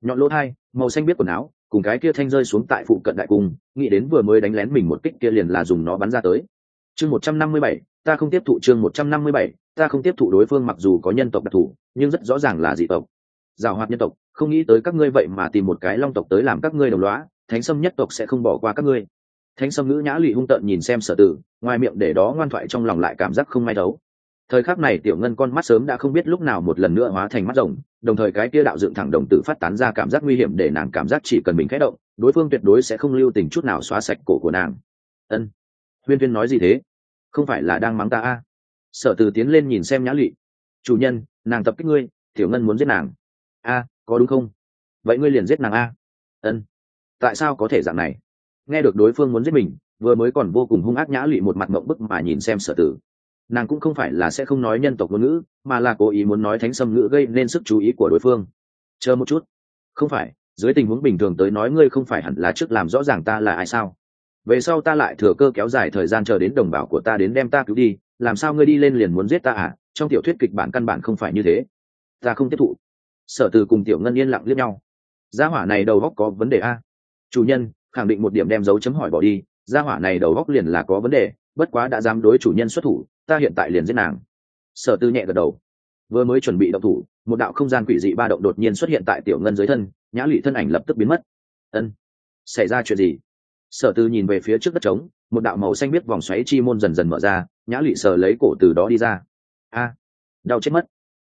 Nhọn lỗ thai, màu xanh biết quần áo, cùng cái kia thanh rơi xuống tại phụ cận đại cung, nghĩ đến vừa mới đánh lén mình một kích kia liền là dùng nó bắn ra tới chương một trăm năm mươi bảy, ta không tiếp thụ chương một trăm năm mươi bảy, ta không tiếp thụ đối phương mặc dù có nhân tộc đặc thù, nhưng rất rõ ràng là dị tộc. Giảo hoạt nhân tộc, không nghĩ tới các ngươi vậy mà tìm một cái long tộc tới làm các ngươi đồng loá thánh sâm nhất tộc sẽ không bỏ qua các ngươi. Thánh sâm ngữ nhã lụy hung tợn nhìn xem sở tử, ngoài miệng để đó ngoan thoại trong lòng lại cảm giác không may đấu. Thời khắc này tiểu ngân con mắt sớm đã không biết lúc nào một lần nữa hóa thành mắt rồng, đồng thời cái kia đạo dựng thẳng đồng tử phát tán ra cảm giác nguy hiểm để nàng cảm giác chỉ cần mình khẽ động, đối phương tuyệt đối sẽ không lưu tình chút nào xóa sạch cổ của nàng. Ân huyên viên nói gì thế? Không phải là đang mắng ta a à? sở từ tiến lên nhìn xem nhã lụy chủ nhân, nàng tập kích ngươi, tiểu ngân muốn giết nàng. A có đúng không? Vậy ngươi liền giết nàng a ân. Tại sao có thể dạng này? Nghe được đối phương muốn giết mình, vừa mới còn vô cùng hung ác nhã lụy một mặt mộng bức mà nhìn xem sở tử nàng cũng không phải là sẽ không nói nhân tộc ngôn ngữ, mà là cố ý muốn nói thánh sâm ngữ gây nên sức chú ý của đối phương. Chờ một chút. Không phải, dưới tình huống bình thường tới nói ngươi không phải hẳn là trước làm rõ ràng ta là ai sao? Về sau ta lại thừa cơ kéo dài thời gian chờ đến đồng bào của ta đến đem ta cứu đi, làm sao ngươi đi lên liền muốn giết ta à? Trong tiểu thuyết kịch bản căn bản không phải như thế. Ta không tiếp thụ. Sở từ cùng tiểu ngân yên lặng liếc nhau. Gia hỏa này đầu góc có vấn đề a. Chủ nhân, khẳng định một điểm đem dấu chấm hỏi bỏ đi. Gia hỏa này đầu góc liền là có vấn đề, bất quá đã dám đối chủ nhân xuất thủ, ta hiện tại liền giết nàng. Sở tư nhẹ gật đầu. Vừa mới chuẩn bị động thủ, một đạo không gian quỷ dị ba động đột nhiên xuất hiện tại tiểu ngân dưới thân, nhã lụy thân ảnh lập tức biến mất. Ân, xảy ra chuyện gì? Sở tư nhìn về phía trước đất trống, một đạo màu xanh biết vòng xoáy chi môn dần dần mở ra, nhã lụy sở lấy cổ từ đó đi ra. A, đau chết mất.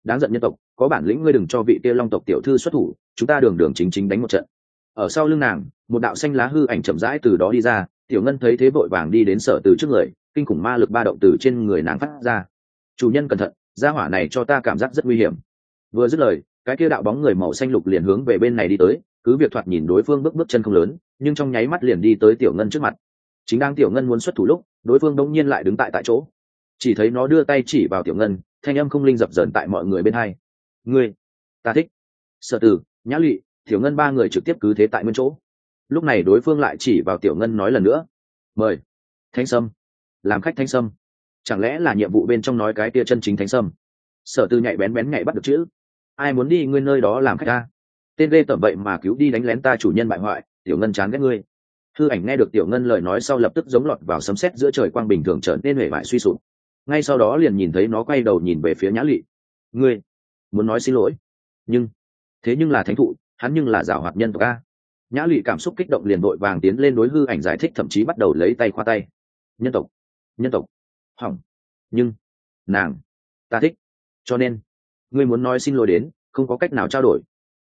Đáng giận nhân tộc, có bản lĩnh ngươi đừng cho vị kia long tộc tiểu thư xuất thủ, chúng ta đường đường chính chính đánh một trận. Ở sau lưng nàng, một đạo xanh lá hư ảnh chậm rãi từ đó đi ra, tiểu ngân thấy thế vội vàng đi đến sở từ trước người, kinh khủng ma lực ba động từ trên người nàng phát ra. Chủ nhân cẩn thận, gia hỏa này cho ta cảm giác rất nguy hiểm. Vừa dứt lời, cái kia đạo bóng người màu xanh lục liền hướng về bên này đi tới, cứ việc thoạt nhìn đối phương bước bước chân không lớn nhưng trong nháy mắt liền đi tới tiểu ngân trước mặt. Chính đang tiểu ngân muốn xuất thủ lúc, đối phương đông nhiên lại đứng tại tại chỗ. Chỉ thấy nó đưa tay chỉ vào tiểu ngân, thanh âm không linh dập dờn tại mọi người bên hai. Ngươi, ta thích. Sợ tử, nhã lụy. Tiểu ngân ba người trực tiếp cứ thế tại nguyên chỗ. Lúc này đối phương lại chỉ vào tiểu ngân nói lần nữa. Mời. Thanh sâm. Làm khách thanh sâm. Chẳng lẽ là nhiệm vụ bên trong nói cái tia chân chính thanh sâm? Sở tư nhạy bén bén nhạy bắt được chữ. Ai muốn đi nguyên nơi đó làm khách ta? Tên lê tẩm vậy mà cứu đi đánh lén ta chủ nhân bại hoại tiểu ngân chán ghét ngươi. Thư ảnh nghe được tiểu ngân lời nói sau lập tức giống lọt vào sấm sét giữa trời quang bình thường trở nên hể vải suy sụp. Ngay sau đó liền nhìn thấy nó quay đầu nhìn về phía nhã lụy ngươi, muốn nói xin lỗi, nhưng, thế nhưng là thánh thụ, hắn nhưng là giảo hoạt nhân tộc a. Nhã lụy cảm xúc kích động liền vội vàng tiến lên đối hư ảnh giải thích, thậm chí bắt đầu lấy tay khoa tay. Nhân tộc nhân tộc, hỏng, nhưng, nàng, ta thích, cho nên, ngươi muốn nói xin lỗi đến, không có cách nào trao đổi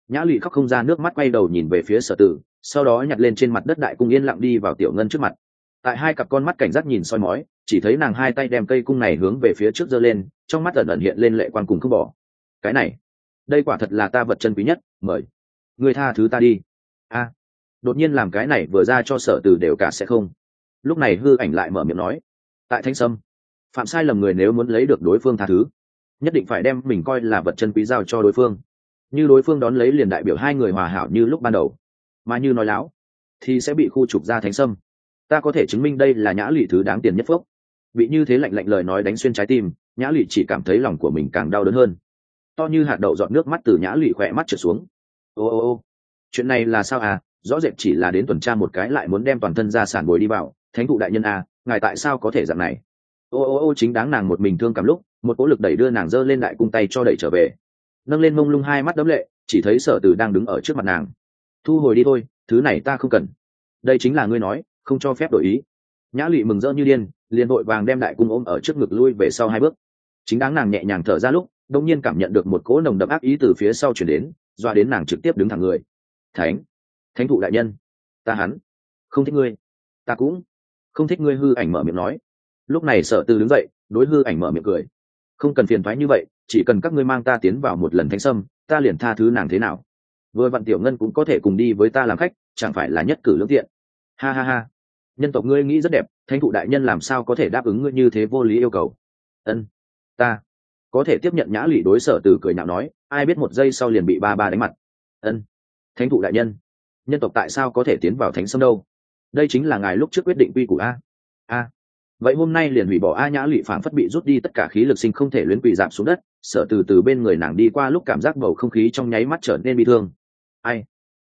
nhã lụy khóc không ra nước mắt quay đầu nhìn về phía sở tử, sau đó nhặt lên trên mặt đất đại cung yên lặng đi vào tiểu ngân trước mặt. Tại hai cặp con mắt cảnh giác nhìn soi mói, chỉ thấy nàng hai tay đem cây cung này hướng về phía trước giơ lên, trong mắt ẩn ẩn hiện lên lệ quan cùng không bỏ. Cái này, đây quả thật là ta vật chân quý nhất, mời. Người tha thứ ta đi. A. Đột nhiên làm cái này vừa ra cho sở từ đều cả sẽ không. Lúc này hư ảnh lại mở miệng nói. Tại thanh sâm, phạm sai lầm người nếu muốn lấy được đối phương tha thứ, nhất định phải đem mình coi là vật chân quý giao cho đối phương như đối phương đón lấy liền đại biểu hai người hòa hảo như lúc ban đầu. Mà như nói láo, thì sẽ bị khu trục ra thánh sâm. Ta có thể chứng minh đây là nhã lụy thứ đáng tiền nhất phốc bị như thế lạnh lạnh lời nói đánh xuyên trái tim, nhã lụy chỉ cảm thấy lòng của mình càng đau đớn hơn. To như hạt đậu dọn nước mắt từ nhã lụy khỏe mắt trở xuống. Ô ô ô. Chuyện này là sao à? Rõ rệt chỉ là đến tuần tra một cái lại muốn đem toàn thân ra sản bồi đi vào. Thánh thụ đại nhân à ngài tại sao có thể dạng này? Ô ô ô, chính đáng nàng một mình thương cảm lúc, một cỗ lực đẩy đưa nàng giơ lên đại cung tay cho đẩy trở về nâng lên mông lung hai mắt đấm lệ, chỉ thấy sở từ đang đứng ở trước mặt nàng. Thu hồi đi thôi, thứ này ta không cần. Đây chính là ngươi nói, không cho phép đổi ý. Nhã lụy mừng rỡ như điên, liền vội vàng đem đại cung ôm ở trước ngực lui về sau hai bước. Chính đáng nàng nhẹ nhàng thở ra lúc đông nhiên cảm nhận được một cỗ nồng đậm ác ý từ phía sau chuyển đến, doa đến nàng trực tiếp đứng thẳng người. Thánh thánh thụ đại nhân, ta hắn, không thích ngươi. Ta cũng không thích ngươi. Hư ảnh mở miệng nói. Lúc này sở tư đứng dậy, đối hư ảnh mở miệng cười. Không cần phiền thoái như vậy chỉ cần các ngươi mang ta tiến vào một lần thánh sâm, ta liền tha thứ nàng thế nào? Vừa vặn tiểu ngân cũng có thể cùng đi với ta làm khách, chẳng phải là nhất cử lương tiện. Ha ha ha. Nhân tộc ngươi nghĩ rất đẹp, thánh thụ đại nhân làm sao có thể đáp ứng ngươi như thế vô lý yêu cầu? Ân, ta có thể tiếp nhận nhã lụy đối sở từ cười nhạo nói, ai biết một giây sau liền bị ba ba đánh mặt. Ân, thánh thụ đại nhân nhân tộc tại sao có thể tiến vào thánh sâm đâu? Đây chính là ngài lúc trước quyết định quy củ a. A vậy hôm nay liền hủy bỏ a nhã lụy phảng phất bị rút đi tất cả khí lực sinh không thể luyến quỳ giảm xuống đất sở từ từ bên người nàng đi qua lúc cảm giác bầu không khí trong nháy mắt trở nên bị thương. Ai?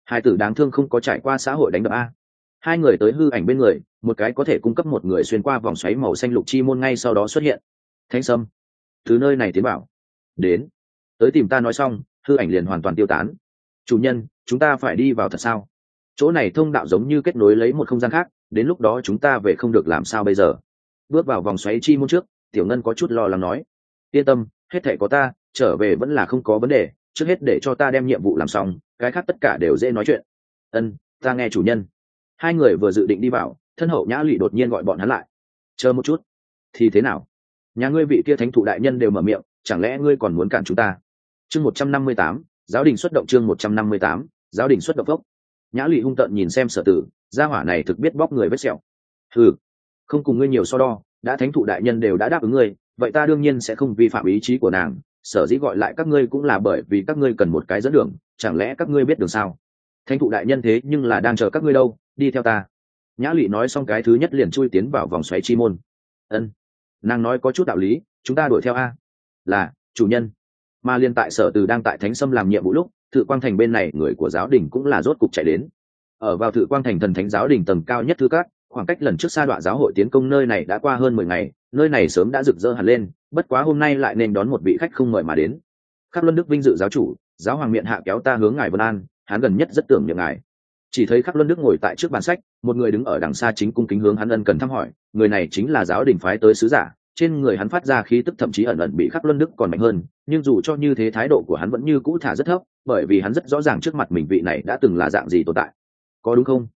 Hai tử đáng thương không có trải qua xã hội đánh đập a. Hai người tới hư ảnh bên người, một cái có thể cung cấp một người xuyên qua vòng xoáy màu xanh lục chi môn ngay sau đó xuất hiện. Thanh sâm. Từ nơi này tiến bảo đến. Tới tìm ta nói xong, hư ảnh liền hoàn toàn tiêu tán. Chủ nhân, chúng ta phải đi vào thật sao? Chỗ này thông đạo giống như kết nối lấy một không gian khác, đến lúc đó chúng ta về không được làm sao bây giờ? Bước vào vòng xoáy chi môn trước, tiểu ngân có chút lo lắng nói, yên tâm, hết thể có ta, trở về vẫn là không có vấn đề, trước hết để cho ta đem nhiệm vụ làm xong, cái khác tất cả đều dễ nói chuyện. Ân, ta nghe chủ nhân. Hai người vừa dự định đi vào, thân hậu nhã lụy đột nhiên gọi bọn hắn lại, chờ một chút. Thì thế nào? Nhà ngươi vị kia thánh thụ đại nhân đều mở miệng, chẳng lẽ ngươi còn muốn cản chúng ta? Chương một trăm năm mươi tám, giáo đình xuất động chương một trăm năm mươi tám, giáo đình xuất động gốc nhã lụy hung tợn nhìn xem sở tử, gia hỏa này thực biết bóc người vết sẹo. Ừ không cùng ngươi nhiều so đo, đã thánh thụ đại nhân đều đã đáp ứng ngươi, vậy ta đương nhiên sẽ không vi phạm ý chí của nàng, sở dĩ gọi lại các ngươi cũng là bởi vì các ngươi cần một cái dẫn đường, chẳng lẽ các ngươi biết đường sao? Thánh thụ đại nhân thế nhưng là đang chờ các ngươi đâu, đi theo ta. Nhã lụy nói xong cái thứ nhất liền chui tiến vào vòng xoáy chi môn. Ân, nàng nói có chút đạo lý, chúng ta đuổi theo a. Là, chủ nhân. Mà liên tại sở từ đang tại thánh sâm làm nhiệm vụ lúc, thự quang thành bên này người của giáo đình cũng là rốt cục chạy đến. Ở vào thự quang thành thần thánh giáo đình tầng cao nhất thư cát khoảng cách lần trước sa đọa giáo hội tiến công nơi này đã qua hơn mười ngày, nơi này sớm đã rực rỡ hẳn lên, bất quá hôm nay lại nên đón một vị khách không mời mà đến. Khắc luân đức vinh dự giáo chủ, giáo hoàng miệng hạ kéo ta hướng ngài vân an, hắn gần nhất rất tưởng niệm ngài. Chỉ thấy khắc luân đức ngồi tại trước bàn sách, một người đứng ở đằng xa chính cung kính hướng hắn ân cần thăm hỏi, người này chính là giáo đình phái tới sứ giả, trên người hắn phát ra khí tức thậm chí ẩn ẩn bị khắc luân đức còn mạnh hơn, nhưng dù cho như thế thái độ của hắn vẫn như cũ thả rất thấp, bởi vì hắn rất rõ ràng trước mặt mình vị này đã từng là dạng gì tồn tại. Có đúng không?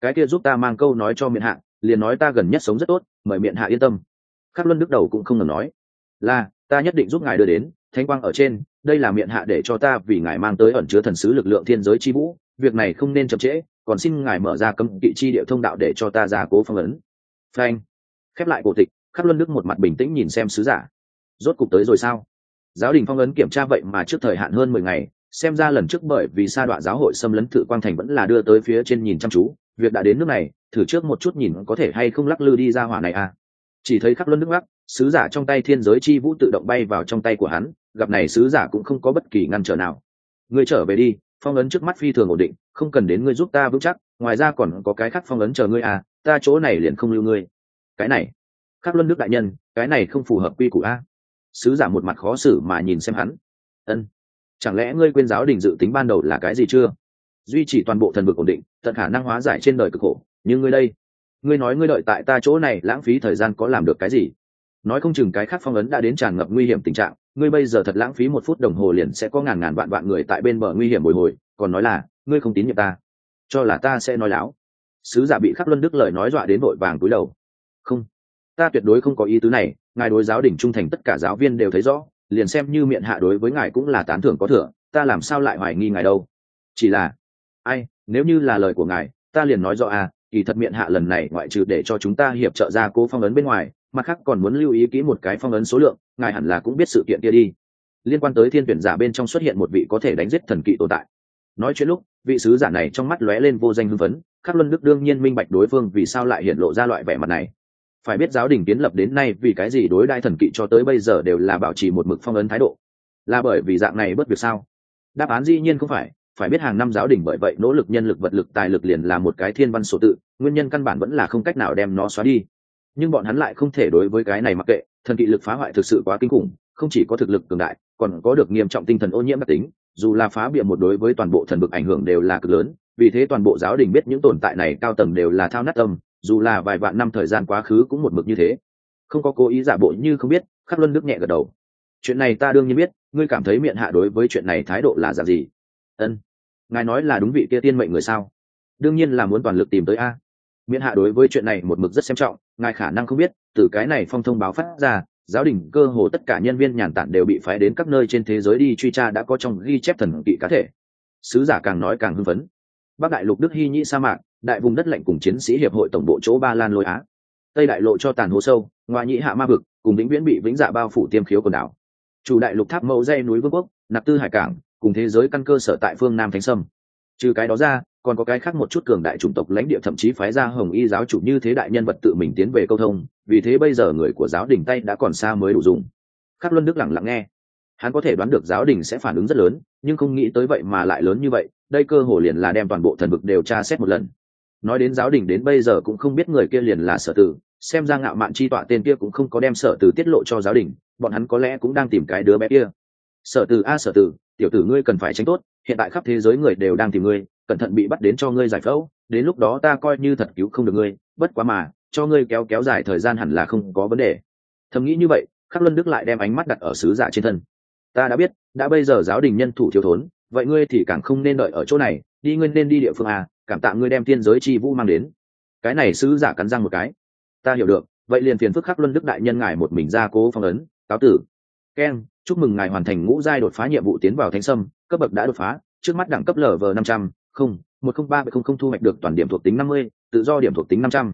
Cái kia giúp ta mang câu nói cho miệng hạ, liền nói ta gần nhất sống rất tốt, mời miệng hạ yên tâm. Khắc luân đức đầu cũng không ngừng nói, là, ta nhất định giúp ngài đưa đến, thánh quang ở trên, đây là miệng hạ để cho ta vì ngài mang tới ẩn chứa thần sứ lực lượng thiên giới chi vũ, việc này không nên chậm trễ, còn xin ngài mở ra cấm kỵ chi địa thông đạo để cho ta ra cố phong ấn. Phanh, khép lại cổ tịch, khắc luân đức một mặt bình tĩnh nhìn xem sứ giả. Rốt cục tới rồi sao? Giáo đình phong ấn kiểm tra vậy mà trước thời hạn hơn mười ngày, xem ra lần trước bởi vì sa đoạn giáo hội xâm lấn thự quang thành vẫn là đưa tới phía trên nhìn chăm chú việc đã đến nước này, thử trước một chút nhìn có thể hay không lắc lư đi ra hỏa này à. Chỉ thấy khắc luân nước mắt, sứ giả trong tay thiên giới chi vũ tự động bay vào trong tay của hắn, gặp này sứ giả cũng không có bất kỳ ngăn trở nào. Ngươi trở về đi, phong ấn trước mắt phi thường ổn định, không cần đến ngươi giúp ta vững chắc, ngoài ra còn có cái khác phong ấn chờ ngươi à ta chỗ này liền không lưu ngươi. Cái này, khắc luân đức đại nhân, cái này không phù hợp quy củ a. Sứ giả một mặt khó xử mà nhìn xem hắn. Ân, chẳng lẽ ngươi quên giáo đình dự tính ban đầu là cái gì chưa? Duy trì toàn bộ thần vực ổn định, tận khả năng hóa giải trên đời cực khổ. Nhưng ngươi đây, ngươi nói ngươi đợi tại ta chỗ này, lãng phí thời gian có làm được cái gì? Nói không chừng cái khác phong ấn đã đến tràn ngập nguy hiểm tình trạng, ngươi bây giờ thật lãng phí một phút đồng hồ liền sẽ có ngàn ngàn vạn vạn người tại bên bờ nguy hiểm bồi hồi, còn nói là, ngươi không tín nhiệm ta. Cho là ta sẽ nói láo. Sứ giả bị khắc luân đức lời nói dọa đến vội vàng túi đầu. Không, ta tuyệt đối không có ý tứ này, ngài đối giáo đình trung thành tất cả giáo viên đều thấy rõ, liền xem như miệng hạ đối với ngài cũng là tán thưởng có thừa, ta làm sao lại hoài nghi ngài đâu? Chỉ là ai, nếu như là lời của ngài, ta liền nói rõ à kỳ thật miệng hạ lần này ngoại trừ để cho chúng ta hiệp trợ ra cố phong ấn bên ngoài, mặt khác còn muốn lưu ý kỹ một cái phong ấn số lượng, ngài hẳn là cũng biết sự kiện kia đi. Liên quan tới thiên tuyển giả bên trong xuất hiện một vị có thể đánh giết thần kỵ tồn tại. Nói chuyện lúc, vị sứ giả này trong mắt lóe lên vô danh hưng phấn, khắc luân đức đương nhiên minh bạch đối phương vì sao lại hiện lộ ra loại vẻ mặt này. Phải biết giáo đình kiến lập đến nay vì cái gì đối đại thần kỵ cho tới bây giờ đều là bảo trì một mực phong ấn thái độ. Là bởi vì dạng này bất việc sao? Đáp án dĩ nhiên không phải phải biết hàng năm giáo đình bởi vậy nỗ lực nhân lực vật lực tài lực liền là một cái thiên văn số tự, nguyên nhân căn bản vẫn là không cách nào đem nó xóa đi. Nhưng bọn hắn lại không thể đối với cái này mặc kệ, thần kỵ lực phá hoại thực sự quá kinh khủng, không chỉ có thực lực cường đại, còn có được nghiêm trọng tinh thần ô nhiễm đặc tính, dù là phá bịa một đối với toàn bộ thần vực ảnh hưởng đều là cực lớn, vì thế toàn bộ giáo đình biết những tồn tại này cao tầng đều là thao nát tâm dù là vài vạn năm thời gian quá khứ cũng một mực như thế. Không có cố ý giả bộ như không biết, khắc luân đức nhẹ gật đầu. Chuyện này ta đương nhiên biết, ngươi cảm thấy miệng hạ đối với chuyện này thái độ là dạng gì? Ân ngài nói là đúng vị kia tiên mệnh người sao? Đương nhiên là muốn toàn lực tìm tới a. Miễn hạ đối với chuyện này một mực rất xem trọng, ngài khả năng không biết, từ cái này phong thông báo phát ra, giáo đình cơ hồ tất cả nhân viên nhàn tản đều bị phái đến các nơi trên thế giới đi truy tra đã có trong ghi chép thần kỵ cá thể. Sứ giả càng nói càng hưng phấn. Bắc đại lục đức hy nhĩ sa mạc, đại vùng đất lạnh cùng chiến sĩ hiệp hội tổng bộ chỗ ba lan lôi á. Tây đại lộ cho tàn hố sâu, ngoại nhĩ hạ ma vực, cùng vĩnh viễn bị vĩnh dạ bao phủ tiêm khiếu quần đảo. Chủ đại lục tháp mẫu dây núi vương quốc, nạp tư hải cảng cùng thế giới căn cơ sở tại phương nam thánh sâm. Trừ cái đó ra, còn có cái khác một chút cường đại chủng tộc lãnh địa thậm chí phái ra hồng y giáo chủ như thế đại nhân vật tự mình tiến về câu thông, vì thế bây giờ người của giáo đình tay đã còn xa mới đủ dùng. Khắc luân đức lẳng lặng nghe. Hắn có thể đoán được giáo đình sẽ phản ứng rất lớn, nhưng không nghĩ tới vậy mà lại lớn như vậy, đây cơ hồ liền là đem toàn bộ thần vực đều tra xét một lần. Nói đến giáo đình đến bây giờ cũng không biết người kia liền là sở tử, xem ra ngạo mạn chi tọa tên kia cũng không có đem sở tử tiết lộ cho giáo đình, bọn hắn có lẽ cũng đang tìm cái đứa bé kia. Sở tử a, sở tử tiểu tử ngươi cần phải tránh tốt, hiện tại khắp thế giới người đều đang tìm ngươi, cẩn thận bị bắt đến cho ngươi giải phẫu, đến lúc đó ta coi như thật cứu không được ngươi, bất quá mà, cho ngươi kéo kéo dài thời gian hẳn là không có vấn đề. Thầm nghĩ như vậy, khắc luân đức lại đem ánh mắt đặt ở sứ giả trên thân. Ta đã biết, đã bây giờ giáo đình nhân thủ thiếu thốn, vậy ngươi thì càng không nên đợi ở chỗ này, đi ngươi nên đi địa phương à cảm tạ ngươi đem tiên giới chi vũ mang đến. Cái này sứ giả cắn răng một cái. Ta hiểu được, vậy liền phiền phức khắc luân đức đại nhân ngài một mình ra cố phong ấn, cáo tử. Keng chúc mừng ngài hoàn thành ngũ giai đột phá nhiệm vụ tiến vào thánh sâm, cấp bậc đã đột phá, trước mắt đẳng cấp lv năm trăm, không, một không ba không không thu hoạch được toàn điểm thuộc tính năm mươi, tự do điểm thuộc tính năm trăm.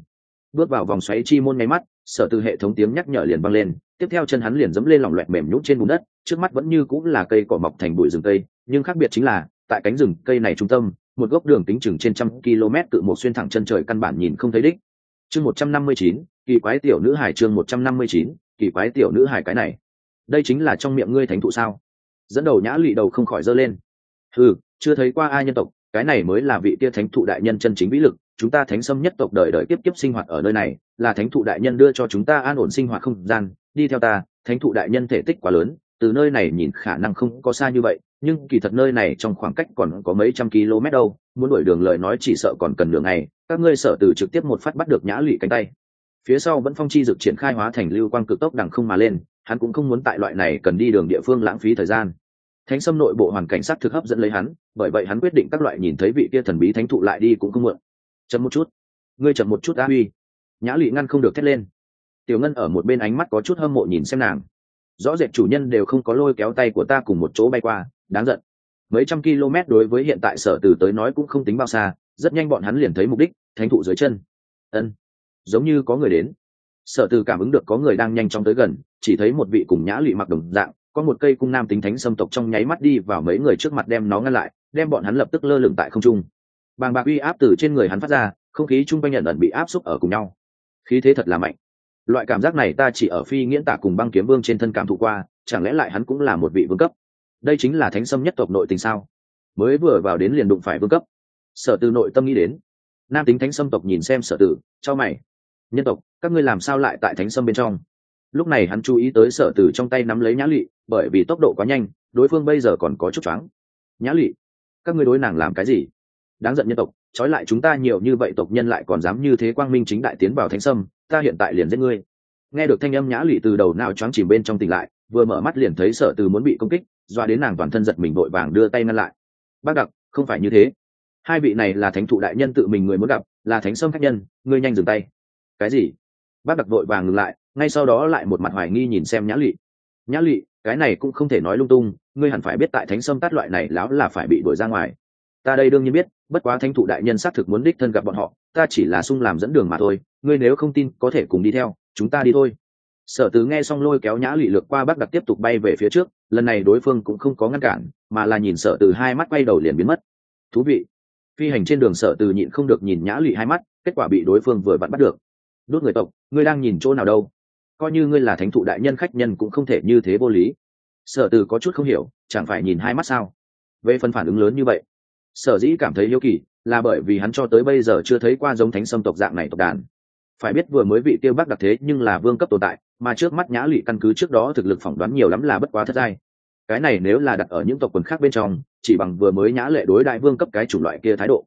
Bước vào vòng xoáy chi môn nháy mắt, sở từ hệ thống tiếng nhắc nhở liền vang lên, tiếp theo chân hắn liền dẫm lên lỏng loẹt mềm nhũn trên bùn đất, trước mắt vẫn như cũng là cây cỏ mọc thành bụi rừng cây, nhưng khác biệt chính là, tại cánh rừng cây này trung tâm, một gốc đường tính chừng trên trăm km tự một xuyên thẳng chân trời căn bản nhìn không thấy đích. Chương một trăm năm mươi chín, kỳ quái tiểu nữ hải chương một trăm năm mươi chín, kỳ quái tiểu nữ hải cái này đây chính là trong miệng ngươi thánh thụ sao dẫn đầu nhã lụy đầu không khỏi dơ lên ừ chưa thấy qua ai nhân tộc, cái này mới là vị tia thánh thụ đại nhân chân chính vĩ lực, chúng ta thánh sâm nhất tộc đời đời tiếp tiếp sinh hoạt ở nơi này, là thánh thụ đại nhân đưa cho chúng ta an ổn sinh hoạt không gian, đi theo ta, thánh thụ đại nhân thể tích quá lớn, từ nơi này nhìn khả năng không có xa như vậy, nhưng kỳ thật nơi này trong khoảng cách còn có mấy trăm km đâu, muốn đổi đường lời nói chỉ sợ còn cần đường này. các ngươi sở từ trực tiếp một phát bắt được nhã lụy cánh tay phía sau vẫn phong chi dực triển khai hóa thành lưu quang cực tốc đằng không mà lên hắn cũng không muốn tại loại này cần đi đường địa phương lãng phí thời gian. Thánh sâm nội bộ hoàn cảnh sát thực hấp dẫn lấy hắn, bởi vậy hắn quyết định các loại nhìn thấy vị kia thần bí thánh thụ lại đi cũng không muộn. Chậm một chút, ngươi chậm một chút đã uy nhã lụy ngăn không được thét lên. Tiểu ngân ở một bên ánh mắt có chút hâm mộ nhìn xem nàng. Rõ rệt chủ nhân đều không có lôi kéo tay của ta cùng một chỗ bay qua, đáng giận. Mấy trăm km đối với hiện tại sở từ tới nói cũng không tính bao xa, rất nhanh bọn hắn liền thấy mục đích, thánh thụ dưới chân. Ân, giống như có người đến sở từ cảm ứng được có người đang nhanh chóng tới gần, chỉ thấy một vị cùng nhã lụy mặc đồng dạng, có một cây cung nam tính thánh xâm tộc trong nháy mắt đi vào mấy người trước mặt đem nó ngăn lại, đem bọn hắn lập tức lơ lửng tại không trung. Bàng bạc uy áp từ trên người hắn phát ra, không khí chung quanh nhận ẩn bị áp xúc ở cùng nhau. Khí thế thật là mạnh. Loại cảm giác này ta chỉ ở phi nghiễn tạ cùng băng kiếm vương trên thân cảm thụ qua, chẳng lẽ lại hắn cũng là một vị vương cấp? Đây chính là thánh sâm nhất tộc nội tình sao? Mới vừa vào đến liền đụng phải vương cấp. Sở từ nội tâm nghĩ đến. Nam tính thánh sâm tộc nhìn xem sở tử cho mày. Nhân tộc các ngươi làm sao lại tại thánh sâm bên trong? Lúc này hắn chú ý tới sở tử trong tay nắm lấy nhã lụy bởi vì tốc độ quá nhanh, đối phương bây giờ còn có chút choáng. Nhã lụy các ngươi đối nàng làm cái gì? Đáng giận nhân tộc, trói lại chúng ta nhiều như vậy tộc nhân lại còn dám như thế quang minh chính đại tiến vào thánh sâm, ta hiện tại liền giết ngươi. Nghe được thanh âm nhã lụy từ đầu nào choáng chìm bên trong tỉnh lại, vừa mở mắt liền thấy sở từ muốn bị công kích doa đến nàng toàn thân giật mình vội vàng đưa tay ngăn lại. Bác đặc, không phải như thế. Hai vị này là thánh thụ đại nhân tự mình người muốn gặp, là thánh sâm khách nhân, ngươi nhanh dừng tay. Cái gì? Bác đặc vội vàng ngừng lại, ngay sau đó lại một mặt hoài nghi nhìn xem nhã lụy nhã lụy cái này cũng không thể nói lung tung, ngươi hẳn phải biết tại thánh sâm tát loại này láo là phải bị đuổi ra ngoài. Ta đây đương nhiên biết, bất quá thánh thụ đại nhân xác thực muốn đích thân gặp bọn họ, ta chỉ là sung làm dẫn đường mà thôi, ngươi nếu không tin, có thể cùng đi theo, chúng ta đi thôi. Sở tứ nghe xong lôi kéo nhã lụy lược qua, bác đặc tiếp tục bay về phía trước, lần này đối phương cũng không có ngăn cản, mà là nhìn sở từ hai mắt quay đầu liền biến mất. Thú vị. Phi hành trên đường sở từ nhịn không được nhìn nhã lụy hai mắt, kết quả bị đối phương vừa vặn bắt được đốt người tộc, ngươi đang nhìn chỗ nào đâu? Coi như ngươi là thánh thụ đại nhân khách nhân cũng không thể như thế vô lý. Sở từ có chút không hiểu, chẳng phải nhìn hai mắt sao? Về phần phản ứng lớn như vậy, sở dĩ cảm thấy hiếu kỳ là bởi vì hắn cho tới bây giờ chưa thấy qua giống thánh sâm tộc dạng này tộc đàn. Phải biết vừa mới vị tiêu bắc đặc thế nhưng là vương cấp tồn tại, mà trước mắt nhã lụy căn cứ trước đó thực lực phỏng đoán nhiều lắm là bất quá thất giai cái này nếu là đặt ở những tộc quần khác bên trong, chỉ bằng vừa mới nhã lệ đối đại vương cấp cái chủng loại kia thái độ.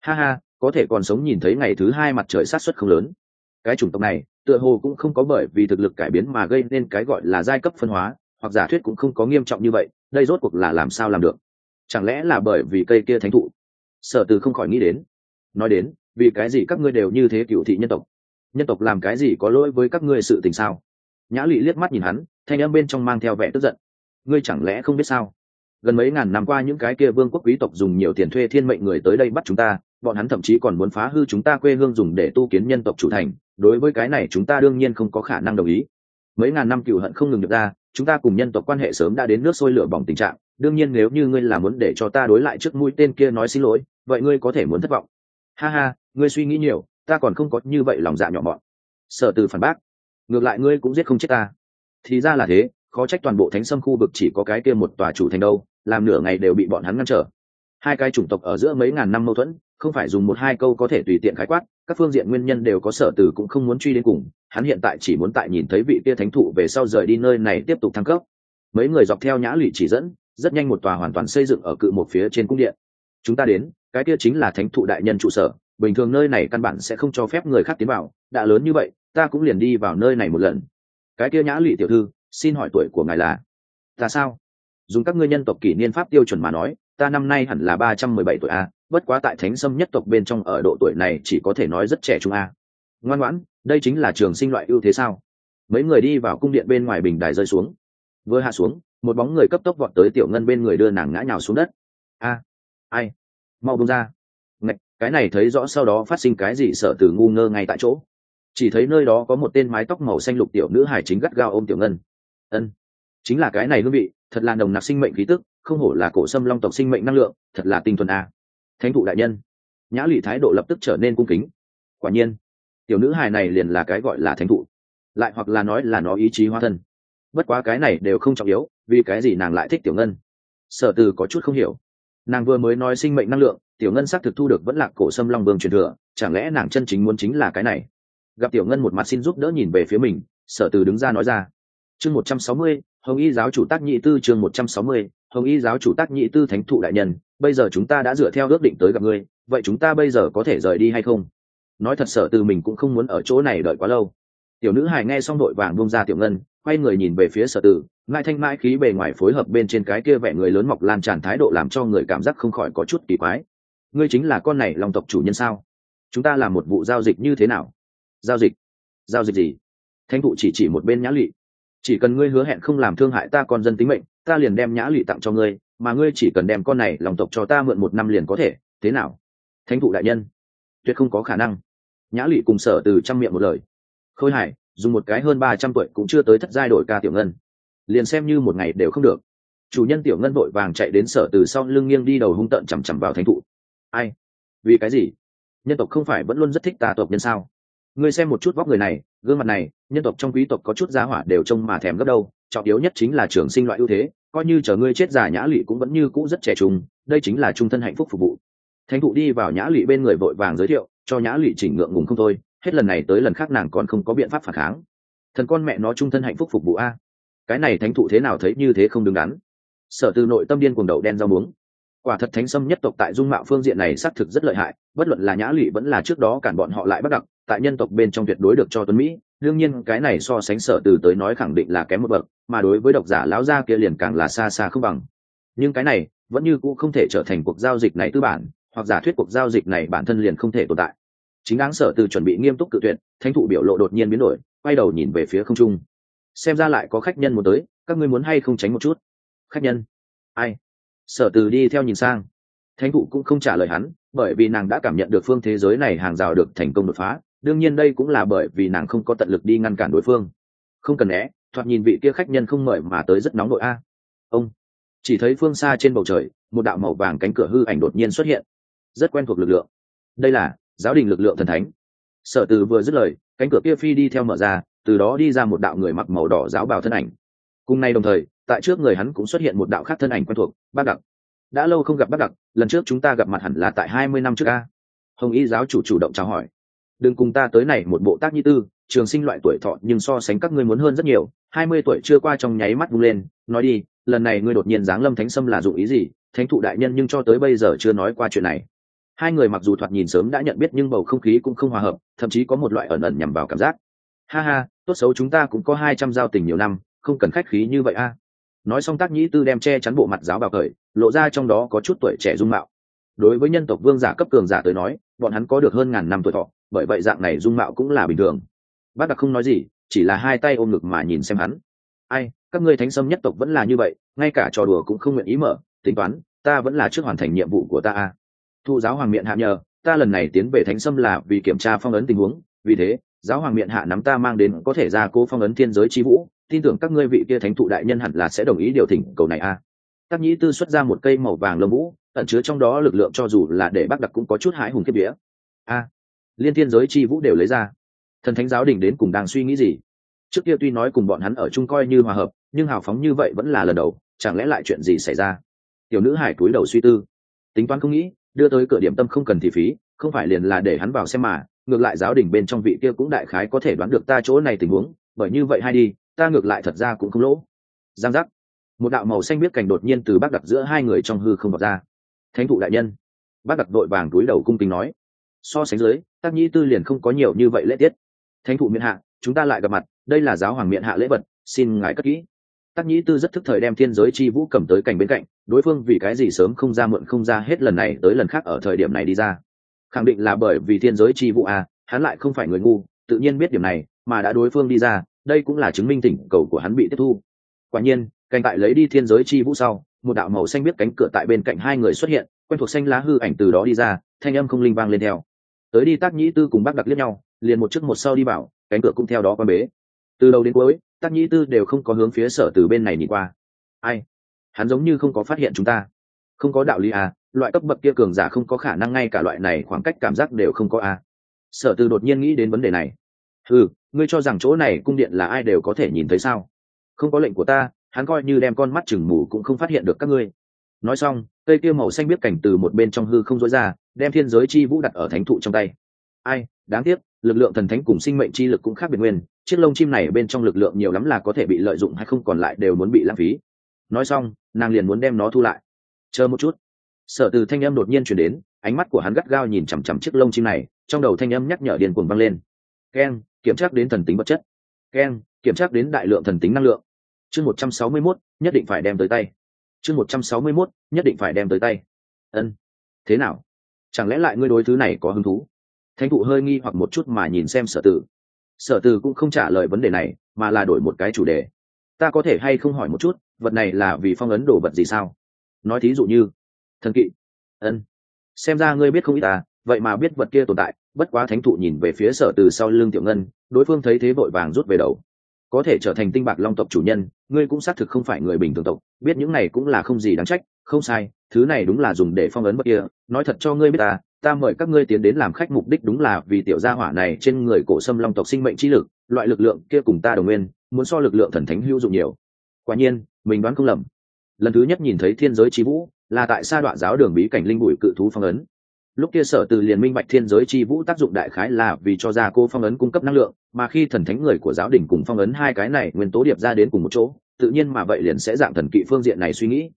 Ha ha, có thể còn sống nhìn thấy ngày thứ hai mặt trời sát xuất không lớn cái chủng tộc này, tựa hồ cũng không có bởi vì thực lực cải biến mà gây nên cái gọi là giai cấp phân hóa, hoặc giả thuyết cũng không có nghiêm trọng như vậy, đây rốt cuộc là làm sao làm được? Chẳng lẽ là bởi vì cây kia thánh thụ? Sở từ không khỏi nghĩ đến. Nói đến, vì cái gì các ngươi đều như thế cựu thị nhân tộc? Nhân tộc làm cái gì có lỗi với các ngươi sự tình sao? Nhã lụy liếc mắt nhìn hắn, thanh âm bên trong mang theo vẻ tức giận. Ngươi chẳng lẽ không biết sao? Gần mấy ngàn năm qua những cái kia vương quốc quý tộc dùng nhiều tiền thuê thiên mệnh người tới đây bắt chúng ta, bọn hắn thậm chí còn muốn phá hư chúng ta quê hương dùng để tu kiến nhân tộc chủ thành đối với cái này chúng ta đương nhiên không có khả năng đồng ý. Mấy ngàn năm cựu hận không ngừng được ra, chúng ta cùng nhân tộc quan hệ sớm đã đến nước sôi lửa bỏng tình trạng. Đương nhiên nếu như ngươi là muốn để cho ta đối lại trước mũi tên kia nói xin lỗi, vậy ngươi có thể muốn thất vọng. Ha ha, ngươi suy nghĩ nhiều, ta còn không có như vậy lòng dạ nhỏ mọn. Sở từ phản bác. Ngược lại ngươi cũng giết không chết ta. Thì ra là thế, khó trách toàn bộ thánh sâm khu vực chỉ có cái kia một tòa chủ thành đâu, làm nửa ngày đều bị bọn hắn ngăn trở. Hai cái chủng tộc ở giữa mấy ngàn năm mâu thuẫn, không phải dùng một hai câu có thể tùy tiện khái quát các phương diện nguyên nhân đều có sở từ cũng không muốn truy đến cùng, hắn hiện tại chỉ muốn tại nhìn thấy vị kia thánh thụ về sau rời đi nơi này tiếp tục thăng cấp. Mấy người dọc theo nhã lụy chỉ dẫn, rất nhanh một tòa hoàn toàn xây dựng ở cự một phía trên cung điện. Chúng ta đến, cái kia chính là thánh thụ đại nhân trụ sở, bình thường nơi này căn bản sẽ không cho phép người khác tiến vào, đã lớn như vậy, ta cũng liền đi vào nơi này một lần. Cái kia nhã lụy tiểu thư, xin hỏi tuổi của ngài là? Ta sao? Dùng các ngươi nhân tộc kỷ niên pháp tiêu chuẩn mà nói, ta năm nay hẳn là ba trăm mười bảy tuổi a bất quá tại thánh sâm nhất tộc bên trong ở độ tuổi này chỉ có thể nói rất trẻ trung a. Ngoan ngoãn đây chính là trường sinh loại ưu thế sao? Mấy người đi vào cung điện bên ngoài bình đài rơi xuống. Vừa hạ xuống một bóng người cấp tốc vọt tới tiểu ngân bên người đưa nàng ngã nhào xuống đất. A ai? Mau bông ra. Ngạch, cái này thấy rõ sau đó phát sinh cái gì sợ từ ngu ngơ ngay tại chỗ. Chỉ thấy nơi đó có một tên mái tóc màu xanh lục tiểu nữ hải chính gắt gao ôm tiểu ngân. Ân chính là cái này hương vị thật là nồng nặc sinh mệnh khí tức không hổ là cổ xâm long tộc sinh mệnh năng lượng thật là tinh thuần a thánh thụ đại nhân. Nhã lụy thái độ lập tức trở nên cung kính. Quả nhiên, tiểu nữ hài này liền là cái gọi là thánh thụ, lại hoặc là nói là nó ý chí hóa thân. Bất quá cái này đều không trọng yếu, vì cái gì nàng lại thích tiểu ngân? Sở từ có chút không hiểu. Nàng vừa mới nói sinh mệnh năng lượng, tiểu ngân xác thực thu được vẫn là cổ sâm long vương truyền thừa, chẳng lẽ nàng chân chính muốn chính là cái này? Gặp tiểu ngân một mặt xin giúp đỡ nhìn về phía mình, sở từ đứng ra nói ra. Chương một trăm sáu mươi, hồng y giáo chủ tác nhị tư chương một trăm sáu mươi, hồng y giáo chủ tác nhị tư thánh thụ đại nhân bây giờ chúng ta đã dựa theo ước định tới gặp ngươi, vậy chúng ta bây giờ có thể rời đi hay không? Nói thật sở từ mình cũng không muốn ở chỗ này đợi quá lâu. Tiểu nữ hài nghe xong đội vàng bông ra tiểu ngân, quay người nhìn về phía sở tử, ngại thanh mãi khí bề ngoài phối hợp bên trên cái kia vẻ người lớn mọc lan tràn thái độ làm cho người cảm giác không khỏi có chút kỳ quái. Ngươi chính là con này lòng tộc chủ nhân sao? Chúng ta làm một vụ giao dịch như thế nào? Giao dịch? Giao dịch gì? Thanh thụ chỉ chỉ một bên nhã lụy. Chỉ cần ngươi hứa hẹn không làm thương hại ta con dân tính mệnh, ta liền đem nhã lụy tặng cho ngươi mà ngươi chỉ cần đem con này lòng tộc cho ta mượn một năm liền có thể, thế nào? Thánh thụ đại nhân, tuyệt không có khả năng. Nhã lụy cùng sở từ trăm miệng một lời. Khôi hải, dùng một cái hơn ba trăm tuổi cũng chưa tới thất giai đổi ca tiểu ngân. Liền xem như một ngày đều không được. Chủ nhân tiểu ngân vội vàng chạy đến sở từ sau lưng nghiêng đi đầu hung tợn chằm chằm vào thánh thụ. Ai? Vì cái gì? Nhân tộc không phải vẫn luôn rất thích tà tộc nhân sao? Ngươi xem một chút vóc người này, gương mặt này, nhân tộc trong quý tộc có chút giá hỏa đều trông mà thèm gấp đâu, trọng yếu nhất chính là trường sinh loại ưu thế coi như chờ ngươi chết già nhã lụy cũng vẫn như cũ rất trẻ trung, đây chính là trung thân hạnh phúc phục vụ. Thánh thụ đi vào nhã lụy bên người vội vàng giới thiệu, cho nhã lụy chỉnh ngượng ngùng không thôi, hết lần này tới lần khác nàng còn không có biện pháp phản kháng. Thần con mẹ nó trung thân hạnh phúc phục vụ a. Cái này thánh thụ thế nào thấy như thế không đứng đắn. Sở từ nội tâm điên cuồng đầu đen rau muống. Quả thật thánh sâm nhất tộc tại dung mạo phương diện này xác thực rất lợi hại, bất luận là nhã lụy vẫn là trước đó cản bọn họ lại bắt đặc tại nhân tộc bên trong tuyệt đối được cho tuấn mỹ đương nhiên, cái này so sánh sở từ tới nói khẳng định là kém một bậc, mà đối với độc giả lão gia kia liền càng là xa xa không bằng. Nhưng cái này vẫn như cũng không thể trở thành cuộc giao dịch này tư bản, hoặc giả thuyết cuộc giao dịch này bản thân liền không thể tồn tại. Chính đáng sở từ chuẩn bị nghiêm túc cự tuyệt, thánh thụ biểu lộ đột nhiên biến đổi, quay đầu nhìn về phía không trung. Xem ra lại có khách nhân muốn tới, các ngươi muốn hay không tránh một chút? Khách nhân? Ai? Sở từ đi theo nhìn sang. Thánh thụ cũng không trả lời hắn, bởi vì nàng đã cảm nhận được phương thế giới này hàng rào được thành công đột phá đương nhiên đây cũng là bởi vì nàng không có tận lực đi ngăn cản đối phương. Không cần né, thoạt nhìn vị kia khách nhân không mời mà tới rất nóng nội a. Ông, chỉ thấy phương xa trên bầu trời, một đạo màu vàng cánh cửa hư ảnh đột nhiên xuất hiện. Rất quen thuộc lực lượng. Đây là giáo đình lực lượng thần thánh. Sở từ vừa dứt lời, cánh cửa kia phi đi theo mở ra, từ đó đi ra một đạo người mặc màu đỏ giáo bào thân ảnh. Cùng nay đồng thời, tại trước người hắn cũng xuất hiện một đạo khác thân ảnh quen thuộc, bác đặc. Đã lâu không gặp bác đặc, lần trước chúng ta gặp mặt hẳn là tại hai mươi năm trước a. Hồng y giáo chủ chủ động chào hỏi đừng cùng ta tới này một bộ tác như tư, trường sinh loại tuổi thọ nhưng so sánh các ngươi muốn hơn rất nhiều. Hai mươi tuổi chưa qua trong nháy mắt vung lên, nói đi, lần này ngươi đột nhiên giáng lâm thánh sâm là dụng ý gì? Thánh thụ đại nhân nhưng cho tới bây giờ chưa nói qua chuyện này. Hai người mặc dù thoạt nhìn sớm đã nhận biết nhưng bầu không khí cũng không hòa hợp, thậm chí có một loại ẩn ẩn nhằm vào cảm giác. Ha ha, tốt xấu chúng ta cũng có hai trăm giao tình nhiều năm, không cần khách khí như vậy a. Nói xong tác nhĩ tư đem che chắn bộ mặt giáo bào khởi lộ ra trong đó có chút tuổi trẻ dung mạo. Đối với nhân tộc vương giả cấp cường giả tới nói, bọn hắn có được hơn ngàn năm tuổi thọ bởi vậy dạng này dung mạo cũng là bình thường. Bác đặc không nói gì, chỉ là hai tay ôm ngực mà nhìn xem hắn. Ai, các ngươi thánh sâm nhất tộc vẫn là như vậy, ngay cả trò đùa cũng không nguyện ý mở, tính toán, ta vẫn là trước hoàn thành nhiệm vụ của ta a thu giáo hoàng miệng hạ nhờ, ta lần này tiến về thánh sâm là vì kiểm tra phong ấn tình huống, vì thế, giáo hoàng miệng hạ nắm ta mang đến có thể ra cố phong ấn thiên giới chi vũ, tin tưởng các ngươi vị kia thánh thụ đại nhân hẳn là sẽ đồng ý điều thỉnh cầu này a à. tác nhĩ tư xuất ra một cây màu vàng lông vũ, ẩn chứa trong đó lực lượng cho dù là để bác đặc cũng có chút hãi hùng kiếp vía. A liên thiên giới chi vũ đều lấy ra. Thần thánh giáo đình đến cùng đang suy nghĩ gì? Trước kia tuy nói cùng bọn hắn ở chung coi như hòa hợp, nhưng hào phóng như vậy vẫn là lần đầu, chẳng lẽ lại chuyện gì xảy ra? Tiểu nữ hải cúi đầu suy tư. Tính toán không nghĩ, đưa tới cửa điểm tâm không cần thị phí, không phải liền là để hắn vào xem mà, ngược lại giáo đình bên trong vị kia cũng đại khái có thể đoán được ta chỗ này tình huống, bởi như vậy hay đi, ta ngược lại thật ra cũng không lỗ. Giang giác. Một đạo màu xanh biết cảnh đột nhiên từ bác đặc giữa hai người trong hư không vọt ra. Thánh thụ đại nhân. Bác đặc đội vàng túi đầu cung kính nói. So sánh dưới tác nhĩ tư liền không có nhiều như vậy lễ tiết. Thánh thụ miệng hạ, chúng ta lại gặp mặt, đây là giáo hoàng miệng hạ lễ vật, xin ngài cất kỹ. Tác nhĩ tư rất thức thời đem thiên giới chi vũ cầm tới cảnh bên cạnh, đối phương vì cái gì sớm không ra mượn không ra hết lần này tới lần khác ở thời điểm này đi ra. Khẳng định là bởi vì thiên giới chi vũ à hắn lại không phải người ngu, tự nhiên biết điểm này, mà đã đối phương đi ra, đây cũng là chứng minh tỉnh cầu của hắn bị tiếp thu. Quả nhiên canh tại lấy đi thiên giới chi vũ sau, một đạo màu xanh biết cánh cửa tại bên cạnh hai người xuất hiện, quen thuộc xanh lá hư ảnh từ đó đi ra, thanh âm không linh vang lên theo tới đi tác nhĩ tư cùng bác đặc liếc nhau, liền một trước một sau đi vào, cánh cửa cũng theo đó quan bế. Từ đầu đến cuối, tác nhĩ tư đều không có hướng phía sở từ bên này nhìn qua. Ai? Hắn giống như không có phát hiện chúng ta. Không có đạo lý à loại cấp bậc kia cường giả không có khả năng ngay cả loại này khoảng cách cảm giác đều không có à. Sở từ đột nhiên nghĩ đến vấn đề này. Ừ ngươi cho rằng chỗ này cung điện là ai đều có thể nhìn thấy sao? Không có lệnh của ta, hắn coi như đem con mắt chừng mù cũng không phát hiện được các ngươi. Nói xong, cây kia màu xanh biết cảnh từ một bên trong hư không dối ra đem thiên giới chi vũ đặt ở thánh thụ trong tay. Ai, đáng tiếc, lực lượng thần thánh cùng sinh mệnh chi lực cũng khác biệt nguyên, chiếc lông chim này bên trong lực lượng nhiều lắm là có thể bị lợi dụng hay không còn lại đều muốn bị lãng phí. Nói xong, nàng liền muốn đem nó thu lại. Chờ một chút. Sở từ thanh âm đột nhiên chuyển đến, ánh mắt của hắn gắt gao nhìn chằm chằm chiếc lông chim này, trong đầu thanh âm nhắc nhở điền cuồng vang lên. Keng kiểm tra đến thần tính vật chất. Keng kiểm tra đến đại lượng thần tính năng lượng. Chương một trăm sáu mươi mốt, nhất định phải đem tới tay. Chương một trăm sáu mươi mốt, nhất định phải đem tới tay. Ân. Thế nào? Chẳng lẽ lại ngươi đối thứ này có hứng thú? Thánh thụ hơi nghi hoặc một chút mà nhìn xem sở tử. Sở tử cũng không trả lời vấn đề này, mà là đổi một cái chủ đề. Ta có thể hay không hỏi một chút, vật này là vì phong ấn đồ vật gì sao? Nói thí dụ như, thần kỵ. Ân. Xem ra ngươi biết không ít ta vậy mà biết vật kia tồn tại, bất quá thánh thụ nhìn về phía sở từ sau lưng tiểu ngân, đối phương thấy thế vội vàng rút về đầu. Có thể trở thành tinh bạc long tộc chủ nhân, ngươi cũng xác thực không phải người bình thường tộc, biết những này cũng là không gì đáng trách, không sai thứ này đúng là dùng để phong ấn bất kia, nói thật cho ngươi biết ta ta mời các ngươi tiến đến làm khách mục đích đúng là vì tiểu gia hỏa này trên người cổ sâm long tộc sinh mệnh chi lực, loại lực lượng kia cùng ta đồng nguyên, muốn so lực lượng thần thánh hữu dụng nhiều. Quả nhiên, mình đoán không lầm. Lần thứ nhất nhìn thấy thiên giới chi vũ, là tại sa đoạn giáo đường bí cảnh linh bụi cự thú phong ấn. Lúc kia sở từ liền minh bạch thiên giới chi vũ tác dụng đại khái là vì cho ra cô phong ấn cung cấp năng lượng, mà khi thần thánh người của giáo đình cùng phong ấn hai cái này nguyên tố điệp ra đến cùng một chỗ, tự nhiên mà vậy liền sẽ dạng thần kỵ phương diện này suy nghĩ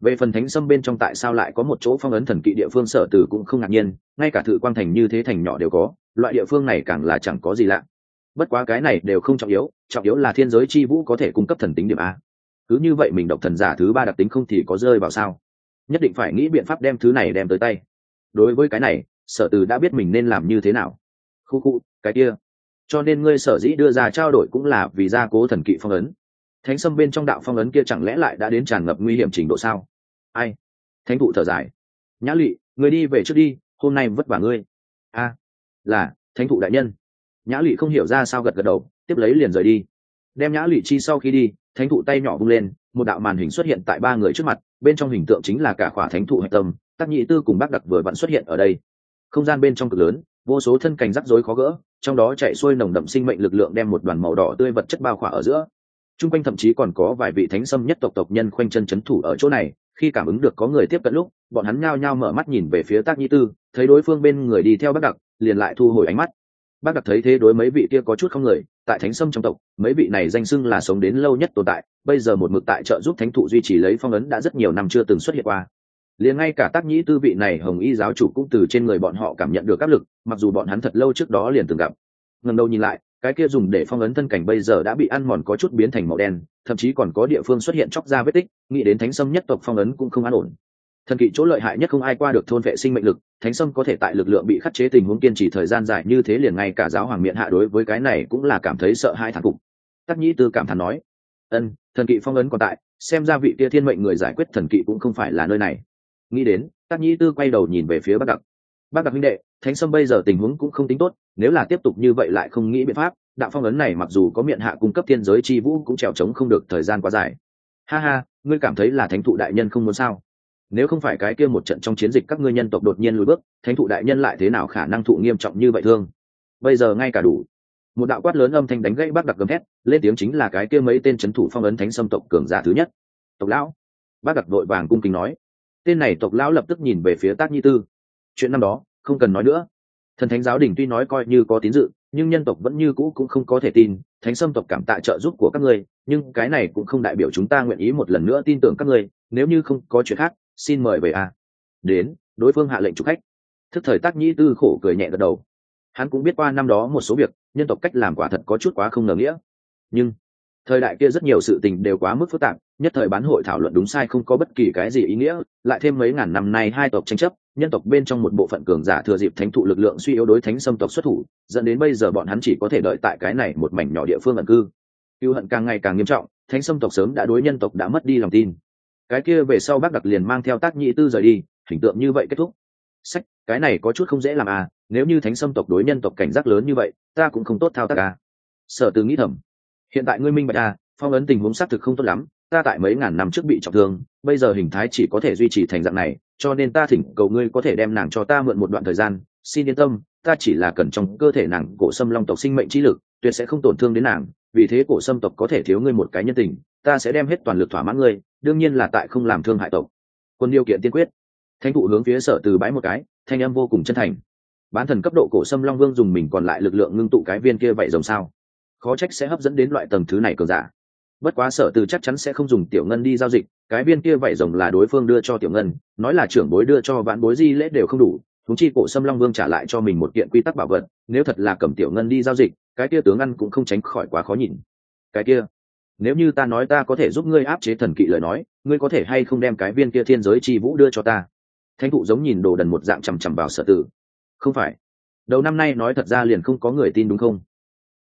về phần thánh sâm bên trong tại sao lại có một chỗ phong ấn thần kỵ địa phương, sở từ cũng không ngạc nhiên, ngay cả thự quang thành như thế thành nhỏ đều có, loại địa phương này càng là chẳng có gì lạ. Bất quá cái này đều không trọng yếu trọng yếu là thiên giới chi vũ có thể cung cấp thần tính điểm a. Cứ như vậy mình độc thần giả thứ ba đặc tính không thì có rơi vào sao? Nhất định phải nghĩ biện pháp đem thứ này đem tới tay. Đối với cái này, sở từ đã biết mình nên làm như thế nào. Khu khu, cái kia. Cho nên ngươi sở dĩ đưa ra trao đổi cũng là vì gia cố thần kỵ phong ấn thánh sâm bên trong đạo phong ấn kia chẳng lẽ lại đã đến tràn ngập nguy hiểm trình độ sao? Ai? Thánh thụ thở dài. Nhã lụy người đi về trước đi, hôm nay vất vả ngươi. A, là, thánh thụ đại nhân. Nhã lụy không hiểu ra sao gật gật đầu, tiếp lấy liền rời đi. Đem nhã lụy chi sau khi đi, thánh thụ tay nhỏ vung lên, một đạo màn hình xuất hiện tại ba người trước mặt, bên trong hình tượng chính là cả khỏa thánh thụ hạch tâm tác nhị tư cùng bác đặc vừa vặn xuất hiện ở đây. Không gian bên trong cực lớn, vô số thân cành rắc rối khó gỡ, trong đó chạy xuôi nồng đậm sinh mệnh lực lượng đem một đoàn màu đỏ tươi vật chất bao khỏa ở giữa. Trung quanh thậm chí còn có vài vị thánh sâm nhất tộc tộc nhân khoanh chân chấn thủ ở chỗ này, khi cảm ứng được có người tiếp cận lúc, bọn hắn nhao nhao mở mắt nhìn về phía tác nhĩ tư, thấy đối phương bên người đi theo bác đặc, liền lại thu hồi ánh mắt. Bác đặc thấy thế đối mấy vị kia có chút không người, tại thánh sâm trong tộc, mấy vị này danh xưng là sống đến lâu nhất tồn tại, bây giờ một mực tại trợ giúp thánh thụ duy trì lấy phong ấn đã rất nhiều năm chưa từng xuất hiện qua. Liền ngay cả tác nhĩ tư vị này hồng y giáo chủ cũng từ trên người bọn họ cảm nhận được áp lực, mặc dù bọn hắn thật lâu trước đó liền từng gặp. Ngần đầu nhìn lại cái kia dùng để phong ấn thân cảnh bây giờ đã bị ăn mòn có chút biến thành màu đen, thậm chí còn có địa phương xuất hiện chóc ra vết tích, nghĩ đến thánh sâm nhất tộc phong ấn cũng không an ổn. Thần kỵ chỗ lợi hại nhất không ai qua được thôn vệ sinh mệnh lực, thánh sâm có thể tại lực lượng bị khắc chế tình huống kiên trì thời gian dài như thế liền ngay cả giáo hoàng miệng hạ đối với cái này cũng là cảm thấy sợ hai thằng cục tắc nhĩ tư cảm thán nói, ân, thần kỵ phong ấn còn tại, xem ra vị kia thiên mệnh người giải quyết thần kỵ cũng không phải là nơi này. Nghĩ đến, tắc nhĩ tư quay đầu nhìn về phía bác đặc. Bác đặc minh đệ thánh sâm bây giờ tình huống cũng không tính tốt, nếu là tiếp tục như vậy lại không nghĩ biện pháp, đạo phong ấn này mặc dù có miệng hạ cung cấp thiên giới chi vũ cũng trèo trống không được thời gian quá dài. Ha ha, ngươi cảm thấy là thánh thụ đại nhân không muốn sao? Nếu không phải cái kia một trận trong chiến dịch các ngươi nhân tộc đột nhiên lùi bước, thánh thụ đại nhân lại thế nào khả năng thụ nghiêm trọng như vậy thương? Bây giờ ngay cả đủ. Một đạo quát lớn âm thanh đánh gãy bác đặc gầm hét lên tiếng chính là cái kia mấy tên c h ấ n thủ phong ấn thánh sâm tộc cường giả thứ nhất. Tộc lão. Bác đặc đội vàng cung kính nói. Tên này tộc lão lập tức nhìn về phía tác nhi tư. Chuyện năm đó không cần nói nữa. Thần thánh giáo đình tuy nói coi như có tín dự, nhưng nhân tộc vẫn như cũ cũng không có thể tin, thánh sâm tộc cảm tạ trợ giúp của các ngươi, nhưng cái này cũng không đại biểu chúng ta nguyện ý một lần nữa tin tưởng các ngươi, nếu như không có chuyện khác, xin mời về a. Đến, đối phương hạ lệnh chụp khách. Thức thời tác nhĩ tư khổ cười nhẹ gật đầu. Hắn cũng biết qua năm đó một số việc, nhân tộc cách làm quả thật có chút quá không ngờ nghĩa. Nhưng, thời đại kia rất nhiều sự tình đều quá mức phức tạp, nhất thời bán hội thảo luận đúng sai không có bất kỳ cái gì ý nghĩa, lại thêm mấy ngàn năm nay hai tộc tranh chấp nhân tộc bên trong một bộ phận cường giả thừa dịp thánh thụ lực lượng suy yếu đối thánh xâm tộc xuất thủ, dẫn đến bây giờ bọn hắn chỉ có thể đợi tại cái này một mảnh nhỏ địa phương ẩn cư. Cựu hận càng ngày càng nghiêm trọng, thánh xâm tộc sớm đã đối nhân tộc đã mất đi lòng tin. Cái kia về sau bác đặc liền mang theo tác nhị tư rời đi, hình tượng như vậy kết thúc. Sách, cái này có chút không dễ làm à nếu như thánh xâm tộc đối nhân tộc cảnh giác lớn như vậy, ta cũng không tốt thao tác à. Sở từ nghĩ thầm, hiện tại ngươi minh bạch à phong ấn tình huống xác thực không tốt lắm, ta tại mấy ngàn năm trước bị trọng thương, bây giờ hình thái chỉ có thể duy trì thành dạng này cho nên ta thỉnh cầu ngươi có thể đem nàng cho ta mượn một đoạn thời gian. Xin yên tâm, ta chỉ là cần trong cơ thể nàng cổ sâm long tộc sinh mệnh trí lực, tuyệt sẽ không tổn thương đến nàng, vì thế cổ sâm tộc có thể thiếu ngươi một cái nhân tình, ta sẽ đem hết toàn lực thỏa mãn ngươi, đương nhiên là tại không làm thương hại tộc. Quân điều kiện tiên quyết. Thanh thụ hướng phía sở từ bãi một cái, thanh âm vô cùng chân thành. Bán thần cấp độ cổ sâm long vương dùng mình còn lại lực lượng ngưng tụ cái viên kia vậy rồng sao? Khó trách sẽ hấp dẫn đến loại tầng thứ này cường giả. Bất quá sở từ chắc chắn sẽ không dùng tiểu ngân đi giao dịch cái viên kia vậy rồng là đối phương đưa cho tiểu ngân, nói là trưởng bối đưa cho vãn bối di lễ đều không đủ thúng chi cổ sâm long vương trả lại cho mình một kiện quy tắc bảo vật, nếu thật là cầm tiểu ngân đi giao dịch, cái kia tướng ăn cũng không tránh khỏi quá khó nhìn. Cái kia, nếu như ta nói ta có thể giúp ngươi áp chế thần kỵ lời nói, ngươi có thể hay không đem cái viên kia thiên giới chi vũ đưa cho ta? Thanh thụ giống nhìn đồ đần một dạng chằm chằm vào sở tử. Không phải. Đầu năm nay nói thật ra liền không có người tin đúng không?